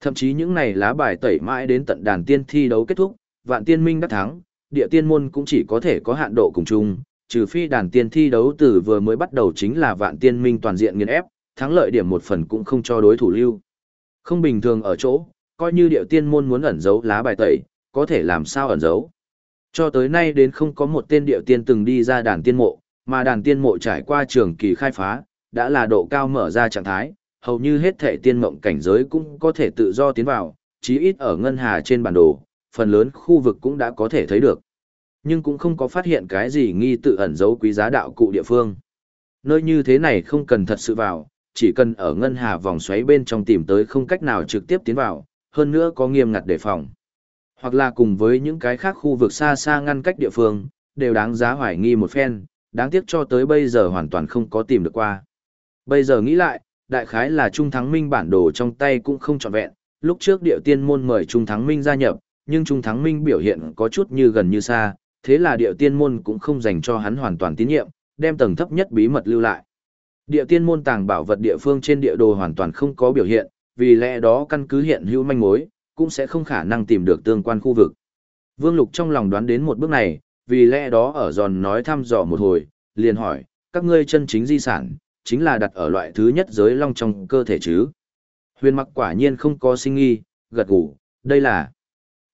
Thậm chí những này lá bài tẩy mãi đến tận đàn tiên thi đấu kết thúc, vạn tiên minh đắc thắng, địa tiên môn cũng chỉ có thể có hạn độ cùng chung, trừ phi đàn tiên thi đấu từ vừa mới bắt đầu chính là vạn tiên minh toàn diện nghiền ép, thắng lợi điểm một phần cũng không cho đối thủ lưu. Không bình thường ở chỗ, coi như địa tiên môn muốn ẩn giấu lá bài tẩy, có thể làm sao ẩn giấu. Cho tới nay đến không có một tên địa tiên từng đi ra đàn tiên mộ, mà đàn tiên mộ trải qua trường kỳ khai phá, đã là độ cao mở ra trạng thái, hầu như hết thể tiên mộng cảnh giới cũng có thể tự do tiến vào, chí ít ở ngân hà trên bản đồ, phần lớn khu vực cũng đã có thể thấy được. Nhưng cũng không có phát hiện cái gì nghi tự ẩn giấu quý giá đạo cụ địa phương. Nơi như thế này không cần thật sự vào, chỉ cần ở ngân hà vòng xoáy bên trong tìm tới không cách nào trực tiếp tiến vào, hơn nữa có nghiêm ngặt đề phòng. Hoặc là cùng với những cái khác khu vực xa xa ngăn cách địa phương, đều đáng giá hoài nghi một phen, đáng tiếc cho tới bây giờ hoàn toàn không có tìm được qua. Bây giờ nghĩ lại, đại khái là Trung Thắng Minh bản đồ trong tay cũng không trọn vẹn, lúc trước địa tiên môn mời Trung Thắng Minh gia nhập, nhưng Trung Thắng Minh biểu hiện có chút như gần như xa, thế là địa tiên môn cũng không dành cho hắn hoàn toàn tín nhiệm, đem tầng thấp nhất bí mật lưu lại. Địa tiên môn tàng bảo vật địa phương trên địa đồ hoàn toàn không có biểu hiện, vì lẽ đó căn cứ hiện hữu manh mối, cũng sẽ không khả năng tìm được tương quan khu vực. Vương Lục trong lòng đoán đến một bước này, vì lẽ đó ở giòn nói thăm dò một hồi, liền hỏi, các ngươi chân chính di sản, chính là đặt ở loại thứ nhất giới long trong cơ thể chứ. Huyền mặc quả nhiên không có sinh nghi, gật gù, đây là.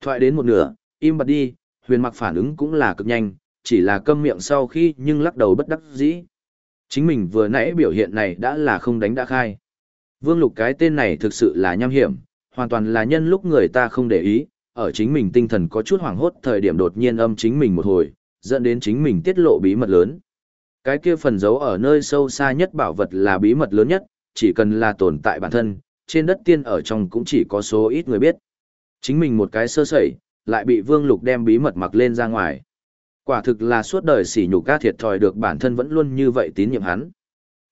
Thoại đến một nửa, im bặt đi, huyền mặc phản ứng cũng là cực nhanh, chỉ là câm miệng sau khi nhưng lắc đầu bất đắc dĩ. Chính mình vừa nãy biểu hiện này đã là không đánh đã khai. Vương lục cái tên này thực sự là nham hiểm, hoàn toàn là nhân lúc người ta không để ý, ở chính mình tinh thần có chút hoảng hốt thời điểm đột nhiên âm chính mình một hồi, dẫn đến chính mình tiết lộ bí mật lớn. Cái kia phần giấu ở nơi sâu xa nhất bảo vật là bí mật lớn nhất, chỉ cần là tồn tại bản thân, trên đất tiên ở trong cũng chỉ có số ít người biết. Chính mình một cái sơ sẩy, lại bị Vương Lục đem bí mật mặc lên ra ngoài. Quả thực là suốt đời sỉ nhục ca thiệt thòi được bản thân vẫn luôn như vậy tín nhiệm hắn.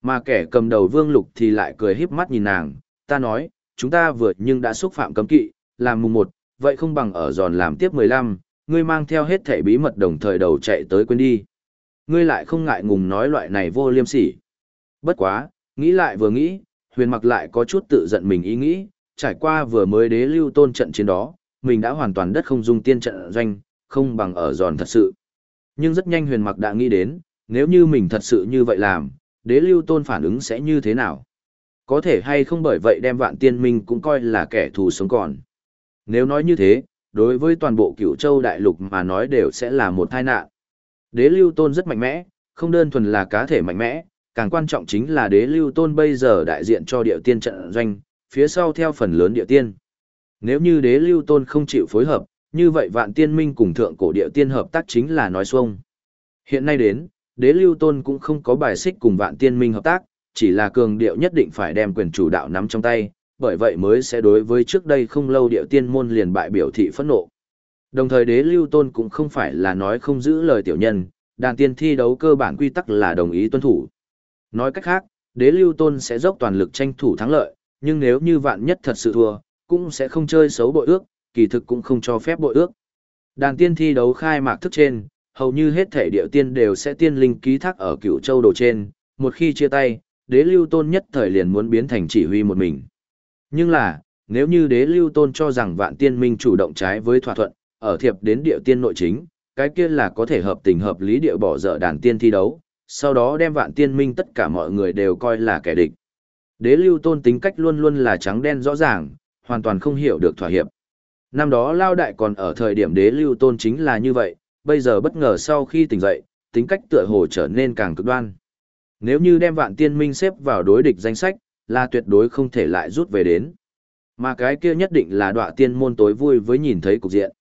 Mà kẻ cầm đầu Vương Lục thì lại cười híp mắt nhìn nàng, ta nói, chúng ta vượt nhưng đã xúc phạm cấm kỵ, làm mùng một, vậy không bằng ở giòn làm tiếp 15, ngươi mang theo hết thảy bí mật đồng thời đầu chạy tới quên đi. Ngươi lại không ngại ngùng nói loại này vô liêm sỉ. Bất quá, nghĩ lại vừa nghĩ, huyền mặc lại có chút tự giận mình ý nghĩ, trải qua vừa mới đế lưu tôn trận chiến đó, mình đã hoàn toàn đất không dung tiên trận doanh, không bằng ở giòn thật sự. Nhưng rất nhanh huyền mặc đã nghĩ đến, nếu như mình thật sự như vậy làm, đế lưu tôn phản ứng sẽ như thế nào? Có thể hay không bởi vậy đem vạn tiên minh cũng coi là kẻ thù sống còn. Nếu nói như thế, đối với toàn bộ cửu châu đại lục mà nói đều sẽ là một tai nạn. Đế lưu tôn rất mạnh mẽ, không đơn thuần là cá thể mạnh mẽ, càng quan trọng chính là đế lưu tôn bây giờ đại diện cho địa tiên trận doanh, phía sau theo phần lớn địa tiên. Nếu như đế lưu tôn không chịu phối hợp, như vậy vạn tiên minh cùng thượng cổ địa tiên hợp tác chính là nói xuông. Hiện nay đến, đế lưu tôn cũng không có bài xích cùng vạn tiên minh hợp tác, chỉ là cường điệu nhất định phải đem quyền chủ đạo nắm trong tay, bởi vậy mới sẽ đối với trước đây không lâu địa tiên môn liền bại biểu thị phẫn nộ. Đồng thời đế lưu tôn cũng không phải là nói không giữ lời tiểu nhân, đàn tiên thi đấu cơ bản quy tắc là đồng ý tuân thủ. Nói cách khác, đế lưu tôn sẽ dốc toàn lực tranh thủ thắng lợi, nhưng nếu như vạn nhất thật sự thua, cũng sẽ không chơi xấu bội ước, kỳ thực cũng không cho phép bội ước. Đàn tiên thi đấu khai mạc thức trên, hầu như hết thể điệu tiên đều sẽ tiên linh ký thác ở cửu châu đồ trên, một khi chia tay, đế lưu tôn nhất thời liền muốn biến thành chỉ huy một mình. Nhưng là, nếu như đế lưu tôn cho rằng vạn tiên minh chủ động trái với thỏa thuận, ở thiệp đến địa tiên nội chính, cái kia là có thể hợp tình hợp lý địa bỏ dở đàn tiên thi đấu, sau đó đem vạn tiên minh tất cả mọi người đều coi là kẻ địch. Đế lưu tôn tính cách luôn luôn là trắng đen rõ ràng, hoàn toàn không hiểu được thỏa hiệp. Năm đó Lao Đại còn ở thời điểm đế lưu tôn chính là như vậy, bây giờ bất ngờ sau khi tỉnh dậy, tính cách tựa hồ trở nên càng cực đoan. Nếu như đem vạn tiên minh xếp vào đối địch danh sách, là tuyệt đối không thể lại rút về đến. Mà cái kia nhất định là đọa tiên môn tối vui với nhìn thấy cục diện.